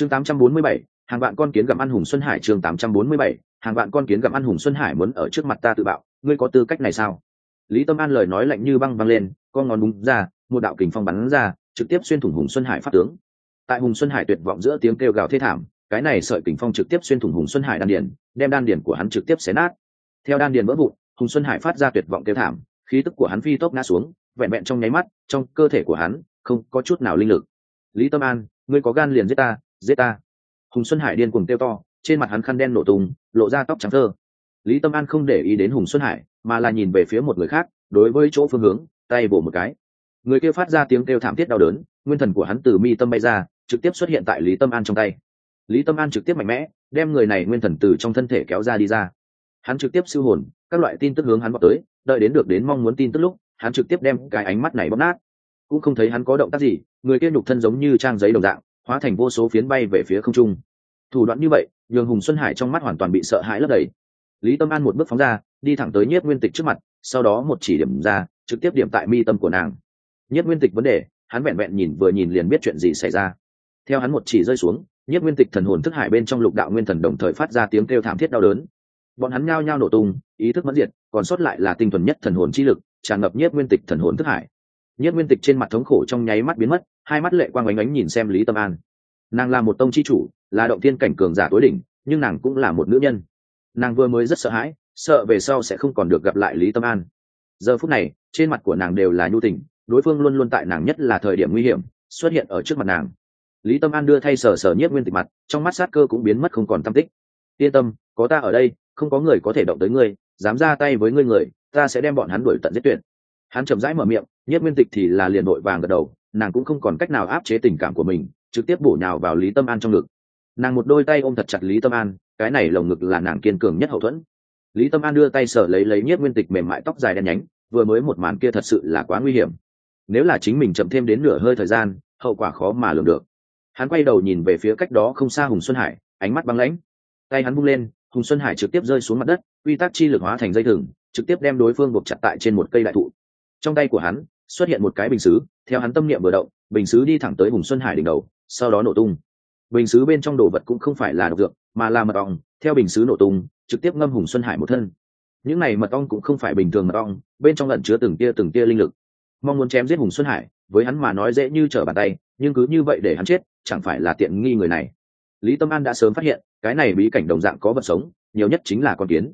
chương 847, hàng vạn con kiến gặm ăn hùng xuân hải chương 847, hàng vạn con kiến gặm ăn hùng xuân hải muốn ở trước mặt ta tự bạo ngươi có tư cách này sao? Lý tâm an lời nói lạnh như băng băng lên con ngón búng ra một đạo kình phong bắn ra trực tiếp xuyên thủng hùng xuân hải phát tướng. Tại hùng xuân hải tuyệt vọng giữa tiếng kêu gào thê thảm cái này sợi kình phong trực tiếp xuyên thủng hùng xuân hải đan điền đem đan điền của hắn trực tiếp xé nát. Theo đan điền vỡ vụn hùng xuân hải phát ra tuyệt vọng kêu thảm khí tức của hắn phi tốc ngã xuống vẹn vẹn trong nháy mắt trong cơ thể của hắn không có chút nào linh lực. Lý tâm an ngươi có gan liền giết ta giết ta. Hùng xuân hải điên cuồng kêu to, trên mặt hắn khăn đen nổ tung, lộ ra tóc trắng thơ. Lý tâm an không để ý đến hùng xuân hải, mà là nhìn về phía một người khác, đối với chỗ phương hướng, tay vỗ một cái. Người kia phát ra tiếng kêu thảm thiết đau đớn, nguyên thần của hắn từ mi tâm bay ra, trực tiếp xuất hiện tại lý tâm an trong tay. Lý tâm an trực tiếp mạnh mẽ, đem người này nguyên thần từ trong thân thể kéo ra đi ra. Hắn trực tiếp siêu hồn, các loại tin tức hướng hắn vào tới, đợi đến được đến mong muốn tin tức lúc, hắn trực tiếp đem cái ánh mắt này bóp nát. Cũng không thấy hắn có động tác gì, người kia nhục thân giống như trang giấy đồng dạng hóa thành vô số phiến bay về phía không trung. Thủ đoạn như vậy, nhường hùng xuân hải trong mắt hoàn toàn bị sợ hãi lấp đầy. Lý tâm an một bước phóng ra, đi thẳng tới nhiếp nguyên tịch trước mặt, sau đó một chỉ điểm ra, trực tiếp điểm tại mi tâm của nàng. Nhiếp nguyên tịch vấn đề, hắn vẹn vẹn nhìn vừa nhìn liền biết chuyện gì xảy ra. Theo hắn một chỉ rơi xuống, nhiếp nguyên tịch thần hồn thức hải bên trong lục đạo nguyên thần đồng thời phát ra tiếng kêu thảm thiết đau đớn. Bọn hắn nhao nhao nổ tung, ý thức mẫn diệt còn sót lại là tinh thuần nhất thần hồn chi lực, tràn ngập nhiếp nguyên tịch thần hồn thức hải. Nhiếp nguyên tịch trên mặt thống khổ trong nháy mắt biến mất hai mắt lệ quang ánh ánh nhìn xem lý tâm an. Nàng là một tông chi chủ, là động thiên cảnh cường giả tối đỉnh, nhưng nàng cũng là một nữ nhân. Nàng vừa mới rất sợ hãi, sợ về sau sẽ không còn được gặp lại lý tâm an. Giờ phút này, trên mặt của nàng đều là nhu tình, đối phương luôn luôn tại nàng nhất là thời điểm nguy hiểm, xuất hiện ở trước mặt nàng. Lý tâm an đưa thay sờ sờ nhất nguyên tịch mặt, trong mắt sát cơ cũng biến mất không còn tâm tích. Yên tâm, có ta ở đây, không có người có thể động tới ngươi, dám ra tay với ngươi người, ta sẽ đem bọn hắn đuổi tận giết tuyệt. Hắn chậm rãi mở miệng nhất nguyên tịch thì là liền đội vàng gật đầu nàng cũng không còn cách nào áp chế tình cảm của mình, trực tiếp bổ nhào vào lý tâm an trong ngực. Nàng một đôi tay ôm thật chặt lý tâm an, cái này lồng ngực là nàng kiên cường nhất hậu thuẫn. Lý tâm an đưa tay sở lấy lấy nhiếp nguyên tịch mềm mại tóc dài đen nhánh, vừa mới một màn kia thật sự là quá nguy hiểm. Nếu là chính mình chậm thêm đến nửa hơi thời gian, hậu quả khó mà lường được. Hắn quay đầu nhìn về phía cách đó không xa hùng xuân hải, ánh mắt băng lãnh. Tay hắn bung lên, hùng xuân hải trực tiếp rơi xuống mặt đất, quy tắc chi lực hóa thành dây thừng, trực tiếp đem đối phương buộc chặt tại trên một cây đại thụ. Trong tay của hắn xuất hiện một cái bình xứ, theo hắn tâm niệm vừa động, bình xứ đi thẳng tới hùng xuân hải đỉnh đầu, sau đó nổ tung. Bình xứ bên trong đồ vật cũng không phải là độc dược, mà là mật ong, theo bình xứ nổ tung, trực tiếp ngâm hùng xuân hải một thân. Những này mật ong cũng không phải bình thường mật ong, bên trong lẩn chứa từng tia từng tia linh lực. Mong muốn chém giết hùng xuân hải, với hắn mà nói dễ như trở bàn tay, nhưng cứ như vậy để hắn chết, chẳng phải là tiện nghi người này. Lý tâm an đã sớm phát hiện, cái này bí cảnh đồng dạng có vật sống, nhiều nhất chính là con kiến.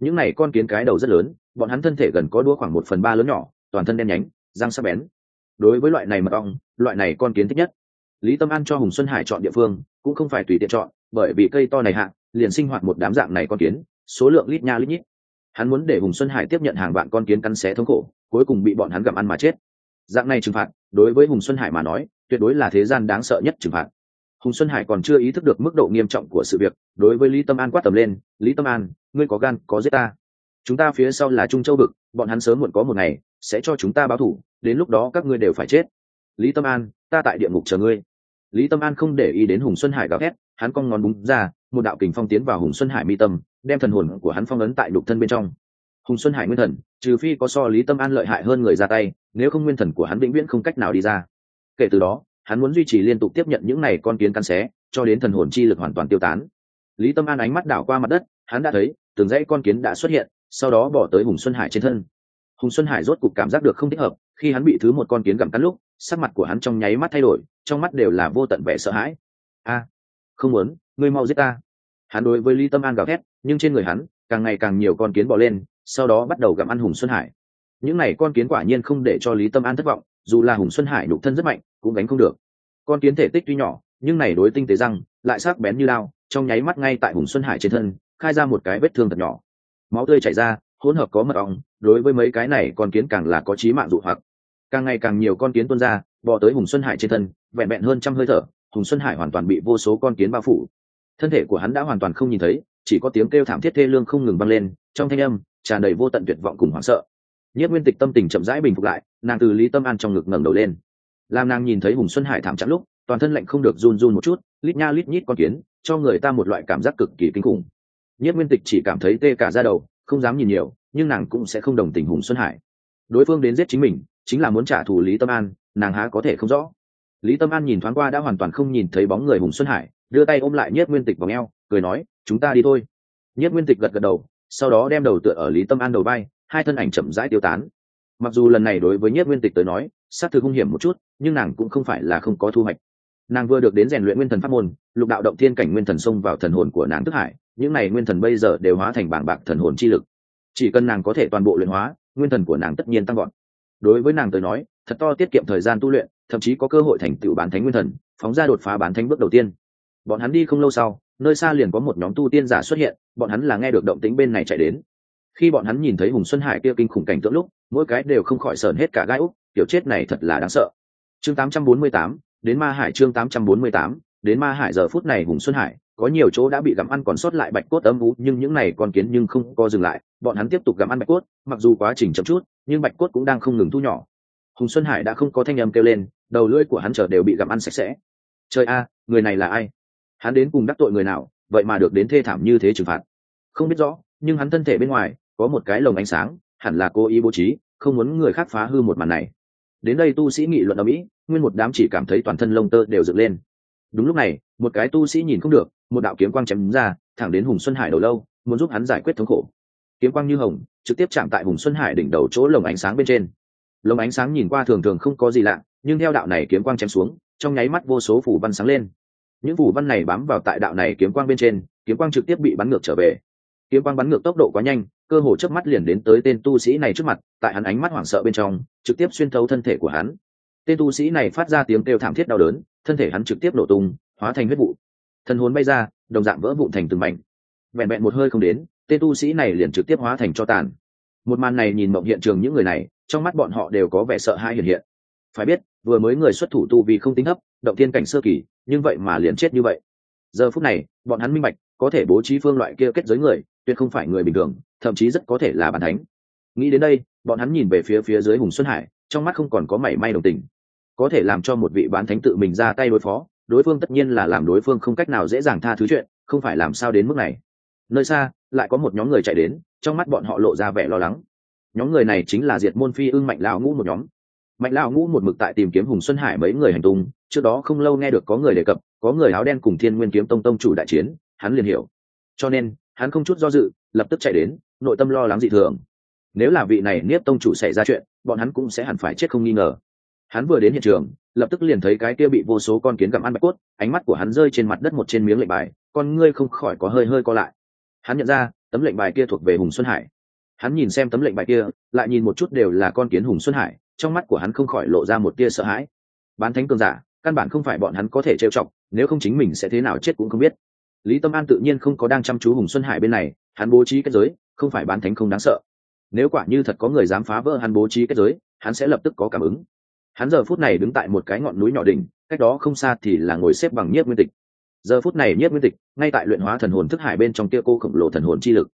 Những này con kiến cái đầu rất lớn, bọn hắn thân thể gần có đua khoảng một phần ba lớn nhỏ, toàn thân đen nhánh răng sắc bén. Đối với loại này mật ong, loại này con kiến thích nhất. Lý tâm an cho hùng xuân hải chọn địa phương, cũng không phải tùy tiện chọn, bởi vì cây to này hạ, liền sinh hoạt một đám dạng này con kiến, số lượng lít nha lít nhít. Hắn muốn để hùng xuân hải tiếp nhận hàng vạn con kiến cắn xé thống khổ, cuối cùng bị bọn hắn gặm ăn mà chết. Dạng này trừng phạt, đối với hùng xuân hải mà nói, tuyệt đối là thế gian đáng sợ nhất trừng phạt. Hùng xuân hải còn chưa ý thức được mức độ nghiêm trọng của sự việc, đối với lý tâm an quát tầm lên, lý tâm an, ngươi có gan, có giết ta. Chúng ta phía sau là trung châu vực, bọn hắn sớm muộn có một ngày sẽ cho chúng ta báo thủ, đến lúc đó các ngươi đều phải chết. Lý tâm an, ta tại địa ngục chờ ngươi. Lý tâm an không để ý đến hùng xuân hải gào thét, hắn cong ngón búng ra, một đạo kình phong tiến vào hùng xuân hải mi tâm, đem thần hồn của hắn phong ấn tại đục thân bên trong. Hùng xuân hải nguyên thần, trừ phi có so lý tâm an lợi hại hơn người ra tay, nếu không nguyên thần của hắn vĩnh viễn không cách nào đi ra. Kể từ đó, hắn muốn duy trì liên tục tiếp nhận những này con kiến căn xé, cho đến thần hồn chi lực hoàn toàn tiêu tán. Lý tâm an ánh mắt đảo qua mặt đất, hắn đã thấy, từng dãy con kiến đã xuất hiện, sau đó bỏ tới hùng xuân hải trên thân hùng xuân hải rốt cục cảm giác được không thích hợp, khi hắn bị thứ một con kiến gặm cắn lúc, sắc mặt của hắn trong nháy mắt thay đổi, trong mắt đều là vô tận vẻ sợ hãi. A, không muốn, ngươi mau giết ta. Hắn đối với lý tâm an gào thét, nhưng trên người hắn, càng ngày càng nhiều con kiến bỏ lên, sau đó bắt đầu gặm ăn hùng xuân hải. Những n à y con kiến quả nhiên không để cho lý tâm an thất vọng, dù là hùng xuân hải đục thân rất mạnh, cũng đánh không được. Con kiến thể tích tuy nhỏ, nhưng này đối tinh tế răng, lại sắc bén như lao, trong nháy mắt ngay tại hùng xuân hải trên thân, khai ra một cái vết thương thật nhỏ. Máu tươi chảy ra hỗn hợp có mật ong, đối với mấy cái này con kiến càng là có trí mạng dụ hoặc. Càng ngày càng nhiều con kiến tuôn ra, bò tới hùng xuân hải trên thân, vẹn vẹn hơn trăm hơi thở, hùng xuân hải hoàn toàn bị vô số con kiến bao phủ. Thân thể của hắn đã hoàn toàn không nhìn thấy, chỉ có tiếng kêu thảm thiết thê lương không ngừng vang lên, trong thanh âm tràn đầy vô tận tuyệt vọng cùng hoảng sợ. Nhất nguyên tịch tâm tình chậm rãi bình phục lại, nàng từ lý tâm an trong ngực ngẩng đầu lên. Làm nàng nhìn thấy hùng xuân hải thảm chắn lúc, toàn thân lạnh không được run run một chút, lít nha lít nhít con kiến, cho người ta một loại cảm giác cực kỳ kinh khủng. Nhất nguyên tịch chỉ cảm thấy tê cả ra đầu không dám nhìn nhiều, nhưng nàng cũng sẽ không đồng tình hùng xuân hải. Đối phương đến giết chính mình, chính là muốn trả thù lý tâm an, nàng há có thể không rõ. Lý tâm an nhìn thoáng qua đã hoàn toàn không nhìn thấy bóng người hùng xuân hải, đưa tay ôm lại nhất nguyên tịch vào ngheo cười nói, chúng ta đi thôi. Nhất nguyên tịch gật gật đầu, sau đó đem đầu tựa ở lý tâm an đầu bay hai thân ảnh chậm rãi tiêu tán. Mặc dù lần này đối với nhất nguyên tịch tới nói, sát thực hung hiểm một chút, nhưng nàng cũng không phải là không có thu hoạch. Nàng vừa được đến rèn luyện nguyên thần pháp môn, lục đạo động thiên cảnh nguyên thần xông vào thần hồn của nàng tức hải những này nguyên thần bây giờ đều hóa thành bảng bạc thần hồn chi lực. Chỉ cần nàng có thể toàn bộ luyện hóa nguyên thần của nàng tất nhiên tăng gọn đối với nàng tới nói thật to tiết kiệm thời gian tu luyện thậm chí có cơ hội thành tựu bán thánh nguyên thần phóng ra đột phá bán thánh bước đầu tiên. Bọn hắn đi không lâu sau nơi xa liền có một nhóm tu tiên giả xuất hiện bọn hắn là nghe được động tính bên này chạy đến. Khi bọn hắn nhìn thấy hùng xuân hải kia kinh khủng cảnh tượng lúc mỗi cái đều không khỏi sờn hết cả gai úc kiểu chết này thật là đáng sợ. Chương 848, đến ma hải chương 848, đến ma hải giờ phút này hùng xuân hải có nhiều chỗ đã bị gặm ăn còn sót lại bạch cốt âm ú nhưng những này còn kiến nhưng không có dừng lại, bọn hắn tiếp tục gặm ăn bạch cốt, mặc dù quá trình chậm chút, nhưng bạch cốt cũng đang không ngừng thu nhỏ. Hùng xuân hải đã không có thanh âm kêu lên, đầu lưỡi của hắn trở đều bị gặm ăn sạch sẽ. Trời a, người này là ai? Hắn đến cùng đắc tội người nào, vậy mà được đến thê thảm như thế trừng phạt. Không biết rõ, nhưng hắn thân thể bên ngoài, có một cái lồng ánh sáng, hẳn là cố ý bố trí, không muốn người khác phá hư một màn này. Đến đây tu sĩ nghị luận ở mỹ, nguyên một đám chỉ cảm thấy toàn thân lông tơ đều dựng lên. Đúng lúc này, một cái tu sĩ nhìn không được một đạo kiếm quang chém ra, thẳng đến hùng xuân hải đầu lâu, muốn giúp hắn giải quyết thống khổ. Kiếm quang như hồng, trực tiếp chạm tại hùng xuân hải đỉnh đầu chỗ lồng ánh sáng bên trên. Lồng ánh sáng nhìn qua thường thường không có gì lạ, nhưng theo đạo này kiếm quang chém xuống, trong nháy mắt vô số phủ văn sáng lên. Những phủ văn này bám vào tại đạo này kiếm quang bên trên, kiếm quang trực tiếp bị bắn ngược trở về. Kiếm quang bắn ngược tốc độ quá nhanh, cơ hồ chớp mắt liền đến tới tên tu sĩ này trước mặt, tại hắn ánh mắt hoảng sợ bên trong, trực tiếp xuyên thấu thân thể của hắn. Tên tu sĩ này phát ra tiếng kêu thảm thiết đau đớn, thân thể hắn trực tiếp nổ tung, hóa thành huyết vụ thân hồn bay ra, đồng dạng vỡ vụn thành từng mảnh. Vẹn vẹn một hơi không đến, tên tu sĩ này liền trực tiếp hóa thành cho tàn. Một màn này nhìn mộng hiện trường những người này, trong mắt bọn họ đều có vẻ sợ hãi hiện hiện. Phải biết, vừa mới người xuất thủ tu vì không tính thấp, động tiên cảnh sơ kỳ, nhưng vậy mà liền chết như vậy. Giờ phút này, bọn hắn minh bạch, có thể bố trí phương loại kia kết giới người, tuyệt không phải người bình thường, thậm chí rất có thể là bàn thánh. Nghĩ đến đây, bọn hắn nhìn về phía phía dưới hùng xuân hải, trong mắt không còn có mảy may đồng tình. Có thể làm cho một vị bán thánh tự mình ra tay đối phó đối phương tất nhiên là làm đối phương không cách nào dễ dàng tha thứ chuyện, không phải làm sao đến mức này. Nơi xa, lại có một nhóm người chạy đến, trong mắt bọn họ lộ ra vẻ lo lắng. Nhóm người này chính là diệt môn phi ưng mạnh lao ngũ một nhóm. Mạnh lao ngũ một mực tại tìm kiếm hùng xuân hải mấy người hành tung, trước đó không lâu nghe được có người đề cập, có người áo đen cùng thiên nguyên kiếm tông tông chủ đại chiến, hắn liền hiểu. Cho nên, hắn không chút do dự, lập tức chạy đến, nội tâm lo lắng dị thường. Nếu là vị này niếp tông chủ xảy ra chuyện, bọn hắn cũng sẽ hẳn phải chết không nghi ngờ. Hắn vừa đến hiện trường lập tức liền thấy cái kia bị vô số con kiến gặm ăn bạch cốt, ánh mắt của hắn rơi trên mặt đất một trên miếng lệnh bài, con ngươi không khỏi có hơi hơi co lại. Hắn nhận ra, tấm lệnh bài kia thuộc về hùng xuân hải. Hắn nhìn xem tấm lệnh bài kia, lại nhìn một chút đều là con kiến hùng xuân hải, trong mắt của hắn không khỏi lộ ra một tia sợ hãi. Bán thánh cường giả, căn bản không phải bọn hắn có thể trêu chọc, nếu không chính mình sẽ thế nào chết cũng không biết. Lý tâm an tự nhiên không có đang chăm chú hùng xuân hải bên này, hắn bố trí kết giới, không phải bán thánh không đáng sợ. Nếu quả như thật có người dám phá vỡ hắn bố trí kết giới, hắn sẽ lập tức có cảm ứng hắn giờ phút này đứng tại một cái ngọn núi nhỏ đỉnh, cách đó không xa thì là ngồi xếp bằng nhiếp nguyên tịch. Giờ phút này nhiếp nguyên tịch, ngay tại luyện hóa thần hồn thức hải bên trong kia cô khổng lồ thần hồn chi lực.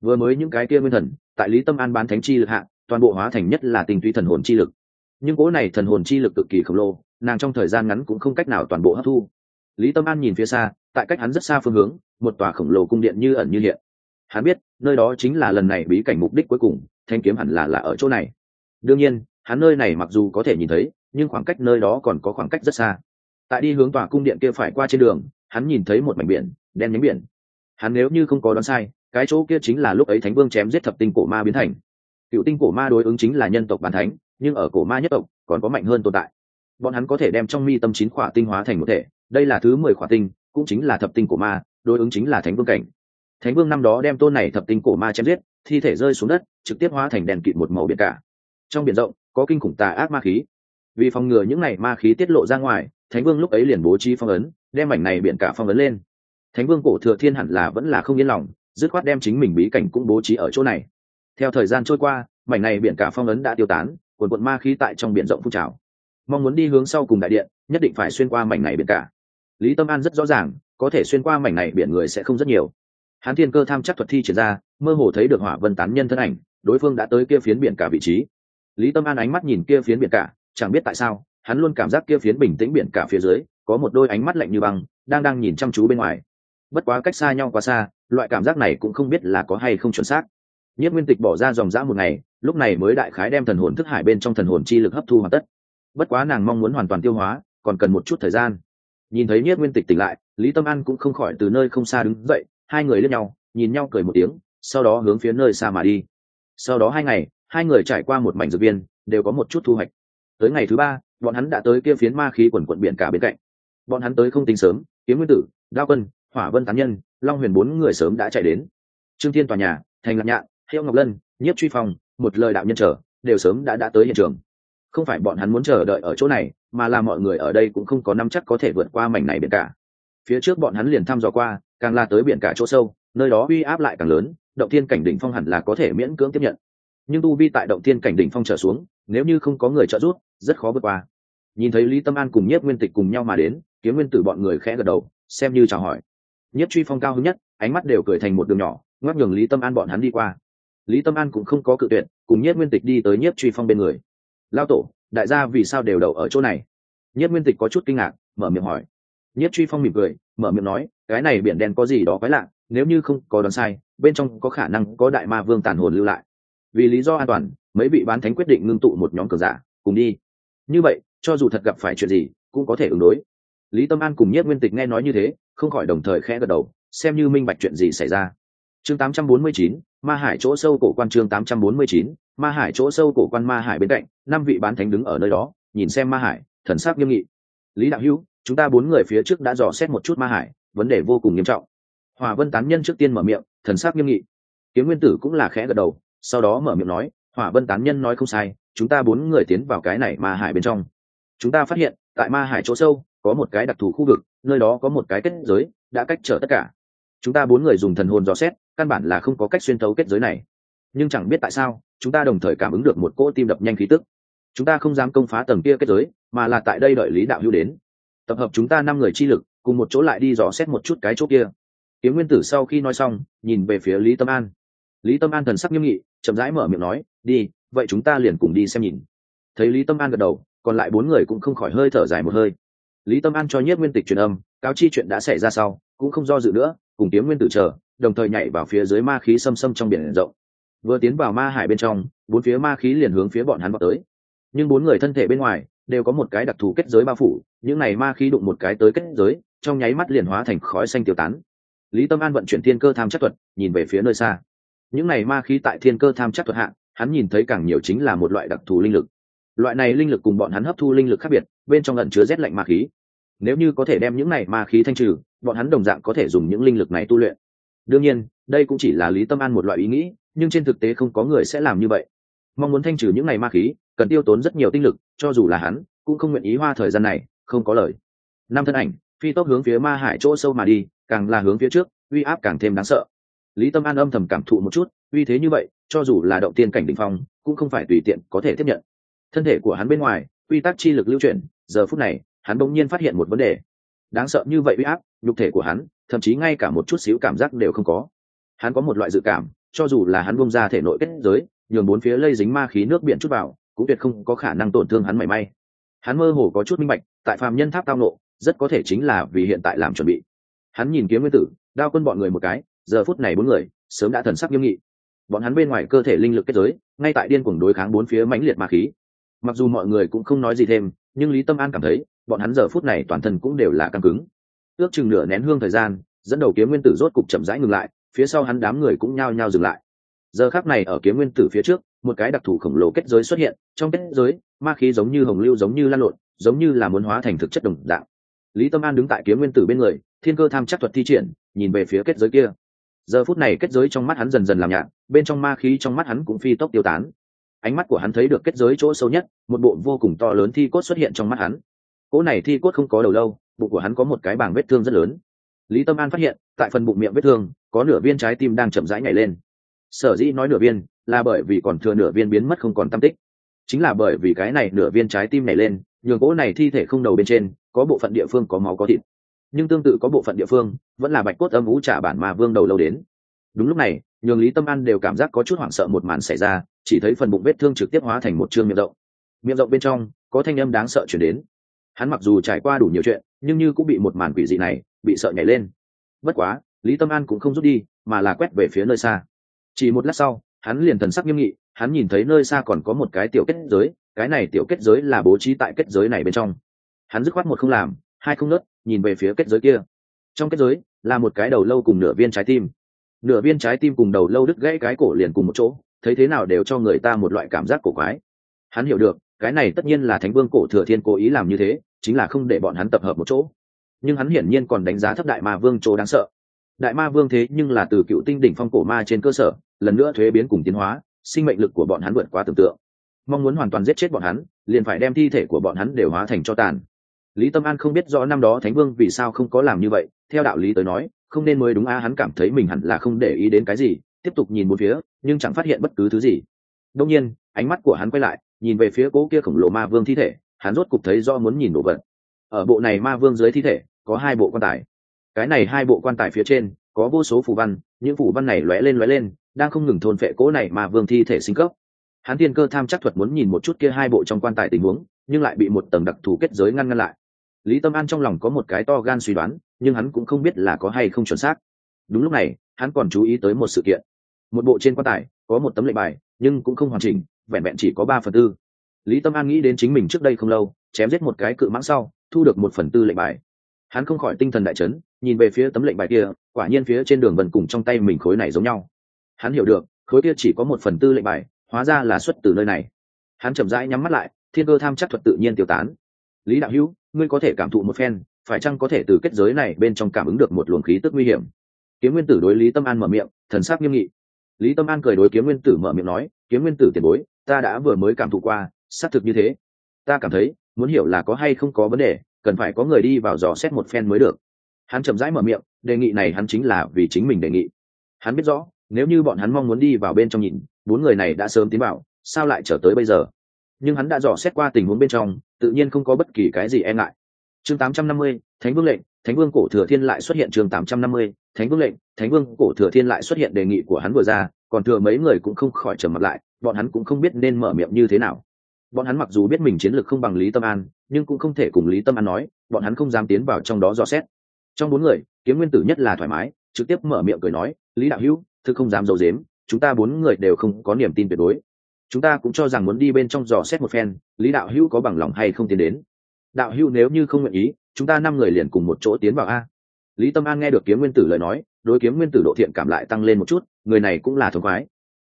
Vừa mới những cái kia nguyên thần, tại lý tâm an bán thánh chi lực hạ, toàn bộ hóa thành nhất là tình tuy thần hồn chi lực. Nhưng cỗ này thần hồn chi lực cực kỳ khổng lồ, nàng trong thời gian ngắn cũng không cách nào toàn bộ hấp thu. Lý tâm an nhìn phía xa, tại cách hắn rất xa phương hướng, một tòa khổng lồ cung điện như ẩn như hiện. Hắn biết, nơi đó chính là lần này bí cảnh mục đích cuối cùng, thanh kiếm hẳn là là ở chỗ này. Đương nhiên hắn nơi này mặc dù có thể nhìn thấy, nhưng khoảng cách nơi đó còn có khoảng cách rất xa. Tại đi hướng tòa cung điện kia phải qua trên đường, hắn nhìn thấy một mảnh biển, đen nhánh biển. Hắn nếu như không có đoán sai, cái chỗ kia chính là lúc ấy thánh vương chém giết thập tinh cổ ma biến thành. Cựu tinh cổ ma đối ứng chính là nhân tộc bản thánh, nhưng ở cổ ma nhất tộc, còn có mạnh hơn tồn tại. Bọn hắn có thể đem trong mi tâm chín khỏa tinh hóa thành một thể, đây là thứ mười khỏa tinh, cũng chính là thập tinh cổ ma, đối ứng chính là thánh vương cảnh. Thánh vương năm đó đem tôn này thập tinh cổ ma chém giết, thi thể rơi xuống đất, trực tiếp hóa thành đèn kịt một màu biển cả. Trong biển rộng có kinh khủng tà ác ma khí. Vì phòng ngừa những này ma khí tiết lộ ra ngoài, thánh vương lúc ấy liền bố trí phong ấn, đem mảnh này biển cả phong ấn lên. Thánh vương cổ thừa thiên hẳn là vẫn là không yên lòng, dứt khoát đem chính mình bí cảnh cũng bố trí ở chỗ này. Theo thời gian trôi qua, mảnh này biển cả phong ấn đã tiêu tán quần quận ma khí tại trong biển rộng phun trào. Mong muốn đi hướng sau cùng đại điện, nhất định phải xuyên qua mảnh này biển cả. Lý tâm an rất rõ ràng, có thể xuyên qua mảnh này biển người sẽ không rất nhiều. Hán thiên cơ tham chắc thuật thi triển ra, mơ hồ thấy được hỏa vân tán nhân thân ảnh, đối phương đã tới kia phiến biển cả vị trí lý tâm an ánh mắt nhìn kia phiến biển cả, chẳng biết tại sao, hắn luôn cảm giác kia phiến bình tĩnh biển cả phía dưới, có một đôi ánh mắt lạnh như băng, đang đang nhìn chăm chú bên ngoài. Bất quá cách xa nhau quá xa, loại cảm giác này cũng không biết là có hay không chuẩn xác. Nhất nguyên tịch bỏ ra dòng dã một ngày, lúc này mới đại khái đem thần hồn thức hải bên trong thần hồn chi lực hấp thu hoàn tất. Bất quá nàng mong muốn hoàn toàn tiêu hóa, còn cần một chút thời gian. Nhìn thấy nhất nguyên tịch tỉnh lại, lý tâm an cũng không khỏi từ nơi không xa đứng dậy, hai người lướt nhau, nhìn nhau cười một tiếng, sau đó hướng phía nơi xa mà đi. Sau đó hai ngày hai người trải qua một mảnh dược viên, đều có một chút thu hoạch. Tới ngày thứ ba, bọn hắn đã tới kia phiến ma khí quần quận biển cả bên cạnh. Bọn hắn tới không tính sớm, kiếm nguyên tử, đao quân, hỏa vân tán nhân, long huyền bốn người sớm đã chạy đến. Trương thiên tòa nhà, thành lạc nhạn, hiệu ngọc lân, nhiếp truy phong, một lời đạo nhân trở đều sớm đã đã tới hiện trường. Không phải bọn hắn muốn chờ đợi ở chỗ này, mà là mọi người ở đây cũng không có năm chắc có thể vượt qua mảnh này biển cả. Phía trước bọn hắn liền thăm dò qua, càng la tới biển cả chỗ sâu, nơi đó uy áp lại càng lớn, động thiên cảnh đỉnh phong hẳn là có thể miễn cưỡng tiếp nhận nhưng tu vi tại động thiên cảnh đỉnh phong trở xuống, nếu như không có người trợ giúp, rất khó vượt qua. Nhìn thấy lý tâm an cùng nhiếp nguyên tịch cùng nhau mà đến, kiếm nguyên tử bọn người khẽ gật đầu, xem như chào hỏi. Nhất truy phong cao hứng nhất, ánh mắt đều cười thành một đường nhỏ, ngoắc nhường lý tâm an bọn hắn đi qua. Lý tâm an cũng không có cự tuyệt, cùng nhất nguyên tịch đi tới nhất truy phong bên người. Lao tổ, đại gia vì sao đều đậu ở chỗ này? Nhất nguyên tịch có chút kinh ngạc, mở miệng hỏi. Nhất truy phong mỉm cười, mở miệng nói, cái này biển đen có gì đó quái lạ, nếu như không có đoán sai, bên trong có khả năng có đại ma vương tàn hồn lưu lại vì lý do an toàn mấy vị bán thánh quyết định ngưng tụ một nhóm cờ giả cùng đi. Như vậy cho dù thật gặp phải chuyện gì cũng có thể ứng đối. Lý tâm an cùng nhất nguyên tịch nghe nói như thế không khỏi đồng thời khẽ gật đầu xem như minh bạch chuyện gì xảy ra. Chương 849, ma hải chỗ sâu cổ quan chương 849, ma hải chỗ sâu cổ quan ma hải bên cạnh năm vị bán thánh đứng ở nơi đó nhìn xem ma hải thần sắc nghiêm nghị. Lý đạo hữu chúng ta bốn người phía trước đã dò xét một chút ma hải vấn đề vô cùng nghiêm trọng. Hòa vân tán nhân trước tiên mở miệng thần sắc nghiêm nghị. Kiếm nguyên tử cũng là khẽ gật đầu sau đó mở miệng nói, hỏa vân tán nhân nói không sai, chúng ta bốn người tiến vào cái này ma hải bên trong. Chúng ta phát hiện, tại ma hải chỗ sâu, có một cái đặc thù khu vực, nơi đó có một cái kết giới, đã cách trở tất cả. Chúng ta bốn người dùng thần hồn dò xét, căn bản là không có cách xuyên thấu kết giới này. Nhưng chẳng biết tại sao, chúng ta đồng thời cảm ứng được một cỗ tim đập nhanh khí tức. Chúng ta không dám công phá tầng kia kết giới, mà là tại đây đợi lý đạo hữu đến. Tập hợp chúng ta năm người chi lực, cùng một chỗ lại đi dò xét một chút cái chỗ kia. Kiếm nguyên tử sau khi nói xong, nhìn về phía lý tâm an. Lý tâm an thần sắc nghiêm nghị chậm rãi mở miệng nói, đi, vậy chúng ta liền cùng đi xem nhìn. Thấy lý tâm an gật đầu, còn lại bốn người cũng không khỏi hơi thở dài một hơi. Lý tâm an cho nhất nguyên tịch truyền âm, cáo chi chuyện đã xảy ra sau, cũng không do dự nữa, cùng kiếm nguyên tử chờ, đồng thời nhảy vào phía dưới ma khí xâm xâm trong biển rộng. Vừa tiến vào ma hải bên trong, bốn phía ma khí liền hướng phía bọn hắn vào tới. Nhưng bốn người thân thể bên ngoài, đều có một cái đặc thù kết giới bao phủ, những này ma khí đụng một cái tới kết giới, trong nháy mắt liền hóa thành khói xanh tiêu tán. Lý tâm an vận chuyển thiên cơ tham chắc thuật, nhìn về phía nơi xa những này ma khí tại thiên cơ tham chắc thuật hạ, hắn nhìn thấy càng nhiều chính là một loại đặc thù linh lực. Loại này linh lực cùng bọn hắn hấp thu linh lực khác biệt, bên trong lẫn chứa rét lạnh ma khí. Nếu như có thể đem những này ma khí thanh trừ, bọn hắn đồng dạng có thể dùng những linh lực này tu luyện. Đương nhiên, đây cũng chỉ là lý tâm an một loại ý nghĩ, nhưng trên thực tế không có người sẽ làm như vậy. Mong muốn thanh trừ những này ma khí, cần tiêu tốn rất nhiều tinh lực, cho dù là hắn, cũng không nguyện ý hoa thời gian này, không có lời. Năm thân ảnh, phi tốc hướng phía ma hải chỗ sâu mà đi, càng là hướng phía trước, uy áp càng thêm đáng sợ lý tâm an âm thầm cảm thụ một chút, uy thế như vậy, cho dù là động tiên cảnh đ ỉ n h phong, cũng không phải tùy tiện có thể tiếp nhận. Thân thể của hắn bên ngoài, quy tắc chi lực lưu chuyển, giờ phút này, hắn bỗng nhiên phát hiện một vấn đề. Đáng sợ như vậy uy áp, nhục thể của hắn, thậm chí ngay cả một chút xíu cảm giác đều không có. Hắn có một loại dự cảm, cho dù là hắn bông ra thể nội kết giới, nhường bốn phía lây dính ma khí nước biển chút vào, cũng tuyệt không có khả năng tổn thương hắn mảy may. Hắn mơ hồ có chút minh bạch, tại phạm nhân tháp tao nộ rất có thể chính là vì hiện tại làm chuẩn bị. Hắn nhìn kiếm nguyên tử, đao quân bọn người một cái giờ phút này bốn người sớm đã thần sắc nghiêm nghị. Bọn hắn bên ngoài cơ thể linh lực kết giới, ngay tại điên cuồng đối kháng bốn phía mãnh liệt ma khí. Mặc dù mọi người cũng không nói gì thêm, nhưng lý tâm an cảm thấy, bọn hắn giờ phút này toàn thân cũng đều là căng cứng. Ước chừng nửa nén hương thời gian, dẫn đầu kiếm nguyên tử rốt cục chậm rãi ngừng lại, phía sau hắn đám người cũng nhao nhao dừng lại. Giờ khác này ở kiếm nguyên tử phía trước, một cái đặc thù khổng lồ kết giới xuất hiện, trong kết giới, ma khí giống như hồng lưu giống như lan lộn, giống như là muốn hóa thành thực chất đồng dạng. Lý tâm an đứng tại kiếm nguyên tử bên người, thiên cơ tham chắc thuật thi triển, nhìn về phía kết giới kia giờ phút này kết giới trong mắt hắn dần dần làm nhạt, bên trong ma khí trong mắt hắn cũng phi tốc tiêu tán. Ánh mắt của hắn thấy được kết giới chỗ sâu nhất, một bộ vô cùng to lớn thi cốt xuất hiện trong mắt hắn. Cỗ này thi cốt không có đầu lâu, bụng của hắn có một cái bảng vết thương rất lớn. Lý tâm an phát hiện, tại phần bụng miệng vết thương, có nửa viên trái tim đang chậm rãi nhảy lên. Sở dĩ nói nửa viên, là bởi vì còn thừa nửa viên biến mất không còn tâm tích. Chính là bởi vì cái này nửa viên trái tim nhảy lên, nhường cỗ này thi thể không đầu bên trên, có bộ phận địa phương có máu có thịt nhưng tương tự có bộ phận địa phương vẫn là bạch cốt âm vũ trả bản mà vương đầu lâu đến. Đúng lúc này, nhường lý tâm an đều cảm giác có chút hoảng sợ một màn xảy ra, chỉ thấy phần bụng vết thương trực tiếp hóa thành một chương miệng rộng. Miệng rộng bên trong, có thanh âm đáng sợ chuyển đến. Hắn mặc dù trải qua đủ nhiều chuyện, nhưng như cũng bị một màn quỷ dị này, bị sợ nhảy lên. Bất quá, lý tâm an cũng không rút đi, mà là quét về phía nơi xa. Chỉ một lát sau, hắn liền thần sắc nghiêm nghị, hắn nhìn thấy nơi xa còn có một cái tiểu kết giới, cái này tiểu kết giới là bố trí tại kết giới này bên trong. Hắn dứt khoát một không làm hai không nớt nhìn về phía kết giới kia. Trong kết giới, là một cái đầu lâu cùng nửa viên trái tim. Nửa viên trái tim cùng đầu lâu đứt gãy cái cổ liền cùng một chỗ, thấy thế nào đều cho người ta một loại cảm giác cổ quái. Hắn hiểu được, cái này tất nhiên là thánh vương cổ thừa thiên cố ý làm như thế, chính là không để bọn hắn tập hợp một chỗ. Nhưng hắn hiển nhiên còn đánh giá thấp đại ma vương chỗ đáng sợ. Đại ma vương thế nhưng là từ cựu tinh đỉnh phong cổ ma trên cơ sở, lần nữa thuế biến cùng tiến hóa, sinh mệnh lực của bọn hắn vượt quá tưởng tượng. Mong muốn hoàn toàn giết chết bọn hắn, liền phải đem thi thể của bọn hắn đều hóa thành cho tàn lý tâm an không biết rõ năm đó thánh vương vì sao không có làm như vậy, theo đạo lý tới nói, không nên mới đúng a hắn cảm thấy mình hẳn là không để ý đến cái gì, tiếp tục nhìn một phía, nhưng chẳng phát hiện bất cứ thứ gì. Đông nhiên, ánh mắt của hắn quay lại, nhìn về phía cố kia khổng lồ ma vương thi thể, hắn rốt cục thấy do muốn nhìn đồ vật. Ở bộ này ma vương dưới thi thể, có hai bộ quan tài. Cái này hai bộ quan tài phía trên, có vô số phù văn, những phù văn này lóe lên lóe lên, đang không ngừng thôn phệ cố này ma vương thi thể sinh cấp. Hắn tiên cơ tham chắc thuật muốn nhìn một chút kia hai bộ trong quan tài tình huống, nhưng lại bị một tầng đặc thù kết giới ngăn ngăn lại lý tâm an trong lòng có một cái to gan suy đoán, nhưng hắn cũng không biết là có hay không chuẩn xác. Đúng lúc này, hắn còn chú ý tới một sự kiện. Một bộ trên quan tài, có một tấm lệnh bài, nhưng cũng không hoàn chỉnh, vẹn vẹn chỉ có ba phần tư. Lý tâm an nghĩ đến chính mình trước đây không lâu, chém giết một cái cự mãng sau, thu được một phần tư lệnh bài. Hắn không khỏi tinh thần đại chấn, nhìn về phía tấm lệnh bài kia, quả nhiên phía trên đường vần cùng trong tay mình khối này giống nhau. Hắn hiểu được, khối kia chỉ có một phần tư lệnh bài, hóa ra là xuất từ nơi này. Hắn chậm rãi nhắm mắt lại, thiên cơ tham chắc thuật tự nhiên tiêu tán lý đạo hữu, ngươi có thể cảm thụ một phen, phải chăng có thể từ kết giới này bên trong cảm ứng được một luồng khí tức nguy hiểm? Kiếm nguyên tử đối lý tâm an mở miệng, thần sắc nghiêm nghị. Lý tâm an cười đối kiếm nguyên tử mở miệng nói, kiếm nguyên tử tiền bối, ta đã vừa mới cảm thụ qua, xác thực như thế. Ta cảm thấy, muốn hiểu là có hay không có vấn đề, cần phải có người đi vào dò xét một phen mới được. Hắn chậm rãi mở miệng, đề nghị này hắn chính là vì chính mình đề nghị. Hắn biết rõ, nếu như bọn hắn mong muốn đi vào bên trong nhìn, bốn người này đã sớm tiến vào, sao lại trở tới bây giờ? Nhưng hắn đã dò xét qua tình huống bên trong tự nhiên không có bất kỳ cái gì e ngại. Chương 850, thánh vương lệnh thánh vương cổ thừa thiên lại xuất hiện chương 850, thánh vương lệnh thánh vương cổ thừa thiên lại xuất hiện đề nghị của hắn vừa ra còn thừa mấy người cũng không khỏi trầm mặt lại bọn hắn cũng không biết nên mở miệng như thế nào. Bọn hắn mặc dù biết mình chiến lược không bằng lý tâm an nhưng cũng không thể cùng lý tâm an nói bọn hắn không dám tiến vào trong đó dò xét. Trong bốn người kiếm nguyên tử nhất là thoải mái trực tiếp mở miệng cười nói lý đạo hữu thư không dám d i ấ u dếm chúng ta bốn người đều không có niềm tin tuyệt đối chúng ta cũng cho rằng muốn đi bên trong dò xét một phen, lý đạo hữu có bằng lòng hay không tiến đến? Đạo hữu nếu như không nguyện ý, chúng ta năm người liền cùng một chỗ tiến vào a. Lý tâm an nghe được kiếm nguyên tử lời nói, đối kiếm nguyên tử độ thiện cảm lại tăng lên một chút, người này cũng là thống khoái.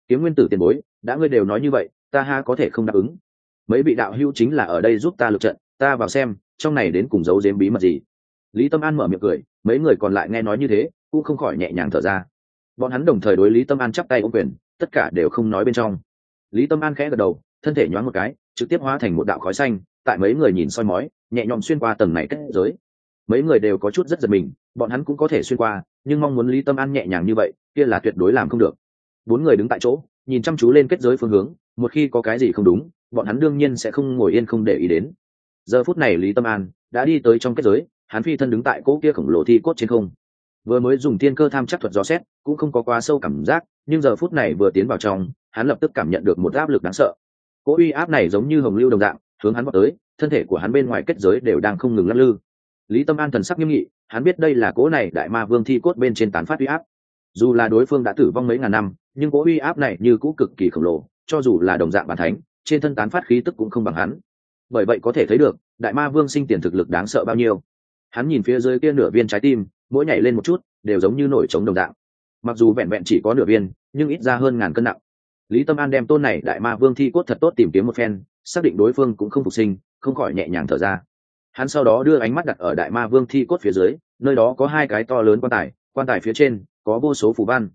Kiếm nguyên tử tiền bối, đã ngươi đều nói như vậy, ta ha có thể không đáp ứng. Mấy vị đạo hữu chính là ở đây giúp ta lượt trận, ta vào xem, trong này đến cùng giấu giếm bí mật gì. Lý tâm an mở miệng cười, mấy người còn lại nghe nói như thế, cũng không khỏi nhẹ nhàng thở ra. Bọn hắn đồng thời đối lý tâm an chắp tay ô quyền, tất cả đều không nói bên trong lý tâm an khẽ gật đầu, thân thể nhoáng một cái, trực tiếp hóa thành một đạo khói xanh, tại mấy người nhìn soi mói, nhẹ nhõm xuyên qua tầng này kết giới. Mấy người đều có chút rất giật mình, bọn hắn cũng có thể xuyên qua, nhưng mong muốn lý tâm an nhẹ nhàng như vậy, kia là tuyệt đối làm không được. Bốn người đứng tại chỗ, nhìn chăm chú lên kết giới phương hướng, một khi có cái gì không đúng, bọn hắn đương nhiên sẽ không ngồi yên không để ý đến. Giờ phút này lý tâm an đã đi tới trong kết giới, hắn phi thân đứng tại cỗ kia khổng lồ thi cốt trên không. Vừa mới dùng tiên cơ tham chắc thuật gió xét, cũng không có quá sâu cảm giác, nhưng giờ phút này vừa tiến vào trong hắn lập tức cảm nhận được một áp lực đáng sợ. Cỗ uy áp này giống như hồng lưu đồng dạng, hướng hắn vào tới, thân thể của hắn bên ngoài kết giới đều đang không ngừng lắc lư. Lý tâm an thần sắc nghiêm nghị, hắn biết đây là cỗ này đại ma vương thi cốt bên trên tán phát uy áp. Dù là đối phương đã tử vong mấy ngàn năm, nhưng cỗ uy áp này như cũ cực kỳ khổng lồ, cho dù là đồng dạng bản thánh, trên thân tán phát khí tức cũng không bằng hắn. Bởi vậy có thể thấy được, đại ma vương sinh tiền thực lực đáng sợ bao nhiêu. Hắn nhìn phía dưới kia nửa viên trái tim, mỗi nhảy lên một chút, đều giống như nổi trống đồng dạng. Mặc dù vẹn vẹn chỉ có nửa viên, nhưng ít ra hơn ngàn cân nặng lý tâm an đem tôn này đại ma vương thi cốt thật tốt tìm kiếm một phen, xác định đối phương cũng không phục sinh, không khỏi nhẹ nhàng thở ra. Hắn sau đó đưa ánh mắt đặt ở đại ma vương thi cốt phía dưới, nơi đó có hai cái to lớn quan tài quan tài phía trên có vô số phù văn.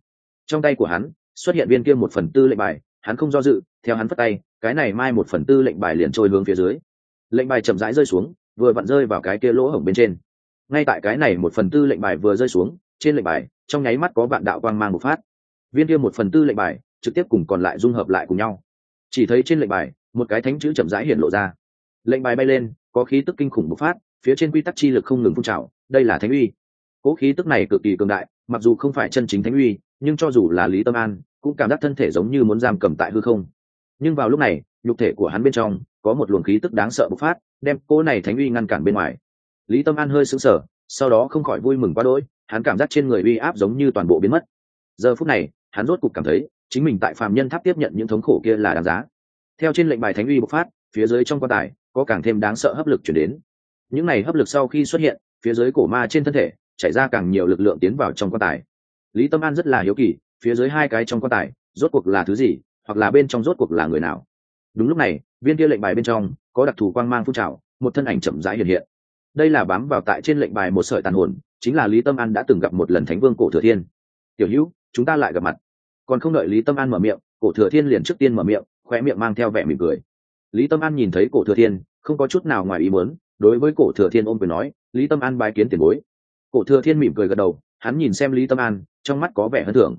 Trong tay của hắn xuất hiện viên kia một phần tư lệnh bài, hắn không do dự, theo hắn phất tay, cái này mai một phần tư lệnh bài liền trôi hướng phía dưới. Lệnh bài chậm rãi rơi xuống, vừa vặn rơi vào cái kia lỗ hổng bên trên. Ngay tại cái này một phần tư lệnh bài vừa rơi xuống, trên lệnh bài, trong nháy mắt có vạn đạo quang mang một phát. Viên kia một phần tư lệnh bài trực tiếp cùng còn lại dung hợp lại cùng nhau. Chỉ thấy trên lệnh bài, một cái thánh chữ chậm rãi hiện lộ ra. Lệnh bài bay lên, có khí tức kinh khủng bộc phát, phía trên quy tắc chi lực không ngừng phun trào, đây là thánh uy. Cỗ khí tức này cực kỳ cường đại, mặc dù không phải chân chính thánh uy, nhưng cho dù là lý tâm an, cũng cảm giác thân thể giống như muốn giam cầm tại hư không. Nhưng vào lúc này, nhục thể của hắn bên trong, có một luồng khí tức đáng sợ bộc phát, đem cỗ này thánh uy ngăn cản bên ngoài. Lý tâm an hơi sững sờ, sau đó không khỏi vui mừng quá đỗi, hắn cảm giác trên người uy áp giống như toàn bộ biến mất. Giờ phút này, hắn rốt cục cảm thấy chính mình tại phàm nhân tháp tiếp nhận những thống khổ kia là đáng giá. Theo trên lệnh bài thánh uy bộc phát, phía dưới trong quan tài, có càng thêm đáng sợ hấp lực chuyển đến. Những này hấp lực sau khi xuất hiện, phía dưới cổ ma trên thân thể, chảy ra càng nhiều lực lượng tiến vào trong quan tài. Lý tâm an rất là hiếu kỳ, phía dưới hai cái trong quan tài, rốt cuộc là thứ gì, hoặc là bên trong rốt cuộc là người nào? Đúng lúc này, viên kia lệnh bài bên trong, có đặc thù quang mang phun trào, một thân ảnh chậm rãi hiện hiện. Đây là bám vào tại trên lệnh bài một sợi tàn hồn, chính là lý tâm an đã từng gặp một lần thánh vương cổ thừa thiên. Tiểu hữu, chúng ta lại gặp mặt còn không đợi lý tâm an mở miệng, cổ thừa thiên liền trước tiên mở miệng khoe miệng mang theo vẻ mỉm cười. Lý tâm an nhìn thấy cổ thừa thiên, không có chút nào ngoài ý muốn, đối với cổ thừa thiên ôm quyền nói, lý tâm an bái kiến tiền bối. Cổ thừa thiên mỉm cười gật đầu, hắn nhìn xem lý tâm an, trong mắt có vẻ hơn thưởng.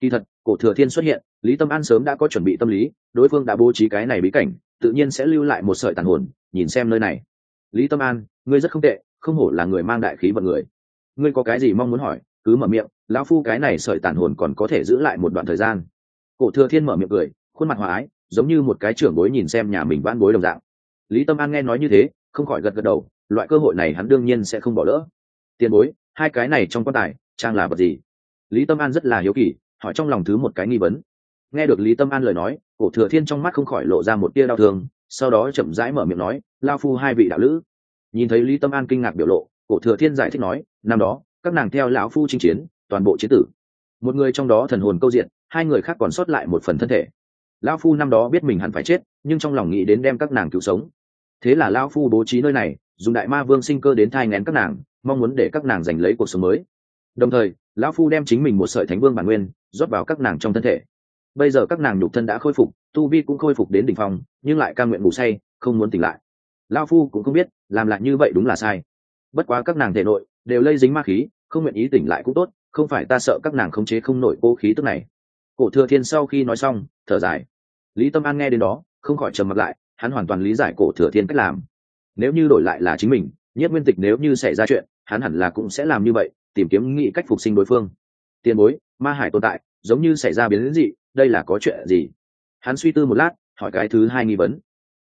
Kỳ thật, cổ thừa thiên xuất hiện, lý tâm an sớm đã có chuẩn bị tâm lý, đối phương đã bố trí cái này bí cảnh, tự nhiên sẽ lưu lại một sợi tàn hồn, nhìn xem nơi này. Lý tâm an, ngươi rất không tệ, không hổ là người mang đại khí vận người. Ngươi có cái gì mong muốn hỏi? Cứ mở miệng, lão phu cái này sợi tàn hồn còn có thể giữ lại một đoạn thời gian. Cổ thừa thiên mở miệng cười, khuôn mặt hòa ái, giống như một cái trưởng bối nhìn xem nhà mình van bối đồng dạng. Lý tâm an nghe nói như thế, không khỏi gật gật đầu, loại cơ hội này hắn đương nhiên sẽ không bỏ lỡ. Tiền bối, hai cái này trong quan tài, trang là vật gì? Lý tâm an rất là hiếu kỳ, hỏi trong lòng thứ một cái nghi vấn. Nghe được lý tâm an lời nói, cổ thừa thiên trong mắt không khỏi lộ ra một tia đau thương, sau đó chậm rãi mở miệng nói lao phu hai vị đạo lữ. Nhìn thấy lý tâm an kinh ngạc biểu lộ, cổ thừa thiên giải thích nói, năm đó các nàng theo lão phu chinh chiến, toàn bộ chiến tử. Một người trong đó thần hồn câu diện, hai người khác còn sót lại một phần thân thể. Lão phu năm đó biết mình hẳn phải chết, nhưng trong lòng nghĩ đến đem các nàng cứu sống. Thế là lão phu bố trí nơi này, dùng đại ma vương sinh cơ đến thai ngén các nàng, mong muốn để các nàng giành lấy cuộc sống mới. Đồng thời, lão phu đem chính mình một sợi thánh vương bản nguyên, rót vào các nàng trong thân thể. Bây giờ các nàng nhục thân đã khôi phục, tu vi cũng khôi phục đến đ ỉ n h phòng nhưng lại ca nguyện ngủ say, không muốn tỉnh lại. Lão phu cũng không biết, làm lại như vậy đúng là sai. Bất quá các nàng thể nội đều lây dính ma khí, không nguyện ý tỉnh lại cũng tốt, không phải ta sợ các nàng khống chế không nổi cố khí tức này. Cổ thừa thiên sau khi nói xong, thở dài. Lý tâm an nghe đến đó, không khỏi trầm mặt lại, hắn hoàn toàn lý giải cổ thừa thiên cách làm. Nếu như đổi lại là chính mình nhất nguyên tịch nếu như xảy ra chuyện, hắn hẳn là cũng sẽ làm như vậy, tìm kiếm nghị cách phục sinh đối phương. Tiền bối, ma hải tồn tại, giống như xảy ra biến đến gì đây là có chuyện gì? Hắn suy tư một lát, hỏi cái thứ hai nghi vấn.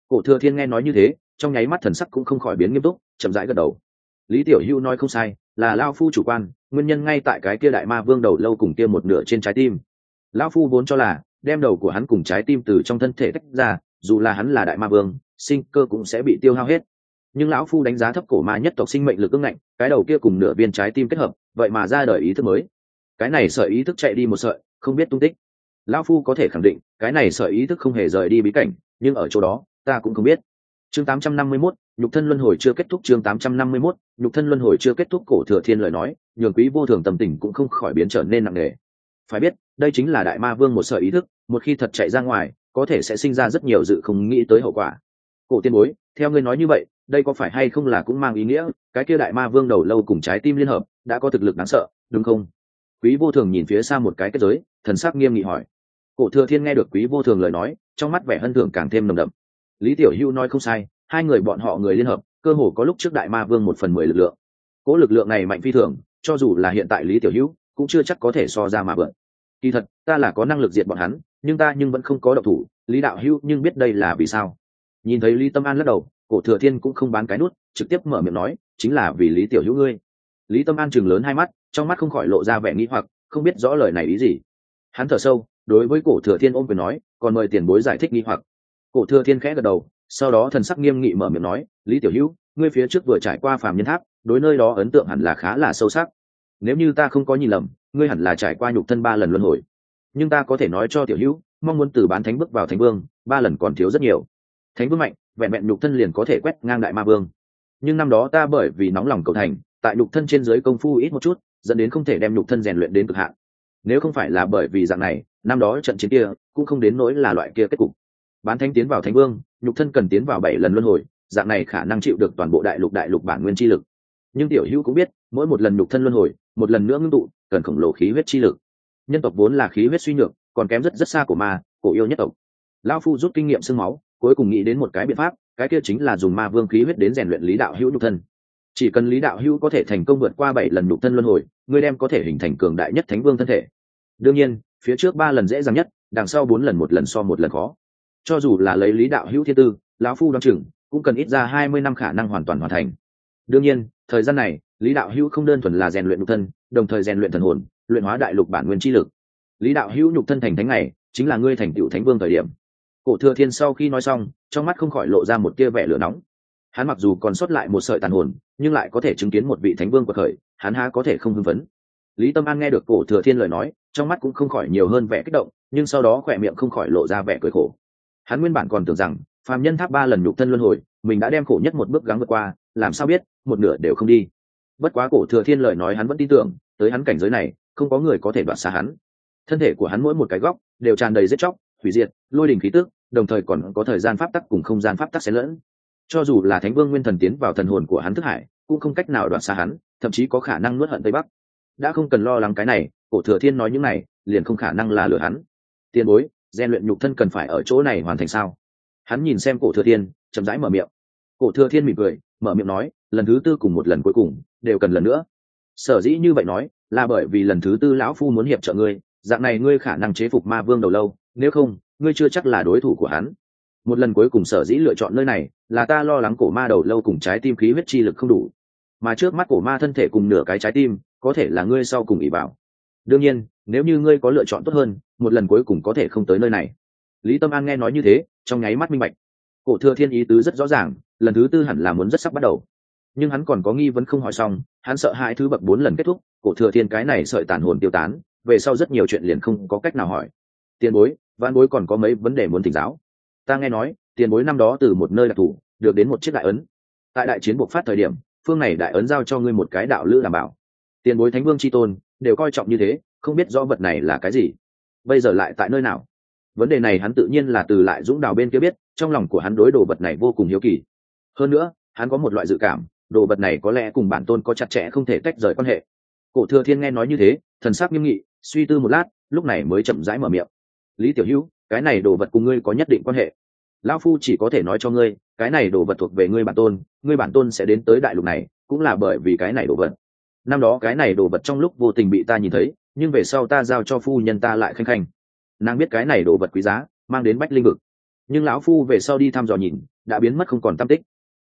Cổ thừa thiên nghe nói như thế, trong nháy mắt thần sắc cũng không khỏi biến nghiêm túc, chậm rãi gật đầu lý tiểu hữu nói không sai là lao phu chủ quan nguyên nhân ngay tại cái kia đại ma vương đầu lâu cùng kia một nửa trên trái tim. Lao phu vốn cho là đem đầu của hắn cùng trái tim từ trong thân thể tách ra dù là hắn là đại ma vương sinh cơ cũng sẽ bị tiêu hao hết. Nhưng lão phu đánh giá thấp cổ ma nhất tộc sinh mệnh lực ưng ngạnh cái đầu kia cùng nửa viên trái tim kết hợp vậy mà ra đời ý thức mới. Cái này sợi ý thức chạy đi một sợi không biết tung tích. Lão phu có thể khẳng định cái này sợi ý thức không hề rời đi bí cảnh nhưng ở chỗ đó ta cũng không biết. Chương 851, nhục thân luân hồi chưa kết thúc chương 851, nhục thân luân hồi chưa kết thúc cổ thừa thiên lời nói nhường quý vô thường tâm tình cũng không khỏi biến trở nên nặng nề. Phải biết đây chính là đại ma vương một sở ý thức một khi thật chạy ra ngoài có thể sẽ sinh ra rất nhiều dự không nghĩ tới hậu quả. Cổ tiên bối theo ngươi nói như vậy đây có phải hay không là cũng mang ý nghĩa cái kia đại ma vương đầu lâu cùng trái tim liên hợp đã có thực lực đáng sợ đúng không? Quý vô thường nhìn phía xa một cái kết giới thần sắc nghiêm nghị hỏi. Cổ thừa thiên nghe được quý vô thường lời nói trong mắt vẻ hân thường càng thêm nồng đậm. Lý tiểu hưu nói không sai hai người bọn họ người liên hợp, cơ hồ có lúc trước đại ma vương một phần mười lực lượng. Cỗ lực lượng này mạnh phi thường, cho dù là hiện tại lý tiểu hữu cũng chưa chắc có thể so ra mà vượn kỳ thật, ta là có năng lực diệt bọn hắn, nhưng ta nhưng vẫn không có độc thủ, lý đạo hữu nhưng biết đây là vì sao. Nhìn thấy lý tâm an lắc đầu, cổ thừa thiên cũng không bán cái nút, trực tiếp mở miệng nói, chính là vì lý tiểu hữu ngươi. Lý tâm an chừng lớn hai mắt, trong mắt không khỏi lộ ra vẻ nghĩ hoặc, không biết rõ lời này ý gì. Hắn thở sâu, đối với cổ thừa thiên ôm quyền nói, còn mời tiền bối giải thích nghi hoặc. Cổ thừa thiên khẽ gật đầu sau đó thần sắc nghiêm nghị mở miệng nói, lý tiểu hữu, ngươi phía trước vừa trải qua phàm nhân tháp, đối nơi đó ấn tượng hẳn là khá là sâu sắc. Nếu như ta không có nhìn lầm, ngươi hẳn là trải qua nhục thân ba lần luân hồi. Nhưng ta có thể nói cho tiểu hữu, mong muốn từ bán thánh bước vào thánh vương, ba lần còn thiếu rất nhiều. Thánh vương mạnh, vẹn vẹn nhục thân liền có thể quét ngang đại ma vương. Nhưng năm đó ta bởi vì nóng lòng cầu thành, tại nhục thân trên dưới công phu ít một chút, dẫn đến không thể đem nhục thân rèn luyện đến cực hạn. Nếu không phải là bởi vì dạng này, năm đó trận chiến kia, cũng không đến nỗi là loại kia kết cục. Bán thánh tiến vào thánh vương nhục thân cần tiến vào bảy lần luân hồi, dạng này khả năng chịu được toàn bộ đại lục đại lục bản nguyên chi lực. Nhưng tiểu hữu cũng biết, mỗi một lần nhục thân luân hồi, một lần nữa ngưng tụ, cần khổng lồ khí huyết chi lực. Nhân tộc vốn là khí huyết suy nhược, còn kém rất rất xa của ma cổ yêu nhất tộc. Lao phu rút kinh nghiệm sương máu, cuối cùng nghĩ đến một cái biện pháp, cái kia chính là dùng ma vương khí huyết đến rèn luyện lý đạo hữu nhục thân. Chỉ cần lý đạo hữu có thể thành công vượt qua bảy lần nhục thân luân hồi, ngươi đem có thể hình thành cường đại nhất thánh vương thân thể. Đương nhiên, phía trước ba lần dễ dàng nhất, đằng sau bốn lần một lần so một lần khó cho dù là lấy lý đạo hữu thiên tư, lão phu đoan chừng cũng cần ít ra hai mươi năm khả năng hoàn toàn hoàn thành. Đương nhiên, thời gian này, lý đạo hữu không đơn thuần là rèn luyện nhục thân, đồng thời rèn luyện thần hồn, luyện hóa đại lục bản nguyên chi lực. Lý đạo hữu nhục thân thành thánh này, chính là ngươi thành tựu thánh vương thời điểm. Cổ thừa thiên sau khi nói xong, trong mắt không khỏi lộ ra một tia vẻ lửa nóng. Hắn mặc dù còn sót lại một sợi tàn hồn, nhưng lại có thể chứng kiến một vị thánh vương của khởi hắn há có thể không hưng phấn. Lý tâm an nghe được cổ thừa thiên lời nói, trong mắt cũng không khỏi nhiều hơn vẻ kích động, nhưng sau đó khỏe miệng không khỏi lộ ra vẻ cười khổ hắn nguyên bản còn tưởng rằng phàm nhân tháp ba lần nhục thân luân hồi, mình đã đem khổ nhất một bước gắng vượt qua, làm sao biết, một nửa đều không đi. Bất quá cổ thừa thiên lời nói hắn vẫn tin tưởng, tới hắn cảnh giới này, không có người có thể đoạt xa hắn. Thân thể của hắn mỗi một cái góc đều tràn đầy giết chóc, hủy diệt, lôi đình khí tức, đồng thời còn có thời gian pháp tắc cùng không gian pháp tắc xen lẫn. Cho dù là thánh vương nguyên thần tiến vào thần hồn của hắn thức hải, cũng không cách nào đoạt xa hắn, thậm chí có khả năng nuốt hận tây bắc. Đã không cần lo lắng cái này, cổ thừa thiên nói những này, liền không khả năng là lừa hắn. Tiền bối gian luyện nhục thân cần phải ở chỗ này hoàn thành sao? Hắn nhìn xem cổ thừa thiên, chậm rãi mở miệng. Cổ thừa thiên mỉm cười, mở miệng nói, lần thứ tư cùng một lần cuối cùng, đều cần lần nữa. Sở dĩ như vậy nói, là bởi vì lần thứ tư lão phu muốn hiệp trợ ngươi, dạng này ngươi khả năng chế phục ma vương đầu lâu, nếu không, ngươi chưa chắc là đối thủ của hắn. Một lần cuối cùng sở dĩ lựa chọn nơi này, là ta lo lắng cổ ma đầu lâu cùng trái tim khí huyết chi lực không đủ. Mà trước mắt cổ ma thân thể cùng nửa cái trái tim, có thể là ngươi sau cùng ỷ bảo đương nhiên, nếu như ngươi có lựa chọn tốt hơn, một lần cuối cùng có thể không tới nơi này. Lý tâm an nghe nói như thế, trong nháy mắt minh bạch. Cổ thừa thiên ý tứ rất rõ ràng, lần thứ tư hẳn là muốn rất sắp bắt đầu. Nhưng hắn còn có nghi vấn không hỏi xong, hắn sợ hai thứ bậc bốn lần kết thúc, cổ thừa thiên cái này sợi tàn hồn tiêu tán, về sau rất nhiều chuyện liền không có cách nào hỏi. Tiền bối văn bối còn có mấy vấn đề muốn thỉnh giáo? Ta nghe nói, tiền bối năm đó từ một nơi đặc thù, được đến một chiếc đại ấn. Tại đại chiến buộc phát thời điểm, phương này đại ấn giao cho ngươi một cái đạo lữ đảm bảo. Tiền bối thánh vương tri tôn đều coi trọng như thế, không biết rõ vật này là cái gì. Bây giờ lại tại nơi nào? Vấn đề này hắn tự nhiên là từ lại dũng đào bên kia biết, trong lòng của hắn đối đồ vật này vô cùng hiếu kỳ. Hơn nữa, hắn có một loại dự cảm, đồ vật này có lẽ cùng bản tôn có chặt chẽ không thể tách rời quan hệ. Cổ thừa thiên nghe nói như thế, thần sắc nghiêm nghị, suy tư một lát, lúc này mới chậm rãi mở miệng. Lý tiểu hữu, cái này đồ vật cùng ngươi có nhất định quan hệ. Lão phu chỉ có thể nói cho ngươi, cái này đồ vật thuộc về ngươi bản tôn, ngươi bản tôn sẽ đến tới đại lục này, cũng là bởi vì cái này đồ vật năm đó cái này đồ vật trong lúc vô tình bị ta nhìn thấy, nhưng về sau ta giao cho phu nhân ta lại khanh khanh. Nàng biết cái này đồ vật quý giá, mang đến bách linh vực. Nhưng lão phu về sau đi thăm dò nhìn, đã biến mất không còn tam tích.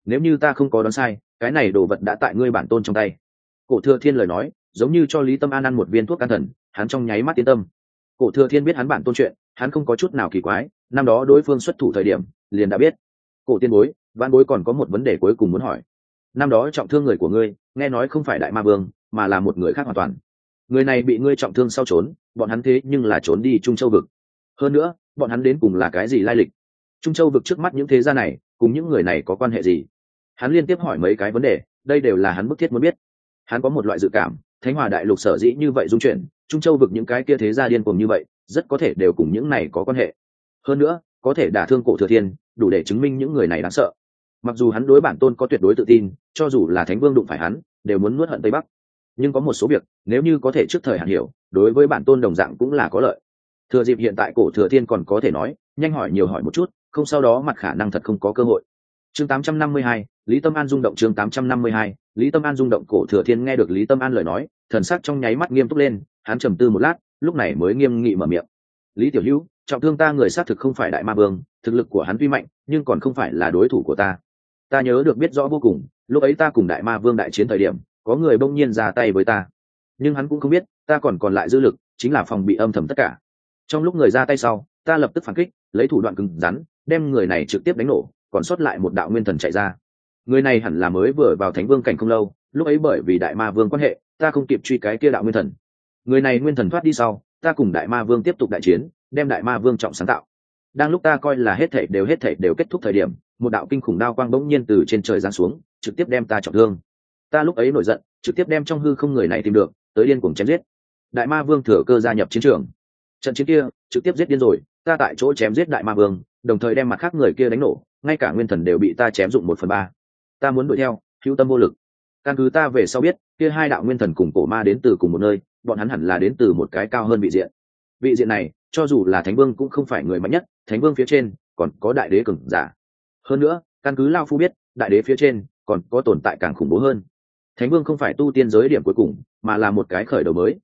Nếu như ta không có đoán sai, cái này đồ vật đã tại ngươi bản tôn trong tay. Cổ thừa thiên lời nói, giống như cho lý tâm an ăn một viên thuốc can thần, hắn trong nháy mắt yên tâm. Cổ thừa thiên biết hắn bản tôn chuyện, hắn không có chút nào kỳ quái, năm đó đối phương xuất thủ thời điểm, liền đã biết. Cổ tiên bối văn bối còn có một vấn đề cuối cùng muốn hỏi năm đó trọng thương người của ngươi, nghe nói không phải đại ma vương, mà là một người khác hoàn toàn. Người này bị ngươi trọng thương sau trốn, bọn hắn thế nhưng là trốn đi trung châu vực. Hơn nữa, bọn hắn đến cùng là cái gì lai lịch? Trung châu vực trước mắt những thế gia này, cùng những người này có quan hệ gì? Hắn liên tiếp hỏi mấy cái vấn đề, đây đều là hắn bức thiết muốn biết. Hắn có một loại dự cảm, thánh hòa đại lục sở dĩ như vậy dung chuyển, trung châu vực những cái kia thế gia điên cùng như vậy, rất có thể đều cùng những này có quan hệ. Hơn nữa, có thể đả thương cổ thừa thiên, đủ để chứng minh những người này đáng sợ mặc dù hắn đối bản tôn có tuyệt đối tự tin cho dù là thánh vương đụng phải hắn đều muốn nuốt hận tây bắc. Nhưng có một số việc nếu như có thể trước thời hạn hiểu đối với bản tôn đồng dạng cũng là có lợi. Thừa dịp hiện tại cổ thừa thiên còn có thể nói nhanh hỏi nhiều hỏi một chút không sau đó mặt khả năng thật không có cơ hội. Chương 852, lý tâm an rung động chương 852, lý tâm an rung động cổ thừa thiên nghe được lý tâm an lời nói thần sắc trong nháy mắt nghiêm túc lên hắn trầm tư một lát lúc này mới nghiêm nghị mở miệng. Lý tiểu hữu trọng thương ta người xác thực không phải đại ma vương thực lực của hắn tuy mạnh nhưng còn không phải là đối thủ của ta ta nhớ được biết rõ vô cùng, lúc ấy ta cùng đại ma vương đại chiến thời điểm, có người bỗng nhiên ra tay với ta. Nhưng hắn cũng không biết, ta còn còn lại dư lực, chính là phòng bị âm thầm tất cả. Trong lúc người ra tay sau, ta lập tức phản kích, lấy thủ đoạn cứng rắn, đem người này trực tiếp đánh nổ, còn sót lại một đạo nguyên thần chạy ra. Người này hẳn là mới vừa vào thánh vương cảnh không lâu, lúc ấy bởi vì đại ma vương quan hệ, ta không kịp truy cái kia đạo nguyên thần. Người này nguyên thần thoát đi sau, ta cùng đại ma vương tiếp tục đại chiến, đem đại ma vương trọng sáng tạo. Đang lúc ta coi là hết thảy đều, hết thảy đều kết thúc thời điểm một đạo kinh khủng đao quang bỗng nhiên từ trên trời giáng xuống, trực tiếp đem ta trọng thương. Ta lúc ấy nổi giận, trực tiếp đem trong hư không người này tìm được, tới điên cuồng chém giết. Đại ma vương thừa cơ gia nhập chiến trường. Trận chiến kia, trực tiếp giết điên rồi, ta tại chỗ chém giết đại ma vương, đồng thời đem mặt khác người kia đánh nổ, ngay cả nguyên thần đều bị ta chém dụng một phần ba. Ta muốn đuổi theo, hữu tâm vô lực. Căn cứ ta về sau biết, kia hai đạo nguyên thần cùng cổ ma đến từ cùng một nơi, bọn hắn hẳn là đến từ một cái cao hơn vị diện. Vị diện này, cho dù là thánh vương cũng không phải người mạnh nhất, thánh vương phía trên, còn có đại đế cường giả hơn nữa, căn cứ lao phu biết, đại đế phía trên còn có tồn tại càng khủng bố hơn. Thánh vương không phải tu tiên giới điểm cuối cùng, mà là một cái khởi đầu mới.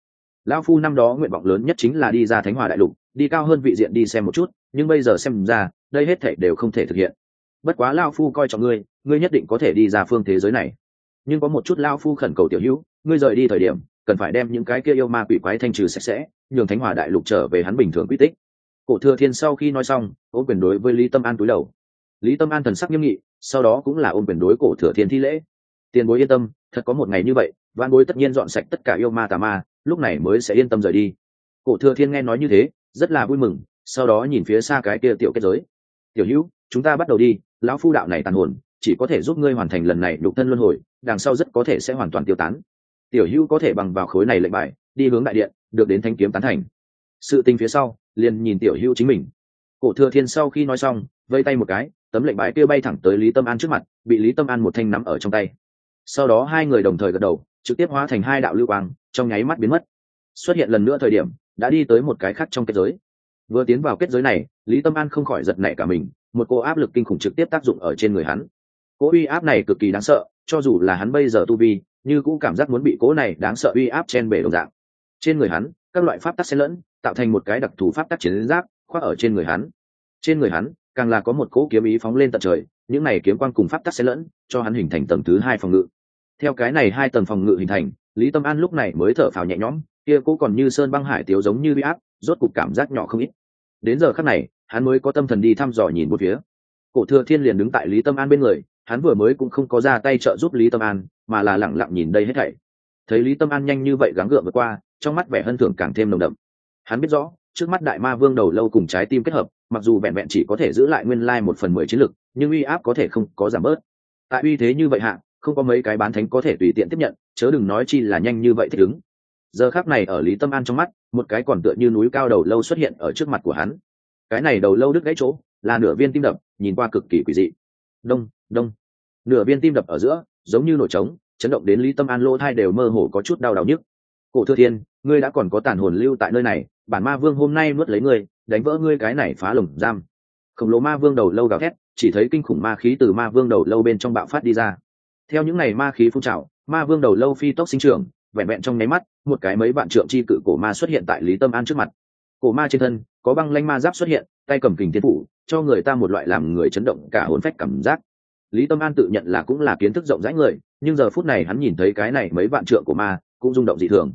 Lao phu năm đó nguyện vọng lớn nhất chính là đi ra thánh hòa đại lục, đi cao hơn vị diện đi xem một chút, nhưng bây giờ xem ra, đây hết thể đều không thể thực hiện. Bất quá lao phu coi trọng ngươi ngươi nhất định có thể đi ra phương thế giới này. Nhưng có một chút lao phu khẩn cầu tiểu hữu, ngươi rời đi thời điểm, cần phải đem những cái kia yêu ma quỷ quái thanh trừ sạch sẽ, nhường thánh hòa đại lục trở về hắn bình thường quy tích. Cổ thừa thiên sau khi nói xong ô quyền đối với lý tâm an túi đầu lý tâm an thần sắc nghiêm nghị, sau đó cũng là ôm quyền đối cổ thừa thiên thi lễ. Tiền bối yên tâm, thật có một ngày như vậy văn bối tất nhiên dọn sạch tất cả yêu ma tà ma, lúc này mới sẽ yên tâm rời đi. Cổ thừa thiên nghe nói như thế, rất là vui mừng, sau đó nhìn phía xa cái kia tiểu kết giới. Tiểu hữu, chúng ta bắt đầu đi, lão phu đạo này tàn hồn, chỉ có thể giúp ngươi hoàn thành lần này đục thân luân hồi, đằng sau rất có thể sẽ hoàn toàn tiêu tán. Tiểu hữu có thể bằng vào khối này lệnh bài, đi hướng đại điện, được đến thanh kiếm tán thành. Sự tình phía sau, liền nhìn tiểu hữu chính mình. Cổ thừa thiên sau khi nói xong vây tay một cái tấm lệnh bài kia bay thẳng tới lý tâm an trước mặt, bị lý tâm an một thanh nắm ở trong tay. Sau đó hai người đồng thời gật đầu, trực tiếp hóa thành hai đạo lưu quang, trong nháy mắt biến mất. Xuất hiện lần nữa thời điểm, đã đi tới một cái khác trong kết giới. Vừa tiến vào kết giới này, lý tâm an không khỏi giật nảy cả mình, một cô áp lực kinh khủng trực tiếp tác dụng ở trên người hắn. Cỗ uy áp này cực kỳ đáng sợ, cho dù là hắn bây giờ tu vi, như cũng cảm giác muốn bị cỗ này đáng sợ uy áp trên bể đồng dạng. Trên người hắn, các loại pháp tắc xen lẫn, tạo thành một cái đặc thù pháp tắc chiến giáp, khoác ở trên người hắn. Trên người hắn càng là có một cỗ kiếm ý phóng lên tận trời, những này kiếm quan cùng pháp tắc xen lẫn, cho hắn hình thành tầng thứ hai phòng ngự. Theo cái này hai tầng phòng ngự hình thành, lý tâm an lúc này mới thở phào nhẹ nhõm, kia cỗ còn như sơn băng hải tiếu giống như bị áp, rốt cục cảm giác nhỏ không ít. Đến giờ khắc này, hắn mới có tâm thần đi thăm dò nhìn một phía. Cổ thừa thiên liền đứng tại lý tâm an bên người, hắn vừa mới cũng không có ra tay trợ giúp lý tâm an, mà là lẳng lặng nhìn đây hết thảy. Thấy lý tâm an nhanh như vậy gắng gượng vượt qua, trong mắt vẻ hân thưởng càng thêm nồng đậm. Hắn biết rõ, trước mắt đại ma vương đầu lâu cùng trái tim kết hợp mặc dù vẹn vẹn chỉ có thể giữ lại nguyên lai một phần mười chiến lực nhưng uy áp có thể không có giảm bớt. Tại uy thế như vậy hạ, không có mấy cái bán thánh có thể tùy tiện tiếp nhận, chớ đừng nói chi là nhanh như vậy thích ứng. Giờ khác này ở lý tâm an trong mắt, một cái còn tựa như núi cao đầu lâu xuất hiện ở trước mặt của hắn. Cái này đầu lâu đứt gãy chỗ, là nửa viên tim đập, nhìn qua cực kỳ quỷ dị. Đông đông. Nửa viên tim đập ở giữa, giống như nổi trống, chấn động đến lý tâm an lỗ thai đều mơ hồ có chút đau đau nhức. Cổ thừa thiên, ngươi đã còn có tàn hồn lưu tại nơi này, bản ma vương hôm nay nuốt lấy ngươi đánh vỡ ngươi cái này phá lồng giam. Khổng lồ ma vương đầu lâu gào thét, chỉ thấy kinh khủng ma khí từ ma vương đầu lâu bên trong bạo phát đi ra. Theo những ngày ma khí phun trào, ma vương đầu lâu phi tốc sinh trưởng, vẹn vẹn trong nháy mắt, một cái mấy vạn trượng chi cự cổ ma xuất hiện tại lý tâm an trước mặt. Cổ ma trên thân, có băng lanh ma giáp xuất hiện, tay cầm kình tiến phủ, cho người ta một loại làm người chấn động cả hồn phách cảm giác. Lý tâm an tự nhận là cũng là kiến thức rộng rãi người, nhưng giờ phút này hắn nhìn thấy cái này mấy vạn trượng của ma, cũng rung động dị thường.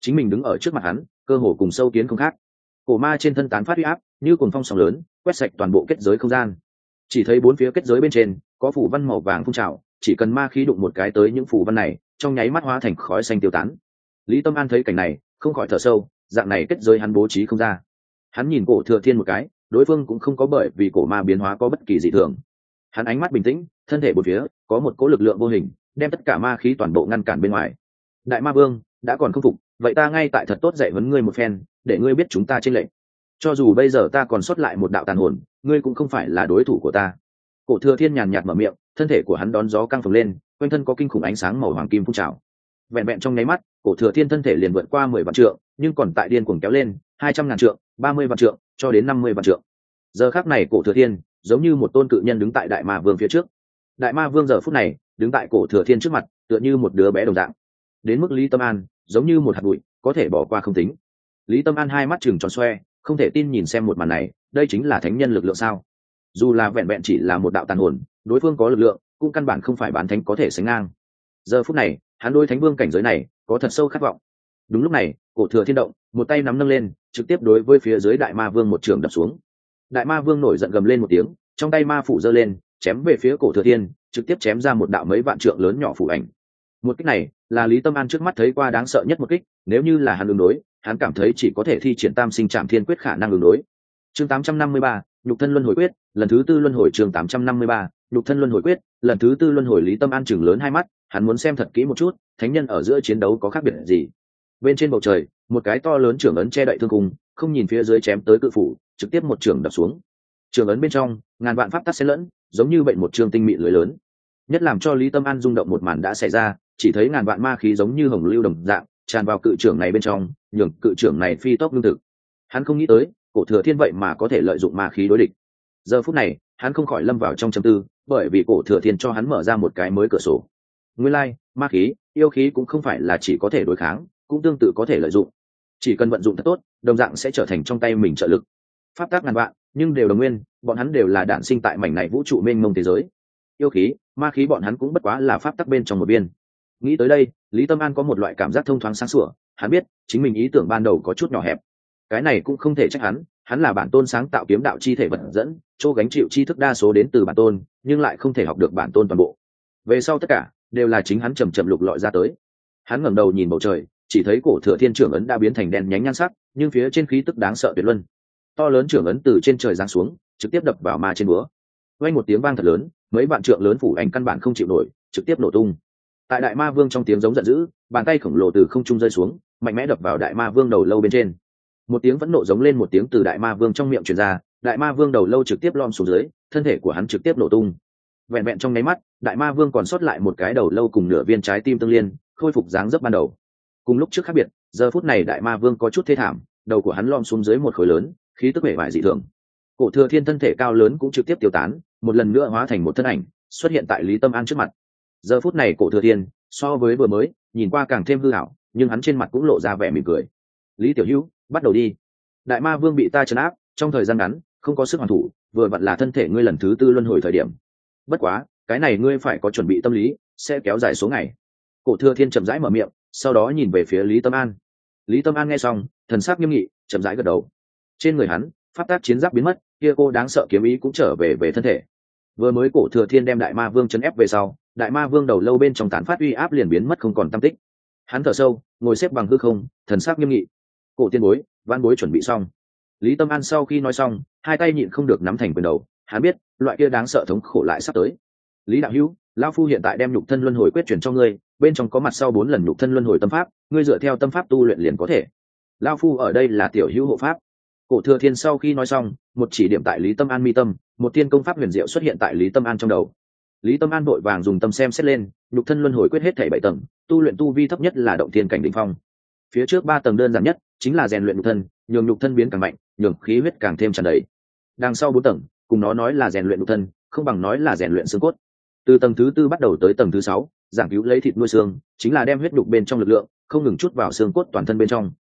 Chính mình đứng ở trước mặt hắn, cơ hồ cùng sâu kiến không khác cổ ma trên thân tán phát huy áp, như cồn phong sóng lớn, quét sạch toàn bộ kết giới không gian. Chỉ thấy bốn phía kết giới bên trên, có phủ văn màu vàng phun trào, chỉ cần ma khí đụng một cái tới những phủ văn này, trong nháy mắt hóa thành khói xanh tiêu tán. Lý tâm an thấy cảnh này, không khỏi thở sâu, dạng này kết giới hắn bố trí không ra. Hắn nhìn cổ thừa thiên một cái, đối phương cũng không có bởi vì cổ ma biến hóa có bất kỳ dị thường. Hắn ánh mắt bình tĩnh, thân thể một phía, có một cỗ lực lượng vô hình, đem tất cả ma khí toàn bộ ngăn cản bên ngoài. Đại ma vương, đã còn không phục vậy ta ngay tại thật tốt dạy vấn ngươi một phen, để ngươi biết chúng ta trên lệnh cho dù bây giờ ta còn xuất lại một đạo tàn hồn, ngươi cũng không phải là đối thủ của ta. Cổ thừa thiên nhàn nhạt mở miệng, thân thể của hắn đón gió căng phồng lên, quanh thân có kinh khủng ánh sáng màu hoàng kim phun trào. Vẹn vẹn trong nháy mắt, cổ thừa thiên thân thể liền vượt qua mười vạn trượng, nhưng còn tại điên cuồng kéo lên, hai trăm ngàn trượng, ba mươi vạn trượng, cho đến năm mươi vạn trượng. Giờ khác này cổ thừa thiên, giống như một tôn cự nhân đứng tại đại ma vương phía trước. Đại ma vương giờ phút này, đứng tại cổ thừa thiên trước mặt, tựa như một đứa bé đồng dạng. Đến mức lý tâm an giống như một hạt bụi, có thể bỏ qua không tính. Lý tâm an hai mắt chừng tròn xoe, không thể tin nhìn xem một màn này, đây chính là thánh nhân lực lượng sao? Dù là vẹn vẹn chỉ là một đạo tàn hồn, đối phương có lực lượng, cũng căn bản không phải bán thánh có thể sánh ngang. Giờ phút này, hắn đôi thánh vương cảnh giới này, có thật sâu khát vọng. Đúng lúc này, cổ thừa thiên động, một tay nắm nâng lên, trực tiếp đối với phía dưới đại ma vương một trường đập xuống. Đại ma vương nổi giận gầm lên một tiếng, trong tay ma phủ giơ lên, chém về phía cổ thừa thiên, trực tiếp chém ra một đạo mấy vạn trượng lớn nhỏ phủ ảnh một kích này là lý tâm an trước mắt thấy qua đáng sợ nhất một kích nếu như là hắn ứng đối hắn cảm thấy chỉ có thể thi triển tam sinh trạm thiên quyết khả năng ứng đối. Chương 853, nhục thân luân hồi quyết lần thứ tư luân hồi chương 853, nhục thân luân hồi quyết lần thứ tư luân hồi lý tâm an chừng lớn hai mắt hắn muốn xem thật kỹ một chút thánh nhân ở giữa chiến đấu có khác biệt gì. Bên trên bầu trời một cái to lớn trưởng ấn che đậy thương cung không nhìn phía dưới chém tới cự phủ trực tiếp một trường đập xuống. Trường ấn bên trong ngàn vạn pháp tắc xen lẫn giống như bệnh một trường tinh mị lưới lớn. Nhất làm cho lý tâm an rung động một màn đã xảy ra chỉ thấy ngàn vạn ma khí giống như hồng lưu đồng dạng tràn vào cự trưởng này bên trong nhường cự trưởng này phi tốc lương thực. Hắn không nghĩ tới cổ thừa thiên vậy mà có thể lợi dụng ma khí đối địch. Giờ phút này hắn không khỏi lâm vào trong châm tư bởi vì cổ thừa thiên cho hắn mở ra một cái mới cửa sổ. Nguyên lai、like, ma khí yêu khí cũng không phải là chỉ có thể đối kháng cũng tương tự có thể lợi dụng. Chỉ cần vận dụng thật tốt đồng dạng sẽ trở thành trong tay mình trợ lực. Pháp tác ngàn vạn nhưng đều đồng nguyên bọn hắn đều là đản sinh tại mảnh này vũ trụ mênh mông thế giới. Yêu khí ma khí bọn hắn cũng bất quá là pháp tắc bên trong một biên nghĩ tới đây, lý tâm an có một loại cảm giác thông thoáng sáng sủa, hắn biết, chính mình ý tưởng ban đầu có chút nhỏ hẹp. Cái này cũng không thể trách hắn hắn là bản tôn sáng tạo kiếm đạo chi thể vật dẫn, chỗ gánh chịu chi thức đa số đến từ bản tôn, nhưng lại không thể học được bản tôn toàn bộ. Về sau tất cả, đều là chính hắn chầm chậm lục lọi ra tới. Hắn ngẩng đầu nhìn bầu trời, chỉ thấy cổ thừa thiên trưởng ấn đã biến thành đèn nhánh nhan sắc, nhưng phía trên khí tức đáng sợ tuyệt luân. To lớn trưởng ấn từ trên trời giáng xuống, trực tiếp đập vào ma trên búa. Quanh một tiếng vang thật lớn, mấy bạn trượng lớn phủ ảnh căn bản không chịu nổi, trực tiếp nổ tung tại đại ma vương trong tiếng giống giận dữ, bàn tay khổng lồ từ không trung rơi xuống, mạnh mẽ đập vào đại ma vương đầu lâu bên trên. Một tiếng vẫn nộ giống lên một tiếng từ đại ma vương trong miệng truyền ra, đại ma vương đầu lâu trực tiếp lom xuống dưới, thân thể của hắn trực tiếp nổ tung. Vẹn vẹn trong nháy mắt, đại ma vương còn sót lại một cái đầu lâu cùng nửa viên trái tim tương liên, khôi phục dáng dấp ban đầu. Cùng lúc trước khác biệt, giờ phút này đại ma vương có chút thê thảm, đầu của hắn lom xuống dưới một khối lớn, khí tức vẻ vải dị thường. Cổ thừa thiên thân thể cao lớn cũng trực tiếp tiêu tán, một lần nữa hóa thành một thân ảnh, xuất hiện tại lý tâm an trước mặt giờ phút này cổ thừa thiên, so với vừa mới, nhìn qua càng thêm hư hảo nhưng hắn trên mặt cũng lộ ra vẻ mỉm cười. Lý tiểu hữu, bắt đầu đi. Đại ma vương bị ta chấn áp, trong thời gian ngắn, không có sức hoàn thủ, vừa vặn là thân thể ngươi lần thứ tư luân hồi thời điểm. Bất quá, cái này ngươi phải có chuẩn bị tâm lý, sẽ kéo dài số ngày. Cổ thừa thiên chậm rãi mở miệng, sau đó nhìn về phía lý tâm an. Lý tâm an nghe xong, thần sắc nghiêm nghị, chậm rãi gật đầu. Trên người hắn, pháp tác chiến giáp biến mất, kia cô đáng sợ kiếm ý cũng trở về về thân thể vừa mới cổ thừa thiên đem đại ma vương chấn ép về sau, đại ma vương đầu lâu bên trong tán phát uy áp liền biến mất không còn tam tích. Hắn thở sâu, ngồi xếp bằng hư không, thần sắc nghiêm nghị. Cổ tiên bối văn bối chuẩn bị xong. Lý tâm an sau khi nói xong, hai tay nhịn không được nắm thành quyền đầu. Hắn biết, loại kia đáng sợ thống khổ lại sắp tới. Lý đạo hữu lao phu hiện tại đem nhục thân luân hồi quyết chuyển cho ngươi, bên trong có mặt sau bốn lần nhục thân luân hồi tâm pháp, ngươi dựa theo tâm pháp tu luyện liền có thể. Lao phu ở đây là tiểu hữu hộ pháp. Cổ thừa thiên sau khi nói xong, một chỉ điểm tại lý tâm an mi tâm một thiên công pháp huyền diệu xuất hiện tại lý tâm an trong đầu. Lý tâm an vội vàng dùng tâm xem xét lên, nhục thân luân hồi quyết hết thảy bảy tầng, tu luyện tu vi thấp nhất là động thiên cảnh đ ỉ n h phong. Phía trước ba tầng đơn giản nhất chính là rèn luyện nhục thân, nhường nhục thân biến càng mạnh, nhường khí huyết càng thêm tràn đầy. Đằng sau bốn tầng, cùng nó nói là rèn luyện nhục thân, không bằng nói là rèn luyện xương cốt. Từ tầng thứ tư bắt đầu tới tầng thứ sáu, giảng cứu lấy thịt nuôi xương, chính là đem huyết nhục bên trong lực lượng, không ngừng chút vào xương cốt toàn thân bên trong.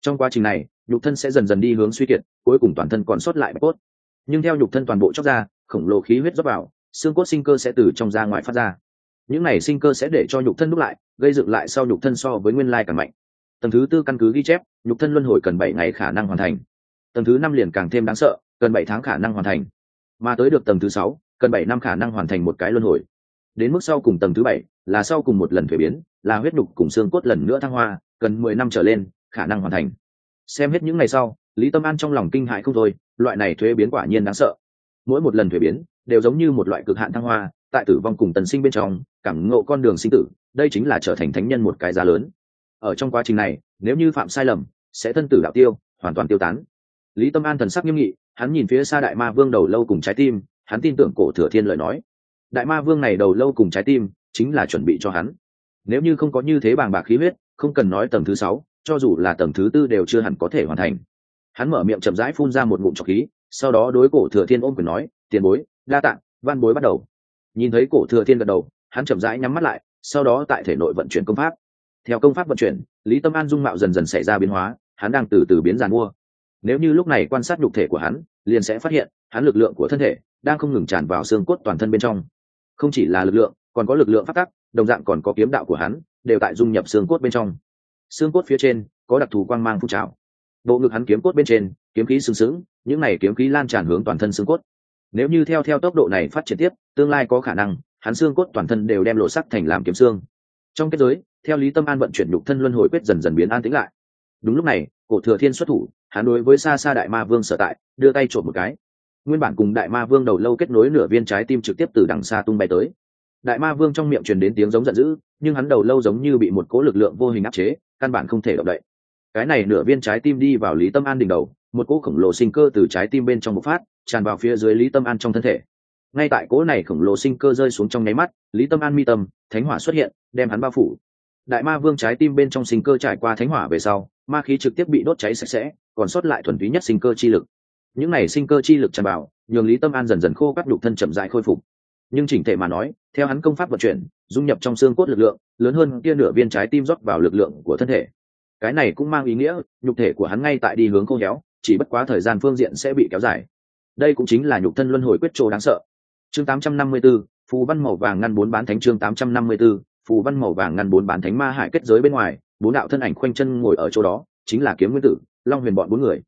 Trong quá trình này, nhục thân sẽ dần dần đi hướng suy kiệt, cuối cùng toàn thân còn sót lại bạch cốt nhưng theo nhục thân toàn bộ chóc ra, khổng lồ khí huyết dốc vào, xương cốt sinh cơ sẽ từ trong ra ngoài phát ra. Những này sinh cơ sẽ để cho nhục thân đúc lại, gây dựng lại sau nhục thân so với nguyên lai càng mạnh. Tầng thứ tư căn cứ ghi chép, nhục thân luân hồi cần bảy ngày khả năng hoàn thành. Tầng thứ năm liền càng thêm đáng sợ, cần bảy tháng khả năng hoàn thành. Mà tới được tầng thứ sáu, cần bảy năm khả năng hoàn thành một cái luân hồi. Đến mức sau cùng tầng thứ bảy, là sau cùng một lần thuế biến, là huyết nhục cùng xương cốt lần nữa thăng hoa, cần mười năm trở lên, khả năng hoàn thành. Xem hết những ngày sau, lý tâm an trong lòng kinh hại không thôi loại này thuế biến quả nhiên đáng sợ. Mỗi một lần thuế biến đều giống như một loại cực hạn thăng hoa, tại tử vong cùng tần sinh bên trong, cảm ngộ con đường sinh tử, đây chính là trở thành thánh nhân một cái giá lớn. Ở trong quá trình này, nếu như phạm sai lầm, sẽ thân tử đạo tiêu, hoàn toàn tiêu tán. Lý tâm an thần sắc nghiêm nghị, hắn nhìn phía xa đại ma vương đầu lâu cùng trái tim, hắn tin tưởng cổ thừa thiên lời nói. Đại ma vương này đầu lâu cùng trái tim, chính là chuẩn bị cho hắn. Nếu như không có như thế bàng bạc khí huyết, không cần nói tầng thứ sáu, cho dù là tầng thứ tư đều chưa hẳn có thể hoàn thành hắn mở miệng chậm rãi phun ra một ngụm trọc khí, sau đó đối cổ thừa thiên ôm quyền nói, tiền bối, đa tạng văn bối bắt đầu. Nhìn thấy cổ thừa thiên gật đầu, hắn chậm rãi nhắm mắt lại, sau đó tại thể nội vận chuyển công pháp. Theo công pháp vận chuyển, lý tâm an dung mạo dần dần xảy ra biến hóa, hắn đang từ từ biến giàn mua. Nếu như lúc này quan sát nhục thể của hắn, liền sẽ phát hiện, hắn lực lượng của thân thể đang không ngừng tràn vào xương cốt toàn thân bên trong. Không chỉ là lực lượng, còn có lực lượng phát tắc, đồng dạng còn có kiếm đạo của hắn, đều tại dung nhập xương cốt bên trong. Xương cốt phía trên có đặc thù quang mang phun trào bộ ngực hắn kiếm cốt bên trên, kiếm khí sừng sững, những này kiếm khí lan tràn hướng toàn thân xương cốt. Nếu như theo theo tốc độ này phát triển tiếp, tương lai có khả năng, hắn xương cốt toàn thân đều đem lộ sắc thành làm kiếm xương. Trong kết giới, theo lý tâm an vận chuyển nhục thân luân hồi quyết dần dần biến an tĩnh lại. Đúng lúc này, cổ thừa thiên xuất thủ, hắn đối với xa xa đại ma vương sở tại, đưa tay trộm một cái. Nguyên bản cùng đại ma vương đầu lâu kết nối nửa viên trái tim trực tiếp từ đằng xa tung bay tới. Đại ma vương trong miệng truyền đến tiếng giống giận dữ, nhưng hắn đầu lâu giống như bị một cố lực lượng vô hình áp chế, căn bản không thể động đậy cái này nửa viên trái tim đi vào lý tâm an đỉnh đầu, một cỗ khổng lồ sinh cơ từ trái tim bên trong bộc phát, tràn vào phía dưới lý tâm an trong thân thể. Ngay tại cỗ này khổng lồ sinh cơ rơi xuống trong nháy mắt, lý tâm an mi tâm, thánh hỏa xuất hiện, đem hắn bao phủ. Đại ma vương trái tim bên trong sinh cơ trải qua thánh hỏa về sau, ma khí trực tiếp bị đốt cháy sạch sẽ, còn sót lại thuần túy nhất sinh cơ chi lực. Những này sinh cơ chi lực tràn vào, nhường lý tâm an dần dần khô các lục thân chậm dại khôi phục. Nhưng chỉnh thể mà nói, theo hắn công pháp vận chuyển, dung nhập trong xương cốt lực lượng, lớn hơn kia nửa viên trái tim rót vào lực lượng của thân thể cái này cũng mang ý nghĩa nhục thể của hắn ngay tại đi hướng khô héo chỉ bất quá thời gian phương diện sẽ bị kéo dài. Đây cũng chính là nhục thân luân hồi quyết trô đáng sợ. Chương 854, phù văn màu vàng ngăn bốn bán thánh chương 854, phù văn màu vàng ngăn bốn bán thánh ma hải kết giới bên ngoài bốn đạo thân ảnh khoanh chân ngồi ở chỗ đó chính là kiếm nguyên tử long huyền bọn bốn người.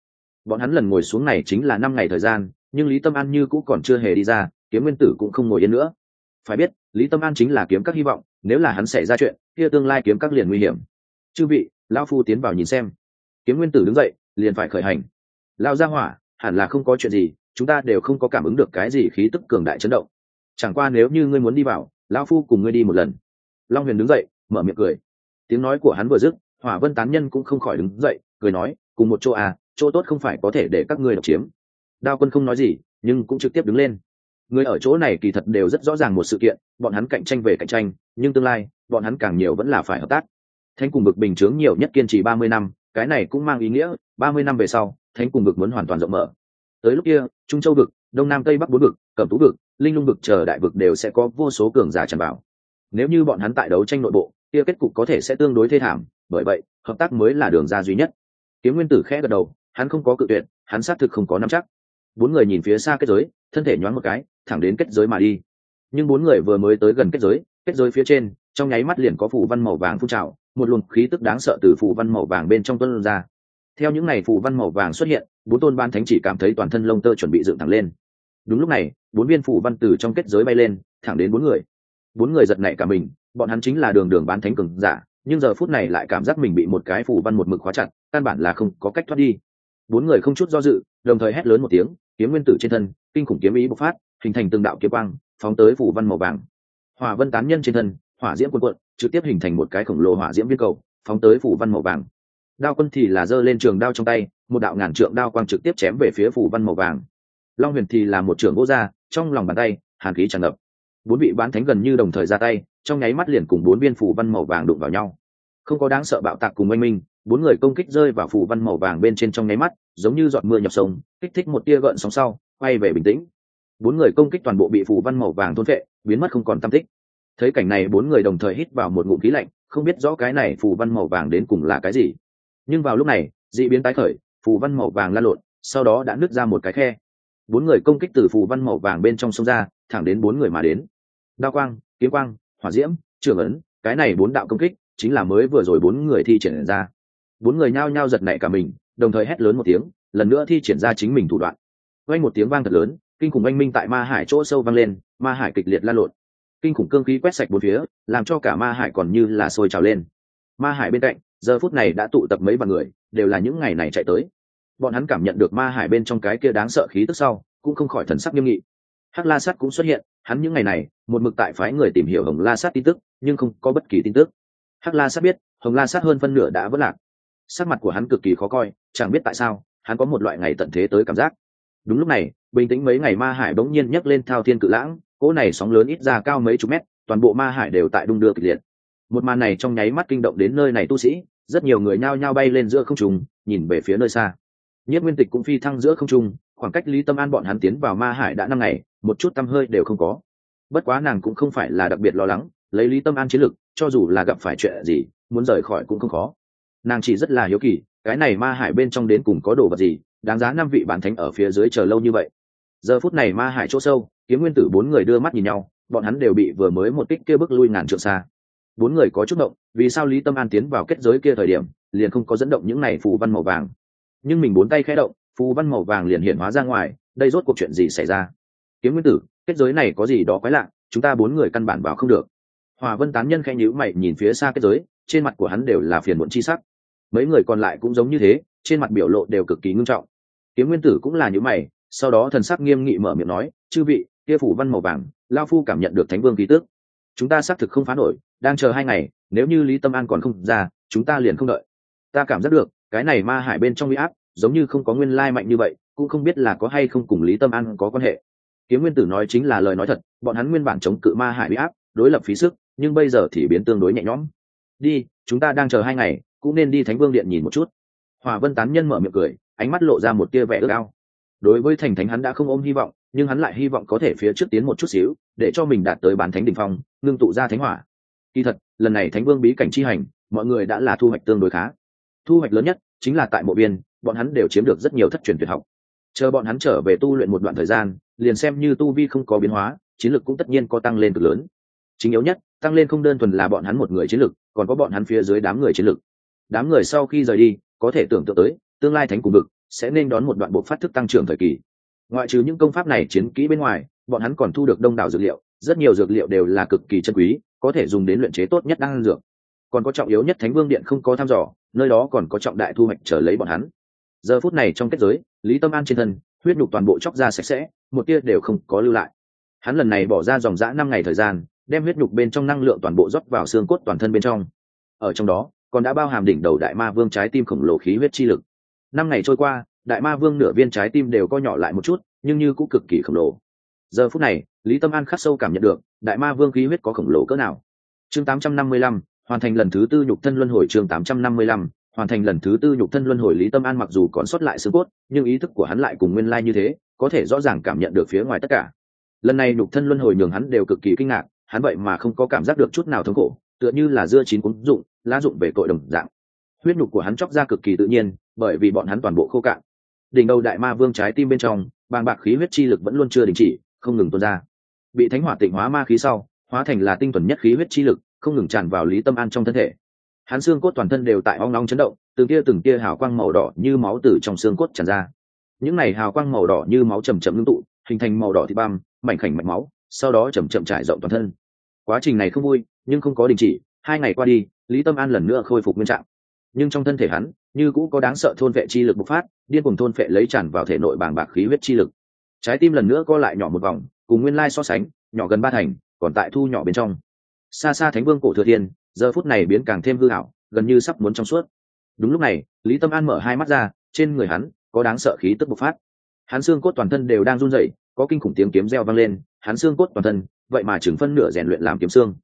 Bọn hắn lần ngồi xuống này chính là năm ngày thời gian nhưng lý tâm an như cũng còn chưa hề đi ra kiếm nguyên tử cũng không ngồi yên nữa. Phải biết lý tâm an chính là kiếm các hy vọng nếu là hắn xảy ra chuyện kia tương lai kiếm các liền nguy hiểm. Chư vị lão phu tiến vào nhìn xem. Kiếm nguyên tử đứng dậy, liền phải khởi hành. Lao ra hỏa, hẳn là không có chuyện gì, chúng ta đều không có cảm ứng được cái gì khí tức cường đại chấn động. Chẳng qua nếu như ngươi muốn đi vào, lão phu cùng ngươi đi một lần. Long huyền đứng dậy, mở miệng cười. Tiếng nói của hắn vừa dứt, hỏa vân tán nhân cũng không khỏi đứng dậy, cười nói, cùng một chỗ à chỗ tốt không phải có thể để các ngươi độc chiếm. Đao quân không nói gì, nhưng cũng trực tiếp đứng lên. Người ở chỗ này kỳ thật đều rất rõ ràng một sự kiện, bọn hắn cạnh tranh về cạnh tranh, nhưng tương lai, bọn hắn càng nhiều vẫn là phải hợp tác thánh cùng bực bình chướng nhiều nhất kiên trì ba mươi năm, cái này cũng mang ý nghĩa, ba mươi năm về sau, thánh cùng bực muốn hoàn toàn rộng mở. Tới lúc kia, trung châu vực, đông nam tây bắc bốn vực, cẩm tú vực, linh lung vực chờ đại vực đều sẽ có vô số cường giả tràn vào. Nếu như bọn hắn tại đấu tranh nội bộ, kia kết cục có thể sẽ tương đối thê thảm, bởi vậy, hợp tác mới là đường ra duy nhất. Kiếm nguyên tử khẽ gật đầu, hắn không có cự tuyệt, hắn xác thực không có nắm chắc. Bốn người nhìn phía xa kết giới, thân thể nhoáng một cái, thẳng đến kết giới mà đi. Nhưng bốn người vừa mới tới gần kết giới kết giới phía trên, trong nháy mắt liền có phủ văn màu vàng phun trào một luồng khí tức đáng sợ từ phù văn màu vàng bên trong tuân ra. Theo những ngày phù văn màu vàng xuất hiện, bốn tôn ban thánh chỉ cảm thấy toàn thân lông tơ chuẩn bị dựng thẳng lên. Đúng lúc này, bốn viên phù văn từ trong kết giới bay lên, thẳng đến bốn người. Bốn người giật nảy cả mình, bọn hắn chính là đường đường bán thánh cường giả, nhưng giờ phút này lại cảm giác mình bị một cái phù văn một mực khóa chặt, căn bản là không có cách thoát đi. Bốn người không chút do dự, đồng thời hét lớn một tiếng, kiếm nguyên tử trên thân, kinh khủng kiếm ý bộc phát, hình thành từng đạo kiếm quang, phóng tới phù văn màu vàng. Hỏa vân tán nhân trên thân hỏa diễm quân quận trực tiếp hình thành một cái khổng lồ hỏa diễm viên cầu, phóng tới phủ văn màu vàng. Đao quân thì là giơ lên trường đao trong tay, một đạo ngàn trượng đao quang trực tiếp chém về phía phủ văn màu vàng. Long huyền thì là một trưởng gỗ ra, trong lòng bàn tay, hàn khí tràn ngập. Bốn vị bán thánh gần như đồng thời ra tay, trong nháy mắt liền cùng bốn viên phủ văn màu vàng đụng vào nhau. Không có đáng sợ bạo tạc cùng oanh minh, bốn người công kích rơi vào phủ văn màu vàng bên trên trong nháy mắt, giống như giọt mưa nhập sông, kích thích một tia gợn sóng sau, quay về bình tĩnh. Bốn người công kích toàn bộ bị phủ văn màu vàng thôn vệ biến mất không còn tam tích thấy cảnh này bốn người đồng thời hít vào một ngụm khí lạnh, không biết rõ cái này phù văn màu vàng đến cùng là cái gì. Nhưng vào lúc này, dị biến tái khởi, phù văn màu vàng lan lộn, sau đó đã nứt ra một cái khe. Bốn người công kích từ phù văn màu vàng bên trong sông ra, thẳng đến bốn người mà đến. Đao quang, kiếm quang, hỏa diễm, trường ấn, cái này bốn đạo công kích, chính là mới vừa rồi bốn người thi triển ra. Bốn người nhao nhao giật nảy cả mình, đồng thời hét lớn một tiếng, lần nữa thi triển ra chính mình thủ đoạn. Vang một tiếng vang thật lớn, kinh khủng oanh minh tại ma hải chỗ sâu vang lên, ma hải kịch liệt lan lộn kinh khủng cương khí quét sạch bốn phía, làm cho cả ma hải còn như là sôi trào lên. Ma hải bên cạnh, giờ phút này đã tụ tập mấy vạn người, đều là những ngày này chạy tới. Bọn hắn cảm nhận được ma hải bên trong cái kia đáng sợ khí tức sau, cũng không khỏi thần sắc nghiêm nghị. Hắc la sát cũng xuất hiện, hắn những ngày này, một mực tại phái người tìm hiểu hồng la sát tin tức, nhưng không có bất kỳ tin tức. Hắc la sát biết, hồng la sát hơn phân nửa đã vất lạc. Sắc mặt của hắn cực kỳ khó coi, chẳng biết tại sao, hắn có một loại ngày tận thế tới cảm giác. Đúng lúc này, bình tĩnh mấy ngày ma hải bỗng nhiên nhấc lên thao thiên cự lãng cỗ này sóng lớn ít ra cao mấy chục mét, toàn bộ ma hải đều tại đung đưa kịch liệt. Một màn này trong nháy mắt kinh động đến nơi này tu sĩ, rất nhiều người nhao nhao bay lên giữa không trung, nhìn về phía nơi xa. Nhất nguyên tịch cũng phi thăng giữa không trung, khoảng cách lý tâm an bọn hắn tiến vào ma hải đã năm ngày, một chút tăm hơi đều không có. Bất quá nàng cũng không phải là đặc biệt lo lắng, lấy lý tâm an chiến lực, cho dù là gặp phải chuyện gì, muốn rời khỏi cũng không khó. Nàng chỉ rất là hiếu kỳ, cái này ma hải bên trong đến cùng có đồ vật gì, đáng giá năm vị bản thánh ở phía dưới chờ lâu như vậy giờ phút này ma hải chỗ sâu, kiếm nguyên tử bốn người đưa mắt nhìn nhau, bọn hắn đều bị vừa mới một kích kia bước lui ngàn trượng xa. Bốn người có chút động, vì sao lý tâm an tiến vào kết giới kia thời điểm, liền không có dẫn động những này phù văn màu vàng? Nhưng mình bốn tay khẽ động, phù văn màu vàng liền hiện hóa ra ngoài, đây rốt cuộc chuyện gì xảy ra? Kiếm nguyên tử, kết giới này có gì đó quái lạ, chúng ta bốn người căn bản vào không được. Hòa vân tán nhân khẽ nhíu mày nhìn phía xa kết giới, trên mặt của hắn đều là phiền muộn chi sắc. Mấy người còn lại cũng giống như thế, trên mặt biểu lộ đều cực kỳ ngưng trọng. Kiếm nguyên tử cũng là những mày sau đó thần sắc nghiêm nghị mở miệng nói, chư vị, kia phủ văn màu vàng lao phu cảm nhận được thánh vương ký tước chúng ta xác thực không phá nổi, đang chờ hai ngày, nếu như lý tâm an còn không ra, chúng ta liền không đợi. Ta cảm giác được, cái này ma hải bên trong huy áp, giống như không có nguyên lai mạnh như vậy, cũng không biết là có hay không cùng lý tâm an có quan hệ. Kiếm nguyên tử nói chính là lời nói thật, bọn hắn nguyên bản chống cự ma hải huy áp, đối lập phí sức, nhưng bây giờ thì biến tương đối nhẹ nhõm. Đi, chúng ta đang chờ hai ngày, cũng nên đi thánh vương điện nhìn một chút. Hòa vân tán nhân mở miệng cười, ánh mắt lộ ra một tia vẻ ước ao đối với thành thánh hắn đã không ôm hy vọng, nhưng hắn lại hy vọng có thể phía trước tiến một chút xíu, để cho mình đạt tới bán thánh đ ỉ n h phong, ngưng tụ ra thánh hỏa. Kỳ thật, lần này thánh vương bí cảnh chi hành, mọi người đã là thu hoạch tương đối khá. Thu hoạch lớn nhất chính là tại mộ biên bọn hắn đều chiếm được rất nhiều thất truyền tuyệt học. Chờ bọn hắn trở về tu luyện một đoạn thời gian, liền xem như tu vi không có biến hóa, chiến lược cũng tất nhiên có tăng lên cực lớn. Chính yếu nhất, tăng lên không đơn thuần là bọn hắn một người chiến lược còn có bọn hắn phía dưới đám người chiến lược đám người sau khi rời đi, có thể tưởng tượng tới, tương lai thánh cùng vực sẽ nên đón một đoạn bộ phát thức tăng trưởng thời kỳ. Ngoại trừ những công pháp này chiến kỹ bên ngoài, bọn hắn còn thu được đông đảo dược liệu, rất nhiều dược liệu đều là cực kỳ chân quý, có thể dùng đến luyện chế tốt nhất đan dược. Còn có trọng yếu nhất thánh vương điện không có thăm dò, nơi đó còn có trọng đại thu hoạch trở lấy bọn hắn. Giờ phút này trong kết giới, lý tâm an trên thân, huyết nhục toàn bộ chóc ra sạch sẽ, một tia đều không có lưu lại. Hắn lần này bỏ ra dòng dã năm ngày thời gian, đem huyết nhục bên trong năng lượng toàn bộ rót vào xương cốt toàn thân bên trong. Ở trong đó, còn đã bao hàm đỉnh đầu đại ma vương trái tim khổng lồ khí huyết chi lực năm ngày trôi qua đại ma vương nửa viên trái tim đều co nhỏ lại một chút nhưng như cũng cực kỳ khổng lồ. Giờ phút này lý tâm an khắc sâu cảm nhận được đại ma vương khí huyết có khổng lồ cỡ nào. Chương 855, hoàn thành lần thứ tư nhục thân luân hồi chương 855, hoàn thành lần thứ tư nhục thân luân hồi lý tâm an mặc dù còn sót lại xương cốt nhưng ý thức của hắn lại cùng nguyên lai như thế có thể rõ ràng cảm nhận được phía ngoài tất cả. Lần này nhục thân luân hồi nhường hắn đều cực kỳ kinh ngạc hắn vậy mà không có cảm giác được chút nào thống khổ tựa như là dưa chín cuốn dụng lá dụng về tội đồng dạng huyết nhục của hắn chóc ra cực kỳ tự nhiên, bởi vì bọn hắn toàn bộ khô cạn. Đỉnh đầu đại ma vương trái tim bên trong, bàng bạc khí huyết chi lực vẫn luôn chưa đình chỉ, không ngừng tuôn ra. Bị thánh hỏa tịnh hóa ma khí sau, hóa thành là tinh thuần nhất khí huyết chi lực, không ngừng tràn vào lý tâm an trong thân thể. Hắn xương cốt toàn thân đều tại ong nóng chấn động, từng tia từng tia hào quang màu đỏ như máu từ trong xương cốt tràn ra. Những này hào quang màu đỏ như máu chầm chậm ngưng tụ, hình thành màu đỏ thịt băm, mảnh khảnh mạch máu, sau đó chầm chậm trải rộng toàn thân. Quá trình này không vui, nhưng không có đình chỉ, hai ngày qua đi, lý tâm an lần nữa khôi phục nguyên trạng nhưng trong thân thể hắn, như cũ có đáng sợ thôn vệ chi lực bộc phát, điên cùng thôn vệ lấy tràn vào thể nội bàng bạc khí huyết chi lực. Trái tim lần nữa co lại nhỏ một vòng, cùng nguyên lai so sánh, nhỏ gần ba thành, còn tại thu nhỏ bên trong. Xa xa thánh vương cổ thừa thiên, giờ phút này biến càng thêm hư hảo gần như sắp muốn trong suốt. Đúng lúc này, lý tâm an mở hai mắt ra, trên người hắn có đáng sợ khí tức bộc phát. Hắn xương cốt toàn thân đều đang run rẩy, có kinh khủng tiếng kiếm reo vang lên, hắn xương cốt toàn thân, vậy mà chừng phân nửa rèn luyện làm kiếm xương.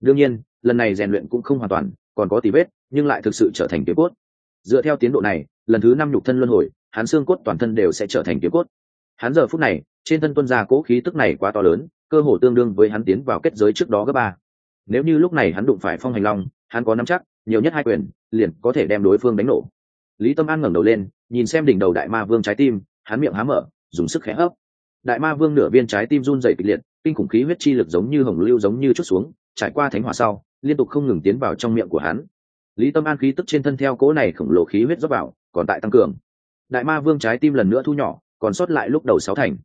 Đương nhiên, lần này rèn luyện cũng không hoàn toàn còn có tí vết, nhưng lại thực sự trở thành kiếm cốt. Dựa theo tiến độ này, lần thứ năm nhục thân luân hồi, hắn xương cốt toàn thân đều sẽ trở thành kiếm cốt. Hắn giờ phút này, trên thân tuân gia cố khí tức này quá to lớn, cơ hồ tương đương với hắn tiến vào kết giới trước đó gấp ba. Nếu như lúc này hắn đụng phải phong hành long, hắn có nắm chắc, nhiều nhất hai quyền, liền có thể đem đối phương đánh nổ. Lý tâm an ngẩng đầu lên, nhìn xem đỉnh đầu đại ma vương trái tim, hắn miệng há mở, dùng sức khẽ hấp. Đại ma vương nửa viên trái tim run dày kịch liệt, kinh khủng khí huyết chi lực giống như hồng lưu giống như chút xuống, trải qua thánh hỏa sau liên tục không ngừng tiến vào trong miệng của hắn. Lý tâm an khí tức trên thân theo cố này khổng lồ khí huyết dốc vào, còn tại tăng cường. Đại ma vương trái tim lần nữa thu nhỏ, còn sót lại lúc đầu sáu thành.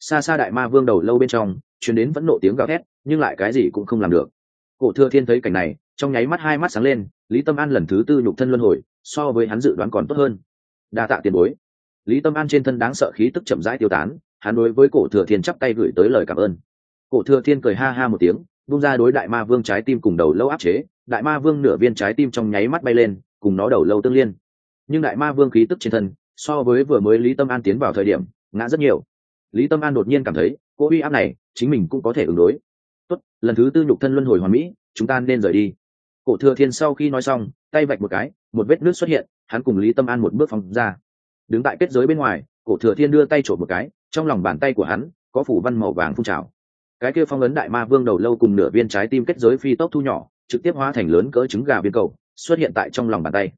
Xa xa đại ma vương đầu lâu bên trong chuyến đến vẫn nộ tiếng gào thét, nhưng lại cái gì cũng không làm được. Cổ thừa thiên thấy cảnh này, trong nháy mắt hai mắt sáng lên, lý tâm an lần thứ tư nhục thân luân hồi, so với hắn dự đoán còn tốt hơn. Đa tạ tiền bối. Lý tâm an trên thân đáng sợ khí tức chậm rãi tiêu tán, hắn đối với cổ thừa thiên chắp tay gửi tới lời cảm ơn. Cổ thừa thiên cười ha ha một tiếng bung ra đối đại ma vương trái tim cùng đầu lâu áp chế, đại ma vương nửa viên trái tim trong nháy mắt bay lên, cùng nó đầu lâu tương liên. Nhưng đại ma vương khí tức trên thân, so với vừa mới lý tâm an tiến vào thời điểm, ngã rất nhiều. Lý tâm an đột nhiên cảm thấy, cô uy áp này, chính mình cũng có thể ứng đối. Tốt, lần thứ tư nhục thân luân hồi hoàn mỹ, chúng ta nên rời đi. Cổ thừa thiên sau khi nói xong, tay vạch một cái, một vết nước xuất hiện, hắn cùng lý tâm an một bước phóng ra. Đứng tại kết giới bên ngoài, cổ thừa thiên đưa tay trộm một cái, trong lòng bàn tay của hắn, có phủ văn màu vàng phun trào cái kia phong ấn đại ma vương đầu lâu cùng nửa viên trái tim kết giới phi tốc thu nhỏ, trực tiếp hóa thành lớn cỡ trứng gà viên cầu, xuất hiện tại trong lòng bàn tay.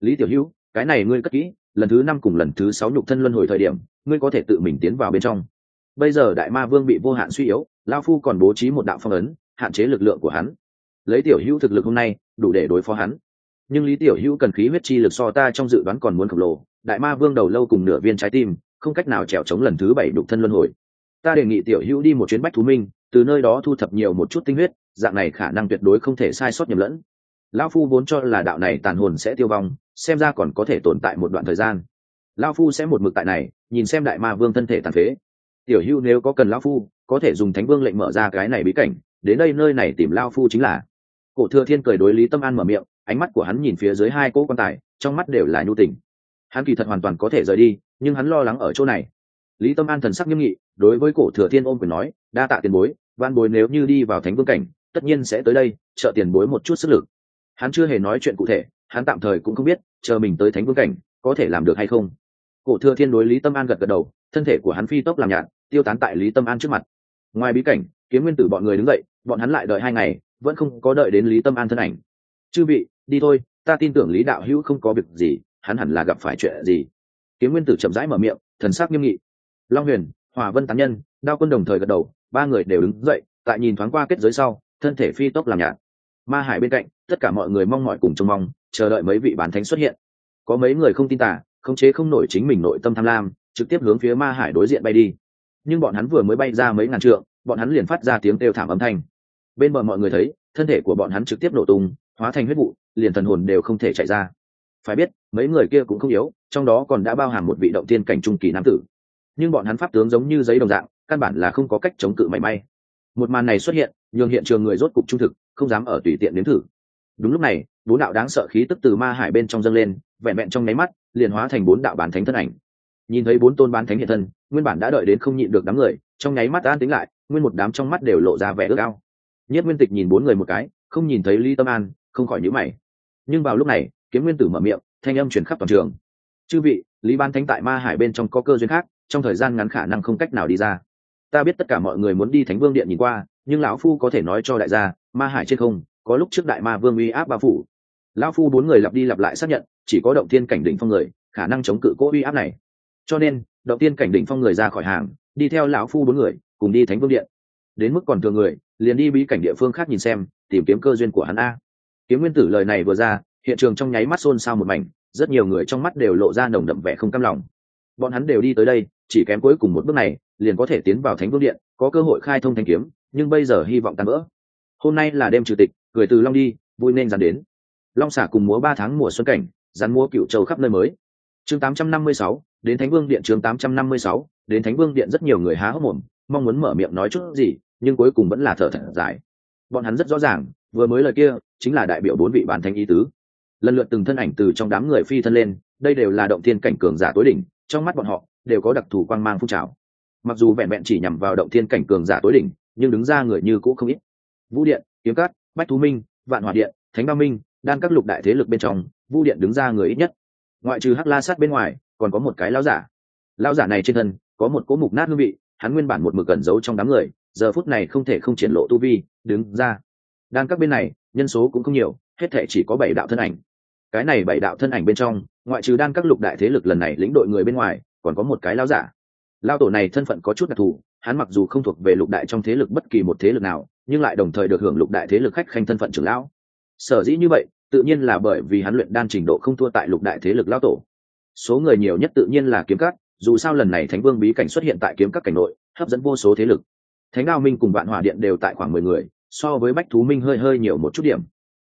Lý tiểu hữu, cái này ngươi cất kỹ, lần thứ năm cùng lần thứ sáu nhục thân luân hồi thời điểm, ngươi có thể tự mình tiến vào bên trong. Bây giờ đại ma vương bị vô hạn suy yếu lao phu còn bố trí một đạo phong ấn, hạn chế lực lượng của hắn. Lấy tiểu hữu thực lực hôm nay, đủ để đối phó hắn. Nhưng lý tiểu hữu cần khí huyết chi lực so ta trong dự đoán còn muốn khổng lồ, đại ma vương đầu lâu cùng nửa viên trái tim, không cách nào trèo chống lần thứ bảy đục thân luân hồi ta đề nghị tiểu hữu đi một chuyến bách thú minh, từ nơi đó thu thập nhiều một chút tinh huyết, dạng này khả năng tuyệt đối không thể sai sót nhầm lẫn. Lão phu vốn cho là đạo này tàn hồn sẽ tiêu vong, xem ra còn có thể tồn tại một đoạn thời gian. Lão phu sẽ một mực tại này, nhìn xem đại ma vương thân thể tàn phế. Tiểu hữu nếu có cần lão phu, có thể dùng thánh vương lệnh mở ra cái này bí cảnh, đến đây nơi này tìm lao phu chính là. Cổ thừa thiên cười đối lý tâm an mở miệng, ánh mắt của hắn nhìn phía dưới hai cỗ quan tài, trong mắt đều là nhu tình. Hắn kỳ thật hoàn toàn có thể rời đi, nhưng hắn lo lắng ở chỗ này lý tâm an thần sắc nghiêm nghị, đối với cổ thừa thiên ôm quyền nói, đa tạ tiền bối van bối nếu như đi vào thánh vương cảnh, tất nhiên sẽ tới đây, trợ tiền bối một chút sức lực. Hắn chưa hề nói chuyện cụ thể, hắn tạm thời cũng không biết, chờ mình tới thánh vương cảnh, có thể làm được hay không. Cổ thừa thiên đối lý tâm an gật gật đầu, thân thể của hắn phi tốc làm nhạt, tiêu tán tại lý tâm an trước mặt. Ngoài bí cảnh, kiếm nguyên tử bọn người đứng dậy, bọn hắn lại đợi hai ngày, vẫn không có đợi đến lý tâm an thân ảnh. Chư vị, đi thôi, ta tin tưởng lý đạo hữu không có việc gì, hắn hẳn là gặp phải chuyện gì. Kiếm nguyên tử chậm rãi mở miệng, thần sắc nghiêm nghị long huyền hòa vân tán nhân, đao quân đồng thời gật đầu, ba người đều đứng dậy, tại nhìn thoáng qua kết giới sau, thân thể phi tốc làm nhạt. Ma hải bên cạnh, tất cả mọi người mong mọi cùng trông mong, chờ đợi mấy vị bán thánh xuất hiện. Có mấy người không tin tả khống chế không nổi chính mình nội tâm tham lam, trực tiếp hướng phía ma hải đối diện bay đi. Nhưng bọn hắn vừa mới bay ra mấy ngàn trượng, bọn hắn liền phát ra tiếng kêu thảm âm thanh. Bên bờ mọi người thấy, thân thể của bọn hắn trực tiếp nổ tung, hóa thành huyết vụ, liền thần hồn đều không thể chạy ra. Phải biết, mấy người kia cũng không yếu, trong đó còn đã bao hàm một vị động tiên cảnh trung kỳ nam tử nhưng bọn hắn pháp tướng giống như giấy đồng dạng, căn bản là không có cách chống cự mảy may. Một màn này xuất hiện, nhường hiện trường người rốt cục trung thực, không dám ở tùy tiện nếm thử. Đúng lúc này, bốn đạo đáng sợ khí tức từ ma hải bên trong dâng lên, vẹn vẹn trong nháy mắt, liền hóa thành bốn đạo bán thánh thân ảnh. Nhìn thấy bốn tôn bán thánh hiện thân, nguyên bản đã đợi đến không nhịn được đám người, trong nháy mắt an tính lại, nguyên một đám trong mắt đều lộ ra vẻ ước ao. Nhất nguyên tịch nhìn bốn người một cái, không nhìn thấy ly tâm an, không khỏi nhíu mày. Nhưng vào lúc này, kiếm nguyên tử mở miệng, thanh âm truyền khắp toàn trường. Chư vị, lý ban thánh tại ma hải bên trong có cơ duyên khác trong thời gian ngắn khả năng không cách nào đi ra. Ta biết tất cả mọi người muốn đi thánh vương điện nhìn qua, nhưng lão phu có thể nói cho đại gia, ma hải trên không, có lúc trước đại ma vương uy áp bao phủ. Lão phu bốn người lặp đi lặp lại xác nhận, chỉ có động thiên cảnh đỉnh phong người, khả năng chống cự cỗ uy áp này. Cho nên, động tiên cảnh đỉnh phong người ra khỏi hàng, đi theo lão phu bốn người, cùng đi thánh vương điện. Đến mức còn thường người, liền đi bí cảnh địa phương khác nhìn xem, tìm kiếm cơ duyên của hắn a. Kiếm nguyên tử lời này vừa ra, hiện trường trong nháy mắt xôn xao một mảnh, rất nhiều người trong mắt đều lộ ra nồng đậm vẻ không cam lòng bọn hắn đều đi tới đây chỉ kém cuối cùng một bước này liền có thể tiến vào thánh vương điện có cơ hội khai thông thanh kiếm nhưng bây giờ hy vọng tan vỡ. Hôm nay là đêm chủ tịch gửi từ long đi vui nên dàn đến. Long xả cùng múa ba tháng mùa xuân cảnh dàn múa cựu châu khắp nơi mới. Chương 856, đến thánh vương điện chương 856, đến thánh vương điện rất nhiều người há hốc mồm mong muốn mở miệng nói chút gì nhưng cuối cùng vẫn là thở thật dài. Bọn hắn rất rõ ràng vừa mới lời kia chính là đại biểu bốn vị bản thánh ý tứ. Lần lượt từng thân ảnh từ trong đám người phi thân lên đây đều là động thiên cảnh cường giả tối đỉnh trong mắt bọn họ đều có đặc thù quang mang phun trào. Mặc dù vẹn vẹn chỉ nhằm vào động thiên cảnh cường giả tối đỉnh, nhưng đứng ra người như cũ không ít. Vũ điện, kiếm cát, bách thú minh, vạn hòa điện, thánh ba minh, đan các lục đại thế lực bên trong, vũ điện đứng ra người ít nhất. Ngoại trừ hắc la sát bên ngoài, còn có một cái lão giả. Lão giả này trên thân có một cỗ mục nát hương vị, hắn nguyên bản một mực cẩn giấu trong đám người, giờ phút này không thể không triển lộ tu vi, đứng ra. Đan các bên này, nhân số cũng không nhiều, hết thể chỉ có bảy đạo thân ảnh cái này bảy đạo thân ảnh bên trong, ngoại trừ đan các lục đại thế lực lần này lĩnh đội người bên ngoài, còn có một cái lão giả. Lao tổ này thân phận có chút đặc thù, hắn mặc dù không thuộc về lục đại trong thế lực bất kỳ một thế lực nào, nhưng lại đồng thời được hưởng lục đại thế lực khách khanh thân phận trưởng lão. Sở dĩ như vậy, tự nhiên là bởi vì hắn luyện đan trình độ không thua tại lục đại thế lực lão tổ. Số người nhiều nhất tự nhiên là kiếm cát dù sao lần này thánh vương bí cảnh xuất hiện tại kiếm các cảnh nội, hấp dẫn vô số thế lực. Thánh đao minh cùng vạn hỏa điện đều tại khoảng mười người, so với bách thú minh hơi hơi nhiều một chút điểm.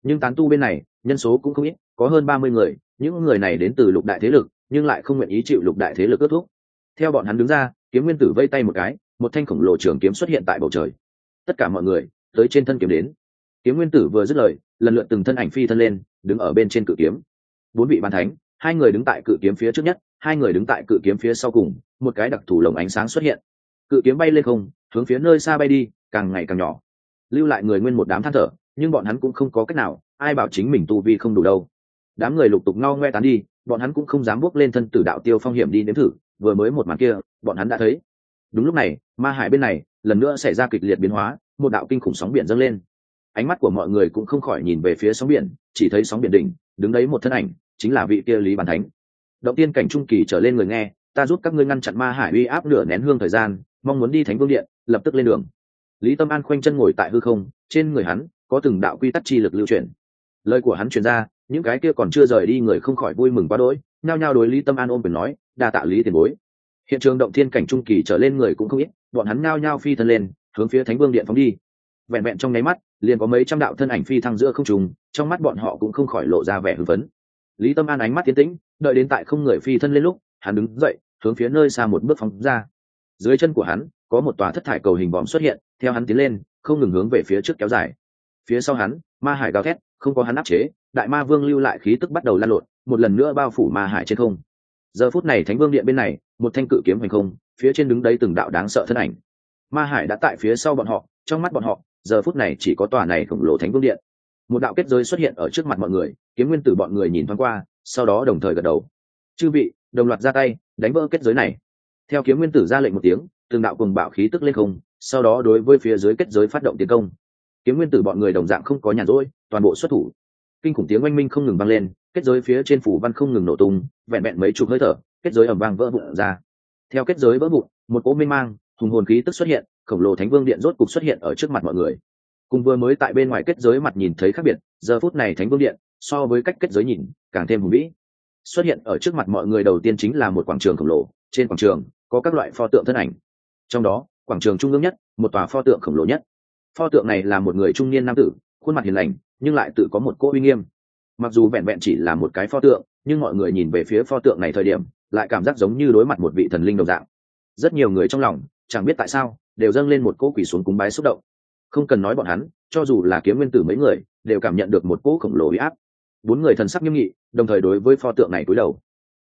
Nhưng tán tu bên này nhân số cũng không ít, có hơn ba mươi người, những người này đến từ lục đại thế lực, nhưng lại không nguyện ý chịu lục đại thế lực ước thúc. Theo bọn hắn đứng ra, kiếm nguyên tử vây tay một cái, một thanh khổng lồ trường kiếm xuất hiện tại bầu trời. Tất cả mọi người, tới trên thân kiếm đến. Kiếm nguyên tử vừa dứt lời, lần lượt từng thân ảnh phi thân lên, đứng ở bên trên cự kiếm. Bốn vị ban thánh, hai người đứng tại cự kiếm phía trước nhất, hai người đứng tại cự kiếm phía sau cùng, một cái đặc thù lồng ánh sáng xuất hiện. Cự kiếm bay lên không, hướng phía nơi xa bay đi, càng ngày càng nhỏ. Lưu lại người nguyên một đám than thở, nhưng bọn hắn cũng không có cách nào ai bảo chính mình tu vi không đủ đâu. Đám người lục tục ngao ngoe tán đi, bọn hắn cũng không dám bước lên thân tử đạo tiêu phong hiểm đi nếm thử, vừa mới một màn kia, bọn hắn đã thấy. Đúng lúc này, ma hải bên này, lần nữa xảy ra kịch liệt biến hóa, một đạo kinh khủng sóng biển dâng lên. Ánh mắt của mọi người cũng không khỏi nhìn về phía sóng biển, chỉ thấy sóng biển đỉnh, đứng đấy một thân ảnh, chính là vị kia lý bàn thánh. Động tiên cảnh trung kỳ trở lên người nghe, ta giúp các ngươi ngăn chặn ma hải uy áp nửa nén hương thời gian, mong muốn đi thánh vương điện, lập tức lên đường. Lý tâm an khoanh chân ngồi tại hư không, trên người hắn, có từng đạo quy tắc chi lực lưu truyền lời của hắn truyền ra, những cái kia còn chưa rời đi người không khỏi vui mừng quá đỗi, nhao nhao đối lý tâm an ôm quyền nói, đa tạ lý tiền bối. Hiện trường động thiên cảnh trung kỳ trở lên người cũng không ít, bọn hắn nhao nhao phi thân lên, hướng phía thánh vương điện phóng đi. Vẹn vẹn trong nháy mắt, liền có mấy trăm đạo thân ảnh phi thăng giữa không trùng trong mắt bọn họ cũng không khỏi lộ ra vẻ hưng phấn. Lý tâm an ánh mắt tiến tĩnh, đợi đến tại không người phi thân lên lúc, hắn đứng dậy, hướng phía nơi xa một bước phóng ra. Dưới chân của hắn, có một tòa thất thải cầu hình vòm xuất hiện, theo hắn tiến lên, không ngừng hướng về phía trước kéo dài. Phía sau hắn ma hải gào thét, không có hắn áp chế, đại ma vương lưu lại khí tức bắt đầu lan lộn, một lần nữa bao phủ ma hải trên không. Giờ phút này thánh vương điện bên này, một thanh cự kiếm hành không, phía trên đứng đấy từng đạo đáng sợ thân ảnh. Ma hải đã tại phía sau bọn họ, trong mắt bọn họ, giờ phút này chỉ có tòa này khổng lồ thánh vương điện. Một đạo kết giới xuất hiện ở trước mặt mọi người, kiếm nguyên tử bọn người nhìn thoáng qua, sau đó đồng thời gật đầu. Chư vị, đồng loạt ra tay, đánh vỡ kết giới này. Theo kiếm nguyên tử ra lệnh một tiếng, từng đạo cùng bạo khí tức lên không, sau đó đối với phía dưới kết giới phát động tiến công kiếm nguyên tử bọn người đồng dạng không có nhàn rỗi, toàn bộ xuất thủ. Kinh khủng tiếng oanh minh không ngừng vang lên, kết giới phía trên phủ văn không ngừng nổ tung, vẹn vẹn mấy chục hơi thở, kết giới ẩm vang vỡ vụn ra. Theo kết giới vỡ vụn, một cỗ minh mang, hùng hồn khí tức xuất hiện, khổng lồ thánh vương điện rốt cục xuất hiện ở trước mặt mọi người. Cùng vừa mới tại bên ngoài kết giới mặt nhìn thấy khác biệt, giờ phút này thánh vương điện, so với cách kết giới nhìn, càng thêm hùng vĩ. Xuất hiện ở trước mặt mọi người đầu tiên chính là một quảng trường khổng lồ, trên quảng trường có các loại pho tượng thân ảnh. Trong đó, quảng trường trung ương nhất, một tòa pho tượng khổng lồ nhất pho tượng này là một người trung niên nam tử, khuôn mặt hiền lành, nhưng lại tự có một cỗ uy nghiêm. Mặc dù vẹn vẹn chỉ là một cái pho tượng, nhưng mọi người nhìn về phía pho tượng này thời điểm, lại cảm giác giống như đối mặt một vị thần linh đồng dạng. Rất nhiều người trong lòng, chẳng biết tại sao, đều dâng lên một cỗ quỷ xuống cúng bái xúc động. Không cần nói bọn hắn, cho dù là kiếm nguyên tử mấy người, đều cảm nhận được một cỗ khổng lồ huy áp. Bốn người thần sắc nghiêm nghị, đồng thời đối với pho tượng này cúi đầu.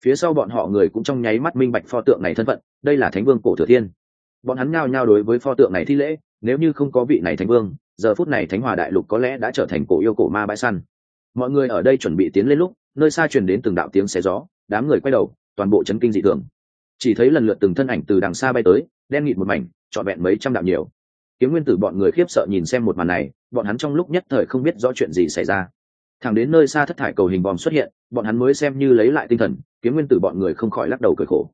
Phía sau bọn họ người cũng trong nháy mắt minh bạch pho tượng này thân phận, đây là thánh vương cổ thừa thiên. Bọn hắn nhao nhao đối với pho tượng này thi lễ nếu như không có vị này thánh vương, giờ phút này thánh hòa đại lục có lẽ đã trở thành cổ yêu cổ ma bãi săn. Mọi người ở đây chuẩn bị tiến lên lúc, nơi xa truyền đến từng đạo tiếng xé gió, đám người quay đầu, toàn bộ chấn kinh dị thường. Chỉ thấy lần lượt từng thân ảnh từ đằng xa bay tới, đen nghịt một mảnh, trọn vẹn mấy trăm đạo nhiều. Kiếm nguyên tử bọn người khiếp sợ nhìn xem một màn này, bọn hắn trong lúc nhất thời không biết rõ chuyện gì xảy ra. Thẳng đến nơi xa thất thải cầu hình vòm xuất hiện, bọn hắn mới xem như lấy lại tinh thần, kiếm nguyên tử bọn người không khỏi lắc đầu cười khổ.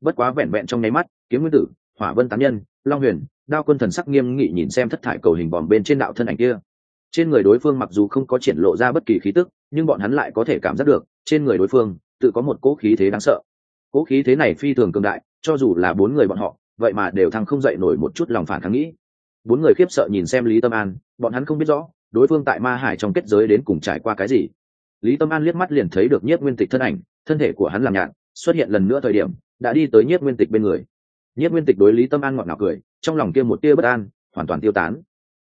Bất quá vẹn vẹn trong nháy mắt, kiếm nguyên tử hỏa vân tán nhân, long huyền, đao quân thần sắc nghiêm nghị nhìn xem thất thải cầu hình bòm bên trên đạo thân ảnh kia. Trên người đối phương mặc dù không có triển lộ ra bất kỳ khí tức, nhưng bọn hắn lại có thể cảm giác được, trên người đối phương, tự có một cỗ khí thế đáng sợ. Cỗ khí thế này phi thường cường đại, cho dù là bốn người bọn họ, vậy mà đều thăng không dậy nổi một chút lòng phản kháng nghĩ. Bốn người khiếp sợ nhìn xem lý tâm an, bọn hắn không biết rõ, đối phương tại ma hải trong kết giới đến cùng trải qua cái gì. Lý tâm an liếc mắt liền thấy được nhiếp nguyên tịch thân ảnh, thân thể của hắn làm nhạn xuất hiện lần nữa thời điểm, đã đi tới nhiếp nguyên tịch bên người nhất nguyên tịch đối lý tâm an ngọt ngào cười, trong lòng kia một tia bất an, hoàn toàn tiêu tán.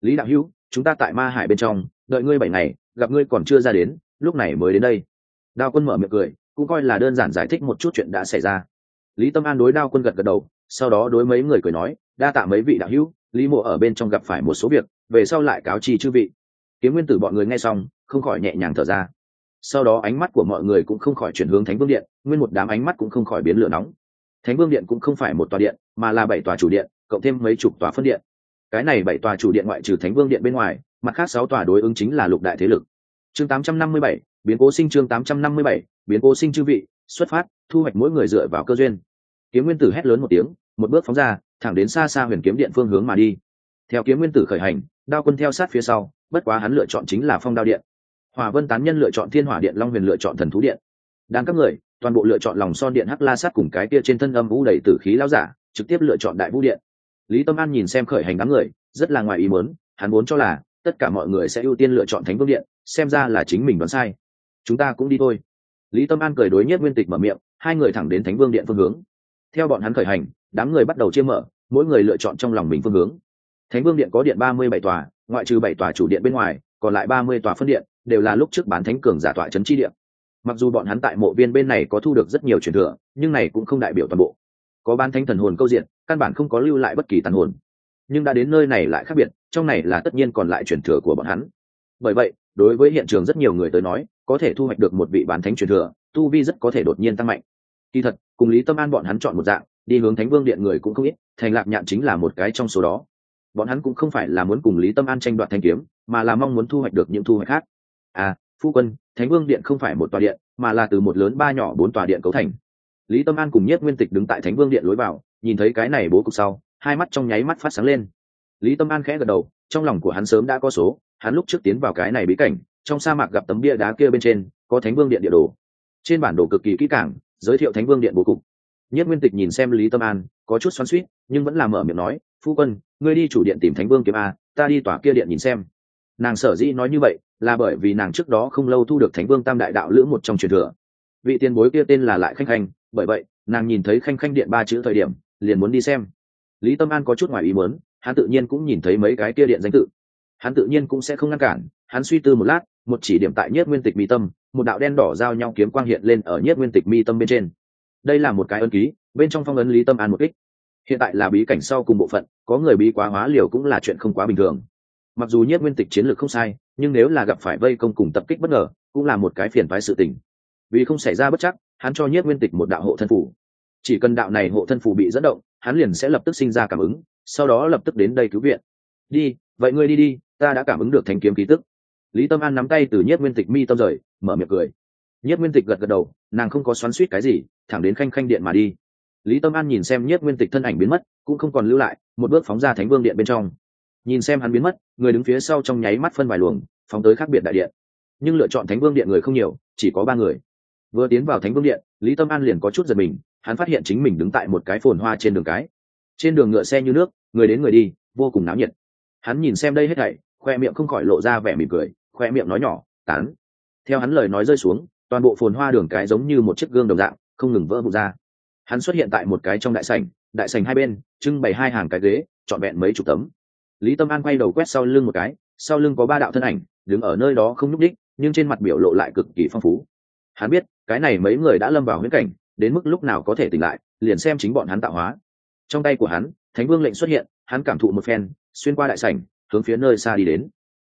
Lý đạo hữu, chúng ta tại ma hải bên trong, đợi ngươi bảy ngày, gặp ngươi còn chưa ra đến, lúc này mới đến đây. Đao quân mở miệng cười, cũng coi là đơn giản giải thích một chút chuyện đã xảy ra. Lý tâm an đối đao quân gật gật đầu, sau đó đối mấy người cười nói, đa tạ mấy vị đạo hữu, lý mộ ở bên trong gặp phải một số việc, về sau lại cáo chi chư vị. Kiếm nguyên tử bọn người nghe xong, không khỏi nhẹ nhàng thở ra. Sau đó ánh mắt của mọi người cũng không khỏi chuyển hướng thánh vương điện, nguyên một đám ánh mắt cũng không khỏi biến lửa nóng thánh vương điện cũng không phải một tòa điện mà là bảy tòa chủ điện cộng thêm mấy chục tòa phân điện. Cái này bảy tòa chủ điện ngoại trừ thánh vương điện bên ngoài mặt khác sáu tòa đối ứng chính là lục đại thế lực. Chương 857, biến cố sinh chương 857, biến cố sinh chư vị xuất phát thu hoạch mỗi người dựa vào cơ duyên. Kiếm nguyên tử hét lớn một tiếng một bước phóng ra thẳng đến xa xa huyền kiếm điện phương hướng mà đi. Theo kiếm nguyên tử khởi hành đao quân theo sát phía sau bất quá hắn lựa chọn chính là phong đao điện. Hòa vân tán nhân lựa chọn thiên hỏa điện long huyền lựa chọn thần thú điện. Đang các người toàn bộ lựa chọn lòng son điện hắc la sát cùng cái kia trên thân âm vũ đầy tử khí lao giả, trực tiếp lựa chọn đại vũ điện. Lý tâm an nhìn xem khởi hành đám người, rất là ngoài ý muốn, hắn muốn cho là tất cả mọi người sẽ ưu tiên lựa chọn thánh vương điện, xem ra là chính mình đoán sai. Chúng ta cũng đi thôi. Lý tâm an cười đối nhất nguyên tịch mở miệng, hai người thẳng đến thánh vương điện phương hướng. Theo bọn hắn khởi hành, đám người bắt đầu chia mở, mỗi người lựa chọn trong lòng mình phương hướng. Thánh vương điện có điện ba mươi bảy tòa, ngoại trừ bảy tòa chủ điện bên ngoài, còn lại ba mươi tòa phân điện, đều là lúc trước bán thánh cường giả tọa trấn chi điện mặc dù bọn hắn tại mộ viên bên này có thu được rất nhiều truyền thừa, nhưng này cũng không đại biểu toàn bộ. Có bán thánh thần hồn câu diện, căn bản không có lưu lại bất kỳ tàn hồn. Nhưng đã đến nơi này lại khác biệt, trong này là tất nhiên còn lại truyền thừa của bọn hắn. Bởi vậy, đối với hiện trường rất nhiều người tới nói, có thể thu hoạch được một vị bán thánh truyền thừa, tu vi rất có thể đột nhiên tăng mạnh. Kỳ thật, cùng lý tâm an bọn hắn chọn một dạng, đi hướng thánh vương điện người cũng không ít, thành lạc nhạn chính là một cái trong số đó. Bọn hắn cũng không phải là muốn cùng lý tâm an tranh đoạt thanh kiếm, mà là mong muốn thu hoạch được những thu hoạch khác. À phu quân, thánh vương điện không phải một tòa điện, mà là từ một lớn ba nhỏ bốn tòa điện cấu thành. Lý tâm an cùng nhất nguyên tịch đứng tại thánh vương điện lối vào, nhìn thấy cái này bố cục sau, hai mắt trong nháy mắt phát sáng lên. Lý tâm an khẽ gật đầu, trong lòng của hắn sớm đã có số, hắn lúc trước tiến vào cái này bí cảnh, trong sa mạc gặp tấm bia đá kia bên trên, có thánh vương điện địa đồ. Trên bản đồ cực kỳ kỹ càng, giới thiệu thánh vương điện bố cục. Nhất nguyên tịch nhìn xem lý tâm an, có chút xoắn suýt nhưng vẫn làm mở miệng nói, phu quân, ngươi đi chủ điện tìm thánh vương kiếm a, ta đi tòa kia điện nhìn xem. Nàng sở dĩ nói như vậy là bởi vì nàng trước đó không lâu thu được thánh vương tam đại đạo lữ một trong truyền thừa. Vị tiền bối kia tên là lại khanh khanh, bởi vậy, nàng nhìn thấy khanh khanh điện ba chữ thời điểm, liền muốn đi xem. Lý tâm an có chút ngoài ý muốn, hắn tự nhiên cũng nhìn thấy mấy cái kia điện danh tự. Hắn tự nhiên cũng sẽ không ngăn cản, hắn suy tư một lát, một chỉ điểm tại nhất nguyên tịch mi tâm, một đạo đen đỏ giao nhau kiếm quang hiện lên ở nhất nguyên tịch mi tâm bên trên. Đây là một cái ân ký, bên trong phong ấn lý tâm an một kích. Hiện tại là bí cảnh sau cùng bộ phận, có người bí quá hóa liều cũng là chuyện không quá bình thường. Mặc dù nhất nguyên tịch chiến lược không sai nhưng nếu là gặp phải vây công cùng tập kích bất ngờ, cũng là một cái phiền phái sự tình. Vì không xảy ra bất chắc, hắn cho nhất nguyên tịch một đạo hộ thân phủ chỉ cần đạo này hộ thân phủ bị dẫn động, hắn liền sẽ lập tức sinh ra cảm ứng, sau đó lập tức đến đây cứu viện. Đi, vậy ngươi đi đi, ta đã cảm ứng được thanh kiếm ký tức. Lý tâm an nắm tay từ nhất nguyên tịch mi tâm rời, mở miệng cười. Nhất nguyên tịch gật gật đầu, nàng không có xoắn suýt cái gì, thẳng đến khanh khanh điện mà đi. Lý tâm an nhìn xem nhất nguyên tịch thân ảnh biến mất, cũng không còn lưu lại, một bước phóng ra thánh vương điện bên trong nhìn xem hắn biến mất, người đứng phía sau trong nháy mắt phân vài luồng, phóng tới khác biệt đại điện. Nhưng lựa chọn thánh vương điện người không nhiều, chỉ có ba người. Vừa tiến vào thánh vương điện, lý tâm an liền có chút giật mình, hắn phát hiện chính mình đứng tại một cái phồn hoa trên đường cái. Trên đường ngựa xe như nước, người đến người đi, vô cùng náo nhiệt. Hắn nhìn xem đây hết thảy, khoe miệng không khỏi lộ ra vẻ mỉm cười, khoe miệng nói nhỏ, tán. Theo hắn lời nói rơi xuống, toàn bộ phồn hoa đường cái giống như một chiếc gương đồng dạng, không ngừng vỡ vụt ra. Hắn xuất hiện tại một cái trong đại sảnh đại sảnh hai bên, trưng bày hai hàng cái ghế, trọn vẹn mấy chục tấm lý tâm an quay đầu quét sau lưng một cái, sau lưng có ba đạo thân ảnh, đứng ở nơi đó không nhúc đích nhưng trên mặt biểu lộ lại cực kỳ phong phú. Hắn biết, cái này mấy người đã lâm vào huyễn cảnh, đến mức lúc nào có thể tỉnh lại, liền xem chính bọn hắn tạo hóa. Trong tay của hắn, thánh vương lệnh xuất hiện, hắn cảm thụ một phen, xuyên qua đại sảnh, hướng phía nơi xa đi đến.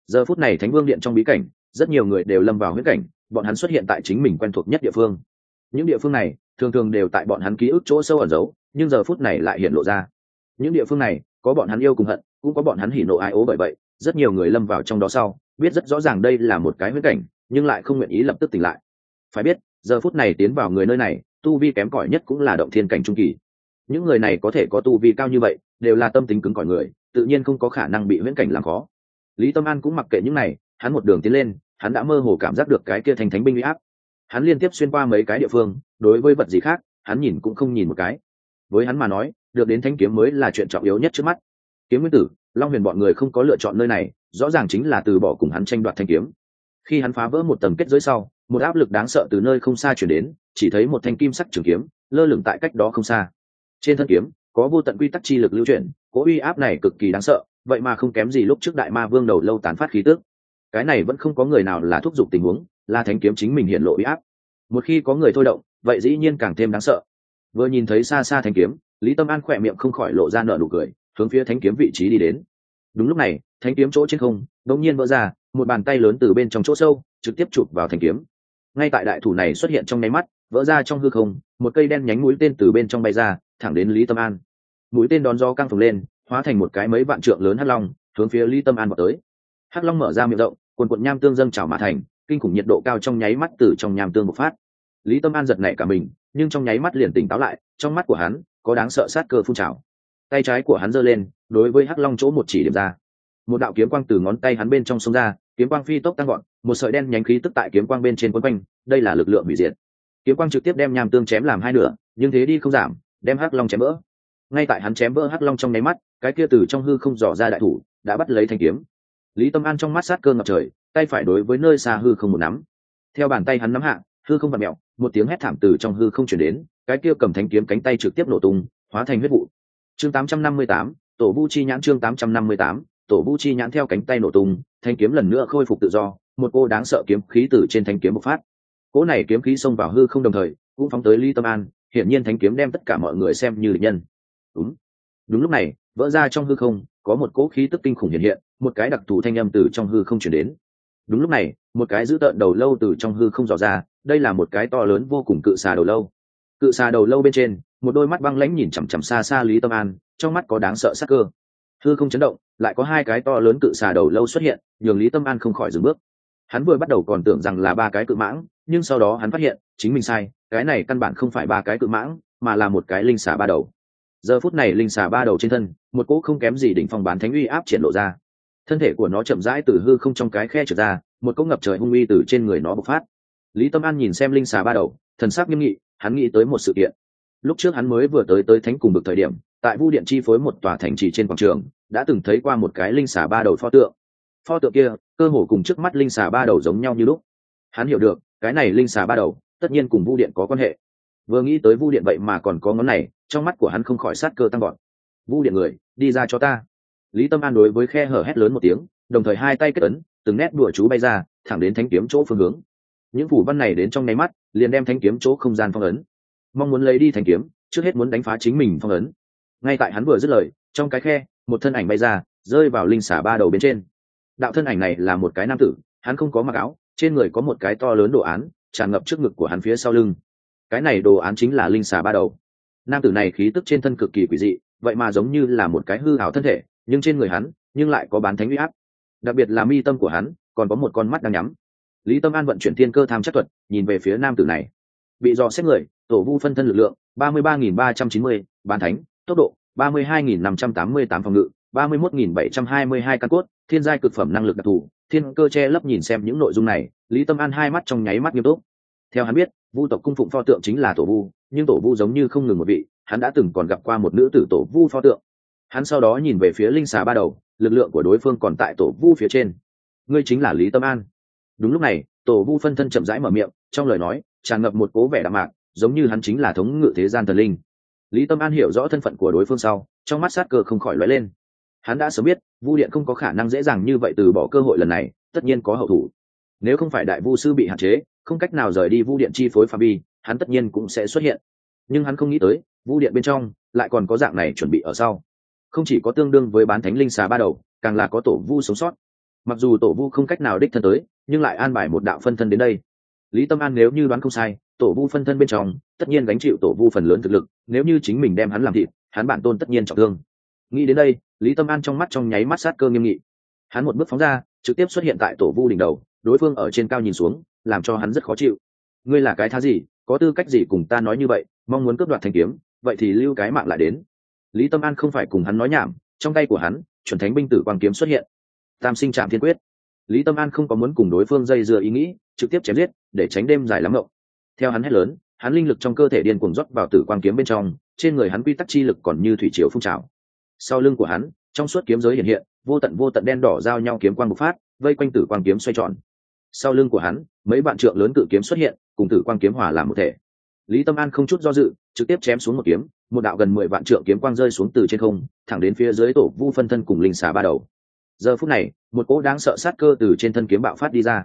Giờ phút này thánh vương điện trong bí cảnh, rất nhiều người đều lâm vào huyễn cảnh, bọn hắn xuất hiện tại chính mình quen thuộc nhất địa phương. Những địa phương này, thường thường đều tại bọn hắn ký ức chỗ sâu ẩn giấu, nhưng giờ phút này lại hiện lộ ra. Những địa phương này có bọn hắn yêu cùng hận, cũng có bọn hắn hỉ nộ ai ố bởi vậy, rất nhiều người lâm vào trong đó sau, biết rất rõ ràng đây là một cái huyết cảnh, nhưng lại không nguyện ý lập tức tỉnh lại. Phải biết, giờ phút này tiến vào người nơi này, tu vi kém cỏi nhất cũng là động thiên cảnh trung kỳ. Những người này có thể có tu vi cao như vậy, đều là tâm tính cứng cỏi người, tự nhiên không có khả năng bị huyễn cảnh làm khó. Lý tâm an cũng mặc kệ những này, hắn một đường tiến lên, hắn đã mơ hồ cảm giác được cái kia thành thánh binh huy áp. Hắn liên tiếp xuyên qua mấy cái địa phương, đối với vật gì khác, hắn nhìn cũng không nhìn một cái. Với hắn mà nói được đến thanh kiếm mới là chuyện trọng yếu nhất trước mắt. Kiếm nguyên tử, long huyền bọn người không có lựa chọn nơi này, rõ ràng chính là từ bỏ cùng hắn tranh đoạt thanh kiếm. Khi hắn phá vỡ một tầng kết giới sau, một áp lực đáng sợ từ nơi không xa chuyển đến, chỉ thấy một thanh kim sắc trường kiếm, lơ lửng tại cách đó không xa. Trên thân kiếm, có vô tận quy tắc chi lực lưu chuyển cố uy áp này cực kỳ đáng sợ, vậy mà không kém gì lúc trước đại ma vương đầu lâu tán phát khí tước cái này vẫn không có người nào là thúc giục tình huống, là thanh kiếm chính mình hiện lộ uy áp. Một khi có người thôi động, vậy dĩ nhiên càng thêm đáng sợ. Vừa nhìn thấy xa xa thanh kiếm lý tâm an khỏe miệng không khỏi lộ ra nợ nụ cười, hướng phía Thánh kiếm vị trí đi đến. Đúng lúc này, Thánh kiếm chỗ trên không đống nhiên vỡ ra, một bàn tay lớn từ bên trong chỗ sâu, trực tiếp chụp vào thanh kiếm. Ngay tại đại thủ này xuất hiện trong nháy mắt, vỡ ra trong hư không, một cây đen nhánh mũi tên từ bên trong bay ra, thẳng đến lý tâm an. Mũi tên đón do căng phồng lên, hóa thành một cái mấy vạn trượng lớn hắc long, hướng phía lý tâm an vào tới. Hắc long mở ra miệng rộng quần quận nham tương dâng trào mà thành, kinh khủng nhiệt độ cao trong nháy mắt từ trong nham tương bộc phát. Lý tâm an giật nảy cả mình, nhưng trong nháy mắt liền tỉnh táo lại, trong mắt của hắn có đáng sợ sát cơ phun trào. Tay trái của hắn giơ lên, đối với hắc long chỗ một chỉ điểm ra. Một đạo kiếm quang từ ngón tay hắn bên trong sông ra, kiếm quang phi tốc tăng gọn một sợi đen nhánh khí tức tại kiếm quang bên trên quấn quanh, đây là lực lượng hủy diệt. Kiếm quang trực tiếp đem nham tương chém làm hai nửa, nhưng thế đi không giảm, đem hắc long chém vỡ. Ngay tại hắn chém vỡ hắc long trong nháy mắt, cái kia từ trong hư không dò ra đại thủ, đã bắt lấy thanh kiếm. Lý tâm an trong mắt sát cơ ngập trời, tay phải đối với nơi xa hư không một nắm. Theo bàn tay hắn nắm hạ, hư không vặn mẹo một tiếng hét thảm từ trong hư không chuyển đến cái kia cầm thanh kiếm cánh tay trực tiếp nổ tung hóa thành huyết vụ. Chương 858, tổ vu chi nhãn chương 858, tổ vu chi nhãn theo cánh tay nổ tung thanh kiếm lần nữa khôi phục tự do một cô đáng sợ kiếm khí từ trên thanh kiếm bộc phát. Cỗ này kiếm khí xông vào hư không đồng thời cũng phóng tới ly tâm an hiển nhiên thanh kiếm đem tất cả mọi người xem như địch nhân. Đúng. Đúng lúc này vỡ ra trong hư không có một cỗ khí tức kinh khủng hiện hiện một cái đặc thù thanh âm từ trong hư không chuyển đến. Đúng lúc này một cái dữ tợn đầu lâu từ trong hư không dò ra đây là một cái to lớn vô cùng cự xà đầu lâu cự xà đầu lâu bên trên, một đôi mắt băng lãnh nhìn chằm chằm xa xa lý tâm an, trong mắt có đáng sợ sắc cơ. Hư không chấn động, lại có hai cái to lớn cự xà đầu lâu xuất hiện, nhường lý tâm an không khỏi dừng bước. Hắn vừa bắt đầu còn tưởng rằng là ba cái cự mãng, nhưng sau đó hắn phát hiện, chính mình sai, cái này căn bản không phải ba cái cự mãng, mà là một cái linh xà ba đầu. Giờ phút này linh xà ba đầu trên thân, một cỗ không kém gì đỉnh phong bán thánh uy áp triển lộ ra. Thân thể của nó chậm rãi từ hư không trong cái khe trở ra, một cỗ ngập trời hung uy từ trên người nó bộc phát. Lý tâm an nhìn xem linh xà ba đầu thần sắc nghiêm nghị, hắn nghĩ tới một sự kiện. Lúc trước hắn mới vừa tới tới thánh cùng được thời điểm, tại vu điện chi phối một tòa thành trì trên quảng trường, đã từng thấy qua một cái linh xà ba đầu pho tượng. Pho tượng kia, cơ hồ cùng trước mắt linh xà ba đầu giống nhau như lúc. Hắn hiểu được, cái này linh xà ba đầu, tất nhiên cùng vu điện có quan hệ. Vừa nghĩ tới vu điện vậy mà còn có ngón này, trong mắt của hắn không khỏi sát cơ tăng gọn vu điện người, đi ra cho ta. Lý tâm an đối với khe hở hét lớn một tiếng, đồng thời hai tay kết ấn, từng nét đùa chú bay ra, thẳng đến thánh kiếm chỗ phương hướng những phủ văn này đến trong nháy mắt, liền đem thanh kiếm chỗ không gian phong ấn. Mong muốn lấy đi thanh kiếm, trước hết muốn đánh phá chính mình phong ấn. Ngay tại hắn vừa dứt lời, trong cái khe, một thân ảnh bay ra, rơi vào linh xả ba đầu bên trên. Đạo thân ảnh này là một cái nam tử, hắn không có mặc áo, trên người có một cái to lớn đồ án, tràn ngập trước ngực của hắn phía sau lưng. Cái này đồ án chính là linh xà ba đầu. Nam tử này khí tức trên thân cực kỳ quỷ dị, vậy mà giống như là một cái hư hảo thân thể, nhưng trên người hắn, nhưng lại có bán thánh huy áp. Đặc biệt là mi tâm của hắn, còn có một con mắt đang nhắm lý tâm an vận chuyển thiên cơ tham chất thuật, nhìn về phía nam tử này. Bị dò xét người, tổ vu phân thân lực lượng, ba mươi ba nghìn ba trăm chín mươi ban thánh, tốc độ, ba mươi hai nghìn năm trăm tám mươi tám phòng ngự, ba mươi mốt nghìn bảy trăm hai mươi hai căn cốt, thiên giai cực phẩm năng lực đặc thù. Thiên cơ che lấp nhìn xem những nội dung này, lý tâm an hai mắt trong nháy mắt nghiêm túc. Theo hắn biết, vu tộc cung phụng pho tượng chính là tổ vu, nhưng tổ vu giống như không ngừng một vị, hắn đã từng còn gặp qua một nữ tử tổ vu pho tượng. Hắn sau đó nhìn về phía linh xà ba đầu, lực lượng của đối phương còn tại tổ vu phía trên. Ngươi chính là lý tâm an đúng lúc này tổ vu phân thân chậm rãi mở miệng, trong lời nói, tràn ngập một cố vẻ đạm mạc, giống như hắn chính là thống ngự thế gian thần linh. Lý tâm an hiểu rõ thân phận của đối phương sau, trong mắt sát cơ không khỏi lóe lên. Hắn đã sớm biết, vu điện không có khả năng dễ dàng như vậy từ bỏ cơ hội lần này, tất nhiên có hậu thủ. Nếu không phải đại vu sư bị hạn chế, không cách nào rời đi vu điện chi phối phạm vi, hắn tất nhiên cũng sẽ xuất hiện. Nhưng hắn không nghĩ tới, vu điện bên trong lại còn có dạng này chuẩn bị ở sau. Không chỉ có tương đương với bán thánh linh xà ba đầu, càng là có tổ vu sống sót mặc dù tổ vu không cách nào đích thân tới, nhưng lại an bài một đạo phân thân đến đây. Lý tâm an nếu như đoán không sai, tổ vu phân thân bên trong, tất nhiên gánh chịu tổ vu phần lớn thực lực, nếu như chính mình đem hắn làm thịt, hắn bản tôn tất nhiên trọng thương. Nghĩ đến đây, lý tâm an trong mắt trong nháy mắt sát cơ nghiêm nghị. Hắn một bước phóng ra, trực tiếp xuất hiện tại tổ vu đỉnh đầu, đối phương ở trên cao nhìn xuống, làm cho hắn rất khó chịu. Ngươi là cái thá gì, có tư cách gì cùng ta nói như vậy, mong muốn cướp đoạt thanh kiếm, vậy thì lưu cái mạng lại đến. Lý tâm an không phải cùng hắn nói nhảm, trong tay của hắn, chuẩn thánh binh tử quang kiếm xuất hiện tam sinh trạm thiên quyết. Lý tâm an không có muốn cùng đối phương dây dưa ý nghĩ, trực tiếp chém giết, để tránh đêm dài lắm mộng. Theo hắn hét lớn, hắn linh lực trong cơ thể điên cuồng rót vào tử quang kiếm bên trong, trên người hắn quy tắc chi lực còn như thủy triều phun trào. Sau lưng của hắn, trong suốt kiếm giới hiện hiện, vô tận vô tận đen đỏ giao nhau kiếm quang bộc phát, vây quanh tử quang kiếm xoay tròn. Sau lưng của hắn, mấy bạn trượng lớn cự kiếm xuất hiện, cùng tử quang kiếm hòa làm một thể. Lý tâm an không chút do dự, trực tiếp chém xuống một kiếm, một đạo gần mười vạn trượng kiếm quang rơi xuống từ trên không, thẳng đến phía dưới tổ vu phân thân cùng linh xà ba đầu giờ phút này, một cỗ đáng sợ sát cơ từ trên thân kiếm bạo phát đi ra.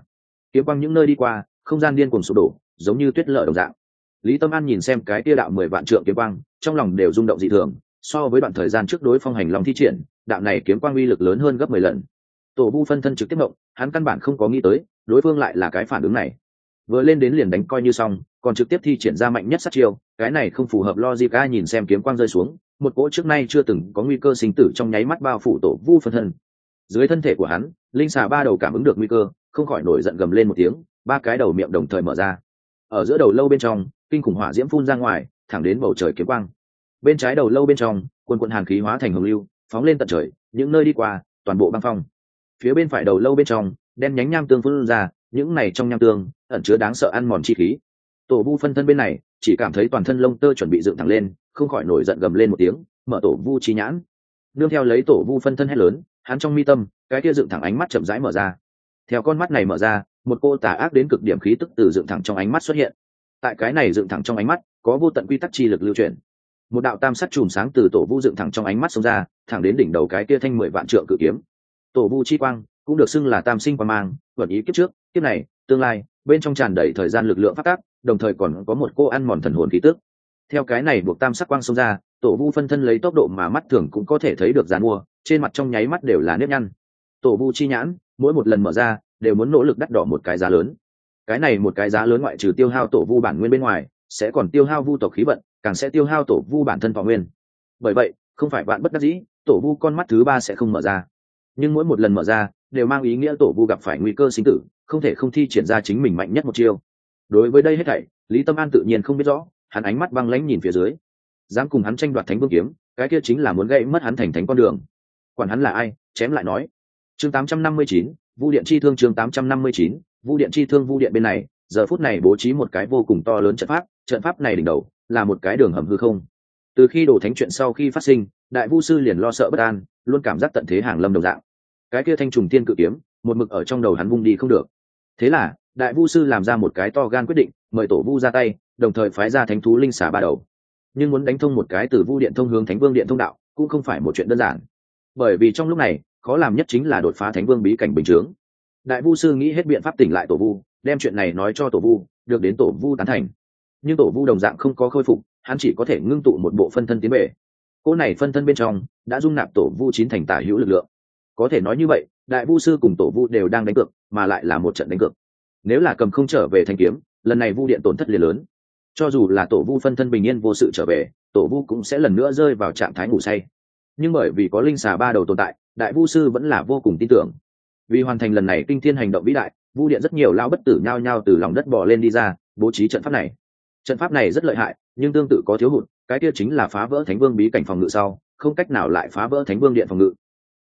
Kiếm quang những nơi đi qua, không gian điên cuồng sụp đổ, giống như tuyết lở đồng dạng. Lý tâm an nhìn xem cái tia đạo mười vạn trượng kiếm quang, trong lòng đều rung động dị thường, so với đoạn thời gian trước đối phong hành lòng thi triển, đạo này kiếm quang uy lực lớn hơn gấp mười lần. Tổ vu phân thân trực tiếp mộng hắn căn bản không có nghĩ tới, đối phương lại là cái phản ứng này. Vừa lên đến liền đánh coi như xong, còn trực tiếp thi triển ra mạnh nhất sát chiêu, cái này không phù hợp logic ai nhìn xem kiếm quang rơi xuống, một cỗ trước nay chưa từng có nguy cơ sinh tử trong nháy mắt bao phủ tổ vu phân thân dưới thân thể của hắn, linh xà ba đầu cảm ứng được nguy cơ, không khỏi nổi giận gầm lên một tiếng, ba cái đầu miệng đồng thời mở ra. Ở giữa đầu lâu bên trong, kinh khủng hỏa diễm phun ra ngoài, thẳng đến bầu trời kiếm quang. Bên trái đầu lâu bên trong quân quận hàn khí hóa thành hồng lưu, phóng lên tận trời, những nơi đi qua, toàn bộ băng phong. Phía bên phải đầu lâu bên trong, đen nhánh nham tương phun ra, những này trong nham tương, ẩn chứa đáng sợ ăn mòn chi khí. Tổ vu phân thân bên này, chỉ cảm thấy toàn thân lông tơ chuẩn bị dựng thẳng lên, không khỏi nổi giận gầm lên một tiếng, mở tổ vu chi nhãn. Nương theo lấy tổ vu phân thân hét lớn hắn trong mi tâm, cái kia dựng thẳng ánh mắt chậm rãi mở ra. Theo con mắt này mở ra, một cô tà ác đến cực điểm khí tức từ dựng thẳng trong ánh mắt xuất hiện. Tại cái này dựng thẳng trong ánh mắt, có vô tận quy tắc chi lực lưu truyền. Một đạo tam sắc chùm sáng từ tổ vu dựng thẳng trong ánh mắt xông ra, thẳng đến đỉnh đầu cái kia thanh mười vạn trượng cự kiếm. Tổ vu chi quang cũng được xưng là tam sinh quan mang vận ý kiếp trước, kiếp này, tương lai, bên trong tràn đầy thời gian lực lượng phát tác, đồng thời còn có một cô ăn mòn thần hồn khí tức. Theo cái này buộc tam sắc quang xông ra, tổ vu phân thân lấy tốc độ mà mắt thường cũng có thể thấy được dàn mua trên mặt trong nháy mắt đều là nếp nhăn. Tổ vu chi nhãn, mỗi một lần mở ra, đều muốn nỗ lực đắt đỏ một cái giá lớn. Cái này một cái giá lớn ngoại trừ tiêu hao tổ vu bản nguyên bên ngoài, sẽ còn tiêu hao vu tộc khí vận, càng sẽ tiêu hao tổ vu bản thân thọ nguyên. Bởi vậy, không phải bạn bất đắc dĩ, tổ vu con mắt thứ ba sẽ không mở ra. Nhưng mỗi một lần mở ra, đều mang ý nghĩa tổ vu gặp phải nguy cơ sinh tử, không thể không thi triển ra chính mình mạnh nhất một chiêu. Đối với đây hết thảy, lý tâm an tự nhiên không biết rõ, hắn ánh mắt băng lãnh nhìn phía dưới. Dám cùng hắn tranh đoạt thánh vương kiếm, cái kia chính là muốn gây mất hắn thành thánh con đường quản hắn là ai chém lại nói. Chương 859, vu điện chi thương chương 859, vu điện chi thương vu điện bên này giờ phút này bố trí một cái vô cùng to lớn trận pháp trận pháp này đỉnh đầu là một cái đường hầm hư không. Từ khi đổ thánh chuyện sau khi phát sinh đại vu sư liền lo sợ bất an luôn cảm giác tận thế hàng lâm đầu dạng. Cái kia thanh trùng tiên cự kiếm một mực ở trong đầu hắn vung đi không được. Thế là đại vu sư làm ra một cái to gan quyết định mời tổ vu ra tay đồng thời phái ra thánh thú linh xả ba đầu. Nhưng muốn đánh thông một cái từ vu điện thông hướng thánh vương điện thông đạo cũng không phải một chuyện đơn giản bởi vì trong lúc này, khó làm nhất chính là đột phá thánh vương bí cảnh bình chướng. Đại vu sư nghĩ hết biện pháp tỉnh lại tổ vu, đem chuyện này nói cho tổ vu, được đến tổ vu tán thành. Nhưng tổ vu đồng dạng không có khôi phục, hắn chỉ có thể ngưng tụ một bộ phân thân tiến bể cỗ này phân thân bên trong, đã dung nạp tổ vu chín thành tả hữu lực lượng. Có thể nói như vậy, đại vu sư cùng tổ vu đều đang đánh cược, mà lại là một trận đánh cược. Nếu là cầm không trở về thanh kiếm, lần này vu điện tổn thất liền lớn. Cho dù là tổ vu phân thân bình yên vô sự trở về, tổ vu cũng sẽ lần nữa rơi vào trạng thái ngủ say nhưng bởi vì có linh xà ba đầu tồn tại, đại vu sư vẫn là vô cùng tin tưởng. Vì hoàn thành lần này kinh thiên hành động vĩ đại, vu điện rất nhiều lao bất tử nhao nhao từ lòng đất bò lên đi ra, bố trí trận pháp này. Trận pháp này rất lợi hại, nhưng tương tự có thiếu hụt, cái kia chính là phá vỡ thánh vương bí cảnh phòng ngự sau, không cách nào lại phá vỡ thánh vương điện phòng ngự.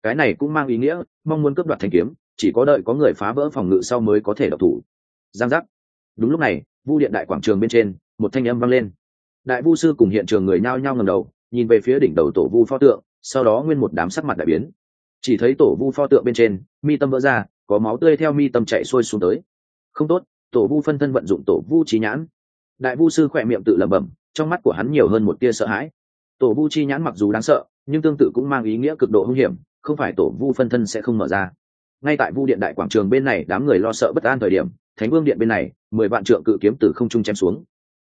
Cái này cũng mang ý nghĩa, mong muốn cướp đoạt thanh kiếm, chỉ có đợi có người phá vỡ phòng ngự sau mới có thể độc thủ. Giang giác. Đúng lúc này, vu điện đại quảng trường bên trên, một thanh âm vang lên. Đại vu sư cùng hiện trường người nhao nhao ngầm đầu, nhìn về phía đỉnh đầu tổ vu pho tượng sau đó nguyên một đám sắc mặt đại biến. Chỉ thấy tổ vu pho tượng bên trên, mi tâm vỡ ra, có máu tươi theo mi tâm chạy xuôi xuống tới. Không tốt, tổ vu phân thân vận dụng tổ vu trí nhãn. Đại vu sư khỏe miệng tự lẩm bẩm, trong mắt của hắn nhiều hơn một tia sợ hãi. Tổ vu chi nhãn mặc dù đáng sợ, nhưng tương tự cũng mang ý nghĩa cực độ hung hiểm, không phải tổ vu phân thân sẽ không mở ra. Ngay tại vu điện đại quảng trường bên này, đám người lo sợ bất an thời điểm, thánh vương điện bên này, mười vạn trượng cự kiếm từ không trung chém xuống.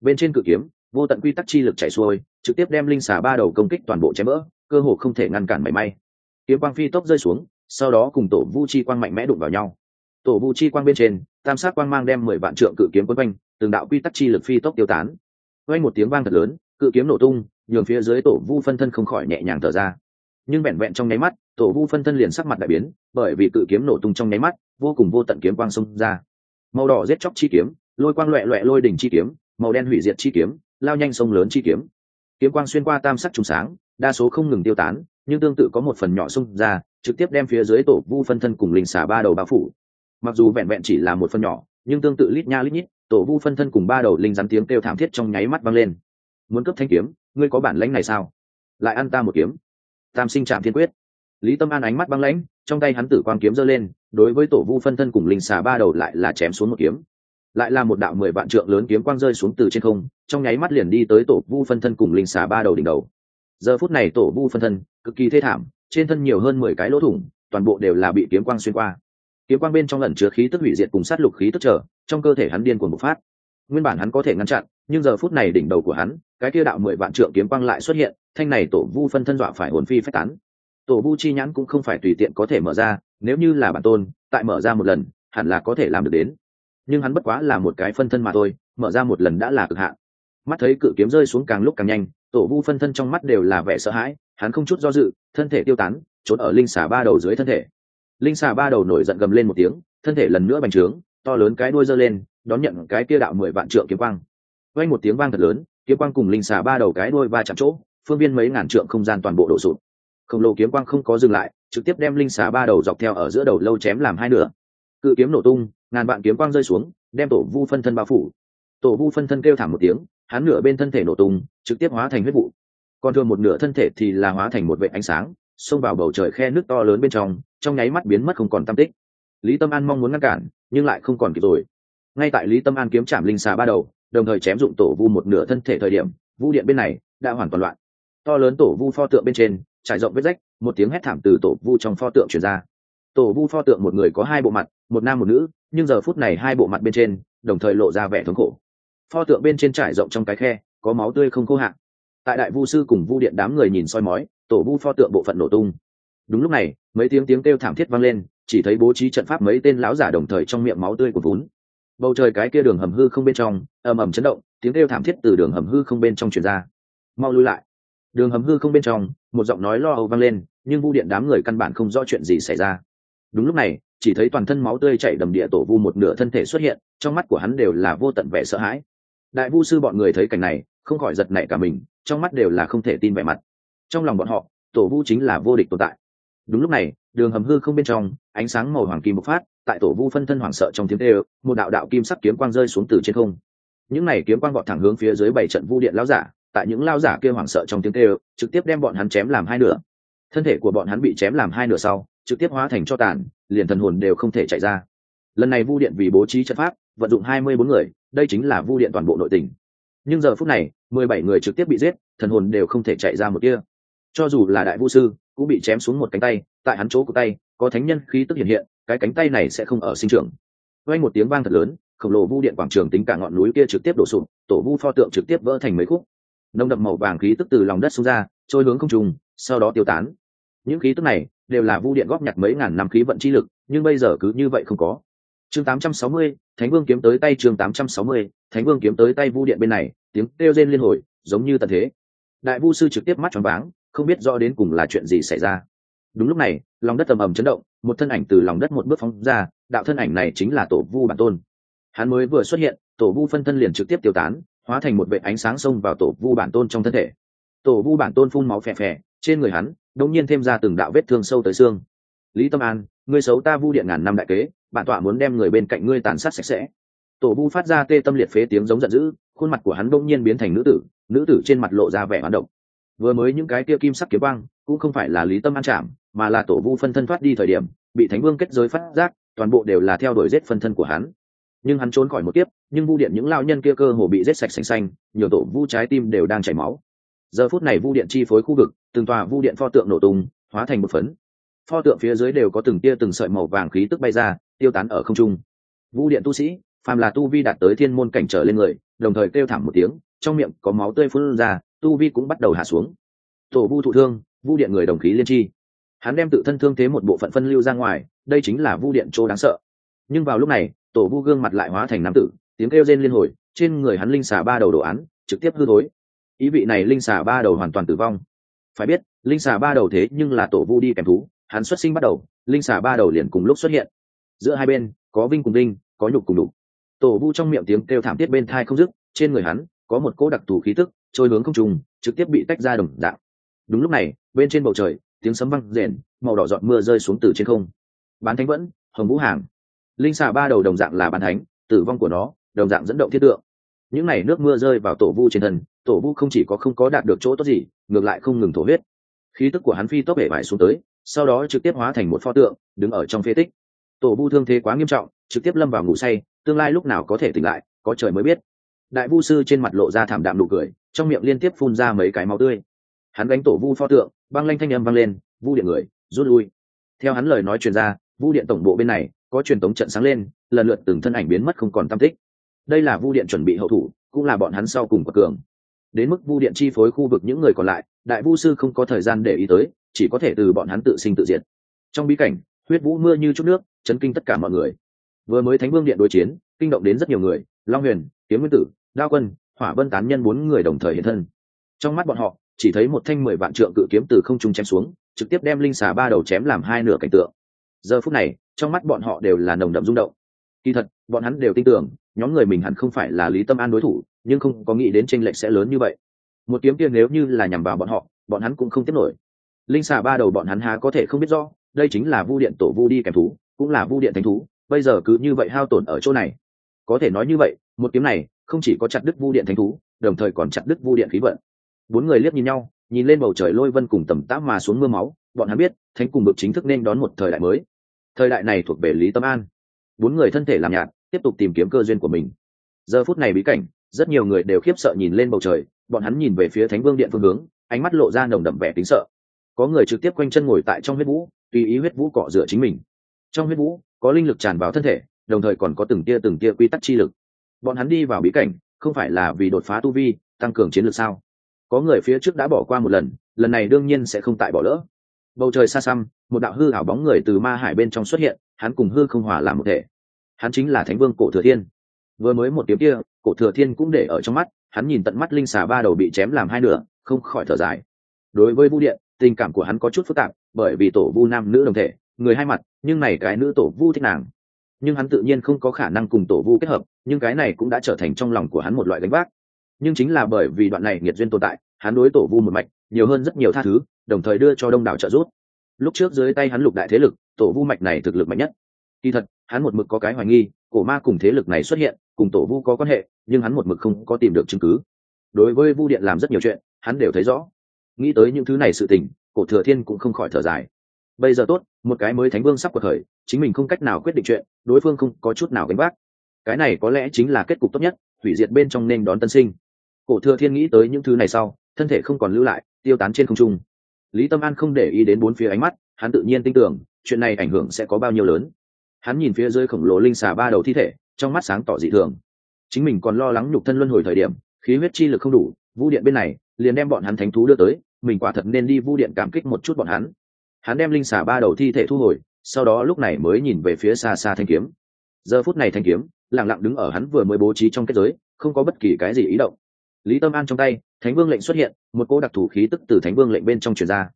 Bên trên cự kiếm, vô tận quy tắc chi lực chảy xuôi, trực tiếp đem linh xà ba đầu công kích toàn bộ chém vỡ cơ hồ không thể ngăn cản mảy may. Kiếm quang phi tốc rơi xuống, sau đó cùng tổ vu chi quang mạnh mẽ đụng vào nhau. Tổ vu chi quang bên trên, tam sát quang mang đem mười vạn trượng cự kiếm quấn quanh, từng đạo quy tắc chi lực phi tốc tiêu tán. Quanh một tiếng vang thật lớn, cự kiếm nổ tung, nhường phía dưới tổ vu phân thân không khỏi nhẹ nhàng thở ra. Nhưng vẹn vẹn trong nháy mắt, tổ vu phân thân liền sắc mặt đại biến, bởi vì cự kiếm nổ tung trong nháy mắt, vô cùng vô tận kiếm quang xông ra. Màu đỏ giết chóc chi kiếm, lôi quang loẹ loẹ lôi đỉnh chi kiếm, màu đen hủy diệt chi kiếm, lao nhanh sông lớn chi kiếm. Kiếm quang xuyên qua tam sắc trùng sáng đa số không ngừng tiêu tán, nhưng tương tự có một phần nhỏ xung ra, trực tiếp đem phía dưới tổ vu phân thân cùng linh xà ba đầu bao phủ. Mặc dù vẹn vẹn chỉ là một phần nhỏ, nhưng tương tự lít nha lít nhít, tổ vu phân thân cùng ba đầu linh rắn tiếng kêu thảm thiết trong nháy mắt vang lên. Muốn cấp thanh kiếm, ngươi có bản lãnh này sao? Lại ăn ta một kiếm. Tam sinh trạm thiên quyết. Lý tâm an ánh mắt băng lãnh, trong tay hắn tử quang kiếm giơ lên, đối với tổ vu phân thân cùng linh xà ba đầu lại là chém xuống một kiếm. Lại là một đạo mười vạn trượng lớn kiếm quang rơi xuống từ trên không, trong nháy mắt liền đi tới tổ vu phân thân cùng linh xà ba đầu đỉnh đầu giờ phút này tổ vu phân thân, cực kỳ thê thảm, trên thân nhiều hơn mười cái lỗ thủng, toàn bộ đều là bị kiếm quang xuyên qua. Kiếm quang bên trong lần chứa khí tức hủy diệt cùng sát lục khí tức trở, trong cơ thể hắn điên cuồng bộc phát. Nguyên bản hắn có thể ngăn chặn, nhưng giờ phút này đỉnh đầu của hắn, cái kia đạo mười vạn trượng kiếm quang lại xuất hiện, thanh này tổ vu phân thân dọa phải hồn phi phách tán. Tổ vu chi nhãn cũng không phải tùy tiện có thể mở ra, nếu như là bản tôn, tại mở ra một lần, hẳn là có thể làm được đến. Nhưng hắn bất quá là một cái phân thân mà thôi, mở ra một lần đã là cực hạn. Mắt thấy cự kiếm rơi xuống càng lúc càng nhanh tổ vu phân thân trong mắt đều là vẻ sợ hãi, hắn không chút do dự, thân thể tiêu tán, trốn ở linh xà ba đầu dưới thân thể. Linh xà ba đầu nổi giận gầm lên một tiếng, thân thể lần nữa bành trướng, to lớn cái đuôi giơ lên, đón nhận cái kia đạo mười vạn trượng kiếm quang. Quanh một tiếng vang thật lớn, kiếm quang cùng linh xà ba đầu cái đuôi va chạm chỗ, phương viên mấy ngàn trượng không gian toàn bộ đổ sụt khổng lồ kiếm quang không có dừng lại, trực tiếp đem linh xà ba đầu dọc theo ở giữa đầu lâu chém làm hai nửa. Cự kiếm nổ tung, ngàn vạn kiếm quang rơi xuống, đem tổ vu phân thân bao phủ. Tổ vu phân thân kêu thảm một tiếng hắn nửa bên thân thể nổ tung, trực tiếp hóa thành huyết vụ. Còn thường một nửa thân thể thì là hóa thành một vệ ánh sáng, xông vào bầu trời khe nước to lớn bên trong trong nháy mắt biến mất không còn tam tích. Lý tâm an mong muốn ngăn cản, nhưng lại không còn kịp rồi. Ngay tại lý tâm an kiếm chạm linh xà ba đầu, đồng thời chém dụng tổ vu một nửa thân thể thời điểm, vu điện bên này đã hoàn toàn loạn. To lớn tổ vu pho tượng bên trên, trải rộng vết rách, một tiếng hét thảm từ tổ vu trong pho tượng truyền ra. Tổ vu pho tượng một người có hai bộ mặt, một nam một nữ, nhưng giờ phút này hai bộ mặt bên trên, đồng thời lộ ra vẻ thống khổ pho tượng bên trên trải rộng trong cái khe, có máu tươi không khô hạn. Tại đại vu sư cùng vu điện đám người nhìn soi mói, tổ vu pho tượng bộ phận nổ tung. Đúng lúc này, mấy tiếng tiếng kêu thảm thiết vang lên, chỉ thấy bố trí trận pháp mấy tên lão giả đồng thời trong miệng máu tươi của vốn bầu trời cái kia đường hầm hư không bên trong, ầm ầm chấn động, tiếng kêu thảm thiết từ đường hầm hư không bên trong truyền ra. Mau lui lại. Đường hầm hư không bên trong, một giọng nói lo âu vang lên, nhưng vu điện đám người căn bản không rõ chuyện gì xảy ra. Đúng lúc này, chỉ thấy toàn thân máu tươi chảy đầm địa tổ vu một nửa thân thể xuất hiện, trong mắt của hắn đều là vô tận vẻ sợ hãi đại vu sư bọn người thấy cảnh này, không khỏi giật nảy cả mình, trong mắt đều là không thể tin vẻ mặt. Trong lòng bọn họ, tổ vu chính là vô địch tồn tại. Đúng lúc này, đường hầm hư không bên trong, ánh sáng màu hoàng kim bộc phát, tại tổ vu phân thân hoảng sợ trong tiếng tê một đạo đạo kim sắc kiếm quang rơi xuống từ trên không. Những này kiếm quang vọt thẳng hướng phía dưới bảy trận vu điện lao giả, tại những lao giả kia hoảng sợ trong tiếng tê trực tiếp đem bọn hắn chém làm hai nửa. Thân thể của bọn hắn bị chém làm hai nửa sau, trực tiếp hóa thành cho tàn, liền thần hồn đều không thể chạy ra. Lần này vu điện vì bố trí trận pháp, vận dụng hai mươi bốn người đây chính là vu điện toàn bộ nội tình. Nhưng giờ phút này, mười bảy người trực tiếp bị giết, thần hồn đều không thể chạy ra một kia. Cho dù là đại vu sư, cũng bị chém xuống một cánh tay, tại hắn chỗ của tay, có thánh nhân khí tức hiện hiện, cái cánh tay này sẽ không ở sinh trưởng. Quanh một tiếng vang thật lớn, khổng lồ vu điện quảng trường tính cả ngọn núi kia trực tiếp đổ sụp, tổ vu pho tượng trực tiếp vỡ thành mấy khúc. Nông đậm màu vàng khí tức từ lòng đất xuống ra, trôi hướng không trùng sau đó tiêu tán. Những khí tức này đều là vu điện góp nhặt mấy ngàn năm khí vận chi lực, nhưng bây giờ cứ như vậy không có chương 860, thánh vương kiếm tới tay chương 860, thánh vương kiếm tới tay vu điện bên này tiếng kêu rên liên hồi giống như tận thế. Đại vu sư trực tiếp mắt tròn váng không biết rõ đến cùng là chuyện gì xảy ra. Đúng lúc này lòng đất ầm ầm chấn động một thân ảnh từ lòng đất một bước phóng ra đạo thân ảnh này chính là tổ vu bản tôn. Hắn mới vừa xuất hiện tổ vu phân thân liền trực tiếp tiêu tán hóa thành một vệ ánh sáng xông vào tổ vu bản tôn trong thân thể. Tổ vu bản tôn phun máu phè phè trên người hắn đông nhiên thêm ra từng đạo vết thương sâu tới xương. Lý tâm an ngươi xấu ta vu điện ngàn năm đại kế bản tọa muốn đem người bên cạnh ngươi tàn sát sạch sẽ. Tổ vu phát ra tê tâm liệt phế tiếng giống giận dữ, khuôn mặt của hắn bỗng nhiên biến thành nữ tử nữ tử trên mặt lộ ra vẻ hoán động vừa mới những cái kia kim sắc kiếm băng cũng không phải là lý tâm an chạm, mà là tổ vu phân thân thoát đi thời điểm, bị thánh vương kết giới phát giác, toàn bộ đều là theo đuổi giết phân thân của hắn. Nhưng hắn trốn khỏi một tiếp nhưng vu điện những lao nhân kia cơ hồ bị giết sạch xanh xanh nhiều tổ vu trái tim đều đang chảy máu. Giờ phút này vu điện chi phối khu vực, từng tòa vu điện pho tượng nổ tung, hóa thành một phấn. Pho tượng phía dưới đều có từng tia từng sợi màu vàng khí tức bay ra tiêu tán ở không trung. Vu điện tu sĩ, phàm là tu vi đạt tới thiên môn cảnh trở lên người, đồng thời kêu thảm một tiếng, trong miệng có máu tươi phun ra, tu vi cũng bắt đầu hạ xuống. Tổ vu thụ thương vu điện người đồng khí liên tri. Hắn đem tự thân thương thế một bộ phận phân lưu ra ngoài, đây chính là vu điện chỗ đáng sợ. Nhưng vào lúc này, tổ vu gương mặt lại hóa thành nam tử, tiếng kêu rên liên hồi, trên người hắn linh xà ba đầu đồ án, trực tiếp hư thối. Ý vị này linh xà ba đầu hoàn toàn tử vong. Phải biết, linh xà ba đầu thế nhưng là tổ vu đi kèm thú, hắn xuất sinh bắt đầu, linh xà ba đầu liền cùng lúc xuất hiện giữa hai bên, có vinh cùng đinh, có nhục cùng đục. Tổ vu trong miệng tiếng kêu thảm thiết bên thai không dứt, trên người hắn có một cỗ đặc thù khí tức, trôi hướng không trùng trực tiếp bị tách ra đồng dạng. Đúng lúc này, bên trên bầu trời, tiếng sấm văng rền, màu đỏ giọt mưa rơi xuống từ trên không. Bán thánh vẫn, hồng vũ hàng. Linh xà ba đầu đồng dạng là bán thánh, tử vong của nó, đồng dạng dẫn động thiết tượng. Những n à y nước mưa rơi vào tổ vu trên thân, tổ vu không chỉ có không có đạt được chỗ tốt gì, ngược lại không ngừng thổ huyết. Khí tức của hắn phi tốc hệ vải xuống tới, sau đó trực tiếp hóa thành một pho tượng, đứng ở trong phế tích tổ vu thương thế quá nghiêm trọng, trực tiếp lâm vào ngủ say, tương lai lúc nào có thể tỉnh lại, có trời mới biết. Đại vu sư trên mặt lộ ra thảm đạm nụ cười, trong miệng liên tiếp phun ra mấy cái máu tươi. Hắn đánh tổ vu pho tượng, băng lanh thanh âm vang lên, vu điện người, rút lui. Theo hắn lời nói truyền ra, vu điện tổng bộ bên này, có truyền tống trận sáng lên, lần lượt từng thân ảnh biến mất không còn tam tích. Đây là vu điện chuẩn bị hậu thủ, cũng là bọn hắn sau cùng của cường. Đến mức vu điện chi phối khu vực những người còn lại, đại vu sư không có thời gian để ý tới, chỉ có thể từ bọn hắn tự sinh tự diệt. Trong bí cảnh huyết vũ mưa như chút nước, chấn kinh tất cả mọi người. Vừa mới thánh vương điện đối chiến, kinh động đến rất nhiều người, long huyền, kiếm nguyên tử, đao quân, hỏa vân tán nhân bốn người đồng thời hiện thân. Trong mắt bọn họ, chỉ thấy một thanh mười vạn trượng cự kiếm từ không trung chém xuống, trực tiếp đem linh xà ba đầu chém làm hai nửa cảnh tượng. Giờ phút này, trong mắt bọn họ đều là nồng đậm rung động. Kỳ thật, bọn hắn đều tin tưởng, nhóm người mình hẳn không phải là lý tâm an đối thủ, nhưng không có nghĩ đến tranh lệch sẽ lớn như vậy. Một kiếm kia nếu như là nhằm vào bọn họ, bọn hắn cũng không tiếp nổi. Linh xà ba đầu bọn hắn há có thể không biết rõ đây chính là vu điện tổ vu đi kèm thú, cũng là vu điện thánh thú, bây giờ cứ như vậy hao tổn ở chỗ này. Có thể nói như vậy, một kiếm này không chỉ có chặt đứt vu điện thánh thú, đồng thời còn chặt đứt vu điện khí vận. Bốn người liếc nhìn nhau, nhìn lên bầu trời lôi vân cùng tầm táp mà xuống mưa máu, bọn hắn biết, thánh cùng bực chính thức nên đón một thời đại mới. Thời đại này thuộc về lý tâm an. Bốn người thân thể làm nhạt, tiếp tục tìm kiếm cơ duyên của mình. Giờ phút này bí cảnh, rất nhiều người đều khiếp sợ nhìn lên bầu trời, bọn hắn nhìn về phía thánh vương điện phương hướng, ánh mắt lộ ra nồng đậm vẻ tính sợ. Có người trực tiếp quanh chân ngồi tại trong huyết vũ tùy ý huyết vũ cọ rửa chính mình. Trong huyết vũ, có linh lực tràn vào thân thể, đồng thời còn có từng tia từng tia quy tắc chi lực. Bọn hắn đi vào bí cảnh, không phải là vì đột phá tu vi, tăng cường chiến lược sao? Có người phía trước đã bỏ qua một lần lần này đương nhiên sẽ không tại bỏ lỡ. Bầu trời xa xăm, một đạo hư ảo bóng người từ ma hải bên trong xuất hiện, hắn cùng hư không hòa làm một thể. Hắn chính là thánh vương cổ thừa thiên. Vừa mới một tiếng kia, cổ thừa thiên cũng để ở trong mắt, hắn nhìn tận mắt linh xà ba đầu bị chém làm hai nửa, không khỏi thở dài. Đối với vũ điện tình cảm của hắn có chút phức tạp, bởi vì tổ vu nam nữ đồng thể, người hai mặt, nhưng này cái nữ tổ vu thích nàng. Nhưng hắn tự nhiên không có khả năng cùng tổ vu kết hợp, nhưng cái này cũng đã trở thành trong lòng của hắn một loại gánh vác. Nhưng chính là bởi vì đoạn này nghiệt duyên tồn tại, hắn đối tổ vu một mạch, nhiều hơn rất nhiều tha thứ, đồng thời đưa cho đông đảo trợ giúp. Lúc trước dưới tay hắn lục đại thế lực, tổ vu mạch này thực lực mạnh nhất. Kỳ thật, hắn một mực có cái hoài nghi, cổ ma cùng thế lực này xuất hiện, cùng tổ vu có quan hệ, nhưng hắn một mực không có tìm được chứng cứ. Đối với vu điện làm rất nhiều chuyện, hắn đều thấy rõ nghĩ tới những thứ này sự tình, cổ thừa thiên cũng không khỏi thở dài. Bây giờ tốt, một cái mới thánh vương sắp cuộc khởi chính mình không cách nào quyết định chuyện, đối phương không có chút nào gánh vác. Cái này có lẽ chính là kết cục tốt nhất, hủy diệt bên trong nên đón tân sinh. Cổ thừa thiên nghĩ tới những thứ này sau, thân thể không còn lưu lại, tiêu tán trên không trung. Lý tâm an không để ý đến bốn phía ánh mắt, hắn tự nhiên tin tưởng, chuyện này ảnh hưởng sẽ có bao nhiêu lớn. Hắn nhìn phía dưới khổng lồ linh xà ba đầu thi thể, trong mắt sáng tỏ dị thường. Chính mình còn lo lắng nhục thân luân hồi thời điểm, khí huyết chi lực không đủ, vũ điện bên này, liền đem bọn hắn thánh thú đưa tới mình quả thật nên đi vu điện cảm kích một chút bọn hắn. Hắn đem linh xà ba đầu thi thể thu hồi, sau đó lúc này mới nhìn về phía xa xa thanh kiếm. Giờ phút này thanh kiếm lẳng lặng đứng ở hắn vừa mới bố trí trong kết giới, không có bất kỳ cái gì ý động. Lý tâm an trong tay, thánh vương lệnh xuất hiện, một cỗ đặc thù khí tức từ thánh vương lệnh bên trong truyền ra.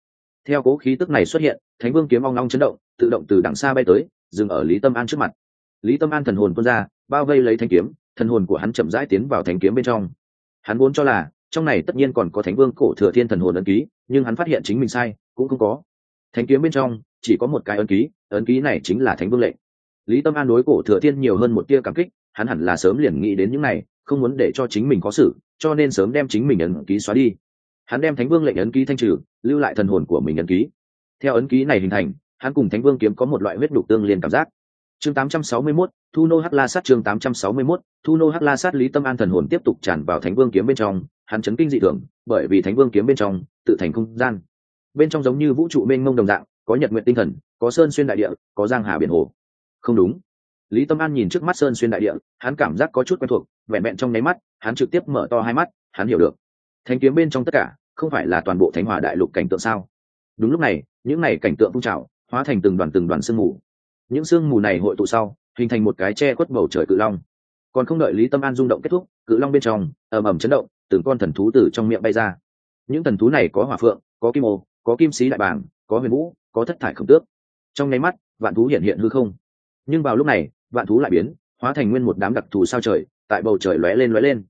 Theo cỗ khí tức này xuất hiện, thánh vương kiếm ong long chấn động, tự động từ đằng xa bay tới, dừng ở lý tâm an trước mặt. Lý tâm an thần hồn tuôn ra, bao vây lấy thanh kiếm, thần hồn của hắn chậm rãi tiến vào thanh kiếm bên trong. Hắn vốn cho là trong này tất nhiên còn có thánh vương cổ thừa thiên thần hồn ấn ký nhưng hắn phát hiện chính mình sai cũng không có. Thánh kiếm bên trong chỉ có một cái ấn ký ấn ký này chính là thánh vương lệnh. Lý tâm an đối cổ thừa thiên nhiều hơn một tia cảm kích hắn hẳn là sớm liền nghĩ đến những này không muốn để cho chính mình có xử cho nên sớm đem chính mình ấn ký xóa đi. Hắn đem thánh vương lệnh ấn ký thanh trừ lưu lại thần hồn của mình ấn ký. Theo ấn ký này hình thành hắn cùng thánh vương kiếm có một loại huyết đục tương liên cảm giác. Chương 861, thu nô hát la sát chương 861, thu nô hát la sát lý tâm an thần hồn tiếp tục tràn vào thánh vương kiếm bên trong hắn chấn kinh dị thường, bởi vì thánh vương kiếm bên trong tự thành không gian. Bên trong giống như vũ trụ mênh mông đồng dạng, có nhật nguyện tinh thần, có sơn xuyên đại địa, có giang hà biển hồ. Không đúng. Lý tâm an nhìn trước mắt sơn xuyên đại địa, hắn cảm giác có chút quen thuộc, vẹn vẹn trong nháy mắt, hắn trực tiếp mở to hai mắt, hắn hiểu được. Thánh kiếm bên trong tất cả, không phải là toàn bộ thánh hòa đại lục cảnh tượng sao? Đúng lúc này, những này cảnh tượng phun trào, hóa thành từng đoàn từng đoàn sương mù. Những sương mù này hội tụ sau, hình thành một cái che khuất bầu trời cự long. Còn không đợi lý tâm an rung động kết thúc, cự long bên trong ầm ầm chấn động từng con thần thú từ trong miệng bay ra. Những thần thú này có hỏa phượng có kim ô có kim sĩ đại bàng có huyền vũ có thất thải khổng tước. Trong nháy mắt vạn thú hiện hiện hư không. Nhưng vào lúc này vạn thú lại biến hóa thành nguyên một đám đặc thù sao trời tại bầu trời lóe lên lóe lên.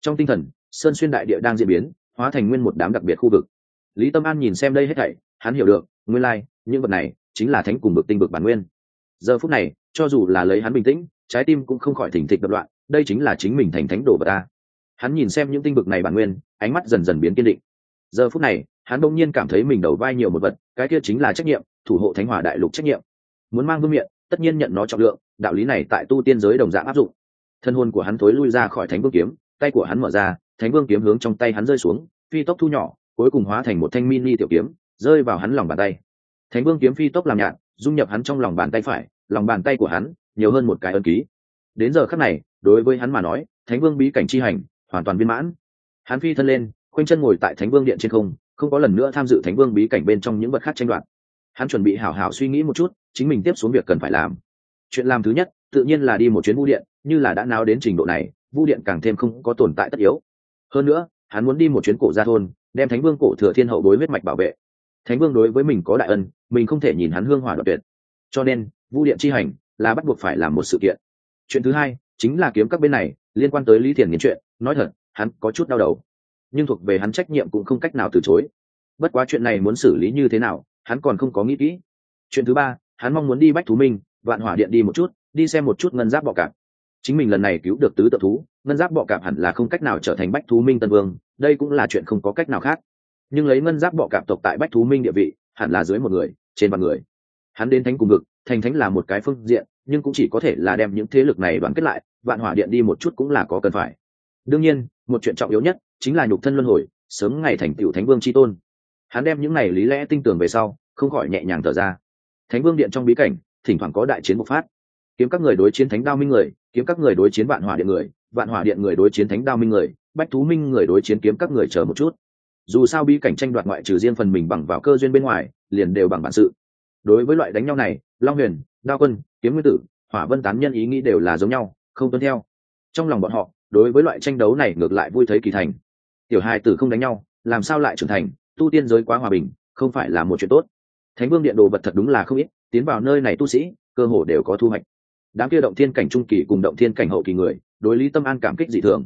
Trong tinh thần sơn xuyên đại địa đang diễn biến hóa thành nguyên một đám đặc biệt khu vực. Lý tâm an nhìn xem đây hết thảy hắn hiểu được nguyên lai、like, những vật này chính là thánh cùng bực tinh bực bản nguyên. Giờ phút này cho dù là lấy hắn bình tĩnh trái tim cũng không khỏi thỉnh thịch đập loạn đây chính là chính mình thành thánh đồ vật ta hắn nhìn xem những tinh bực này bản nguyên, ánh mắt dần dần biến kiên định. Giờ phút này, hắn bỗng nhiên cảm thấy mình đầu vai nhiều một vật, cái kia chính là trách nhiệm, thủ hộ thánh hòa đại lục trách nhiệm. Muốn mang vương miện, tất nhiên nhận nó trọng lượng, đạo lý này tại tu tiên giới đồng dạng áp dụng. Thân hôn của hắn thối lui ra khỏi thánh vương kiếm, tay của hắn mở ra, thánh vương kiếm hướng trong tay hắn rơi xuống, phi tốc thu nhỏ, cuối cùng hóa thành một thanh mini tiểu kiếm, rơi vào hắn lòng bàn tay. Thánh vương kiếm phi tốc làm nhạt, dung nhập hắn trong lòng bàn tay phải, lòng bàn tay của hắn nhiều hơn một cái ân ký. Đến giờ khắc này, đối với hắn mà nói, thánh vương bí cảnh chi hành hoàn toàn viên mãn. Hắn phi thân lên, khoanh chân ngồi tại thánh vương điện trên không không có lần nữa tham dự thánh vương bí cảnh bên trong những vật khác tranh đoạt. Hắn chuẩn bị hảo hảo suy nghĩ một chút, chính mình tiếp xuống việc cần phải làm. Chuyện làm thứ nhất, tự nhiên là đi một chuyến vu điện, như là đã nào đến trình độ này, vu điện càng thêm không có tồn tại tất yếu. Hơn nữa, hắn muốn đi một chuyến cổ gia thôn, đem thánh vương cổ thừa thiên hậu đối huyết mạch bảo vệ. Thánh vương đối với mình có đại ân, mình không thể nhìn hắn hương hỏa đoạn tuyệt. Cho nên, vu điện chi hành là bắt buộc phải làm một sự kiện. Chuyện thứ hai chính là kiếm các bên này, liên quan tới lý thiền nghiến chuyện, nói thật, hắn có chút đau đầu. Nhưng thuộc về hắn trách nhiệm cũng không cách nào từ chối. Bất quá chuyện này muốn xử lý như thế nào, hắn còn không có nghĩ kỹ. Chuyện thứ ba, hắn mong muốn đi bách thú minh, vạn hỏa điện đi một chút, đi xem một chút ngân giáp bọ cạp. Chính mình lần này cứu được tứ tự thú, ngân giáp bọ cạp hẳn là không cách nào trở thành bách thú minh tân vương, đây cũng là chuyện không có cách nào khác. Nhưng lấy ngân giáp bọ cạp tộc tại bách thú minh địa vị, hẳn là dưới một người, trên vạn người. Hắn đến thánh cùng ngực thành thánh là một cái phương diện nhưng cũng chỉ có thể là đem những thế lực này đoàn kết lại, vạn hỏa điện đi một chút cũng là có cần phải. Đương nhiên, một chuyện trọng yếu nhất chính là nhục thân luân hồi, sớm ngày thành tựu thánh vương tri tôn. Hắn đem những này lý lẽ tinh tường về sau, không khỏi nhẹ nhàng thở ra. Thánh vương điện trong bí cảnh, thỉnh thoảng có đại chiến bộc phát. Kiếm các người đối chiến thánh đao minh người, kiếm các người đối chiến vạn hỏa điện người, vạn hỏa điện người đối chiến thánh đao minh người, bách thú minh người đối chiến kiếm các người chờ một chút. Dù sao bí cảnh tranh đoạt ngoại trừ riêng phần mình bằng vào cơ duyên bên ngoài, liền đều bằng bản sự. Đối với loại đánh nhau này, long huyền, đao quân kiếm nguyên tử, hỏa vân tán nhân ý nghĩ đều là giống nhau, không tuân theo. Trong lòng bọn họ, đối với loại tranh đấu này ngược lại vui thấy kỳ thành. Tiểu hai tử không đánh nhau, làm sao lại trưởng thành, tu tiên giới quá hòa bình, không phải là một chuyện tốt. Thánh vương điện đồ vật thật đúng là không ít, tiến vào nơi này tu sĩ, cơ hồ đều có thu hoạch. Đám kia động thiên cảnh trung kỳ cùng động thiên cảnh hậu kỳ người, đối lý tâm an cảm kích dị thường.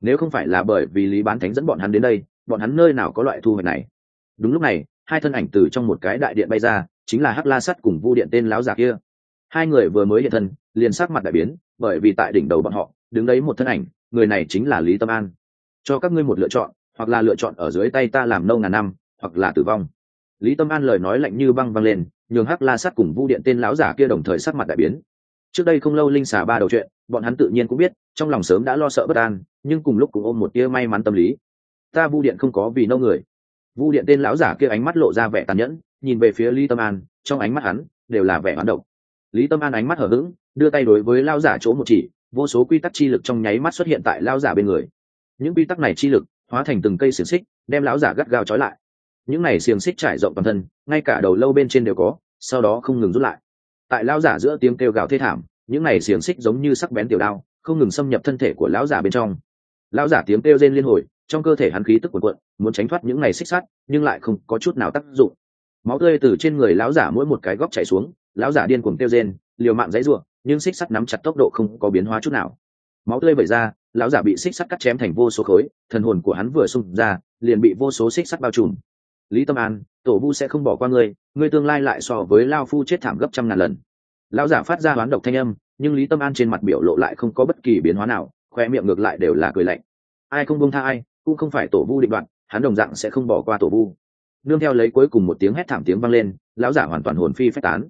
Nếu không phải là bởi vì lý bán thánh dẫn bọn hắn đến đây, bọn hắn nơi nào có loại thu hoạch này? Đúng lúc này, hai thân ảnh từ trong một cái đại điện bay ra, chính là hắc la sắt cùng vu điện tên láo già kia hai người vừa mới hiện thân, liền sắc mặt đại biến, bởi vì tại đỉnh đầu bọn họ, đứng đấy một thân ảnh, người này chính là lý tâm an. Cho các ngươi một lựa chọn, hoặc là lựa chọn ở dưới tay ta làm nâu ngàn năm, hoặc là tử vong. Lý tâm an lời nói lạnh như băng băng lên, nhường hắc la sắt cùng vu điện tên lão giả kia đồng thời sắc mặt đại biến. Trước đây không lâu linh xà ba đầu chuyện, bọn hắn tự nhiên cũng biết, trong lòng sớm đã lo sợ bất an, nhưng cùng lúc cũng ôm một tia may mắn tâm lý. Ta vu điện không có vì nâu người. Vu điện tên lão giả kia ánh mắt lộ ra vẻ tàn nhẫn, nhìn về phía lý tâm an, trong ánh mắt hắn đều là vẻ hoán độc lý tâm an ánh mắt hở h ữ g đưa tay đối với lao giả chỗ một chỉ, vô số quy tắc chi lực trong nháy mắt xuất hiện tại lao giả bên người. Những quy tắc này chi lực, hóa thành từng cây xiềng xích, đem lão giả gắt gao trói lại. Những này xiềng xích trải rộng toàn thân, ngay cả đầu lâu bên trên đều có, sau đó không ngừng rút lại. Tại lao giả giữa tiếng kêu gào thê thảm, những này xiềng xích giống như sắc bén tiểu đao, không ngừng xâm nhập thân thể của lão giả bên trong. Lão giả tiếng kêu rên liên hồi, trong cơ thể hắn khí tức cuộn cuộn, muốn tránh thoát những này xích sắt, nhưng lại không có chút nào tác dụng. Máu tươi từ trên người lão giả mỗi một cái góc chảy xuống lão giả điên cuồng kêu rên, liều mạng dãy ruộng nhưng xích sắt nắm chặt tốc độ không có biến hóa chút nào. Máu tươi vẩy ra, lão giả bị xích sắt cắt chém thành vô số khối, thần hồn của hắn vừa xung ra, liền bị vô số xích sắt bao trùm. Lý tâm an, tổ vu sẽ không bỏ qua ngươi ngươi tương lai lại so với lao phu chết thảm gấp trăm ngàn lần. Lão giả phát ra đoán độc thanh âm, nhưng lý tâm an trên mặt biểu lộ lại không có bất kỳ biến hóa nào, khoe miệng ngược lại đều là cười lạnh. Ai không bông tha ai, cũng không phải tổ vu định đoạn, hắn đồng dạng sẽ không bỏ qua tổ vu. Nương theo lấy cuối cùng một tiếng hét thảm tiếng vang lên, lão giả hoàn toàn hồn phi phách tán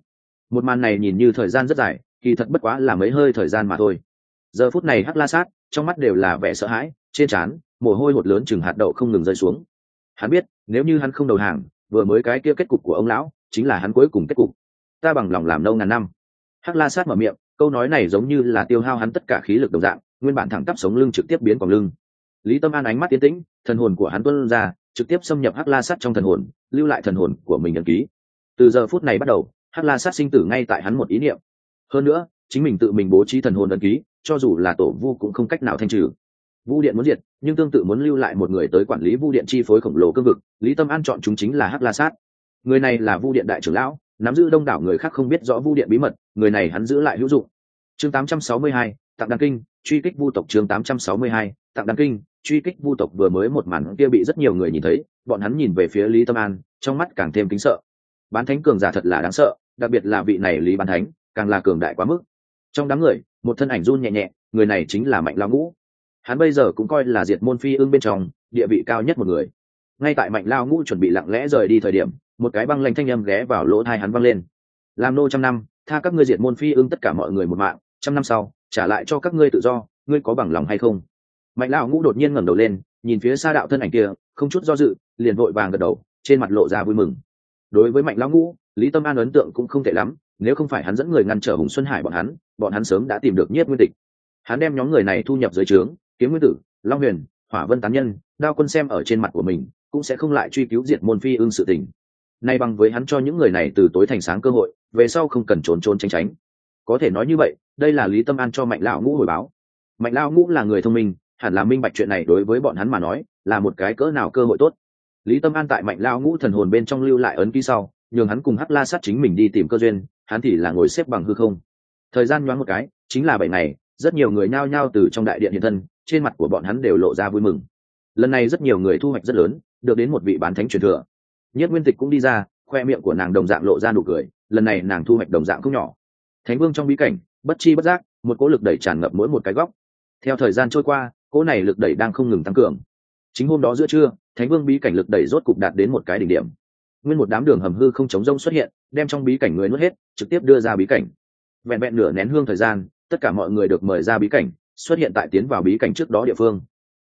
một màn này nhìn như thời gian rất dài, kỳ thật bất quá là mấy hơi thời gian mà thôi. Giờ phút này hắc la sát, trong mắt đều là vẻ sợ hãi, trên trán, mồ hôi hột lớn chừng hạt đậu không ngừng rơi xuống. Hắn biết, nếu như hắn không đầu hàng, vừa mới cái kia kết cục của ông lão, chính là hắn cuối cùng kết cục. Ta bằng lòng làm lâu ngàn năm. Hắc la sát mở miệng, câu nói này giống như là tiêu hao hắn tất cả khí lực đồng dạng, nguyên bản thẳng tắp sống lưng trực tiếp biến còn lưng. Lý tâm an ánh mắt tiến tĩnh, thần hồn của hắn tuân ra, trực tiếp xâm nhập hắc la sát trong thần hồn, lưu lại thần hồn của mình nhật ký. Từ giờ phút này bắt đầu hắc la sát sinh tử ngay tại hắn một ý niệm. Hơn nữa chính mình tự mình bố trí thần hồn ấn ký cho dù là tổ vu cũng không cách nào thanh trừ. Vu điện muốn diệt nhưng tương tự muốn lưu lại một người tới quản lý vu điện chi phối khổng lồ cương vực lý tâm an chọn chúng chính là hắc la sát. Người này là vu điện đại trưởng lão nắm giữ đông đảo người khác không biết rõ vu điện bí mật người này hắn giữ lại hữu dụng. Chương 862, tặng đăng kinh truy kích vu tộc chương 862, tặng đăng kinh truy kích vu tộc vừa mới một màn kia bị rất nhiều người nhìn thấy bọn hắn nhìn về phía lý tâm an trong mắt càng thêm kính sợ. Bán thánh cường giả thật là đáng sợ đặc biệt là vị này lý Ban thánh, càng là cường đại quá mức. Trong đám người, một thân ảnh run nhẹ nhẹ, người này chính là mạnh Lão ngũ. Hắn bây giờ cũng coi là diệt môn phi ương bên trong, địa vị cao nhất một người. Ngay tại mạnh lao ngũ chuẩn bị lặng lẽ rời đi thời điểm, một cái băng lanh thanh âm ghé vào lỗ thai hắn văng lên. Làm nô trăm năm, tha các ngươi diệt môn phi ương tất cả mọi người một mạng, trăm năm sau, trả lại cho các ngươi tự do, ngươi có bằng lòng hay không? Mạnh lao ngũ đột nhiên ngẩng đầu lên, nhìn phía xa đạo thân ảnh kia, không chút do dự, liền vội vàng gật đầu, trên mặt lộ ra vui mừng. Đối với mạnh lao ngũ lý tâm an ấn tượng cũng không tệ lắm, nếu không phải hắn dẫn người ngăn trở hùng xuân hải bọn hắn bọn hắn sớm đã tìm được nhiếp nguyên tịch. Hắn đem nhóm người này thu nhập dưới trướng, kiếm nguyên tử, long huyền, hỏa vân tán nhân, đao quân xem ở trên mặt của mình, cũng sẽ không lại truy cứu diệt môn phi ưng sự tình. Nay bằng với hắn cho những người này từ tối thành sáng cơ hội, về sau không cần trốn trốn tránh tránh. Có thể nói như vậy, đây là lý tâm an cho mạnh lão ngũ hồi báo. Mạnh lão ngũ là người thông minh, hẳn là minh bạch chuyện này đối với bọn hắn mà nói, là một cái cỡ nào cơ hội tốt. Lý tâm an tại mạnh lão ngũ thần hồn bên trong lưu lại ấn ký sau nhường hắn cùng hắc la sát chính mình đi tìm cơ duyên, hắn thì là ngồi xếp bằng hư không. Thời gian nhoáng một cái, chính là bảy ngày, rất nhiều người nhao nhao từ trong đại điện hiện thân, trên mặt của bọn hắn đều lộ ra vui mừng. Lần này rất nhiều người thu hoạch rất lớn, được đến một vị bán thánh truyền thừa. Nhất nguyên tịch cũng đi ra, khoe miệng của nàng đồng dạng lộ ra nụ cười, lần này nàng thu hoạch đồng dạng không nhỏ. Thánh vương trong bí cảnh, bất chi bất giác, một cỗ lực đẩy tràn ngập mỗi một cái góc. Theo thời gian trôi qua, cỗ này lực đẩy đang không ngừng tăng cường. Chính hôm đó giữa trưa, thánh vương bí cảnh lực đẩy rốt cục đạt đến một cái đỉnh điểm nguyên một đám đường hầm hư không chống rông xuất hiện, đem trong bí cảnh người nuốt hết, trực tiếp đưa ra bí cảnh. Vẹn vẹn nửa nén hương thời gian, tất cả mọi người được mời ra bí cảnh, xuất hiện tại tiến vào bí cảnh trước đó địa phương.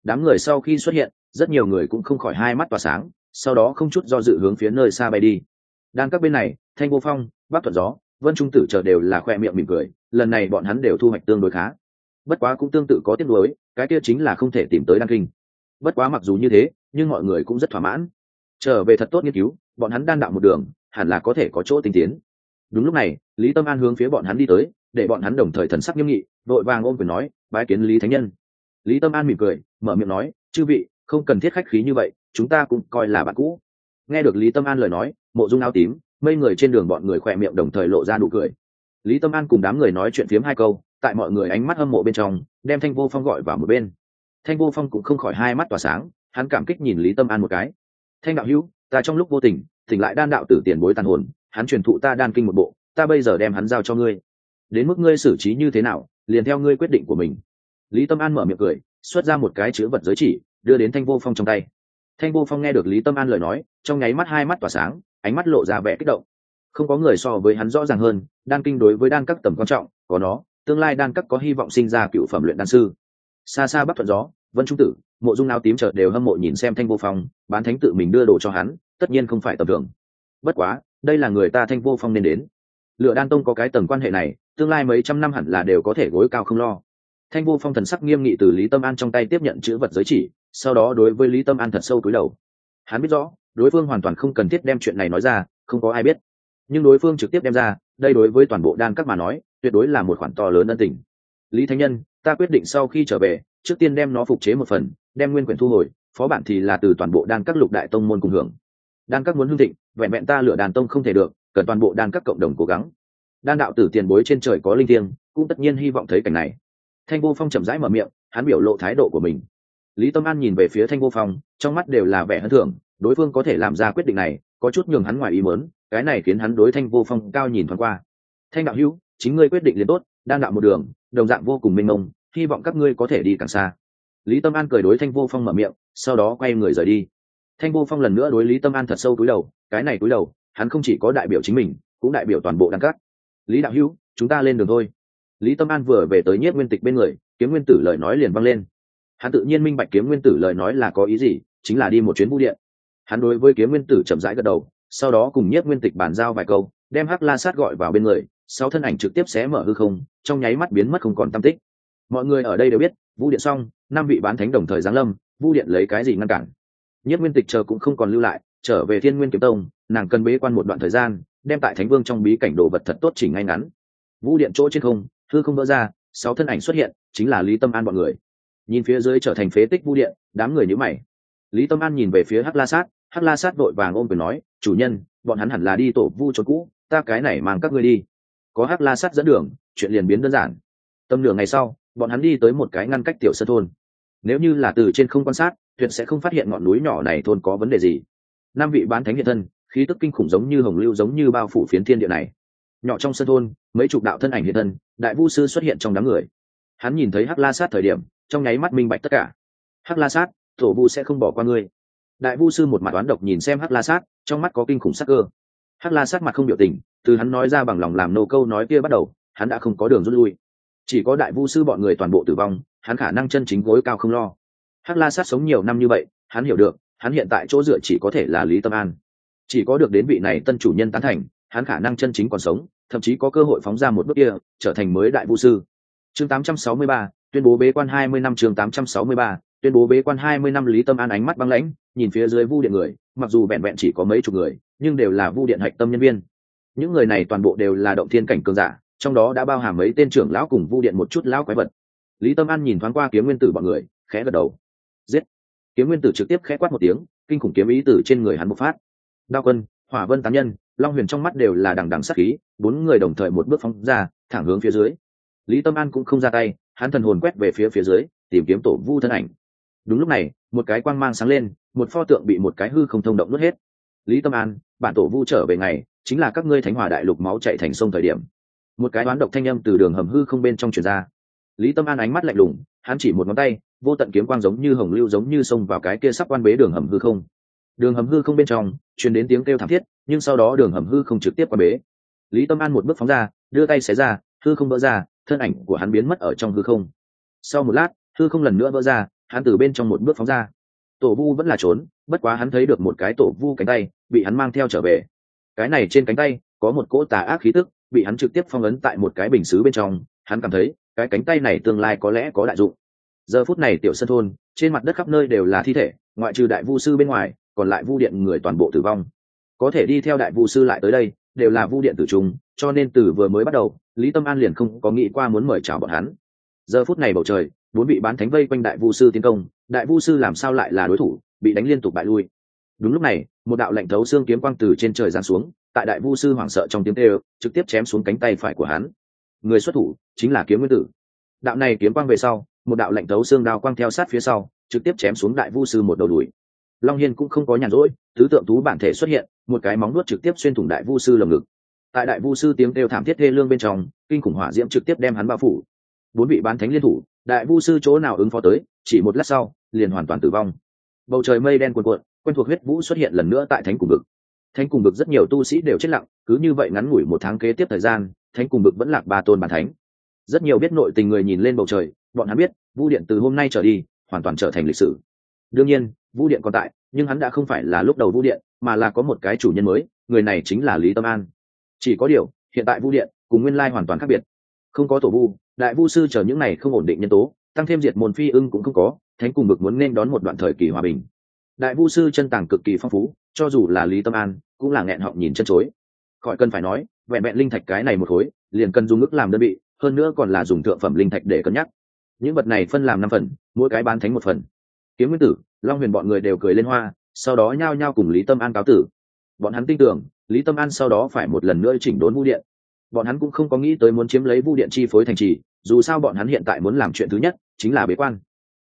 Đám người sau khi xuất hiện, rất nhiều người cũng không khỏi hai mắt tỏa sáng, sau đó không chút do dự hướng phía nơi xa bay đi. Đang các bên này, thanh vô phong bắc thuận gió, vân trung tử chờ đều là khoe miệng mỉm cười, lần này bọn hắn đều thu hoạch tương đối khá. Bất quá cũng tương tự có tiếc nuối, cái kia chính là không thể tìm tới đăng kinh. Bất quá mặc dù như thế, nhưng mọi người cũng rất thỏa mãn. Trở về thật tốt nghiên cứu bọn hắn đang đạo một đường, hẳn là có thể có chỗ tinh tiến. Đúng lúc này, lý tâm an hướng phía bọn hắn đi tới, để bọn hắn đồng thời thần sắc nghiêm nghị đội vàng ôm quyền nói, bái kiến lý thánh nhân. Lý tâm an mỉm cười, mở miệng nói, chư vị, không cần thiết khách khí như vậy, chúng ta cũng coi là bạn cũ. Nghe được lý tâm an lời nói, mộ dung áo tím mây người trên đường bọn người khỏe miệng đồng thời lộ ra nụ cười. Lý tâm an cùng đám người nói chuyện phiếm hai câu, tại mọi người ánh mắt hâm mộ bên trong, đem thanh vô phong gọi vào một bên. Thanh vô phong cũng không khỏi hai mắt tỏa sáng, hắn cảm kích nhìn lý tâm an một cái. Thanh đạo hữu ta trong lúc vô tình tỉnh lại đan đạo tử tiền bối tàn hồn, hắn truyền thụ ta đan kinh một bộ, ta bây giờ đem hắn giao cho ngươi. Đến mức ngươi xử trí như thế nào, liền theo ngươi quyết định của mình. Lý tâm an mở miệng cười, xuất ra một cái chữ vật giới chỉ, đưa đến thanh vô phong trong tay. Thanh vô phong nghe được lý tâm an lời nói, trong nháy mắt hai mắt tỏa sáng, ánh mắt lộ ra vẻ kích động. Không có người so với hắn rõ ràng hơn, đan kinh đối với đan các tầm quan trọng, có nó, tương lai đan các có hy vọng sinh ra cựu phẩm luyện đan sư. Xa xa bắc thuận gió, vân trung tử, mộ dung nào tím chợt đều hâm mộ nhìn xem thanh vô phong, bán thánh tự mình đưa đồ cho hắn tất nhiên không phải tầm thường. Bất quá, đây là người ta thanh vô phong nên đến. Lựa đan tông có cái tầng quan hệ này, tương lai mấy trăm năm hẳn là đều có thể gối cao không lo. Thanh vô phong thần sắc nghiêm nghị từ lý tâm an trong tay tiếp nhận chữ vật giới chỉ, sau đó đối với lý tâm an thật sâu túi đầu. Hắn biết rõ, đối phương hoàn toàn không cần thiết đem chuyện này nói ra, không có ai biết. Nhưng đối phương trực tiếp đem ra, đây đối với toàn bộ đan các mà nói, tuyệt đối là một khoản to lớn ân tình. Lý thánh nhân, ta quyết định sau khi trở về, trước tiên đem nó phục chế một phần, đem nguyên quyển thu hồi, phó bản thì là từ toàn bộ đan các lục đại tông môn cùng hưởng đan các muốn hưng thịnh, vẹn vẹn ta lửa đàn tông không thể được, cần toàn bộ đan các cộng đồng cố gắng. Đan đạo tử tiền bối trên trời có linh thiêng, cũng tất nhiên hy vọng thấy cảnh này. Thanh vô phong chậm rãi mở miệng, hắn biểu lộ thái độ của mình. Lý tâm an nhìn về phía thanh vô phong, trong mắt đều là vẻ hân thưởng, đối phương có thể làm ra quyết định này, có chút nhường hắn ngoài ý mớn cái này khiến hắn đối thanh vô phong cao nhìn thoáng qua. Thanh đạo hữu, chính ngươi quyết định liền tốt, đan đạo một đường, đồng dạng vô cùng mênh mông, hy vọng các ngươi có thể đi càng xa. Lý tâm an cười đối thanh vô phong mở miệng, sau đó quay người rời đi thanh vô phong lần nữa đối lý tâm an thật sâu túi đầu, cái này túi đầu, hắn không chỉ có đại biểu chính mình, cũng đại biểu toàn bộ đăng cát lý đạo hữu, chúng ta lên đường thôi. Lý tâm an vừa về tới nhiếp nguyên tịch bên người, kiếm nguyên tử lời nói liền vang lên. Hắn tự nhiên minh bạch kiếm nguyên tử lời nói là có ý gì, chính là đi một chuyến vũ điện. Hắn đối với kiếm nguyên tử chậm rãi gật đầu, sau đó cùng nhiếp nguyên tịch bàn giao vài câu, đem hắc la sát gọi vào bên người, sau thân ảnh trực tiếp xé mở hư không, trong nháy mắt biến mất không còn tam tích. Mọi người ở đây đều biết, vũ điện xong, năm vị bán thánh đồng thời giáng lâm, vũ điện lấy cái gì ngăn cản? Nhất nguyên tịch chờ cũng không còn lưu lại, trở về thiên nguyên kiếm tông, nàng cần bế quan một đoạn thời gian, đem tại thánh vương trong bí cảnh đồ vật thật tốt chỉnh ngay ngắn. Vũ điện chỗ trên không thư không vỡ ra, sáu thân ảnh xuất hiện, chính là lý tâm an bọn người. Nhìn phía dưới trở thành phế tích vũ điện, đám người nhữ mày. Lý tâm an nhìn về phía hắc la sát, hắc la sát đội vàng ôm quyền nói, chủ nhân, bọn hắn hẳn là đi tổ vu trốn cũ, ta cái này mang các ngươi đi. Có hắc la sát dẫn đường, chuyện liền biến đơn giản. Tâm nửa ngày sau, bọn hắn đi tới một cái ngăn cách tiểu sân thôn. Nếu như là từ trên không quan sát tuyệt sẽ không phát hiện ngọn núi nhỏ này thôn có vấn đề gì. Năm vị bán thánh hiện thân, khí tức kinh khủng giống như hồng lưu giống như bao phủ phiến thiên địa này. Nhỏ trong sân thôn, mấy chục đạo thân ảnh hiện thân, đại vu sư xuất hiện trong đám người. Hắn nhìn thấy hắc la sát thời điểm, trong nháy mắt minh bạch tất cả. Hắc la sát, tổ vu sẽ không bỏ qua ngươi. Đại vu sư một mặt đoán độc nhìn xem hắc la sát, trong mắt có kinh khủng sắc cơ. Hắc la sát mặt không biểu tình, từ hắn nói ra bằng lòng làm nô câu nói kia bắt đầu, hắn đã không có đường rút lui. Chỉ có đại vu sư bọn người toàn bộ tử vong, hắn khả năng chân chính gối cao không lo hắc la sát sống nhiều năm như vậy hắn hiểu được hắn hiện tại chỗ dựa chỉ có thể là lý tâm an. Chỉ có được đến vị này tân chủ nhân tán thành hắn khả năng chân chính còn sống thậm chí có cơ hội phóng ra một bước kia trở thành mới đại vũ sư. Chương 863, tuyên bố bế quan 20 năm chương 863, tuyên bố bế quan 20 năm lý tâm an ánh mắt băng lãnh nhìn phía dưới vu điện người mặc dù vẹn vẹn chỉ có mấy chục người nhưng đều là vu điện hạch tâm nhân viên. Những người này toàn bộ đều là động thiên cảnh cường giả trong đó đã bao hàm mấy tên trưởng lão cùng vu điện một chút lão quái vật. Lý tâm an nhìn thoáng qua kiếm nguyên tử bọn người khẽ gật đầu kiếm nguyên tử trực tiếp khẽ quát một tiếng, kinh khủng kiếm ý tử trên người hắn bộc phát. Đao quân, hỏa vân tán nhân, long huyền trong mắt đều là đằng đằng sắc khí, bốn người đồng thời một bước phóng ra, thẳng hướng phía dưới. Lý tâm an cũng không ra tay, hắn thần hồn quét về phía phía dưới, tìm kiếm tổ vu thân ảnh. Đúng lúc này, một cái quang mang sáng lên, một pho tượng bị một cái hư không thông động nuốt hết. Lý tâm an, bản tổ vu trở về ngày, chính là các ngươi thánh hòa đại lục máu chạy thành sông thời điểm. Một cái đoán độc thanh âm từ đường hầm hư không bên trong truyền ra. Lý tâm an ánh mắt lạnh lùng, hắn chỉ một ngón tay vô tận kiếm quang giống như hồng lưu giống như xông vào cái kia sắp quan bế đường hầm hư không. Đường hầm hư không bên trong, truyền đến tiếng kêu thảm thiết, nhưng sau đó đường hầm hư không trực tiếp quan bế. Lý tâm an một bước phóng ra, đưa tay xé ra, hư không vỡ ra, thân ảnh của hắn biến mất ở trong hư không. Sau một lát, hư không lần nữa vỡ ra, hắn từ bên trong một bước phóng ra. Tổ vu vẫn là trốn, bất quá hắn thấy được một cái tổ vu cánh tay, bị hắn mang theo trở về. Cái này trên cánh tay, có một cỗ tà ác khí tức, bị hắn trực tiếp phong ấn tại một cái bình xứ bên trong. Hắn cảm thấy, cái cánh tay này tương lai có lẽ có đại dụng giờ phút này tiểu sân thôn, trên mặt đất khắp nơi đều là thi thể, ngoại trừ đại vu sư bên ngoài, còn lại vu điện người toàn bộ tử vong. Có thể đi theo đại vu sư lại tới đây, đều là vu điện tử trung cho nên từ vừa mới bắt đầu, lý tâm an liền không có nghĩ qua muốn mời chào bọn hắn. Giờ phút này bầu trời, bốn bị bán thánh vây quanh đại vu sư tiến công, đại vu sư làm sao lại là đối thủ, bị đánh liên tục bại lui. Đúng lúc này, một đạo lệnh thấu xương kiếm quang từ trên trời giáng xuống, tại đại vu sư hoảng sợ trong tiếng tê trực tiếp chém xuống cánh tay phải của hắn. Người xuất thủ, chính là kiếm nguyên tử. Đạo này kiếm quang về sau một đạo lệnh thấu xương đao quang theo sát phía sau, trực tiếp chém xuống đại vu sư một đầu đùi. Long hiên cũng không có nhàn rỗi, tứ tượng thú bản thể xuất hiện, một cái móng nuốt trực tiếp xuyên thủng đại vu sư lồng ngực. Tại đại vu sư tiếng kêu thảm thiết thê lương bên trong, kinh khủng hỏa diễm trực tiếp đem hắn bao phủ. Bốn vị bán thánh liên thủ, đại vu sư chỗ nào ứng phó tới, chỉ một lát sau, liền hoàn toàn tử vong. Bầu trời mây đen cuồn cuộn, quen thuộc huyết vũ xuất hiện lần nữa tại thánh cùng vực. Thánh cùng vực rất nhiều tu sĩ đều chết lặng, cứ như vậy ngắn ngủi một tháng kế tiếp thời gian, thánh cùng vực vẫn lạc ba tôn bản thánh. Rất nhiều biết nội tình người nhìn lên bầu trời bọn hắn biết vu điện từ hôm nay trở đi, hoàn toàn trở thành lịch sử. Đương nhiên vu điện còn tại, nhưng hắn đã không phải là lúc đầu vu điện, mà là có một cái chủ nhân mới, người này chính là lý tâm an. Chỉ có điều, hiện tại vu điện cùng nguyên lai hoàn toàn khác biệt. Không có tổ vu, đại vu sư chờ những này không ổn định nhân tố, tăng thêm diệt môn phi ưng cũng không có, thánh cùng bực muốn nên đón một đoạn thời kỳ hòa bình. Đại vu sư chân tàng cực kỳ phong phú, cho dù là lý tâm an, cũng là nghẹn họng nhìn chân chối. Khỏi cần phải nói, vẹn vẹn linh thạch cái này một khối, liền cần dùng ức làm đơn vị, hơn nữa còn là dùng thượng phẩm linh thạch để cân nhắc những vật này phân làm năm phần, mỗi cái bán thánh một phần. Kiếm nguyên tử, long huyền bọn người đều cười lên hoa, sau đó nhao nhao cùng lý tâm an cáo tử. Bọn hắn tin tưởng, lý tâm an sau đó phải một lần nữa chỉnh đốn vũ điện. Bọn hắn cũng không có nghĩ tới muốn chiếm lấy vũ điện chi phối thành trì, dù sao bọn hắn hiện tại muốn làm chuyện thứ nhất, chính là bế quan.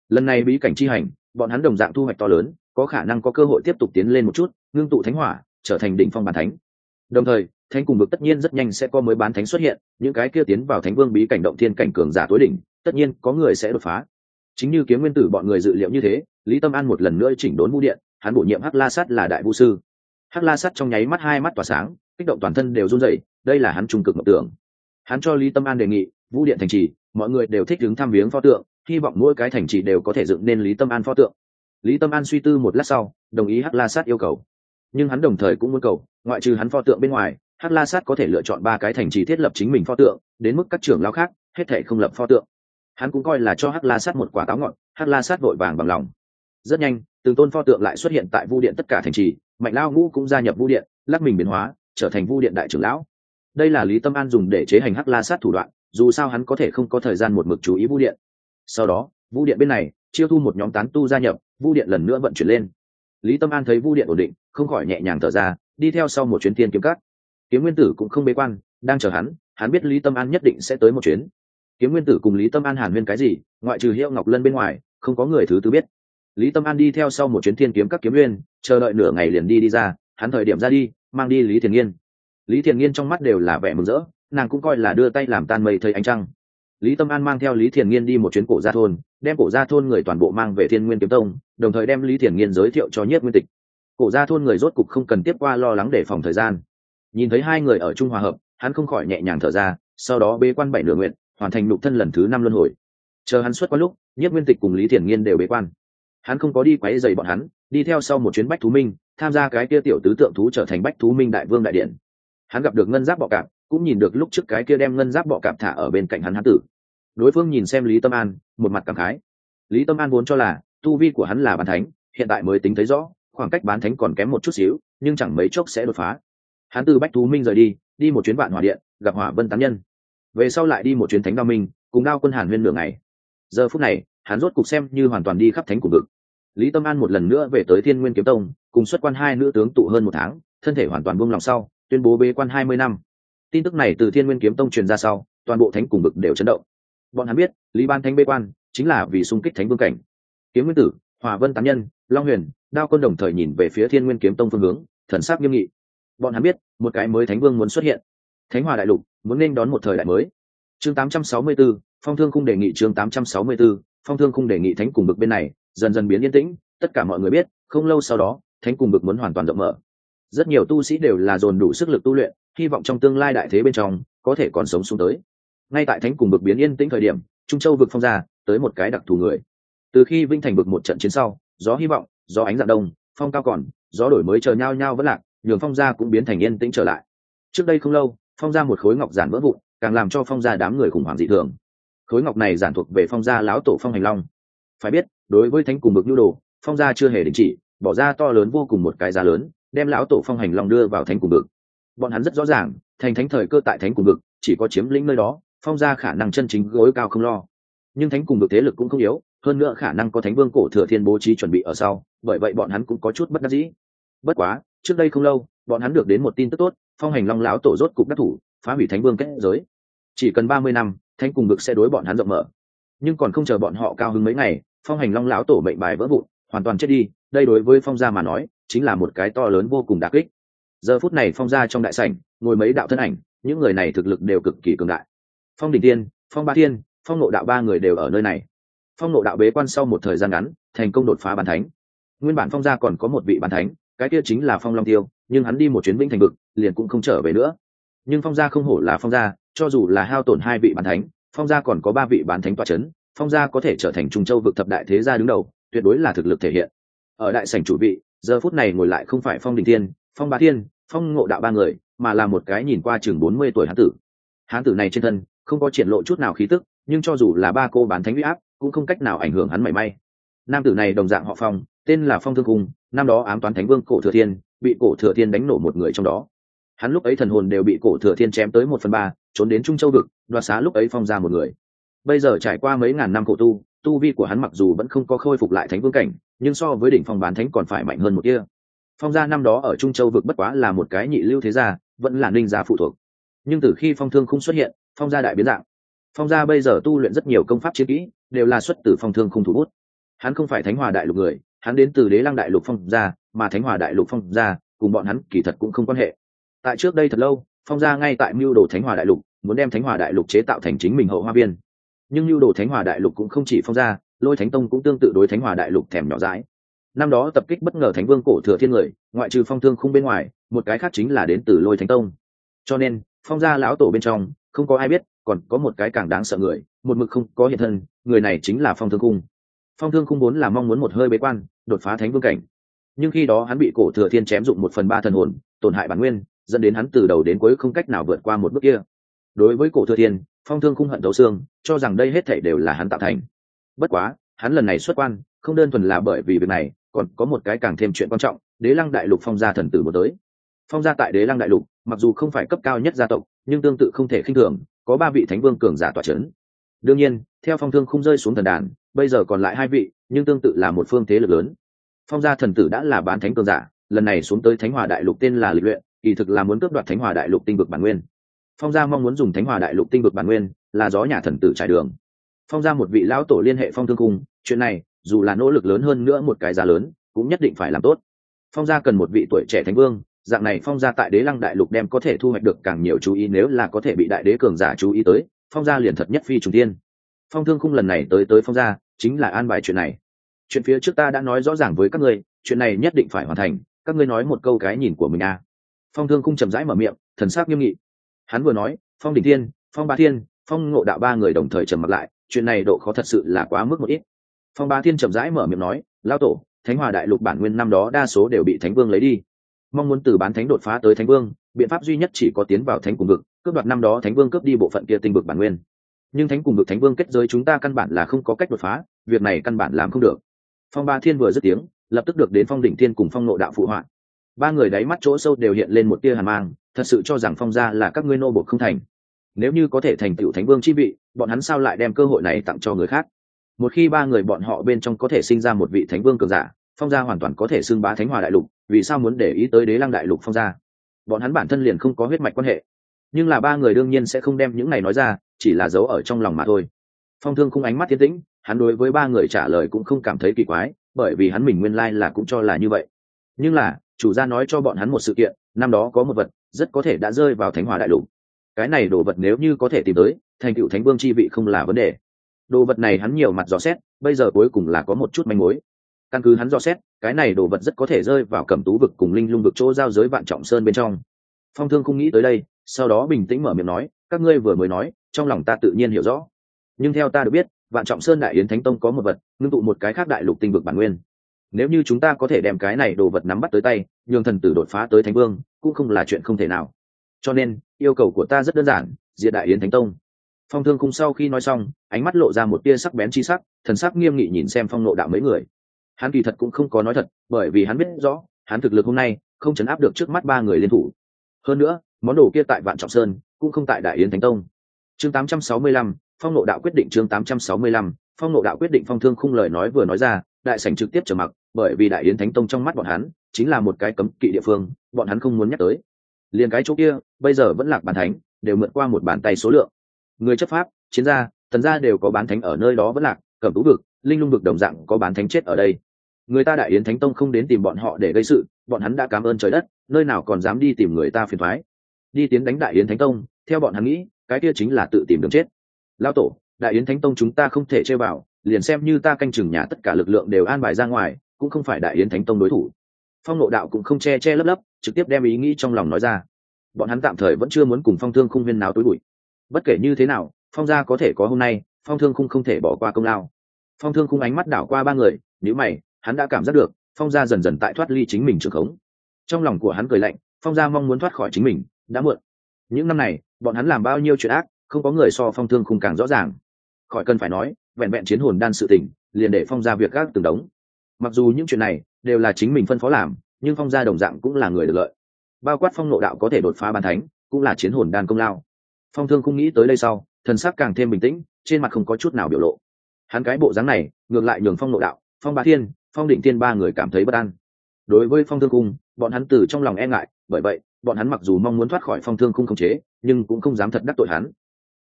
Lần này bí cảnh chi hành, bọn hắn đồng dạng thu hoạch to lớn, có khả năng có cơ hội tiếp tục tiến lên một chút, ngưng tụ thánh hỏa, trở thành đỉnh phong bàn thánh. Đồng thời, thánh cùng vực tất nhiên rất nhanh sẽ có mới bán thánh xuất hiện, những cái kia tiến vào thánh vương bí cảnh động thiên cảnh cường giả tối đỉnh tất nhiên có người sẽ đột phá. Chính như kiếm nguyên tử bọn người dự liệu như thế, lý tâm an một lần nữa chỉnh đốn vũ điện, hắn bổ nhiệm hắc la sắt là đại vũ sư. Hắc la sắt trong nháy mắt hai mắt tỏa sáng, kích động toàn thân đều run rẩy, đây là hắn trung cực mộng tưởng. Hắn cho lý tâm an đề nghị, vũ điện thành trì, mọi người đều thích đứng thăm viếng pho tượng, hy vọng mỗi cái thành trì đều có thể dựng nên lý tâm an pho tượng. Lý tâm an suy tư một lát sau, đồng ý hắc la sát yêu cầu. Nhưng hắn đồng thời cũng muốn cầu, ngoại trừ hắn pho tượng bên ngoài, hắc la sát có thể lựa chọn ba cái thành trì thiết lập chính mình pho tượng, đến mức các trưởng lao khác, hết thể không lập pho tượng hắn cũng coi là cho hắc la sát một quả táo ngọn, hắc la sát vội vàng bằng lòng. Rất nhanh, từng tôn pho tượng lại xuất hiện tại vu điện tất cả thành trì, mạnh lao ngũ cũng gia nhập vu điện, lắc mình biến hóa, trở thành vu điện đại trưởng lão. Đây là lý tâm an dùng để chế hành hắc la sát thủ đoạn, dù sao hắn có thể không có thời gian một mực chú ý vu điện. Sau đó, vu điện bên này, chiêu thu một nhóm tán tu gia nhập, vu điện lần nữa vận chuyển lên. Lý tâm an thấy vu điện ổn định, không khỏi nhẹ nhàng thở ra, đi theo sau một chuyến tiên kiếm cắt kiếm nguyên tử cũng không bế quan, đang chờ hắn hắn biết lý tâm an nhất định sẽ tới một chuyến kiếm nguyên tử cùng lý tâm an hàn nguyên cái gì, ngoại trừ hiệu ngọc lân bên ngoài, không có người thứ tư biết. Lý tâm an đi theo sau một chuyến thiên kiếm các kiếm nguyên, chờ đợi nửa ngày liền đi đi ra, hắn thời điểm ra đi, mang đi lý thiền nghiên. Lý thiền nghiên trong mắt đều là vẻ mừng rỡ, nàng cũng coi là đưa tay làm tan mây thấy ánh trăng. Lý tâm an mang theo lý thiền nghiên đi một chuyến cổ gia thôn, đem cổ gia thôn người toàn bộ mang về thiên nguyên kiếm tông, đồng thời đem lý thiền nghiên giới thiệu cho nhiếp nguyên tịch. Cổ gia thôn người rốt cục không cần tiếp qua lo lắng để phòng thời gian. Nhìn thấy hai người ở trung hòa hợp, hắn không khỏi nhẹ nhàng thở ra, sau đó bế quan bảy nửa nguyện hoàn thành nhục thân lần thứ năm luân hồi. Chờ hắn xuất quan lúc, nhiếp nguyên tịch cùng lý thiền nghiên đều bế quan. Hắn không có đi quấy dày bọn hắn, đi theo sau một chuyến bách thú minh, tham gia cái kia tiểu tứ tượng thú trở thành bách thú minh đại vương đại điện. Hắn gặp được ngân giáp bọ cạp, cũng nhìn được lúc trước cái kia đem ngân giáp bọ cạp thả ở bên cạnh hắn hắn tử. Đối phương nhìn xem lý tâm an, một mặt cảm khái. Lý tâm an vốn cho là, tu vi của hắn là bán thánh, hiện tại mới tính thấy rõ, khoảng cách bán thánh còn kém một chút xíu, nhưng chẳng mấy chốc sẽ đột phá. Hắn từ bách thú minh rời đi đi một chuyến vạn hỏa điện, gặp hỏa vân tán nhân về sau lại đi một chuyến thánh đao minh, cùng đao quân hàn huyên nửa ngày. Giờ phút này, hắn rốt cục xem như hoàn toàn đi khắp thánh của vực. Lý tâm an một lần nữa về tới thiên nguyên kiếm tông, cùng xuất quan hai nữ tướng tụ hơn một tháng, thân thể hoàn toàn buông lòng sau, tuyên bố bế quan hai mươi năm. Tin tức này từ thiên nguyên kiếm tông truyền ra sau, toàn bộ thánh cùng vực đều chấn động. Bọn hắn biết, lý ban thánh bế quan, chính là vì xung kích thánh vương cảnh. Kiếm nguyên tử hòa vân tám nhân, long huyền, đao quân đồng thời nhìn về phía thiên nguyên kiếm tông phương hướng, thần sắc nghiêm nghị. Bọn hắn biết, một cái mới thánh vương muốn xuất hiện. Thánh hòa đại lục muốn nên đón một thời đại mới. Chương 864, phong thương cung đề nghị chương 864, phong thương cung đề nghị thánh cùng bực bên này dần dần biến yên tĩnh tất cả mọi người biết không lâu sau đó thánh cùng bực muốn hoàn toàn rộng mở. Rất nhiều tu sĩ đều là dồn đủ sức lực tu luyện hy vọng trong tương lai đại thế bên trong có thể còn sống xuống tới. Ngay tại thánh cùng bực biến yên tĩnh thời điểm trung châu vực phong ra tới một cái đặc thù người. Từ khi vinh thành bực một trận chiến sau gió hy vọng gió ánh dạng đông phong cao còn gió đổi mới chờ nhau nhau vẫn lạc nhường phong gia cũng biến thành yên tĩnh trở lại. Trước đây không lâu phong gia một khối ngọc giản vỡ vụn, càng làm cho phong gia đám người khủng hoảng dị thường. Khối ngọc này giản thuộc về phong gia lão tổ phong hành long. Phải biết, đối với thánh cùng bực nhu đồ, phong gia chưa hề đình chỉ, bỏ ra to lớn vô cùng một cái giá lớn, đem lão tổ phong hành long đưa vào thánh cùng bực. Bọn hắn rất rõ ràng, thành thánh thời cơ tại thánh cùng bực, chỉ có chiếm lĩnh nơi đó, phong gia khả năng chân chính gối cao không lo. Nhưng thánh cùng bực thế lực cũng không yếu, hơn nữa khả năng có thánh vương cổ thừa thiên bố trí chuẩn bị ở sau, bởi vậy bọn hắn cũng có chút bất đắc dĩ. Bất quá, trước đây không lâu bọn hắn được đến một tin tức tốt, phong hành long lão tổ rốt cục đắc thủ, phá hủy thánh vương kết giới. Chỉ cần ba mươi năm, thánh cùng ngực sẽ đối bọn hắn rộng mở. Nhưng còn không chờ bọn họ cao hứng mấy ngày, phong hành long lão tổ mệnh bài vỡ vụn, hoàn toàn chết đi, đây đối với phong gia mà nói, chính là một cái to lớn vô cùng đặc kích. Giờ phút này phong gia trong đại sảnh, ngồi mấy đạo thân ảnh, những người này thực lực đều cực kỳ cường đại. Phong đình tiên phong ba thiên, phong nộ đạo ba người đều ở nơi này. Phong nộ đạo bế quan sau một thời gian ngắn, thành công đột phá bàn thánh. Nguyên bản phong gia còn có một vị bàn thánh, cái kia chính là phong long tiêu nhưng hắn đi một chuyến vĩnh thành vực, liền cũng không trở về nữa. Nhưng phong gia không hổ là phong gia, cho dù là hao tổn hai vị bán thánh, phong gia còn có ba vị bán thánh toa c h ấ n phong gia có thể trở thành trung châu vực thập đại thế gia đứng đầu, tuyệt đối là thực lực thể hiện. Ở đại sảnh chủ vị, giờ phút này ngồi lại không phải phong đình thiên, phong ba thiên, phong ngộ đạo ba người, mà là một cái nhìn qua chừng bốn mươi tuổi hán tử. Hán tử này trên thân, không có triển lộ chút nào khí tức, nhưng cho dù là ba cô bán thánh huy áp, cũng không cách nào ảnh hưởng hắn mảy may. Nam tử này đồng dạng họ phong, tên là phong thương cung, năm đó ám toán thánh vương cổ thừa thiên bị cổ thừa thiên đánh nổ một người trong đó. Hắn lúc ấy thần hồn đều bị cổ thừa thiên chém tới một phần ba, trốn đến trung châu vực, đoạt xá lúc ấy phong ra một người. Bây giờ trải qua mấy ngàn năm cổ tu tu vi của hắn mặc dù vẫn không có khôi phục lại thánh vương cảnh, nhưng so với đỉnh phong bán thánh còn phải mạnh hơn một kia phong gia năm đó ở trung châu vực bất quá là một cái nhị lưu thế gia, vẫn là ninh gia phụ thuộc. Nhưng từ khi phong thương không xuất hiện, phong gia đại biến dạng. Phong gia bây giờ tu luyện rất nhiều công pháp chiến kỹ, đều là xuất từ phong thương không thủ bút. Hắn không phải thánh hòa đại lục người, hắn đến từ đế lăng đại lục phong gia mà thánh hòa đại lục phong gia cùng bọn hắn kỳ thật cũng không quan hệ. Tại trước đây thật lâu, phong gia ngay tại mưu đồ thánh hòa đại lục, muốn đem thánh hòa đại lục chế tạo thành chính mình hậu hoa viên. Nhưng mưu đồ thánh hòa đại lục cũng không chỉ phong gia, lôi thánh tông cũng tương tự đối thánh hòa đại lục thèm nhỏ dãi. Năm đó tập kích bất ngờ thánh vương cổ thừa thiên người, ngoại trừ phong thương không bên ngoài, một cái khác chính là đến từ lôi thánh tông. Cho nên, phong gia lão tổ bên trong, không có ai biết, còn có một cái càng đáng sợ người, một mực không có hiện thân, người này chính là phong thương cung phong thương cung vốn là mong muốn một hơi bế quan, đột phá thánh vương cảnh nhưng khi đó hắn bị cổ thừa thiên chém dụng một phần ba thần hồn, tổn hại bản nguyên, dẫn đến hắn từ đầu đến cuối không cách nào vượt qua một bước kia. Đối với cổ thừa thiên, phong thương không hận thấu xương, cho rằng đây hết thảy đều là hắn tạo thành. Bất quá, hắn lần này xuất quan, không đơn thuần là bởi vì việc này, còn có một cái càng thêm chuyện quan trọng, đế lăng đại lục phong gia thần tử một tới. Phong gia tại đế lăng đại lục, mặc dù không phải cấp cao nhất gia tộc, nhưng tương tự không thể khinh thường, có ba vị thánh vương cường giả tỏa c h ấ n đương nhiên, theo phong thương không rơi xuống thần đàn, bây giờ còn lại hai vị, nhưng tương tự là một phương thế lực lớn phong gia thần tử đã là bán thánh cường giả, lần này xuống tới thánh hòa đại lục tên là lịch luyện, kỳ thực là muốn cướp đoạt thánh hòa đại lục tinh vực bản nguyên. Phong gia mong muốn dùng thánh hòa đại lục tinh vực bản nguyên, là gió nhà thần tử trải đường. Phong gia một vị lão tổ liên hệ phong thương cung, chuyện này, dù là nỗ lực lớn hơn nữa một cái giá lớn, cũng nhất định phải làm tốt. Phong gia cần một vị tuổi trẻ thánh vương, dạng này phong gia tại đế lăng đại lục đem có thể thu hoạch được càng nhiều chú ý nếu là có thể bị đại đế cường giả chú ý tới, phong gia liền thật nhất phi trùng tiên phong thương khung lần này tới tới phong gia, chính là an bài chuyện này chuyện phía trước ta đã nói rõ ràng với các ngươi, chuyện này nhất định phải hoàn thành, các ngươi nói một câu cái nhìn của mình a à. phong thương khung chậm rãi mở miệng, thần sắc nghiêm nghị. Hắn vừa nói, phong đình thiên, phong ba thiên, phong ngộ đạo ba người đồng thời trầm mặt lại, chuyện này độ khó thật sự là quá mức một ít. Phong ba thiên chậm rãi mở miệng nói lao tổ, thánh hòa đại lục bản nguyên năm đó đa số đều bị thánh vương lấy đi. Mong muốn từ bán thánh đột phá tới thánh vương, biện pháp duy nhất chỉ có tiến vào thánh cùng vực, cướp đoạt năm đó thánh vương cướp đi bộ phận kia tinh vực bản nguyên. Nhưng thánh cùng vực thánh vương kết giới chúng ta căn bản là không có cách đột phá, việc này căn bản làm không được phong ba thiên vừa dứt tiếng, lập tức được đến phong đỉnh thiên cùng phong nộ đạo phụ hoạn ba người đáy mắt chỗ sâu đều hiện lên một tia hàn mang, thật sự cho rằng phong gia là các ngươi nô bột không thành. Nếu như có thể thành tựu thánh vương chi vị, bọn hắn sao lại đem cơ hội này tặng cho người khác? Một khi ba người bọn họ bên trong có thể sinh ra một vị thánh vương cường giả, phong gia hoàn toàn có thể xưng bá thánh hòa đại lục, vì sao muốn để ý tới đế lăng đại lục phong gia? Bọn hắn bản thân liền không có huyết mạch quan hệ. Nhưng là ba người đương nhiên sẽ không đem những này nói ra, chỉ là giấu ở trong lòng mà thôi. Phong thương không ánh mắt thiên tĩnh hắn đối với ba người trả lời cũng không cảm thấy kỳ quái, bởi vì hắn mình nguyên lai、like、là cũng cho là như vậy. Nhưng là, chủ gia nói cho bọn hắn một sự kiện, năm đó có một vật rất có thể đã rơi vào thánh hòa đại lục. Cái này đồ vật nếu như có thể tìm tới, thành cựu thánh vương chi vị không là vấn đề. Đồ vật này hắn nhiều mặt dò xét, bây giờ cuối cùng là có một chút manh mối. Căn cứ hắn dò xét, cái này đồ vật rất có thể rơi vào cầm tú vực cùng linh lung vực chỗ giao giới vạn trọng sơn bên trong. Phong thương không nghĩ tới đây, sau đó bình tĩnh mở miệng nói, các ngươi vừa mới nói, trong lòng ta tự nhiên hiểu rõ. Nhưng theo ta được biết vạn trọng sơn đại yến thánh tông có một vật ngưng tụ một cái khác đại lục tinh vực bản nguyên. Nếu như chúng ta có thể đem cái này đồ vật nắm bắt tới tay nhường thần tử đột phá tới thánh vương cũng không là chuyện không thể nào. Cho nên yêu cầu của ta rất đơn giản diệt đại yến thánh tông. Phong thương khung sau khi nói xong ánh mắt lộ ra một tia sắc bén chi sắc thần sắc nghiêm nghị nhìn xem phong nộ đạo mấy người. Hắn kỳ thật cũng không có nói thật bởi vì hắn biết rõ hắn thực lực hôm nay không chấn áp được trước mắt ba người liên thủ. Hơn nữa món đồ kia tại vạn trọng sơn cũng không tại đại yến thánh tông. Chương 865, phong nộ đạo quyết định chương 865, phong nộ đạo quyết định phong thương khung lời nói vừa nói ra đại sảnh trực tiếp trở mặc bởi vì đại yến thánh tông trong mắt bọn hắn chính là một cái cấm kỵ địa phương bọn hắn không muốn nhắc tới. Liền cái chỗ kia bây giờ vẫn lạc bàn thánh đều mượn qua một bàn tay số lượng. Người chấp pháp chiến gia thần gia đều có bán thánh ở nơi đó vẫn lạc cẩm tú vực linh lung vực đồng dạng có bán thánh chết ở đây. Người ta đại yến thánh tông không đến tìm bọn họ để gây sự bọn hắn đã cảm ơn trời đất nơi nào còn dám đi tìm người ta phiền thoái. Đi tiến đánh đại yến thánh tông theo bọn hắn nghĩ cái kia chính là tự tìm đường chết lao tổ, đại yến thánh tông chúng ta không thể chơi vào, liền xem như ta canh chừng nhà tất cả lực lượng đều an bài ra ngoài, cũng không phải đại yến thánh tông đối thủ. Phong nộ đạo cũng không che che lấp lấp, trực tiếp đem ý nghĩ trong lòng nói ra. Bọn hắn tạm thời vẫn chưa muốn cùng phong thương không huyên nào tối bụi. Bất kể như thế nào, phong gia có thể có hôm nay, phong thương khung không thể bỏ qua công lao. Phong thương khung ánh mắt đảo qua ba người nếu mày, hắn đã cảm giác được, phong gia dần dần tại thoát ly chính mình trường khống. Trong lòng của hắn cười lạnh, phong gia mong muốn thoát khỏi chính mình, đã muộn. Những năm này, bọn hắn làm bao nhiêu chuyện ác không có người so phong thương khung càng rõ ràng. Khỏi cần phải nói, vẹn vẹn chiến hồn đan sự tình, liền để phong gia việc gác từng đống. Mặc dù những chuyện này đều là chính mình phân phó làm, nhưng phong gia đồng dạng cũng là người được lợi. Bao quát phong nộ đạo có thể đột phá bàn thánh, cũng là chiến hồn đan công lao. Phong thương không nghĩ tới đây sau, thần sắc càng thêm bình tĩnh, trên mặt không có chút nào biểu lộ. Hắn cái bộ dáng này, ngược lại nhường phong nộ đạo, phong bá thiên, phong định thiên ba người cảm thấy bất an. Đối với phong thương cung bọn hắn từ trong lòng e ngại, bởi vậy, bọn hắn mặc dù mong muốn thoát khỏi phong thương cung khống chế, nhưng cũng không dám thật đắc tội hắn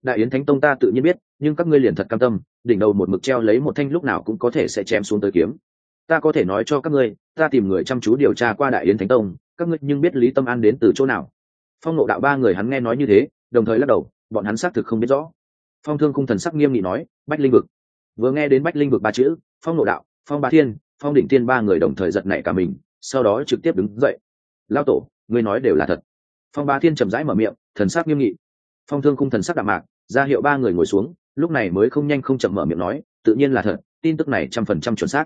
đại yến thánh tông ta tự nhiên biết, nhưng các ngươi liền thật cam tâm, đỉnh đầu một mực treo lấy một thanh lúc nào cũng có thể sẽ chém xuống tới kiếm. Ta có thể nói cho các ngươi, ta tìm người chăm chú điều tra qua đại yến thánh tông, các ngươi nhưng biết lý tâm an đến từ chỗ nào. Phong nộ đạo ba người hắn nghe nói như thế, đồng thời lắc đầu, bọn hắn xác thực không biết rõ. Phong thương khung thần sắc nghiêm nghị nói, bách linh vực. Vừa nghe đến bách linh vực ba chữ, phong nộ đạo, phong ba thiên, phong định Thiên ba người đồng thời giật nảy cả mình, sau đó trực tiếp đứng dậy. Lao tổ, ngươi nói đều là thật. Phong ba thiên chậm rãi mở miệng, thần sắc nghiêm nghị. Phong thương khung thần sắc đạm mạc ra hiệu ba người ngồi xuống, lúc này mới không nhanh không chậm mở miệng nói, tự nhiên là thật, tin tức này trăm phần trăm chuẩn xác.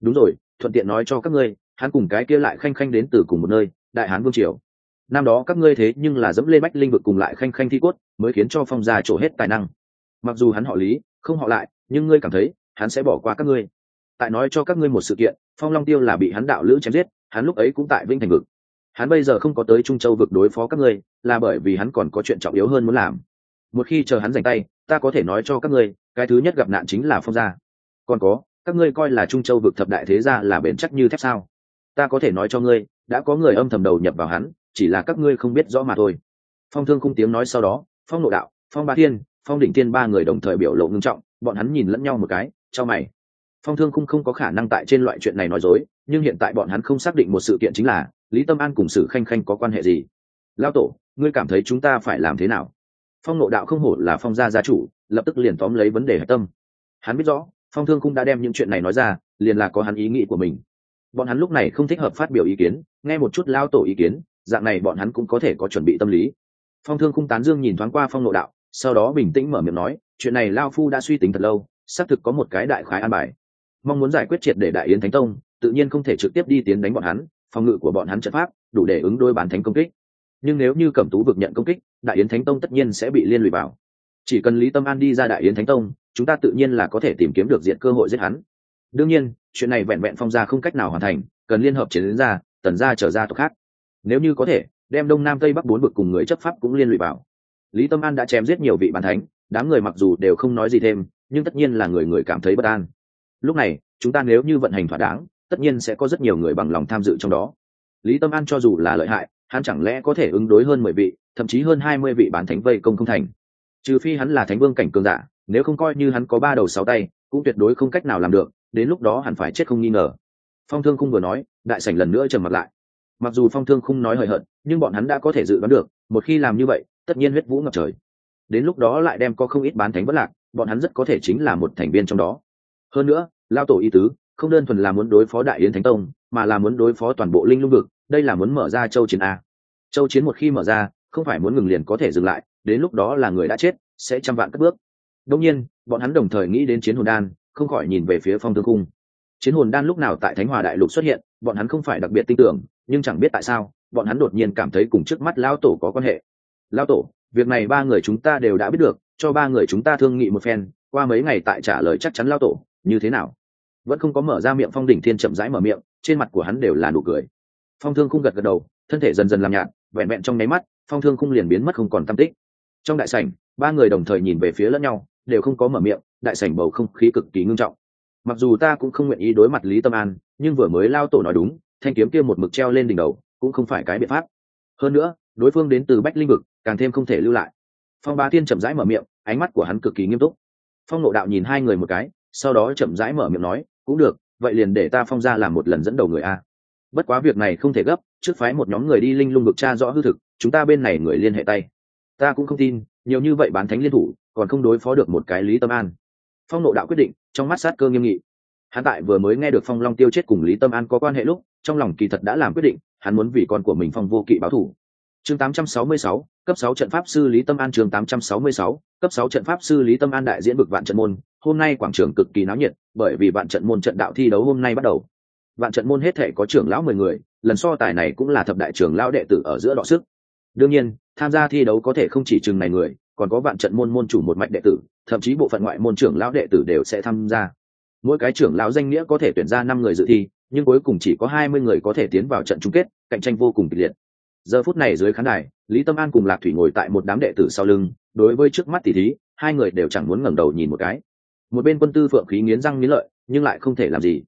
Đúng rồi, thuận tiện nói cho các ngươi, hắn cùng cái kia lại khanh khanh đến từ cùng một nơi, đại hán vương triều. Năm đó các ngươi thế nhưng là dẫm lên bách linh vực cùng lại khanh khanh thi cốt, mới khiến cho phong gia trổ hết tài năng. Mặc dù hắn họ lý, không họ lại, nhưng ngươi cảm thấy, hắn sẽ bỏ qua các ngươi. Tại nói cho các ngươi một sự kiện, phong long tiêu là bị hắn đạo lữ chém giết, hắn lúc ấy cũng tại vinh thành vực. Hắn bây giờ không có tới trung châu vực đối phó các ngươi, là bởi vì hắn còn có chuyện trọng yếu hơn muốn làm một khi chờ hắn giành tay, ta có thể nói cho các ngươi, cái thứ nhất gặp nạn chính là phong gia. Còn có, các ngươi coi là trung châu vực thập đại thế gia là bền chắc như thép sao? Ta có thể nói cho ngươi, đã có người âm thầm đầu nhập vào hắn, chỉ là các ngươi không biết rõ mà thôi. Phong thương khung tiếng nói sau đó, phong nội đạo, phong ba thiên, phong đỉnh thiên ba người đồng thời biểu lộ ngưng trọng, bọn hắn nhìn lẫn nhau một cái cho mày. Phong thương khung không có khả năng tại trên loại chuyện này nói dối, nhưng hiện tại bọn hắn không xác định một sự kiện chính là, lý tâm an cùng sử khanh khanh có quan hệ gì? Lao tổ, ngươi cảm thấy chúng ta phải làm thế nào? Phong nộ đạo không hổ là phong gia gia chủ, lập tức liền tóm lấy vấn đề hạch tâm. Hắn biết rõ, phong thương cũng đã đem những chuyện này nói ra, liền là có hắn ý nghĩ của mình. Bọn hắn lúc này không thích hợp phát biểu ý kiến, nghe một chút lao tổ ý kiến, dạng này bọn hắn cũng có thể có chuẩn bị tâm lý. Phong thương cũng tán dương nhìn thoáng qua phong nộ đạo, sau đó bình tĩnh mở miệng nói, chuyện này lao phu đã suy tính thật lâu, xác thực có một cái đại khái an bài. Mong muốn giải quyết triệt để đại yến thánh tông, tự nhiên không thể trực tiếp đi tiến đánh bọn hắn, phòng ngự của bọn hắn trận pháp, đủ để ứng đôi bản thánh công kích. Nhưng nếu như cẩm tú vực nhận công kích đại yến thánh tông tất nhiên sẽ bị liên lụy vào. Chỉ cần lý tâm an đi ra đại yến thánh tông, chúng ta tự nhiên là có thể tìm kiếm được diện cơ hội giết hắn. Đương nhiên, chuyện này vẹn vẹn phong Gia không cách nào hoàn thành, cần liên hợp chiến đến ra, tần ra trở ra tộc khác. Nếu như có thể, đem đông nam tây bắc bốn vực cùng người chấp pháp cũng liên lụy vào. Lý tâm an đã chém giết nhiều vị bàn thánh, đám người mặc dù đều không nói gì thêm, nhưng tất nhiên là người người cảm thấy bất an. Lúc này, chúng ta nếu như vận hành thỏa đáng, tất nhiên sẽ có rất nhiều người bằng lòng tham dự trong đó. Lý tâm an cho dù là lợi hại hắn chẳng lẽ có thể ứng đối hơn mười vị, thậm chí hơn hai mươi vị bán thánh vây công không thành? Trừ phi hắn là thánh vương cảnh cường giả, nếu không coi như hắn có ba đầu sáu tay, cũng tuyệt đối không cách nào làm được, đến lúc đó hẳn phải chết không nghi ngờ. Phong thương khung vừa nói, đại sảnh lần nữa trầm mặt lại. Mặc dù phong thương khung nói hời hợt, nhưng bọn hắn đã có thể dự đoán được, một khi làm như vậy, tất nhiên huyết vũ ngập trời. Đến lúc đó lại đem có không ít bán thánh vất lạc, bọn hắn rất có thể chính là một thành viên trong đó. Hơn nữa lao tổ y tứ, không đơn thuần là muốn đối phó đại yến thánh tông, mà là muốn đối phó toàn bộ linh lung vực đây là muốn mở ra châu chiến a. Châu chiến một khi mở ra, không phải muốn ngừng liền có thể dừng lại, đến lúc đó là người đã chết, sẽ trăm vạn cất bước. Đông nhiên, bọn hắn đồng thời nghĩ đến chiến hồn đan, không khỏi nhìn về phía phong thương cung. Chiến hồn đan lúc nào tại thánh hòa đại lục xuất hiện, bọn hắn không phải đặc biệt tin tưởng, nhưng chẳng biết tại sao, bọn hắn đột nhiên cảm thấy cùng trước mắt lao tổ có quan hệ. Lao tổ, việc này ba người chúng ta đều đã biết được, cho ba người chúng ta thương nghị một phen, qua mấy ngày tại trả lời chắc chắn lao tổ, như thế nào? Vẫn không có mở ra miệng phong đỉnh thiên chậm rãi mở miệng, trên mặt của hắn đều là nụ cười phong thương khung gật gật đầu, thân thể dần dần làm nhạt, vẹn vẹn trong nháy mắt, phong thương khung liền biến mất không còn tâm tích. Trong đại sảnh, ba người đồng thời nhìn về phía lẫn nhau, đều không có mở miệng, đại sảnh bầu không khí cực kỳ ngưng trọng. Mặc dù ta cũng không nguyện ý đối mặt lý tâm an, nhưng vừa mới lao tổ nói đúng, thanh kiếm kia một mực treo lên đỉnh đầu, cũng không phải cái biện pháp. Hơn nữa, đối phương đến từ bách linh vực, càng thêm không thể lưu lại. Phong ba thiên chậm rãi mở miệng, ánh mắt của hắn cực kỳ nghiêm túc. Phong nộ đạo nhìn hai người một cái, sau đó chậm rãi mở miệng nói, cũng được, vậy liền để ta phong ra làm một lần dẫn đầu người a bất quá việc này không thể gấp trước phái một nhóm người đi linh lung vực tra rõ hư thực chúng ta bên này người liên hệ tay. Ta cũng không tin nhiều như vậy bán thánh liên thủ còn không đối phó được một cái lý tâm an. Phong nộ đạo quyết định trong mắt sát cơ nghiêm nghị. Hắn tại vừa mới nghe được phong long tiêu chết cùng lý tâm an có quan hệ lúc trong lòng kỳ thật đã làm quyết định hắn muốn vì con của mình phong vô kỵ báo thủ. Chương 866, cấp 6 trận pháp sư lý tâm an chương 866, cấp 6 trận pháp sư lý tâm an đại diễn vực vạn trận môn hôm nay quảng trường cực kỳ náo nhiệt bởi vì vạn trận môn trận đạo thi đấu hôm nay bắt đầu vạn trận môn hết thể có trưởng lão mười người, lần so tài này cũng là thập đại trưởng lão đệ tử ở giữa đọ sức. Đương nhiên, tham gia thi đấu có thể không chỉ chừng này người, còn có vạn trận môn môn chủ một mạch đệ tử, thậm chí bộ phận ngoại môn trưởng lão đệ tử đều sẽ tham gia. Mỗi cái trưởng lão danh nghĩa có thể tuyển ra năm người dự thi, nhưng cuối cùng chỉ có hai mươi người có thể tiến vào trận chung kết, cạnh tranh vô cùng kịch liệt. Giờ phút này dưới khán đài, lý tâm an cùng lạc thủy ngồi tại một đám đệ tử sau lưng, đối với trước mắt tỷ thí, hai người đều chẳng muốn ngẩng đầu nhìn một cái. Một bên quân tư phượng khí nghiến răng nghiến lợi, nhưng lại không thể làm gì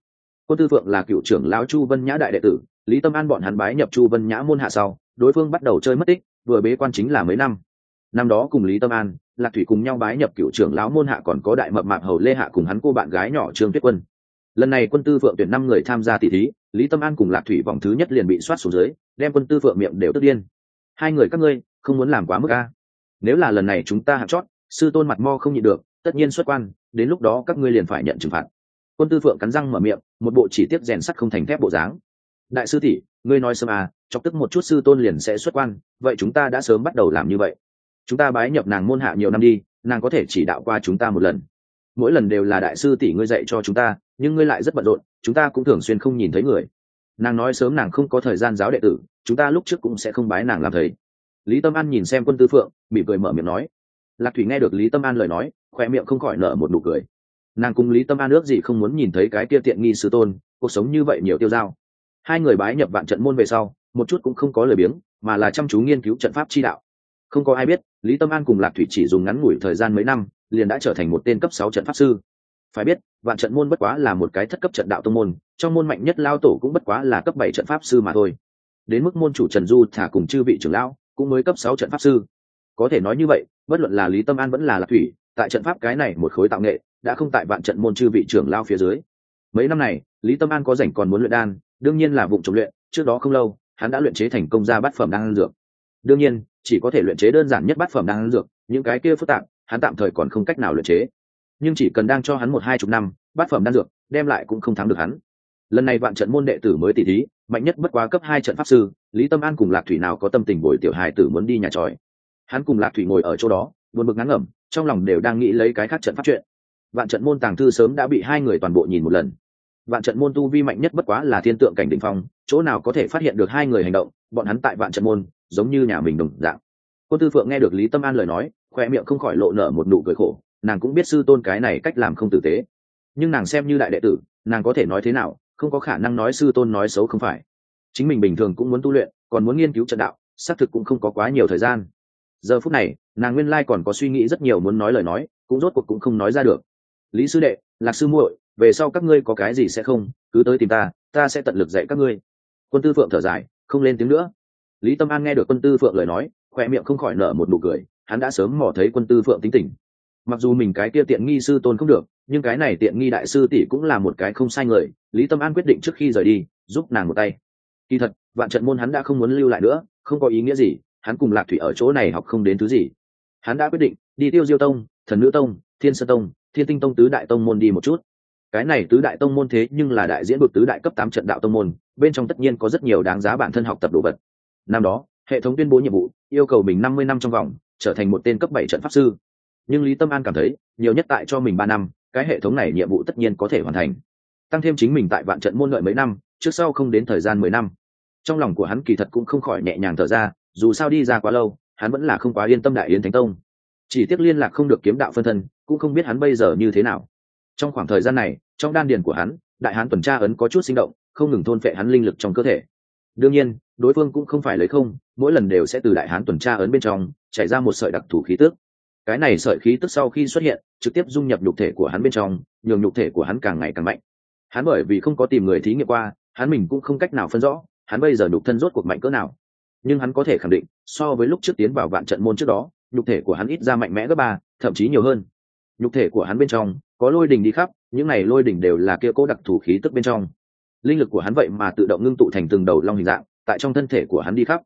quân tư phượng là cựu trưởng lão chu vân nhã đại đệ tử, lý tâm an bọn hắn bái nhập chu vân nhã môn hạ sau, đối phương bắt đầu chơi mất tích, vừa bế quan chính là mấy năm. Năm đó cùng lý tâm an, lạc thủy cùng nhau bái nhập cựu trưởng lão môn hạ còn có đại mập mạp hầu lê hạ cùng hắn cô bạn gái nhỏ trương tuyết quân. Lần này quân tư phượng tuyển năm người tham gia tỷ thí, lý tâm an cùng lạc thủy vòng thứ nhất liền bị soát xuống dưới, đem quân tư phượng miệng đều tức điên. Hai người các ngươi, không muốn làm quá mức a. Nếu là lần này chúng ta hạ chót, sư tôn mặt mo không nhịn được, tất nhiên xuất quan, đến lúc đó các ngươi liền phải nhận trừng phạt. Quân tư phượng cắn răng mở miệng một bộ chỉ tiếp rèn sắt không thành thép bộ dáng. Đại sư tỷ, ngươi nói sớm à chọc tức một chút sư tôn liền sẽ xuất quan, vậy chúng ta đã sớm bắt đầu làm như vậy. Chúng ta bái nhập nàng môn hạ nhiều năm đi, nàng có thể chỉ đạo qua chúng ta một lần. Mỗi lần đều là đại sư tỷ ngươi dạy cho chúng ta, nhưng ngươi lại rất bận rộn, chúng ta cũng thường xuyên không nhìn thấy người. Nàng nói sớm nàng không có thời gian giáo đệ tử, chúng ta lúc trước cũng sẽ không bái nàng làm thầy. Lý tâm an nhìn xem quân tư phượng bị cười mở miệng nói. Lạc thủy nghe được lý tâm an lời nói khoe miệng không khỏi nở một nụ cười nàng cùng lý tâm an ước gì không muốn nhìn thấy cái kia tiện nghi sư tôn, cuộc sống như vậy nhiều tiêu dao. Hai người bái nhập vạn trận môn về sau, một chút cũng không có lời biếng, mà là chăm chú nghiên cứu trận pháp chi đạo. Không có ai biết, lý tâm an cùng lạc thủy chỉ dùng ngắn ngủi thời gian mấy năm, liền đã trở thành một tên cấp sáu trận pháp sư. Phải biết, vạn trận môn bất quá là một cái thất cấp trận đạo tông môn, trong môn mạnh nhất lao tổ cũng bất quá là cấp bảy trận pháp sư mà thôi. Đến mức môn chủ trần du thả cùng chư vị trưởng lão cũng mới cấp sáu trận pháp sư. Có thể nói như vậy, bất luận là lý tâm an vẫn là lạc thủy tại trận pháp cái này một khối tạo nghệ, đã không tại vạn trận môn chư vị trưởng lao phía dưới. Mấy năm này, lý tâm an có rảnh còn muốn luyện đan, đương nhiên là vụ trồng luyện, trước đó không lâu, hắn đã luyện chế thành công ra bát phẩm đan dược. Đương nhiên, chỉ có thể luyện chế đơn giản nhất bát phẩm đan dược, những cái kia phức tạp, hắn tạm thời còn không cách nào luyện chế. Nhưng chỉ cần đang cho hắn một hai chục năm, bát phẩm đan dược, đem lại cũng không thắng được hắn. Lần này vạn trận môn đệ tử mới tỷ thí, mạnh nhất bất quá cấp hai trận pháp sư, lý tâm an cùng lạc thủy nào có tâm tình bồi tiểu hài tử muốn đi nhà tròi. Hắn cùng lạc thủy ngồi ở chỗ đó buồn bực ngắn ngẩm, trong lòng đều đang nghĩ lấy cái khác trận phát chuyện. Vạn trận môn tàng thư sớm đã bị hai người toàn bộ nhìn một lần. Vạn trận môn tu vi mạnh nhất bất quá là thiên tượng cảnh đ ỉ n h phong, chỗ nào có thể phát hiện được hai người hành động, bọn hắn tại vạn trận môn, giống như nhà mình đồng dạng. Cô tư phượng nghe được lý tâm an lời nói khoe miệng không khỏi lộ nở một nụ cười khổ, nàng cũng biết sư tôn cái này cách làm không tử tế. Nhưng nàng xem như đại đệ tử, nàng có thể nói thế nào, không có khả năng nói sư tôn nói xấu không phải. Chính mình bình thường cũng muốn tu luyện, còn muốn nghiên cứu trận đạo, xác thực cũng không có quá nhiều thời gian giờ phút này, nàng nguyên lai còn có suy nghĩ rất nhiều muốn nói lời nói, cũng rốt cuộc cũng không nói ra được. Lý sư đệ, lạc sư muội, về sau các ngươi có cái gì sẽ không, cứ tới tìm ta ta sẽ tận lực dạy các ngươi. Quân tư phượng thở dài, không lên tiếng nữa. Lý tâm an nghe được quân tư phượng lời nói khoe miệng không khỏi nở một nụ cười, hắn đã sớm mò thấy quân tư phượng tính tình. Mặc dù mình cái kia tiện nghi sư tôn không được, nhưng cái này tiện nghi đại sư tỷ cũng là một cái không sai người, lý tâm an quyết định trước khi rời đi, giúp nàng một tay. Kỳ thật, vạn trận môn hắn đã không muốn lưu lại nữa, không có ý nghĩa gì hắn cùng lạc thủy ở chỗ này học không đến thứ gì. Hắn đã quyết định, đi tiêu diêu tông, thần nữ tông, thiên sơn tông, thiên tinh tông tứ đại tông môn đi một chút. Cái này tứ đại tông môn thế nhưng là đại diễn bực tứ đại cấp tám trận đạo tông môn, bên trong tất nhiên có rất nhiều đáng giá bản thân học tập đồ vật. Năm đó, hệ thống tuyên bố nhiệm vụ, yêu cầu mình năm mươi năm trong vòng, trở thành một tên cấp bảy trận pháp sư. Nhưng lý tâm an cảm thấy, nhiều nhất tại cho mình ba năm, cái hệ thống này nhiệm vụ tất nhiên có thể hoàn thành. Tăng thêm chính mình tại vạn trận môn lợi mấy năm, trước sau không đến thời gian mười năm. Trong lòng của hắn kỳ thật cũng không khỏi nhẹ nhàng thở ra dù sao đi ra quá lâu, hắn vẫn là không quá yên tâm đại yến thánh tông. Chỉ tiếc liên lạc không được kiếm đạo phân thân, cũng không biết hắn bây giờ như thế nào. Trong khoảng thời gian này, trong đan điền của hắn, đại hán tuần tra ấn có chút sinh động, không ngừng thôn phệ hắn linh lực trong cơ thể. Đương nhiên, đối phương cũng không phải lấy không, mỗi lần đều sẽ từ đại hán tuần tra ấn bên trong, chảy ra một sợi đặc thù khí tức. Cái này sợi khí tức sau khi xuất hiện, trực tiếp dung nhập nhục thể của hắn bên trong, nhường nhục thể của hắn càng ngày càng mạnh. Hắn bởi vì không có tìm người thí nghiệm qua, hắn mình cũng không cách nào phân rõ, hắn bây giờ nhục thân rốt cuộc mạnh cỡ nào nhưng hắn có thể khẳng định, so với lúc trước tiến vào vạn trận môn trước đó, nhục thể của hắn ít ra mạnh mẽ gấp ba, thậm chí nhiều hơn. Nhục thể của hắn bên trong, có lôi đỉnh đi khắp, những này lôi đỉnh đều là kia cố đặc thù khí tức bên trong. Linh lực của hắn vậy mà tự động ngưng tụ thành từng đầu long hình dạng, tại trong thân thể của hắn đi khắp.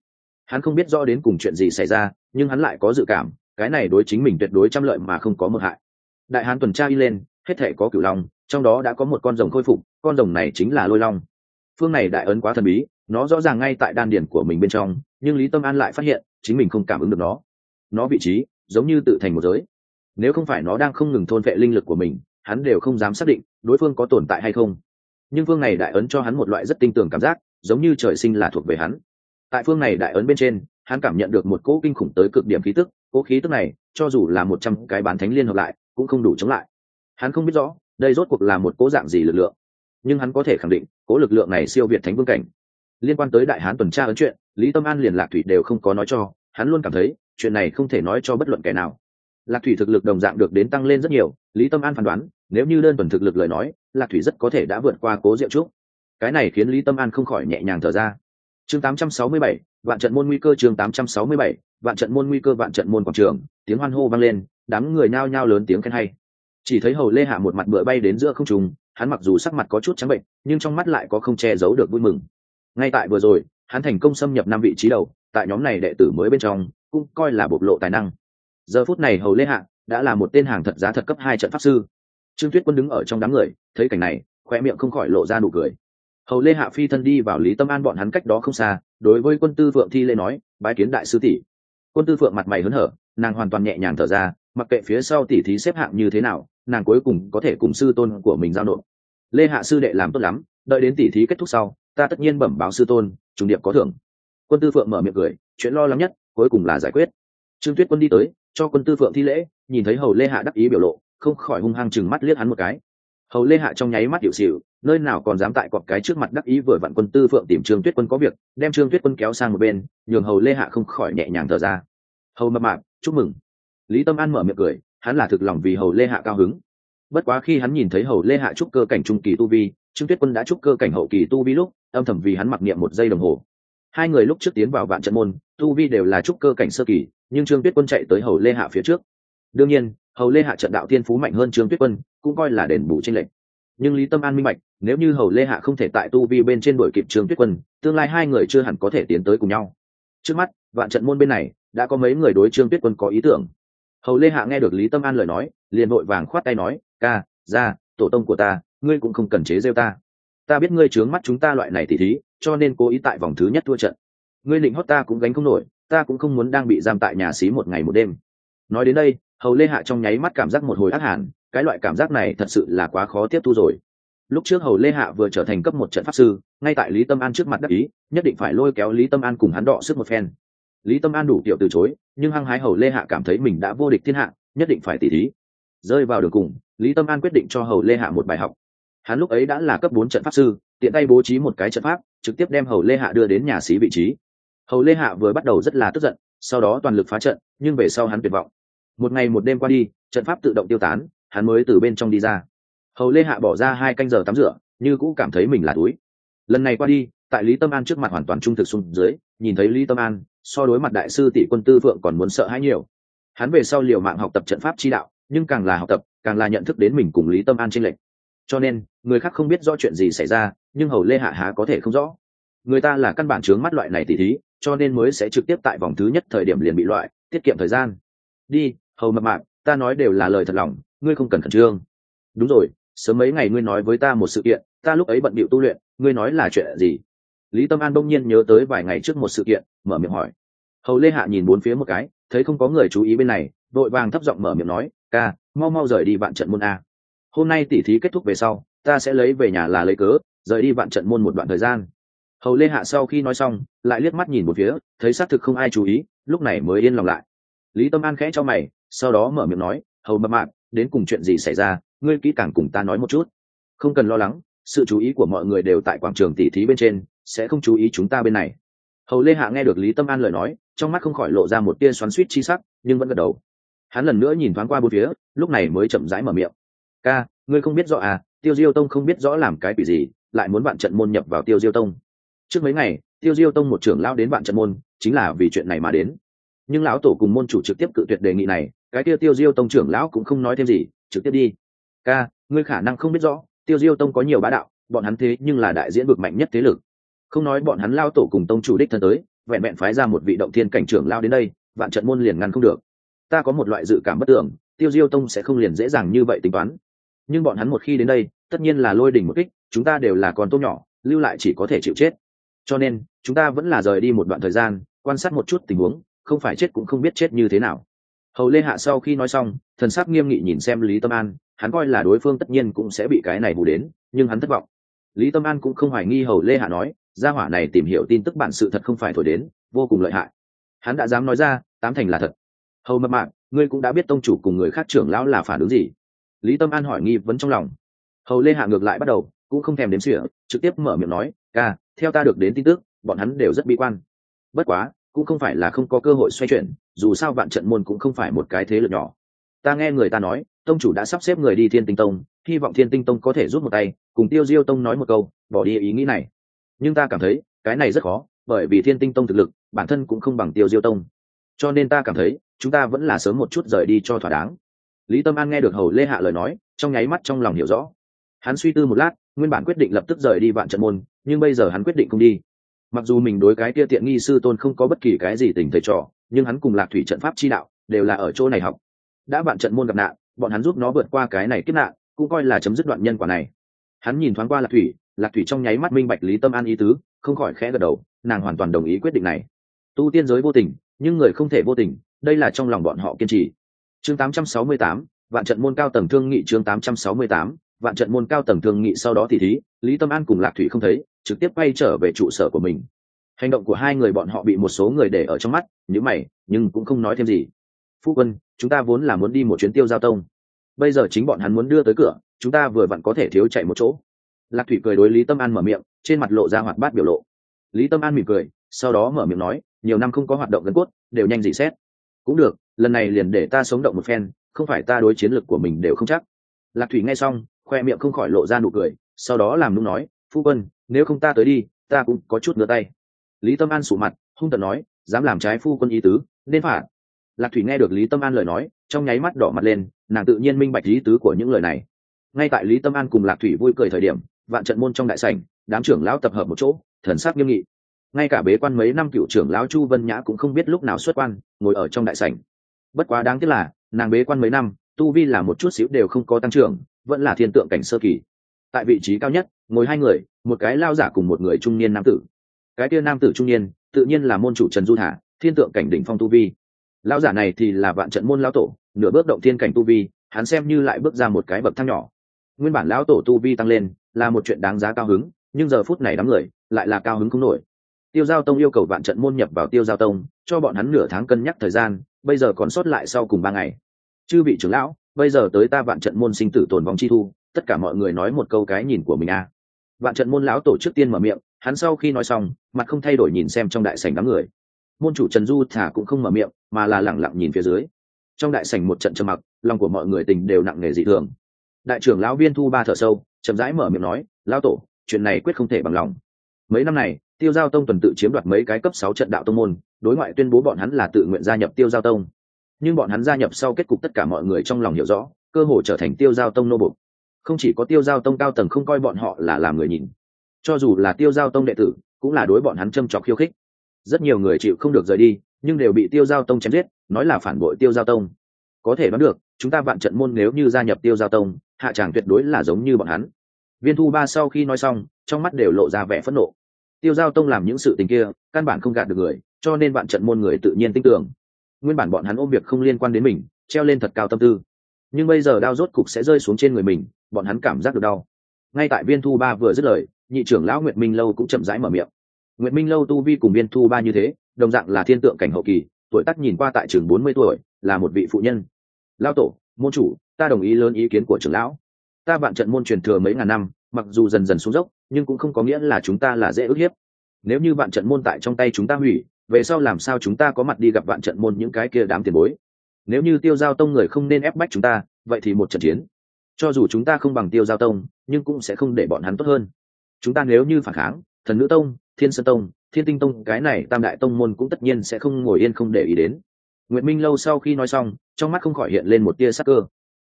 Hắn không biết rõ đến cùng chuyện gì xảy ra, nhưng hắn lại có dự cảm, cái này đối chính mình tuyệt đối trăm lợi mà không có mực hại. Đại hán tuần tra y lên, hết thể có cửu long, trong đó đã có một con rồng khôi phục, con rồng này chính là lôi long. Phương này đại ấn quá thần bí, nó rõ ràng ngay tại đan điển của mình bên trong nhưng lý tâm an lại phát hiện, chính mình không cảm ứng được nó. Nó vị trí, giống như tự thành một giới. Nếu không phải nó đang không ngừng thôn vệ linh lực của mình, hắn đều không dám xác định đối phương có tồn tại hay không. Nhưng phương này đại ấn cho hắn một loại rất tinh tường cảm giác, giống như trời sinh là thuộc về hắn. Tại phương này đại ấn bên trên, hắn cảm nhận được một cỗ kinh khủng tới cực điểm khí tức, cỗ khí tức này, cho dù là một trăm cái bán thánh liên hợp lại, cũng không đủ chống lại. Hắn không biết rõ, đây rốt cuộc là một cỗ dạng gì lực lượng. Nhưng hắn có thể khẳng định, cỗ lực lượng này siêu việt thánh vương cảnh. Liên quan tới đại hán tuần tra ấn chuyện lý tâm an liền lạc thủy đều không có nói cho hắn luôn cảm thấy chuyện này không thể nói cho bất luận kẻ nào. Lạc thủy thực lực đồng dạng được đến tăng lên rất nhiều lý tâm an phán đoán nếu như đơn thuần thực lực lời nói lạc thủy rất có thể đã vượt qua cố diệu trúc. Cái này khiến lý tâm an không khỏi nhẹ nhàng thở ra. Chương 867, vạn trận môn nguy cơ chương 867, vạn trận môn nguy cơ vạn trận môn quảng trường tiếng hoan hô vang lên đám người nao nhao lớn tiếng khen hay. Chỉ thấy hầu lê hạ một mặt bựa bay đến giữa không trùng hắn mặc dù sắc mặt có chút trắng bệnh nhưng trong mắt lại có không che giấu được vui mừng. Ngay tại vừa rồi hắn thành công xâm nhập năm vị trí đầu, tại nhóm này đệ tử mới bên trong, cũng coi là bộc lộ tài năng. Giờ phút này hầu lê hạ đã là một tên hàng thật giá thật cấp hai trận pháp sư. Trương tuyết quân đứng ở trong đám người, thấy cảnh này khoe miệng không khỏi lộ ra nụ cười. Hầu lê hạ phi thân đi vào lý tâm an bọn hắn cách đó không xa, đối với quân tư phượng thi lê nói, bái kiến đại sư tỷ. Quân tư phượng mặt mày hớn hở, nàng hoàn toàn nhẹ nhàng thở ra, mặc kệ phía sau tỷ thí xếp hạng như thế nào, nàng cuối cùng có thể cùng sư tôn của mình giao nộp. Lê hạ sư đệ làm tốt lắm, đợi đến tỷ thí kết thúc sau, ta tất nhiên bẩm báo sư tôn trùng điệp có thưởng. Quân tư phượng mở miệng cười, chuyện lo lắng nhất, cuối cùng là giải quyết. Trương tuyết quân đi tới, cho quân tư phượng thi lễ, nhìn thấy hầu lê hạ đắc ý biểu lộ, không khỏi hung hăng chừng mắt liếc hắn một cái. Hầu lê hạ trong nháy mắt hiệu xịu nơi nào còn dám tại cọp cái trước mặt đắc ý vừa vặn quân tư phượng tìm trương tuyết quân có việc, đem trương tuyết quân kéo sang một bên, nhường hầu lê hạ không khỏi nhẹ nhàng thở ra. Hầu mập mạp, chúc mừng. Lý tâm an mở miệng cười, hắn là thực lòng vì hầu lê hạ cao hứng. Bất quá khi hắn nhìn thấy hầu lê hạ trúc cơ cảnh trung kỳ tu vi trương tuyết quân đã chúc cơ cảnh hậu kỳ tu vi lúc, âm thầm vì hắn mặc niệm một giây đồng hồ. Hai người lúc trước tiến vào vạn trận môn, tu vi đều là trúc cơ cảnh sơ kỳ, nhưng trương tuyết quân chạy tới hầu lê hạ phía trước. Đương nhiên, hầu lê hạ trận đạo tiên phú mạnh hơn trương tuyết quân, cũng coi là đền bù tranh lệch. Nhưng lý tâm an minh bạch, nếu như hầu lê hạ không thể tại tu vi bên trên đuổi kịp trương tuyết quân, tương lai hai người chưa hẳn có thể tiến tới cùng nhau. Trước mắt, vạn trận môn bên này, đã có mấy người đối trương tuyết quân có ý tưởng. Hầu lê hạ nghe được lý tâm an lời nói, liền vội vàng khoát tay nói, ca, ra, tổ tông của ta ngươi cũng không cần chế rêu ta. Ta biết ngươi trướng mắt chúng ta loại này tỉ thí, cho nên cố ý tại vòng thứ nhất thua trận. Ngươi định hót ta cũng gánh không nổi, ta cũng không muốn đang bị giam tại nhà xí một ngày một đêm. Nói đến đây, hầu lê hạ trong nháy mắt cảm giác một hồi ác hẳn, cái loại cảm giác này thật sự là quá khó tiếp thu rồi. Lúc trước hầu lê hạ vừa trở thành cấp một trận pháp sư, ngay tại lý tâm an trước mặt đắc ý, nhất định phải lôi kéo lý tâm an cùng hắn đọ sức một phen. Lý tâm an đủ kiểu từ chối, nhưng hăng hái hầu lê hạ cảm thấy mình đã vô địch thiên hạ, nhất định phải tỉ thí. Rơi vào đường cùng, lý tâm an quyết định cho hầu lê hạ một bài học hắn lúc ấy đã là cấp bốn trận pháp sư, tiện tay bố trí một cái trận pháp, trực tiếp đem hầu lê hạ đưa đến nhà xí vị trí. Hầu lê hạ vừa bắt đầu rất là tức giận, sau đó toàn lực phá trận, nhưng về sau hắn tuyệt vọng. Một ngày một đêm qua đi, trận pháp tự động tiêu tán, hắn mới từ bên trong đi ra. Hầu lê hạ bỏ ra hai canh giờ tắm rửa, như cũ cảm thấy mình là túi. Lần này qua đi, tại lý tâm an trước mặt hoàn toàn trung thực xuống dưới, nhìn thấy lý tâm an, so đối mặt đại sư tỷ quân tư phượng còn muốn sợ hãi nhiều. Hắn về sau liều mạng học tập trận pháp chi đạo, nhưng càng là học tập, càng là nhận thức đến mình cùng lý tâm an tranh lệch cho nên người khác không biết rõ chuyện gì xảy ra, nhưng hầu lê hạ há có thể không rõ. Người ta là căn bản chướng mắt loại này tỉ thí, cho nên mới sẽ trực tiếp tại vòng thứ nhất thời điểm liền bị loại, tiết kiệm thời gian. Đi, hầu mập mạp, ta nói đều là lời thật lòng, ngươi không cần khẩn trương. Đúng rồi, sớm mấy ngày ngươi nói với ta một sự kiện, ta lúc ấy bận bịu tu luyện, ngươi nói là chuyện gì? Lý tâm an đông nhiên nhớ tới vài ngày trước một sự kiện, mở miệng hỏi. Hầu lê hạ nhìn bốn phía một cái, thấy không có người chú ý bên này, vội vàng thấp giọng mở miệng nói, ca, mau mau rời đi vạn trận môn a hôm nay tỉ thí kết thúc về sau, ta sẽ lấy về nhà là lấy cớ, rời đi vạn trận môn một đoạn thời gian. Hầu lê hạ sau khi nói xong, lại liếc mắt nhìn một phía, thấy xác thực không ai chú ý, lúc này mới yên lòng lại. Lý tâm an khẽ cho mày, sau đó mở miệng nói, hầu mập mạp, đến cùng chuyện gì xảy ra, ngươi kỹ càng cùng ta nói một chút. Không cần lo lắng, sự chú ý của mọi người đều tại quảng trường tỉ thí bên trên, sẽ không chú ý chúng ta bên này. Hầu lê hạ nghe được lý tâm an lời nói, trong mắt không khỏi lộ ra một tia xoắn suýt chi sắc, nhưng vẫn gật đầu. Hắn lần nữa nhìn thoáng qua bốn phía, lúc này mới chậm rãi mở miệng ca, ngươi không biết rõ à tiêu diêu tông không biết rõ làm cái quỷ gì, lại muốn bạn trận môn nhập vào tiêu diêu tông. Trước mấy ngày, tiêu diêu tông một trưởng lão đến bạn trận môn, chính là vì chuyện này mà đến. Nhưng lão tổ cùng môn chủ trực tiếp cự tuyệt đề nghị này, cái kia tiêu diêu tông trưởng lão cũng không nói thêm gì, trực tiếp đi. Ca, ngươi khả năng không biết rõ, tiêu diêu tông có nhiều bá đạo, bọn hắn thế nhưng là đại diễn vực mạnh nhất thế lực. Không nói bọn hắn lao tổ cùng tông chủ đích thân tới, vẹn vẹn phái ra một vị động thiên cảnh trưởng lao đến đây, vạn trận môn liền ngăn không được. Ta có một loại dự cảm bất tưởng, tiêu diêu tông sẽ không liền dễ dàng như vậy tính toán nhưng bọn hắn một khi đến đây, tất nhiên là lôi đỉnh một kích, chúng ta đều là con tôm nhỏ, lưu lại chỉ có thể chịu chết. Cho nên, chúng ta vẫn là rời đi một đoạn thời gian, quan sát một chút tình huống, không phải chết cũng không biết chết như thế nào. Hầu lê hạ sau khi nói xong, thần sắc nghiêm nghị nhìn xem lý tâm an, hắn coi là đối phương tất nhiên cũng sẽ bị cái này bù đến, nhưng hắn thất vọng. Lý tâm an cũng không hoài nghi hầu lê hạ nói, gia hỏa này tìm hiểu tin tức bản sự thật không phải thổi đến, vô cùng lợi hại. Hắn đã dám nói ra, tám thành là thật. Hầu mập mạng ngươi cũng đã biết tông chủ cùng người khác trưởng lão là phản ứng gì lý tâm an hỏi nghi vấn trong lòng. Hầu lê hạ ngược lại bắt đầu, cũng không thèm đếm xỉa, trực tiếp mở miệng nói, ca, theo ta được đến tin tức, bọn hắn đều rất bi quan. Bất quá, cũng không phải là không có cơ hội xoay chuyển, dù sao vạn trận môn cũng không phải một cái thế lực nhỏ. Ta nghe người ta nói, tông chủ đã sắp xếp người đi thiên tinh tông, hy vọng thiên tinh tông có thể rút một tay, cùng tiêu diêu tông nói một câu, bỏ đi ý nghĩ này. Nhưng ta cảm thấy, cái này rất khó, bởi vì thiên tinh tông thực lực, bản thân cũng không bằng tiêu diêu tông. Cho nên ta cảm thấy, chúng ta vẫn là sớm một chút rời đi cho thỏa đáng lý tâm an nghe được hầu lê hạ lời nói, trong nháy mắt trong lòng hiểu rõ. Hắn suy tư một lát, nguyên bản quyết định lập tức rời đi vạn trận môn, nhưng bây giờ hắn quyết định không đi. Mặc dù mình đối cái kia tiện nghi sư tôn không có bất kỳ cái gì tình thầy trò, nhưng hắn cùng lạc thủy trận pháp chi đạo đều là ở chỗ này học. Đã vạn trận môn gặp nạn, bọn hắn giúp nó vượt qua cái này kết nạn, cũng coi là chấm dứt đoạn nhân quả này. Hắn nhìn thoáng qua lạc thủy lạc thủy trong nháy mắt minh bạch lý tâm an ý tứ, không khỏi khẽ gật đầu, nàng hoàn toàn đồng ý quyết định này. Tu tiên giới vô tình, nhưng người không thể vô tình, đây là trong lòng bọn họ kiên trì chương 868, vạn trận môn cao tầng thương nghị chương 868, vạn trận môn cao tầng thương nghị sau đó thì thí lý tâm an cùng lạc thủy không thấy trực tiếp quay trở về trụ sở của mình. Hành động của hai người bọn họ bị một số người để ở trong mắt nhữ mày nhưng cũng không nói thêm gì. Phu quân chúng ta vốn là muốn đi một chuyến tiêu giao tông. Bây giờ chính bọn hắn muốn đưa tới cửa chúng ta vừa vặn có thể thiếu chạy một chỗ. Lạc thủy cười đối lý tâm an mở miệng trên mặt lộ ra hoạt bát biểu lộ. Lý tâm an mỉm cười sau đó mở miệng nói nhiều năm không có hoạt động gần cốt đều nhanh dị xét. Cũng được lần này liền để ta sống động một phen, không phải ta đối chiến lực của mình đều không chắc. Lạc thủy nghe xong, khoe miệng không khỏi lộ ra nụ cười, sau đó làm nung nói, phu quân, nếu không ta tới đi, ta cũng có chút ngửa tay. Lý tâm an sụ mặt, hung tận nói, dám làm trái phu quân ý tứ, nên phạt. Lạc thủy nghe được lý tâm an lời nói, trong nháy mắt đỏ mặt lên, nàng tự nhiên minh bạch ý tứ của những lời này. Ngay tại lý tâm an cùng lạc thủy vui cười thời điểm, vạn trận môn trong đại sảnh, đám trưởng lão tập hợp một chỗ, thần sắc nghiêm nghị. Ngay cả bế quan mấy năm cựu trưởng lão chu vân nhã cũng không biết lúc nào xuất quan, ngồi ở trong đại sảnh bất quá đáng tiếc là, nàng bế quan mấy năm, tu vi là một chút xíu đều không có tăng trưởng, vẫn là thiên tượng cảnh sơ kỳ. Tại vị trí cao nhất, ngồi hai người, một cái lao giả cùng một người trung niên nam tử. Cái kia nam tử trung niên, tự nhiên là môn chủ trần du thả, thiên tượng cảnh đỉnh phong tu vi. Lao giả này thì là vạn trận môn lão tổ, nửa bước động thiên cảnh tu vi, hắn xem như lại bước ra một cái bậc thang nhỏ. Nguyên bản lão tổ tu vi tăng lên, là một chuyện đáng giá cao hứng, nhưng giờ phút này đám người, lại là cao hứng không nổi tiêu giao tông yêu cầu vạn trận môn nhập vào tiêu giao tông, cho bọn hắn nửa tháng cân nhắc thời gian, bây giờ còn sót lại sau cùng ba ngày. Chư vị trưởng lão, bây giờ tới ta vạn trận môn sinh tử tồn vong chi thu, tất cả mọi người nói một câu cái nhìn của mình a à. vạn trận môn lão tổ trước tiên mở miệng, hắn sau khi nói xong, mặt không thay đổi nhìn xem trong đại sảnh đám người. Môn chủ trần du thả cũng không mở miệng, mà là lẳng lặng nhìn phía dưới. Trong đại sảnh một trận trầm mặc, lòng của mọi người tình đều nặng nề dị thường. Đại trưởng lão viên thu ba thở sâu, chậm rãi mở miệng nói, lão tổ, chuyện này quyết không thể bằng lòng. Mấy năm này tiêu giao tông tuần tự chiếm đoạt mấy cái cấp sáu trận đạo tông môn, đối ngoại tuyên bố bọn hắn là tự nguyện gia nhập tiêu giao tông. Nhưng bọn hắn gia nhập sau kết cục tất cả mọi người trong lòng hiểu rõ, cơ hội trở thành tiêu giao tông nô bục không chỉ có tiêu giao tông cao tầng không coi bọn họ là làm người nhìn, cho dù là tiêu giao tông đệ tử, cũng là đối bọn hắn châm trọc khiêu khích. Rất nhiều người chịu không được rời đi, nhưng đều bị tiêu giao tông chém giết, nói là phản bội tiêu giao tông. Có thể đoán được, chúng ta vạn trận môn nếu như gia nhập tiêu giao tông, hạ tràng tuyệt đối là giống như bọn hắn. Viên thu ba sau khi nói xong, trong mắt đều lộ ra vẻ phẫn nộ tiêu giao tông làm những sự tình kia, căn bản không gạt được người, cho nên bạn trận môn người tự nhiên tin tưởng. Nguyên bản bọn hắn ôm việc không liên quan đến mình, treo lên thật cao tâm tư. Nhưng bây giờ đao rốt cục sẽ rơi xuống trên người mình, bọn hắn cảm giác được đau. Ngay tại viên thu ba vừa dứt lời, nhị trưởng lão nguyệt minh lâu cũng chậm rãi mở miệng. Nguyệt minh lâu tu vi cùng viên thu ba như thế, đồng dạng là thiên tượng cảnh hậu kỳ, tuổi tác nhìn qua tại trường bốn mươi tuổi, là một vị phụ nhân. Lao tổ, môn chủ, ta đồng ý lớn ý kiến của trưởng lão. Ta bạn trận môn truyền thừa mấy ngàn năm, mặc dù dần dần xuống dốc nhưng cũng không có nghĩa là chúng ta là dễ ức hiếp. Nếu như vạn trận môn tại trong tay chúng ta hủy, về sau làm sao chúng ta có mặt đi gặp vạn trận môn những cái kia đám tiền bối? Nếu như tiêu giao tông người không nên ép bách chúng ta, vậy thì một trận chiến. Cho dù chúng ta không bằng tiêu giao tông, nhưng cũng sẽ không để bọn hắn tốt hơn. Chúng ta nếu như phản kháng, thần nữ tông, thiên sơn tông, thiên tinh tông, cái này tam đại tông môn cũng tất nhiên sẽ không ngồi yên không để ý đến. Nguyệt minh lâu sau khi nói xong, trong mắt không khỏi hiện lên một tia sắc cơ.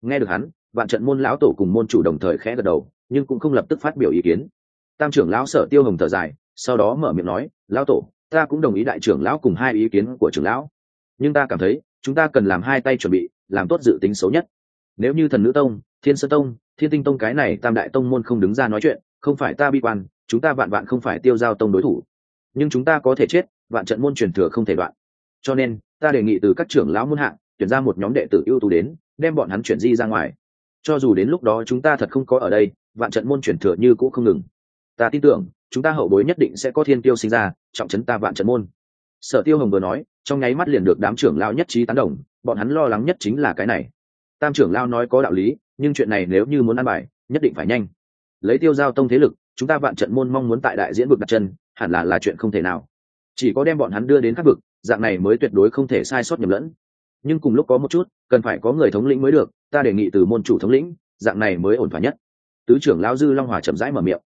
Nghe được hắn, vạn trận môn lão tổ cùng môn chủ đồng thời khẽ gật đầu, nhưng cũng không lập tức phát biểu ý kiến tam trưởng lão sở tiêu hồng thở dài, sau đó mở miệng nói, lão tổ, ta cũng đồng ý đại trưởng lão cùng hai ý kiến của trưởng lão. Nhưng ta cảm thấy, chúng ta cần làm hai tay chuẩn bị, làm tốt dự tính xấu nhất. Nếu như thần nữ tông, thiên sơ tông, thiên tinh tông cái này tam đại tông môn không đứng ra nói chuyện, không phải ta bi quan, chúng ta vạn vạn không phải tiêu giao tông đối thủ. Nhưng chúng ta có thể chết, vạn trận môn truyền thừa không thể đoạn. Cho nên, ta đề nghị từ các trưởng lão môn hạng tuyển ra một nhóm đệ tử ưu tú đến, đem bọn hắn chuyển di ra ngoài. Cho dù đến lúc đó chúng ta thật không có ở đây, vạn trận môn truyền thừa như cũ không ngừng ta tin tưởng, chúng ta hậu bối nhất định sẽ có thiên tiêu sinh ra, trọng trấn ta vạn trận môn. Sở tiêu hồng vừa nói, trong nháy mắt liền được đám trưởng lao nhất trí tán đồng, bọn hắn lo lắng nhất chính là cái này. Tam trưởng lao nói có đạo lý, nhưng chuyện này nếu như muốn ăn bài, nhất định phải nhanh. Lấy tiêu giao tông thế lực, chúng ta vạn trận môn mong muốn tại đại diễn vực đặt chân, hẳn là là chuyện không thể nào. Chỉ có đem bọn hắn đưa đến các vực, dạng này mới tuyệt đối không thể sai sót nhầm lẫn. Nhưng cùng lúc có một chút, cần phải có người thống lĩnh mới được, ta đề nghị từ môn chủ thống lĩnh, dạng này mới ổn thỏa nhất. Tứ trưởng lao dư long hòa chậm rãi mở miệng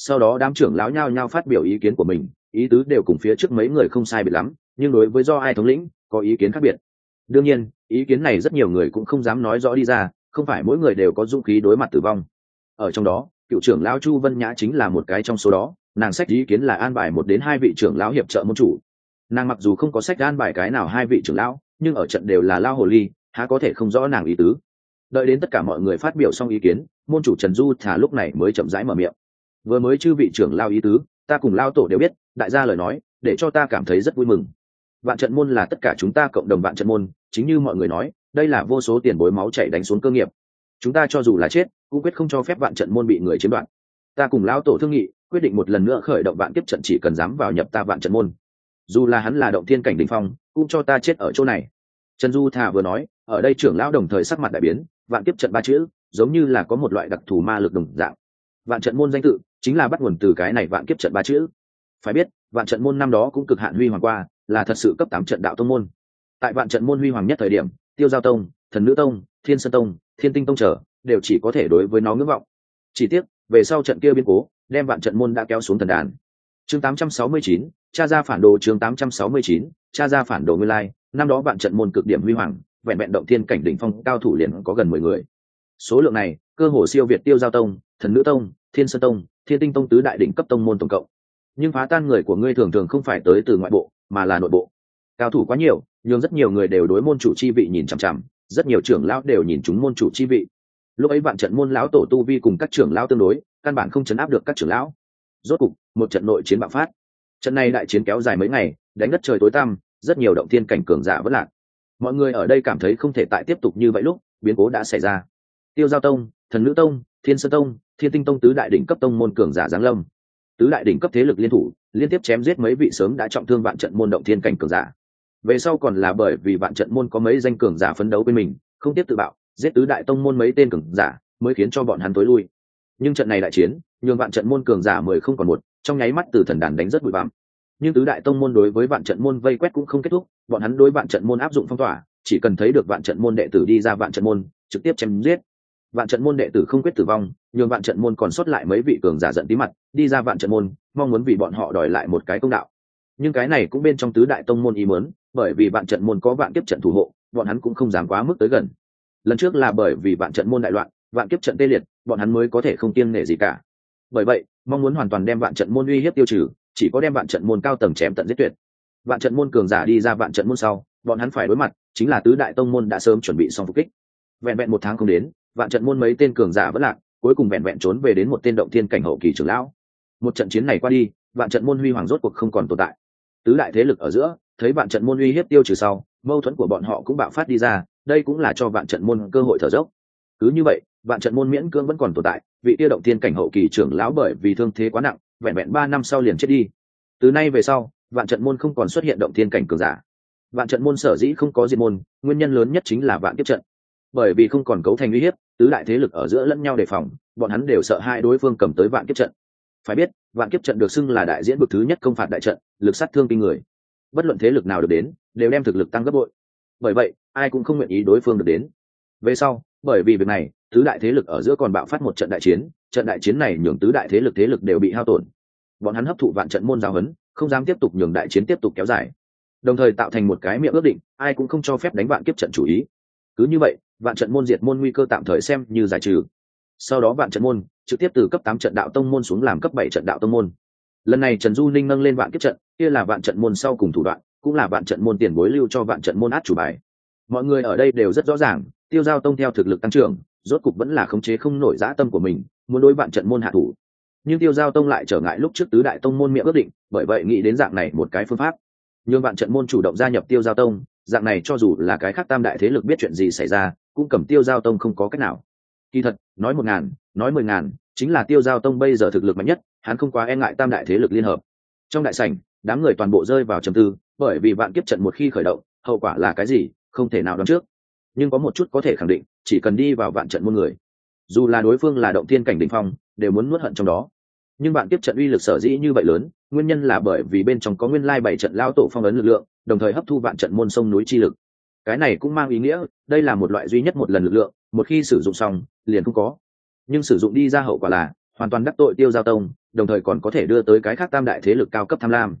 sau đó đám trưởng lão nhao nhao phát biểu ý kiến của mình, ý tứ đều cùng phía trước mấy người không sai biệt lắm, nhưng đối với do ai thống lĩnh, có ý kiến khác biệt. Đương nhiên, ý kiến này rất nhiều người cũng không dám nói rõ đi ra, không phải mỗi người đều có dũng khí đối mặt tử vong. Ở trong đó, cựu trưởng lão chu vân nhã chính là một cái trong số đó, nàng sách ý kiến là an bài một đến hai vị trưởng lão hiệp trợ môn chủ. Nàng mặc dù không có sách an bài cái nào hai vị trưởng lão, nhưng ở trận đều là lao hồ ly, há có thể không rõ nàng ý tứ. Đợi đến tất cả mọi người phát biểu xong ý kiến, môn chủ trần du thả lúc này mới chậm rãi mở miệng vừa mới chư vị trưởng lao ý tứ, ta cùng lao tổ đều biết, đại gia lời nói, để cho ta cảm thấy rất vui mừng. Vạn trận môn là tất cả chúng ta cộng đồng vạn trận môn, chính như mọi người nói, đây là vô số tiền bối máu chảy đánh xuống cơ nghiệp. Chúng ta cho dù là chết, cũng quyết không cho phép vạn trận môn bị người chiếm đoạt. Ta cùng lão tổ thương nghị, quyết định một lần nữa khởi động vạn tiếp trận chỉ cần dám vào nhập ta vạn trận môn. Dù là hắn là động thiên cảnh đình phong, cũng cho ta chết ở chỗ này. Trần du thà vừa nói, ở đây trưởng lão đồng thời sắc mặt đại biến, vạn tiếp trận ba chữ, giống như là có một loại đặc thù ma lực đồng dạng. Vạn trận môn danh tự chính là bắt nguồn từ cái này vạn kiếp trận ba chữ. Phải biết vạn trận môn năm đó cũng cực hạn huy hoàng qua là thật sự cấp tám trận đạo tông môn. Tại vạn trận môn huy hoàng nhất thời điểm tiêu giao tông thần nữ tông thiên sơn tông thiên tinh tông trở đều chỉ có thể đối với nó ngưỡng vọng. Chỉ tiếc về sau trận kia biến cố đem vạn trận môn đã kéo xuống thần đàn. Chương 869, cha ra phản đồ chương 869, cha ra phản đồ nguyên lai năm đó vạn trận môn cực điểm huy hoàng vẹn vẹn động thiên cảnh đỉnh phong cao thủ liền có gần mười người. Số lượng này cơ hồ siêu việt tiêu giao tông thần nữ tông thiên sơn tông thiên tinh tông tứ đại đỉnh cấp tông môn tổng cộng. Nhưng phá tan người của ngươi thường thường không phải tới từ ngoại bộ, mà là nội bộ. Cao thủ quá nhiều, nhưng rất nhiều người đều đối môn chủ chi vị nhìn chằm chằm, rất nhiều trưởng lão đều nhìn chúng môn chủ chi vị. Lúc ấy vạn trận môn lão tổ tu vi cùng các trưởng lão tương đối, căn bản không chấn áp được các trưởng lão. Rốt cục, một trận nội chiến bạo phát. Trận này đại chiến kéo dài mấy ngày, đánh đất trời tối tăm, rất nhiều động thiên cảnh cường giả vẫn lạc. Mọi người ở đây cảm thấy không thể tại tiếp tục như vậy lúc, biến cố đã xảy ra. Tiêu giao tông, thần nữ tông thiên sơn tông, thiên tinh tông tứ đại đỉnh cấp tông môn cường giả giáng lâm. Tứ đại đỉnh cấp thế lực liên thủ, liên tiếp chém giết mấy vị sớm đã trọng thương vạn trận môn động thiên cảnh cường giả. Về sau còn là bởi vì vạn trận môn có mấy danh cường giả phấn đấu bên mình, không tiếp tự bạo, giết tứ đại tông môn mấy tên cường giả, mới khiến cho bọn hắn tối lui. Nhưng trận này đại chiến, nhường vạn trận môn cường giả mười không còn một, trong nháy mắt từ thần đàn đánh rất bụi bặm. Nhưng tứ đại tông môn đối với vạn trận môn vây quét cũng không kết thúc, bọn hắn đối vạn trận môn áp dụng phong tỏa, chỉ cần thấy được vạn trận môn đệ tử đi ra vạn trận môn, trực tiếp chém giết vạn trận môn đệ tử không quyết tử vong, nhường vạn trận môn còn sót lại mấy vị cường giả giận tí mặt, đi ra vạn trận môn, mong muốn vì bọn họ đòi lại một cái công đạo. Nhưng cái này cũng bên trong tứ đại tông môn ý mớn bởi vì vạn trận môn có vạn kiếp trận thủ hộ, bọn hắn cũng không dám quá mức tới gần. Lần trước là bởi vì vạn trận môn đại loạn, vạn kiếp trận tê liệt, bọn hắn mới có thể không kiêng nể gì cả. Bởi vậy, mong muốn hoàn toàn đem vạn trận môn uy hiếp tiêu trừ, chỉ có đem vạn trận môn cao tầng chém tận giết tuyệt. Vạn trận môn cường giả đi ra vạn trận môn sau, bọn hắn phải đối mặt, chính là tứ đại tông môn đã sớm chuẩn bị xong phục kích. Vẹn vẹn một tháng không đến vạn trận môn mấy tên cường giả vẫn lạc, cuối cùng vẹn vẹn trốn về đến một tên động thiên cảnh hậu kỳ trưởng lão. Một trận chiến này qua đi, vạn trận môn huy hoàng rốt cuộc không còn tồn tại. Tứ đại thế lực ở giữa, thấy vạn trận môn uy hiếp tiêu trừ sau, mâu thuẫn của bọn họ cũng bạo phát đi ra, đây cũng là cho vạn trận môn cơ hội thở dốc. Cứ như vậy, vạn trận môn miễn cưỡng vẫn còn tồn tại, vị tiêu động thiên cảnh hậu kỳ trưởng lão bởi vì thương thế quá nặng, vẹn vẹn ba năm sau liền chết đi. Từ nay về sau, vạn trận môn không còn xuất hiện động thiên cảnh cường giả. Vạn trận môn sở dĩ không có diệt môn, nguyên nhân lớn nhất chính là vạn kiếp trận bởi vì không còn cấu thành uy hiếp, tứ đại thế lực ở giữa lẫn nhau đề phòng, bọn hắn đều sợ hai đối phương cầm tới vạn kiếp trận. Phải biết, vạn kiếp trận được xưng là đại diễn bực thứ nhất công phạt đại trận, lực sát thương kinh người. Bất luận thế lực nào được đến, đều đem thực lực tăng gấp bội. Bởi vậy, ai cũng không nguyện ý đối phương được đến. Về sau, bởi vì việc này, tứ đại thế lực ở giữa còn bạo phát một trận đại chiến, trận đại chiến này nhường tứ đại thế lực thế lực đều bị hao tổn. Bọn hắn hấp thụ vạn trận môn giáo huấn, không dám tiếp tục nhường đại chiến tiếp tục kéo dài. Đồng thời tạo thành một cái miệng ước định, ai cũng không cho phép đánh vạn kiếp trận chủ ý. Cứ như vậy vạn trận môn diệt môn nguy cơ tạm thời xem như giải trừ. Sau đó vạn trận môn, trực tiếp từ cấp tám trận đạo tông môn xuống làm cấp bảy trận đạo tông môn. Lần này trần du ninh nâng lên vạn kiếp trận, kia là vạn trận môn sau cùng thủ đoạn, cũng là vạn trận môn tiền bối lưu cho vạn trận môn át chủ bài. Mọi người ở đây đều rất rõ ràng, tiêu giao tông theo thực lực tăng trưởng, rốt cục vẫn là khống chế không nổi dã tâm của mình, muốn đối vạn trận môn hạ thủ. Nhưng tiêu giao tông lại trở ngại lúc trước tứ đại tông môn miệng ước định, bởi vậy nghĩ đến dạng này một cái phương pháp. Nhưng vạn trận môn chủ động gia nhập tiêu giao tông, dạng này cho dù là cái khác tam đại thế lực biết chuyện gì xảy ra cũng cầm tiêu giao tông không có cách nào. Kỳ thật, nói một ngàn, nói mười ngàn, chính là tiêu giao tông bây giờ thực lực mạnh nhất, hắn không quá e ngại tam đại thế lực liên hợp. Trong đại sảnh, đám người toàn bộ rơi vào trầm tư, bởi vì vạn kiếp trận một khi khởi động, hậu quả là cái gì, không thể nào đoán trước. Nhưng có một chút có thể khẳng định, chỉ cần đi vào vạn trận muôn người, dù là đối phương là động thiên cảnh đình phong, đều muốn nuốt hận trong đó. Nhưng vạn kiếp trận uy lực sở dĩ như vậy lớn, nguyên nhân là bởi vì bên trong có nguyên lai bảy trận lao tổ phong ấn lực lượng, đồng thời hấp thu vạn trận môn sông núi chi lực cái này cũng mang ý nghĩa, đây là một loại duy nhất một lần lực lượng, một khi sử dụng xong, liền không có. Nhưng sử dụng đi ra hậu quả là, hoàn toàn đắc tội tiêu giao tông, đồng thời còn có thể đưa tới cái khác tam đại thế lực cao cấp tham lam.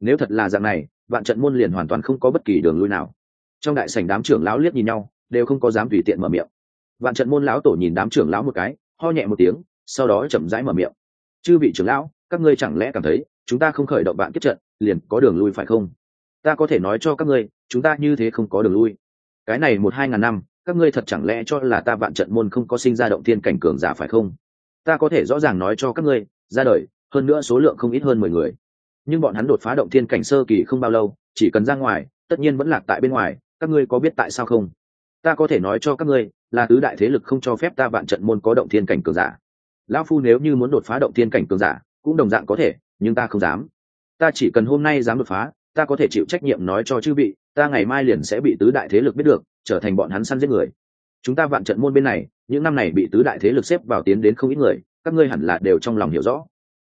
Nếu thật là dạng này, vạn trận môn liền hoàn toàn không có bất kỳ đường lui nào. Trong đại sảnh đám trưởng lão liếc nhìn nhau, đều không có dám tùy tiện mở miệng. Vạn trận môn lão tổ nhìn đám trưởng lão một cái, ho nhẹ một tiếng, sau đó chậm rãi mở miệng. Chư vị trưởng lão, các ngươi chẳng lẽ cảm thấy chúng ta không khởi động bạn kiếp trận, liền có đường lui phải không? Ta có thể nói cho các ngươi chúng ta như thế không có đường lui. Cái này một hai ngàn năm, các ngươi thật chẳng lẽ cho là ta vạn trận môn không có sinh ra động thiên cảnh cường giả phải không? Ta có thể rõ ràng nói cho các ngươi, ra đời, hơn nữa số lượng không ít hơn mười người. Nhưng bọn hắn đột phá động thiên cảnh sơ kỳ không bao lâu, chỉ cần ra ngoài, tất nhiên vẫn lạc tại bên ngoài, các ngươi có biết tại sao không? Ta có thể nói cho các ngươi, là tứ đại thế lực không cho phép ta vạn trận môn có động thiên cảnh cường giả. Lão phu nếu như muốn đột phá động thiên cảnh cường giả, cũng đồng dạng có thể, nhưng ta không dám. Ta chỉ cần hôm nay dám đột phá, ta có thể chịu trách nhiệm nói cho chư vị ta ngày mai liền sẽ bị tứ đại thế lực biết được, trở thành bọn hắn săn giết người. Chúng ta vạn trận môn bên này, những năm này bị tứ đại thế lực xếp vào tiến đến không ít người, các ngươi hẳn là đều trong lòng hiểu rõ.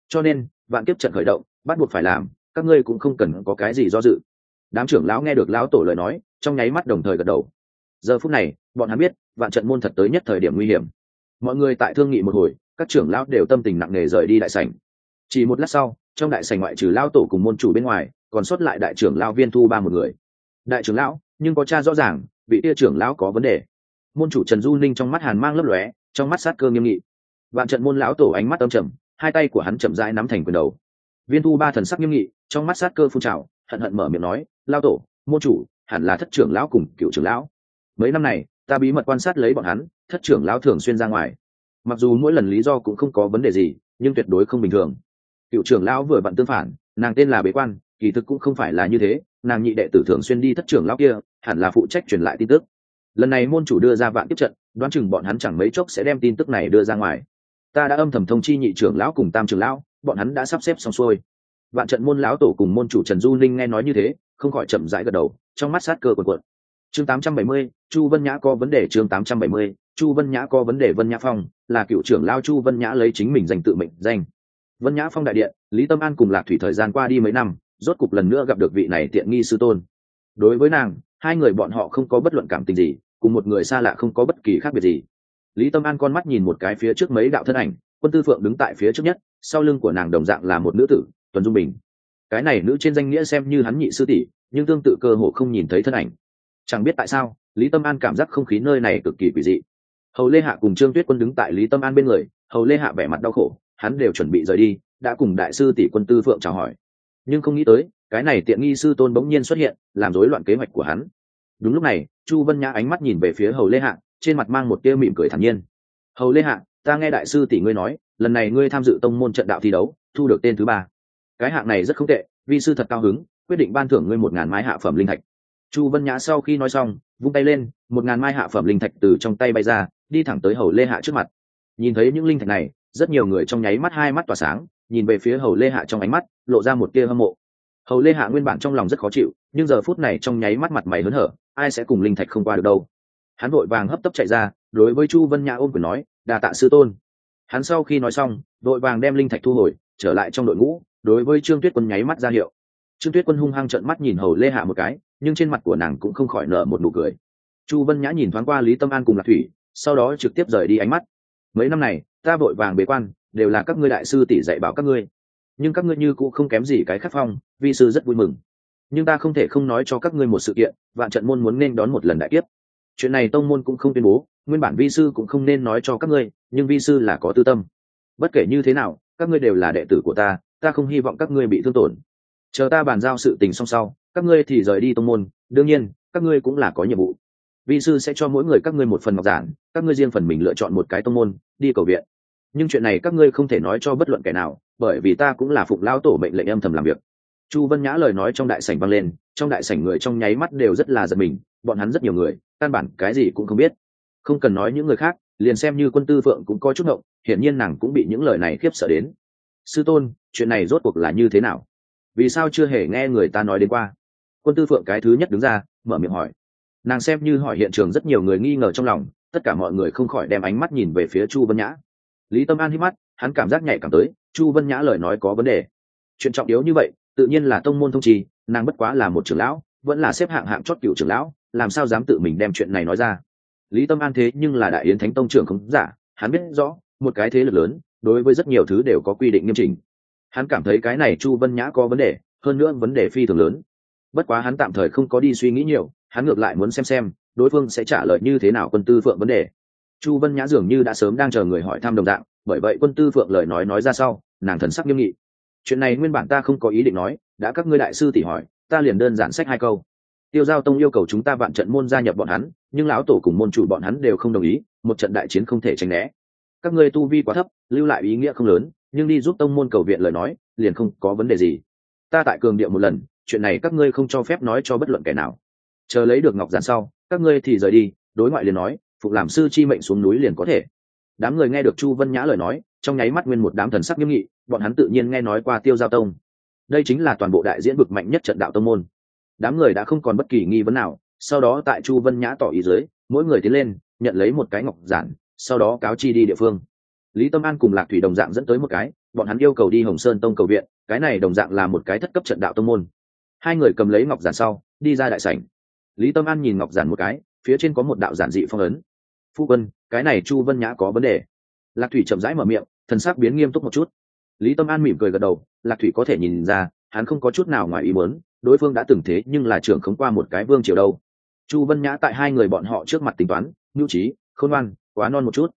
Cho nên, vạn kiếp trận khởi động, bắt buộc phải làm, các ngươi cũng không cần có cái gì do dự. Đám trưởng lão nghe được lão tổ lời nói, trong nháy mắt đồng thời gật đầu. Giờ phút này, bọn hắn biết, vạn trận môn thật tới nhất thời điểm nguy hiểm. Mọi người tại thương nghị một hồi, các trưởng lão đều tâm tình nặng nề rời đi đại sảnh. Chỉ một lát sau, trong đại sảnh ngoại trừ lão tổ cùng môn chủ bên ngoài, còn xuất lại đại trưởng lão viên thu ba một người đại trưởng lão, nhưng có cha rõ ràng, vị tia trưởng lão có vấn đề. Môn chủ trần du ninh trong mắt hàn mang lấp lóe, trong mắt sát cơ nghiêm nghị. Vạn trận môn lão tổ ánh mắt âm trầm, hai tay của hắn chậm rãi nắm thành quyền đầu. Viên thu ba thần sắc nghiêm nghị, trong mắt sát cơ phun trào, hận hận mở miệng nói lao tổ, môn chủ, hẳn là thất trưởng lão cùng cựu trưởng lão. Mấy năm này, ta bí mật quan sát lấy bọn hắn, thất trưởng lão thường xuyên ra ngoài. Mặc dù mỗi lần lý do cũng không có vấn đề gì, nhưng tuyệt đối không bình thường. Cựu trưởng lão vừa bận tương phản, nàng tên là bế quan kỳ thực cũng không phải là như thế nàng nhị đệ tử thường xuyên đi thất trưởng lão kia hẳn là phụ trách truyền lại tin tức. Lần này môn chủ đưa ra vạn tiếp trận đoán chừng bọn hắn chẳng mấy chốc sẽ đem tin tức này đưa ra ngoài. Ta đã âm thầm thông chi nhị trưởng lão cùng tam trưởng lão bọn hắn đã sắp xếp xong xuôi. Vạn trận môn lão tổ cùng môn chủ trần du linh nghe nói như thế không khỏi chậm rãi gật đầu trong mắt sát cơ quần quận chương 870, chu vân nhã có vấn đề chương 870, chu vân nhã có vấn đề vân nhã phong là cựu trưởng lao chu vân nhã lấy chính mình danh tự mệnh danh. Vân nhã phong đại điện lý tâm an cùng lạc thủy thời gian qua đi mấy năm rốt cục lần nữa gặp được vị này tiện nghi sư tôn. Đối với nàng, hai người bọn họ không có bất luận cảm tình gì, cùng một người xa lạ không có bất kỳ khác biệt gì. Lý tâm an con mắt nhìn một cái phía trước mấy đạo thân ảnh, quân tư phượng đứng tại phía trước nhất, sau lưng của nàng đồng dạng là một nữ tử, tuần dung bình. Cái này nữ trên danh nghĩa xem như hắn nhị sư tỷ, nhưng tương tự cơ hồ không nhìn thấy thân ảnh. Chẳng biết tại sao, lý tâm an cảm giác không khí nơi này cực kỳ quỷ dị. Hầu lê hạ cùng trương tuyết quân đứng tại lý tâm an bên người, hầu lê hạ vẻ mặt đau khổ, hắn đều chuẩn bị rời đi, đã cùng đại sư tỷ quân tư phượng chào hỏi nhưng không nghĩ tới, cái này tiện nghi sư tôn bỗng nhiên xuất hiện, làm rối loạn kế hoạch của hắn. Đúng lúc này, chu vân nhã ánh mắt nhìn về phía hầu lê hạ trên mặt mang một tia mỉm cười thản nhiên. Hầu lê hạ ta nghe đại sư tỷ ngươi nói, lần này ngươi tham dự tông môn trận đạo thi đấu, thu được tên thứ ba. Cái hạng này rất không tệ, vi sư thật cao hứng, quyết định ban thưởng ngươi một ngàn mai hạ phẩm linh thạch. Chu vân nhã sau khi nói xong, vung tay lên, một ngàn mai hạ phẩm linh thạch từ trong tay bay ra, đi thẳng tới hầu lê hạ trước mặt. Nhìn thấy những linh thạch này, rất nhiều người trong nháy mắt hai mắt tỏa sáng nhìn về phía hầu lê hạ trong ánh mắt, lộ ra một tia hâm mộ. Hầu lê hạ nguyên bản trong lòng rất khó chịu, nhưng giờ phút này trong nháy mắt mặt mày hớn hở, ai sẽ cùng linh thạch không qua được đâu. Hắn vội vàng hấp tấp chạy ra, đối với chu vân nhã ôm quyền nói đà tạ sư tôn. Hắn sau khi nói xong, đội vàng đem linh thạch thu hồi, trở lại trong đội ngũ, đối với trương tuyết quân nháy mắt ra hiệu. Trương tuyết quân hung hăng trợn mắt nhìn hầu lê hạ một cái, nhưng trên mặt của nàng cũng không khỏi nở một nụ cười. Chu vân nhã nhìn thoáng qua lý tâm an cùng lạc thủy, sau đó trực tiếp rời đi ánh mắt. Mấy năm này, ta vội vàng bế quan đều là các ngươi đại sư tỷ dạy bảo các ngươi. Nhưng các ngươi như cũng không kém gì cái khắc phong, vi sư rất vui mừng. Nhưng ta không thể không nói cho các ngươi một sự kiện, vạn trận môn muốn nên đón một lần đại kiếp. Chuyện này tông môn cũng không tuyên bố, nguyên bản vi sư cũng không nên nói cho các ngươi, nhưng vi sư là có tư tâm. Bất kể như thế nào, các ngươi đều là đệ tử của ta ta không hy vọng các ngươi bị thương tổn. Chờ ta bàn giao sự tình xong sau, các ngươi thì rời đi tông môn, đương nhiên, các ngươi cũng là có nhiệm vụ. Vi sư sẽ cho mỗi người các ngươi một phần ngọc giản, các ngươi riêng phần mình lựa chọn một cái tông môn, đi cầu viện nhưng chuyện này các ngươi không thể nói cho bất luận kẻ nào, bởi vì ta cũng là phụng lao tổ mệnh lệnh âm thầm làm việc. Chu vân nhã lời nói trong đại sảnh vang lên, trong đại sảnh người trong nháy mắt đều rất là giật mình, bọn hắn rất nhiều người, căn bản cái gì cũng không biết. Không cần nói những người khác, liền xem như quân tư phượng cũng có chút ngộng hiển nhiên nàng cũng bị những lời này khiếp sợ đến. Sư tôn, chuyện này rốt cuộc là như thế nào? Vì sao chưa hề nghe người ta nói đến qua? Quân tư phượng cái thứ nhất đứng ra, mở miệng hỏi. Nàng xem như hỏi hiện trường rất nhiều người nghi ngờ trong lòng, tất cả mọi người không khỏi đem ánh mắt nhìn về phía chu vân nhã lý tâm an hít mắt, hắn cảm giác nhạy cảm tới, chu vân nhã lời nói có vấn đề. Chuyện trọng yếu như vậy, tự nhiên là tông môn thông trì, nàng bất quá là một trưởng lão, vẫn là xếp hạng hạng chót cựu trưởng lão, làm sao dám tự mình đem chuyện này nói ra. Lý tâm an thế nhưng là đại yến thánh tông trưởng không giả, hắn biết rõ, một cái thế lực lớn, đối với rất nhiều thứ đều có quy định nghiêm trình hắn cảm thấy cái này chu vân nhã có vấn đề, hơn nữa vấn đề phi thường lớn. Bất quá hắn tạm thời không có đi suy nghĩ nhiều, hắn ngược lại muốn xem xem, đối phương sẽ trả lời như thế nào quân tư phượng vấn đề chu vân nhã dường như đã sớm đang chờ người hỏi thăm đồng dạng, bởi vậy quân tư phượng lời nói nói ra sau, nàng thần sắc nghiêm nghị. Chuyện này nguyên bản ta không có ý định nói, đã các ngươi đại sư tỉ hỏi, ta liền đơn giản sách hai câu. Tiêu giao tông yêu cầu chúng ta vạn trận môn gia nhập bọn hắn, nhưng lão tổ cùng môn chủ bọn hắn đều không đồng ý, một trận đại chiến không thể tránh né. Các ngươi tu vi quá thấp, lưu lại ý nghĩa không lớn, nhưng đi giúp tông môn cầu viện lời nói, liền không có vấn đề gì. Ta tại cường điệu một lần, chuyện này các ngươi không cho phép nói cho bất luận kẻ nào. Chờ lấy được ngọc giản sau, các ngươi thì rời đi, đối ngoại liền nói phục làm sư chi mệnh xuống núi liền có thể. Đám người nghe được chu vân nhã lời nói, trong nháy mắt nguyên một đám thần sắc nghiêm nghị, bọn hắn tự nhiên nghe nói qua tiêu giao tông. Đây chính là toàn bộ đại diễn vực mạnh nhất trận đạo tông môn. Đám người đã không còn bất kỳ nghi vấn nào, sau đó tại chu vân nhã tỏ ý dưới, mỗi người tiến lên, nhận lấy một cái ngọc giản, sau đó cáo chi đi địa phương. Lý tâm an cùng lạc thủy đồng dạng dẫn tới một cái, bọn hắn yêu cầu đi hồng sơn tông cầu viện, cái này đồng dạng là một cái thất cấp trận đạo tông môn. Hai người cầm lấy ngọc giản sau, đi ra đại sảnh. Lý tâm an nhìn ngọc giản một cái, phía trên có một đạo giản dị phong ấn phu quân, cái này chu vân nhã có vấn đề. Lạc thủy chậm rãi mở miệng, thần sắc biến nghiêm túc một chút. Lý tâm an mỉm cười gật đầu, lạc thủy có thể nhìn ra, hắn không có chút nào ngoài ý muốn, đối phương đã từng thế nhưng là trưởng khống qua một cái vương triều đâu. Chu vân nhã tại hai người bọn họ trước mặt tính toán, nhu trí, khôn ngoan, quá non một chút.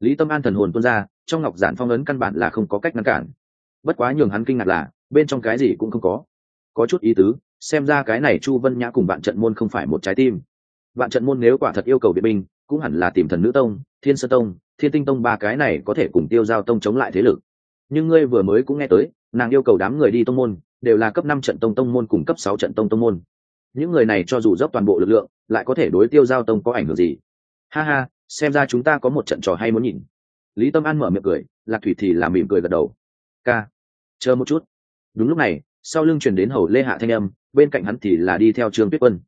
Lý tâm an thần hồn tuôn ra, trong ngọc giản phong ấn căn bản là không có cách ngăn cản. Bất quá nhường hắn kinh ngạc là, bên trong cái gì cũng không có. Có chút ý tứ, xem ra cái này chu vân nhã cùng bạn trận môn không phải một trái tim. Bạn trận môn nếu quả thật yêu cầu viện binh cũng hẳn là tìm thần nữ tông, thiên sơ tông, thiên tinh tông ba cái này có thể cùng tiêu giao tông chống lại thế lực. Nhưng ngươi vừa mới cũng nghe tới, nàng yêu cầu đám người đi tông môn, đều là cấp năm trận tông tông môn cùng cấp sáu trận tông tông môn. Những người này cho dù dốc toàn bộ lực lượng, lại có thể đối tiêu giao tông có ảnh hưởng gì? Ha ha, xem ra chúng ta có một trận trò hay muốn nhìn. Lý tâm an mở miệng cười, lạc thủy thì làm mỉm cười gật đầu. Ca, chờ một chút. Đúng lúc này, sau lưng chuyển đến hầu lê hạ thanh âm, bên cạnh hắn thì là đi theo trương tuyết quân.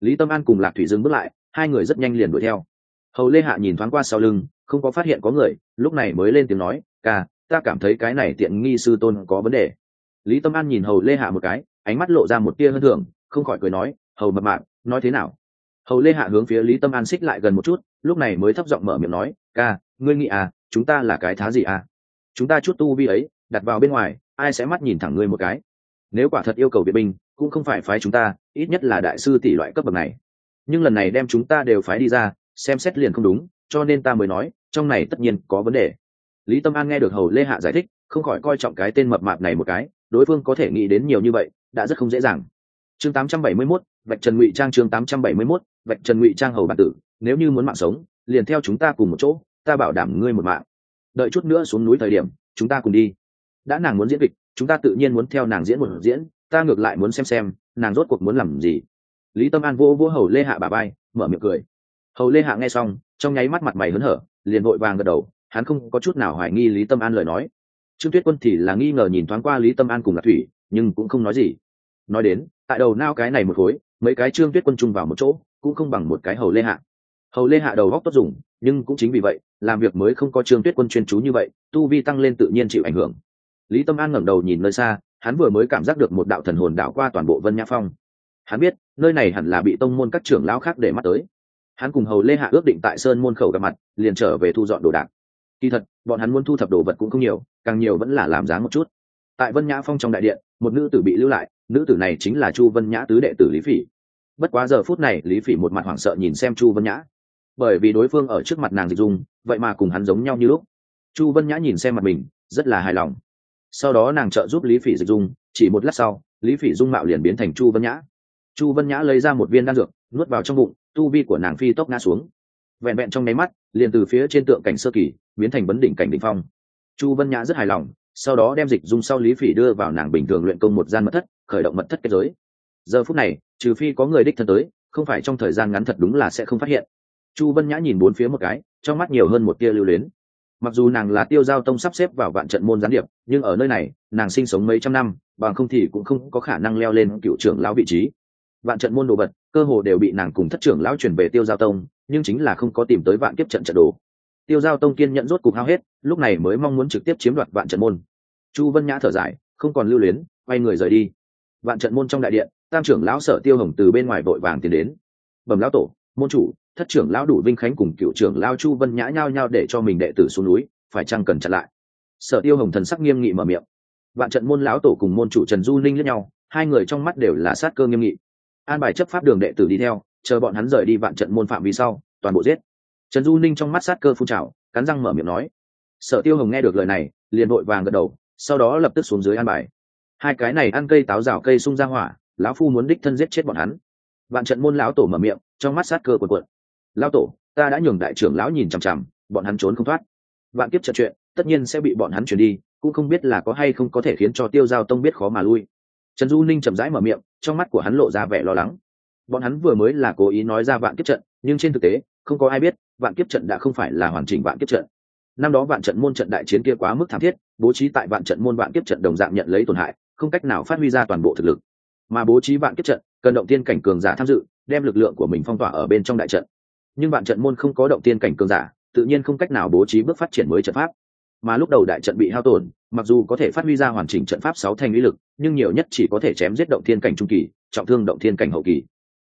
Lý tâm an cùng lạc thủy dừng bước lại, hai người rất nhanh liền đuổi theo hầu lê hạ nhìn thoáng qua sau lưng, không có phát hiện có người, lúc này mới lên tiếng nói, ca, ta cảm thấy cái này tiện nghi sư tôn có vấn đề. Lý tâm an nhìn hầu lê hạ một cái, ánh mắt lộ ra một tia hơn thường, không khỏi cười nói, hầu mập mạp, nói thế nào? Hầu lê hạ hướng phía lý tâm an xích lại gần một chút, lúc này mới thấp giọng mở miệng nói, ca, ngươi nghĩ à chúng ta là cái thá gì à? Chúng ta chút tu vi ấy, đặt vào bên ngoài, ai sẽ mắt nhìn thẳng ngươi một cái? Nếu quả thật yêu cầu viện binh, cũng không phải phái chúng ta, ít nhất là đại sư tỷ loại cấp bậc này. Nhưng lần này đem chúng ta đều phái đi ra xem xét liền không đúng cho nên ta mới nói trong này tất nhiên có vấn đề. Lý tâm an nghe được hầu lê hạ giải thích không khỏi coi trọng cái tên mập mạp này một cái đối phương có thể nghĩ đến nhiều như vậy đã rất không dễ dàng. Chương 871, vạch trần ngụy trang chương 871, vạch trần ngụy trang hầu bản tử nếu như muốn mạng sống liền theo chúng ta cùng một chỗ ta bảo đảm ngươi một mạng. Đợi chút nữa xuống núi thời điểm chúng ta cùng đi. Đã nàng muốn diễn kịch chúng ta tự nhiên muốn theo nàng diễn một diễn ta ngược lại muốn xem xem nàng rốt cuộc muốn làm gì. Lý tâm an vô vô hầu lê hạ bà bay mở miệng cười hầu lê hạ nghe xong, trong nháy mắt mặt mày hớn hở, liền vội vàng gật đầu, hắn không có chút nào hoài nghi lý tâm an lời nói. Trương tuyết quân thì là nghi ngờ nhìn thoáng qua lý tâm an cùng lạc thủy, nhưng cũng không nói gì. Nói đến, tại đầu nao cái này một khối, mấy cái trương tuyết quân chung vào một chỗ, cũng không bằng một cái hầu lê hạ. Hầu lê hạ đầu góc tốt dùng, nhưng cũng chính vì vậy, làm việc mới không có trương tuyết quân chuyên chú như vậy, tu vi tăng lên tự nhiên chịu ảnh hưởng. Lý tâm an ngẩng đầu nhìn nơi xa, hắn vừa mới cảm giác được một đạo thần hồn đảo qua toàn bộ vân nhã phong. Hắn biết, nơi này hẳn là bị tông môn các trưởng lão khác để mắt tới hắn cùng hầu lê hạ ước định tại sơn môn khẩu gặp mặt, liền trở về thu dọn đồ đạc. Kỳ thật, bọn hắn muốn thu thập đồ vật cũng không nhiều, càng nhiều vẫn là làm dáng một chút. Tại vân nhã phong trong đại điện, một nữ tử bị lưu lại, nữ tử này chính là chu vân nhã tứ đệ tử lý phỉ. Bất quá giờ phút này, lý phỉ một mặt hoảng sợ nhìn xem chu vân nhã. Bởi vì đối phương ở trước mặt nàng dịch dung, vậy mà cùng hắn giống nhau như lúc. Chu vân nhã nhìn xem mặt mình, rất là hài lòng. Sau đó nàng trợ giúp lý phỉ dịch dung, chỉ một lát sau, lý phỉ dung mạo liền biến thành chu vân nhã chu vân nhã lấy ra một viên đan dược, nuốt vào trong bụng, tu vi của nàng phi tốc ngã xuống. Vẹn vẹn trong nháy mắt, liền từ phía trên tượng cảnh sơ kỳ, biến thành vấn đỉnh cảnh đỉnh phong. Chu vân nhã rất hài lòng, sau đó đem dịch dung sau lý phỉ đưa vào nàng bình thường luyện công một gian mật thất, khởi động mật thất kết giới. Giờ phút này, trừ phi có người đích thân tới, không phải trong thời gian ngắn thật đúng là sẽ không phát hiện. Chu vân nhã nhìn bốn phía một cái, trong mắt nhiều hơn một tia lưu luyến. Mặc dù nàng là tiêu giao tông sắp xếp vào vạn trận môn gián điệp, nhưng ở nơi này, nàng sinh sống mấy trăm năm, bằng không thì cũng không có khả năng leo lên cựu trưởng lão vị trí vạn trận môn đồ vật, cơ hồ đều bị nàng cùng thất trưởng lão chuyển về tiêu giao tông, nhưng chính là không có tìm tới vạn kiếp trận trận đồ. Tiêu giao tông kiên nhận rốt cục hao hết, lúc này mới mong muốn trực tiếp chiếm đoạt vạn trận môn. Chu vân nhã thở dài, không còn lưu luyến, quay người rời đi. Vạn trận môn trong đại điện, tam trưởng lão sở tiêu hồng từ bên ngoài vội vàng tiến đến. Bẩm lão tổ, môn chủ, thất trưởng lão đủ vinh khánh cùng cựu trưởng lão chu vân nhã nhao nhao để cho mình đệ tử xuống núi, phải chăng cần chặn lại? Sở tiêu hồng thần sắc nghiêm nghị mở miệng. Vạn trận môn lão tổ cùng môn chủ trần du ninh lẫn nhau, hai người trong mắt đều là sát cơ nghiêm nghị an bài chấp pháp đường đệ tử đi theo, chờ bọn hắn rời đi vạn trận môn phạm vi sau, toàn bộ giết. Trần du ninh trong mắt sát cơ phun trào, cắn răng mở miệng nói. Sở tiêu hồng nghe được lời này, liền vội vàng gật đầu, sau đó lập tức xuống dưới an bài. Hai cái này ăn cây táo rào cây sung ra hỏa, lão phu muốn đích thân giết chết bọn hắn. Vạn trận môn lão tổ mở miệng, trong mắt sát cơ quần quận lão tổ, ta đã nhường đại trưởng lão nhìn chằm chằm, bọn hắn trốn không thoát. Vạn kiếp trận chuyện, tất nhiên sẽ bị bọn hắn chuyển đi, cũng không biết là có hay không có thể khiến cho tiêu giao tông biết khó mà lui trần du ninh chậm rãi mở miệng, trong mắt của hắn lộ ra vẻ lo lắng. Bọn hắn vừa mới là cố ý nói ra vạn kiếp trận, nhưng trên thực tế, không có ai biết, vạn kiếp trận đã không phải là hoàn chỉnh vạn kiếp trận. Năm đó vạn trận môn trận đại chiến kia quá mức thảm thiết, bố trí tại vạn trận môn vạn kiếp trận đồng dạng nhận lấy tổn hại, không cách nào phát huy ra toàn bộ thực lực. Mà bố trí vạn kiếp trận, cần động tiên cảnh cường giả tham dự, đem lực lượng của mình phong tỏa ở bên trong đại trận. Nhưng vạn trận môn không có động tiên cảnh cường giả, tự nhiên không cách nào bố trí bước phát triển mới trận pháp mà lúc đầu đại trận bị hao tổn, mặc dù có thể phát huy ra hoàn chỉnh trận pháp sáu thành uy lực, nhưng nhiều nhất chỉ có thể chém giết động thiên cảnh trung kỳ, trọng thương động thiên cảnh hậu kỳ.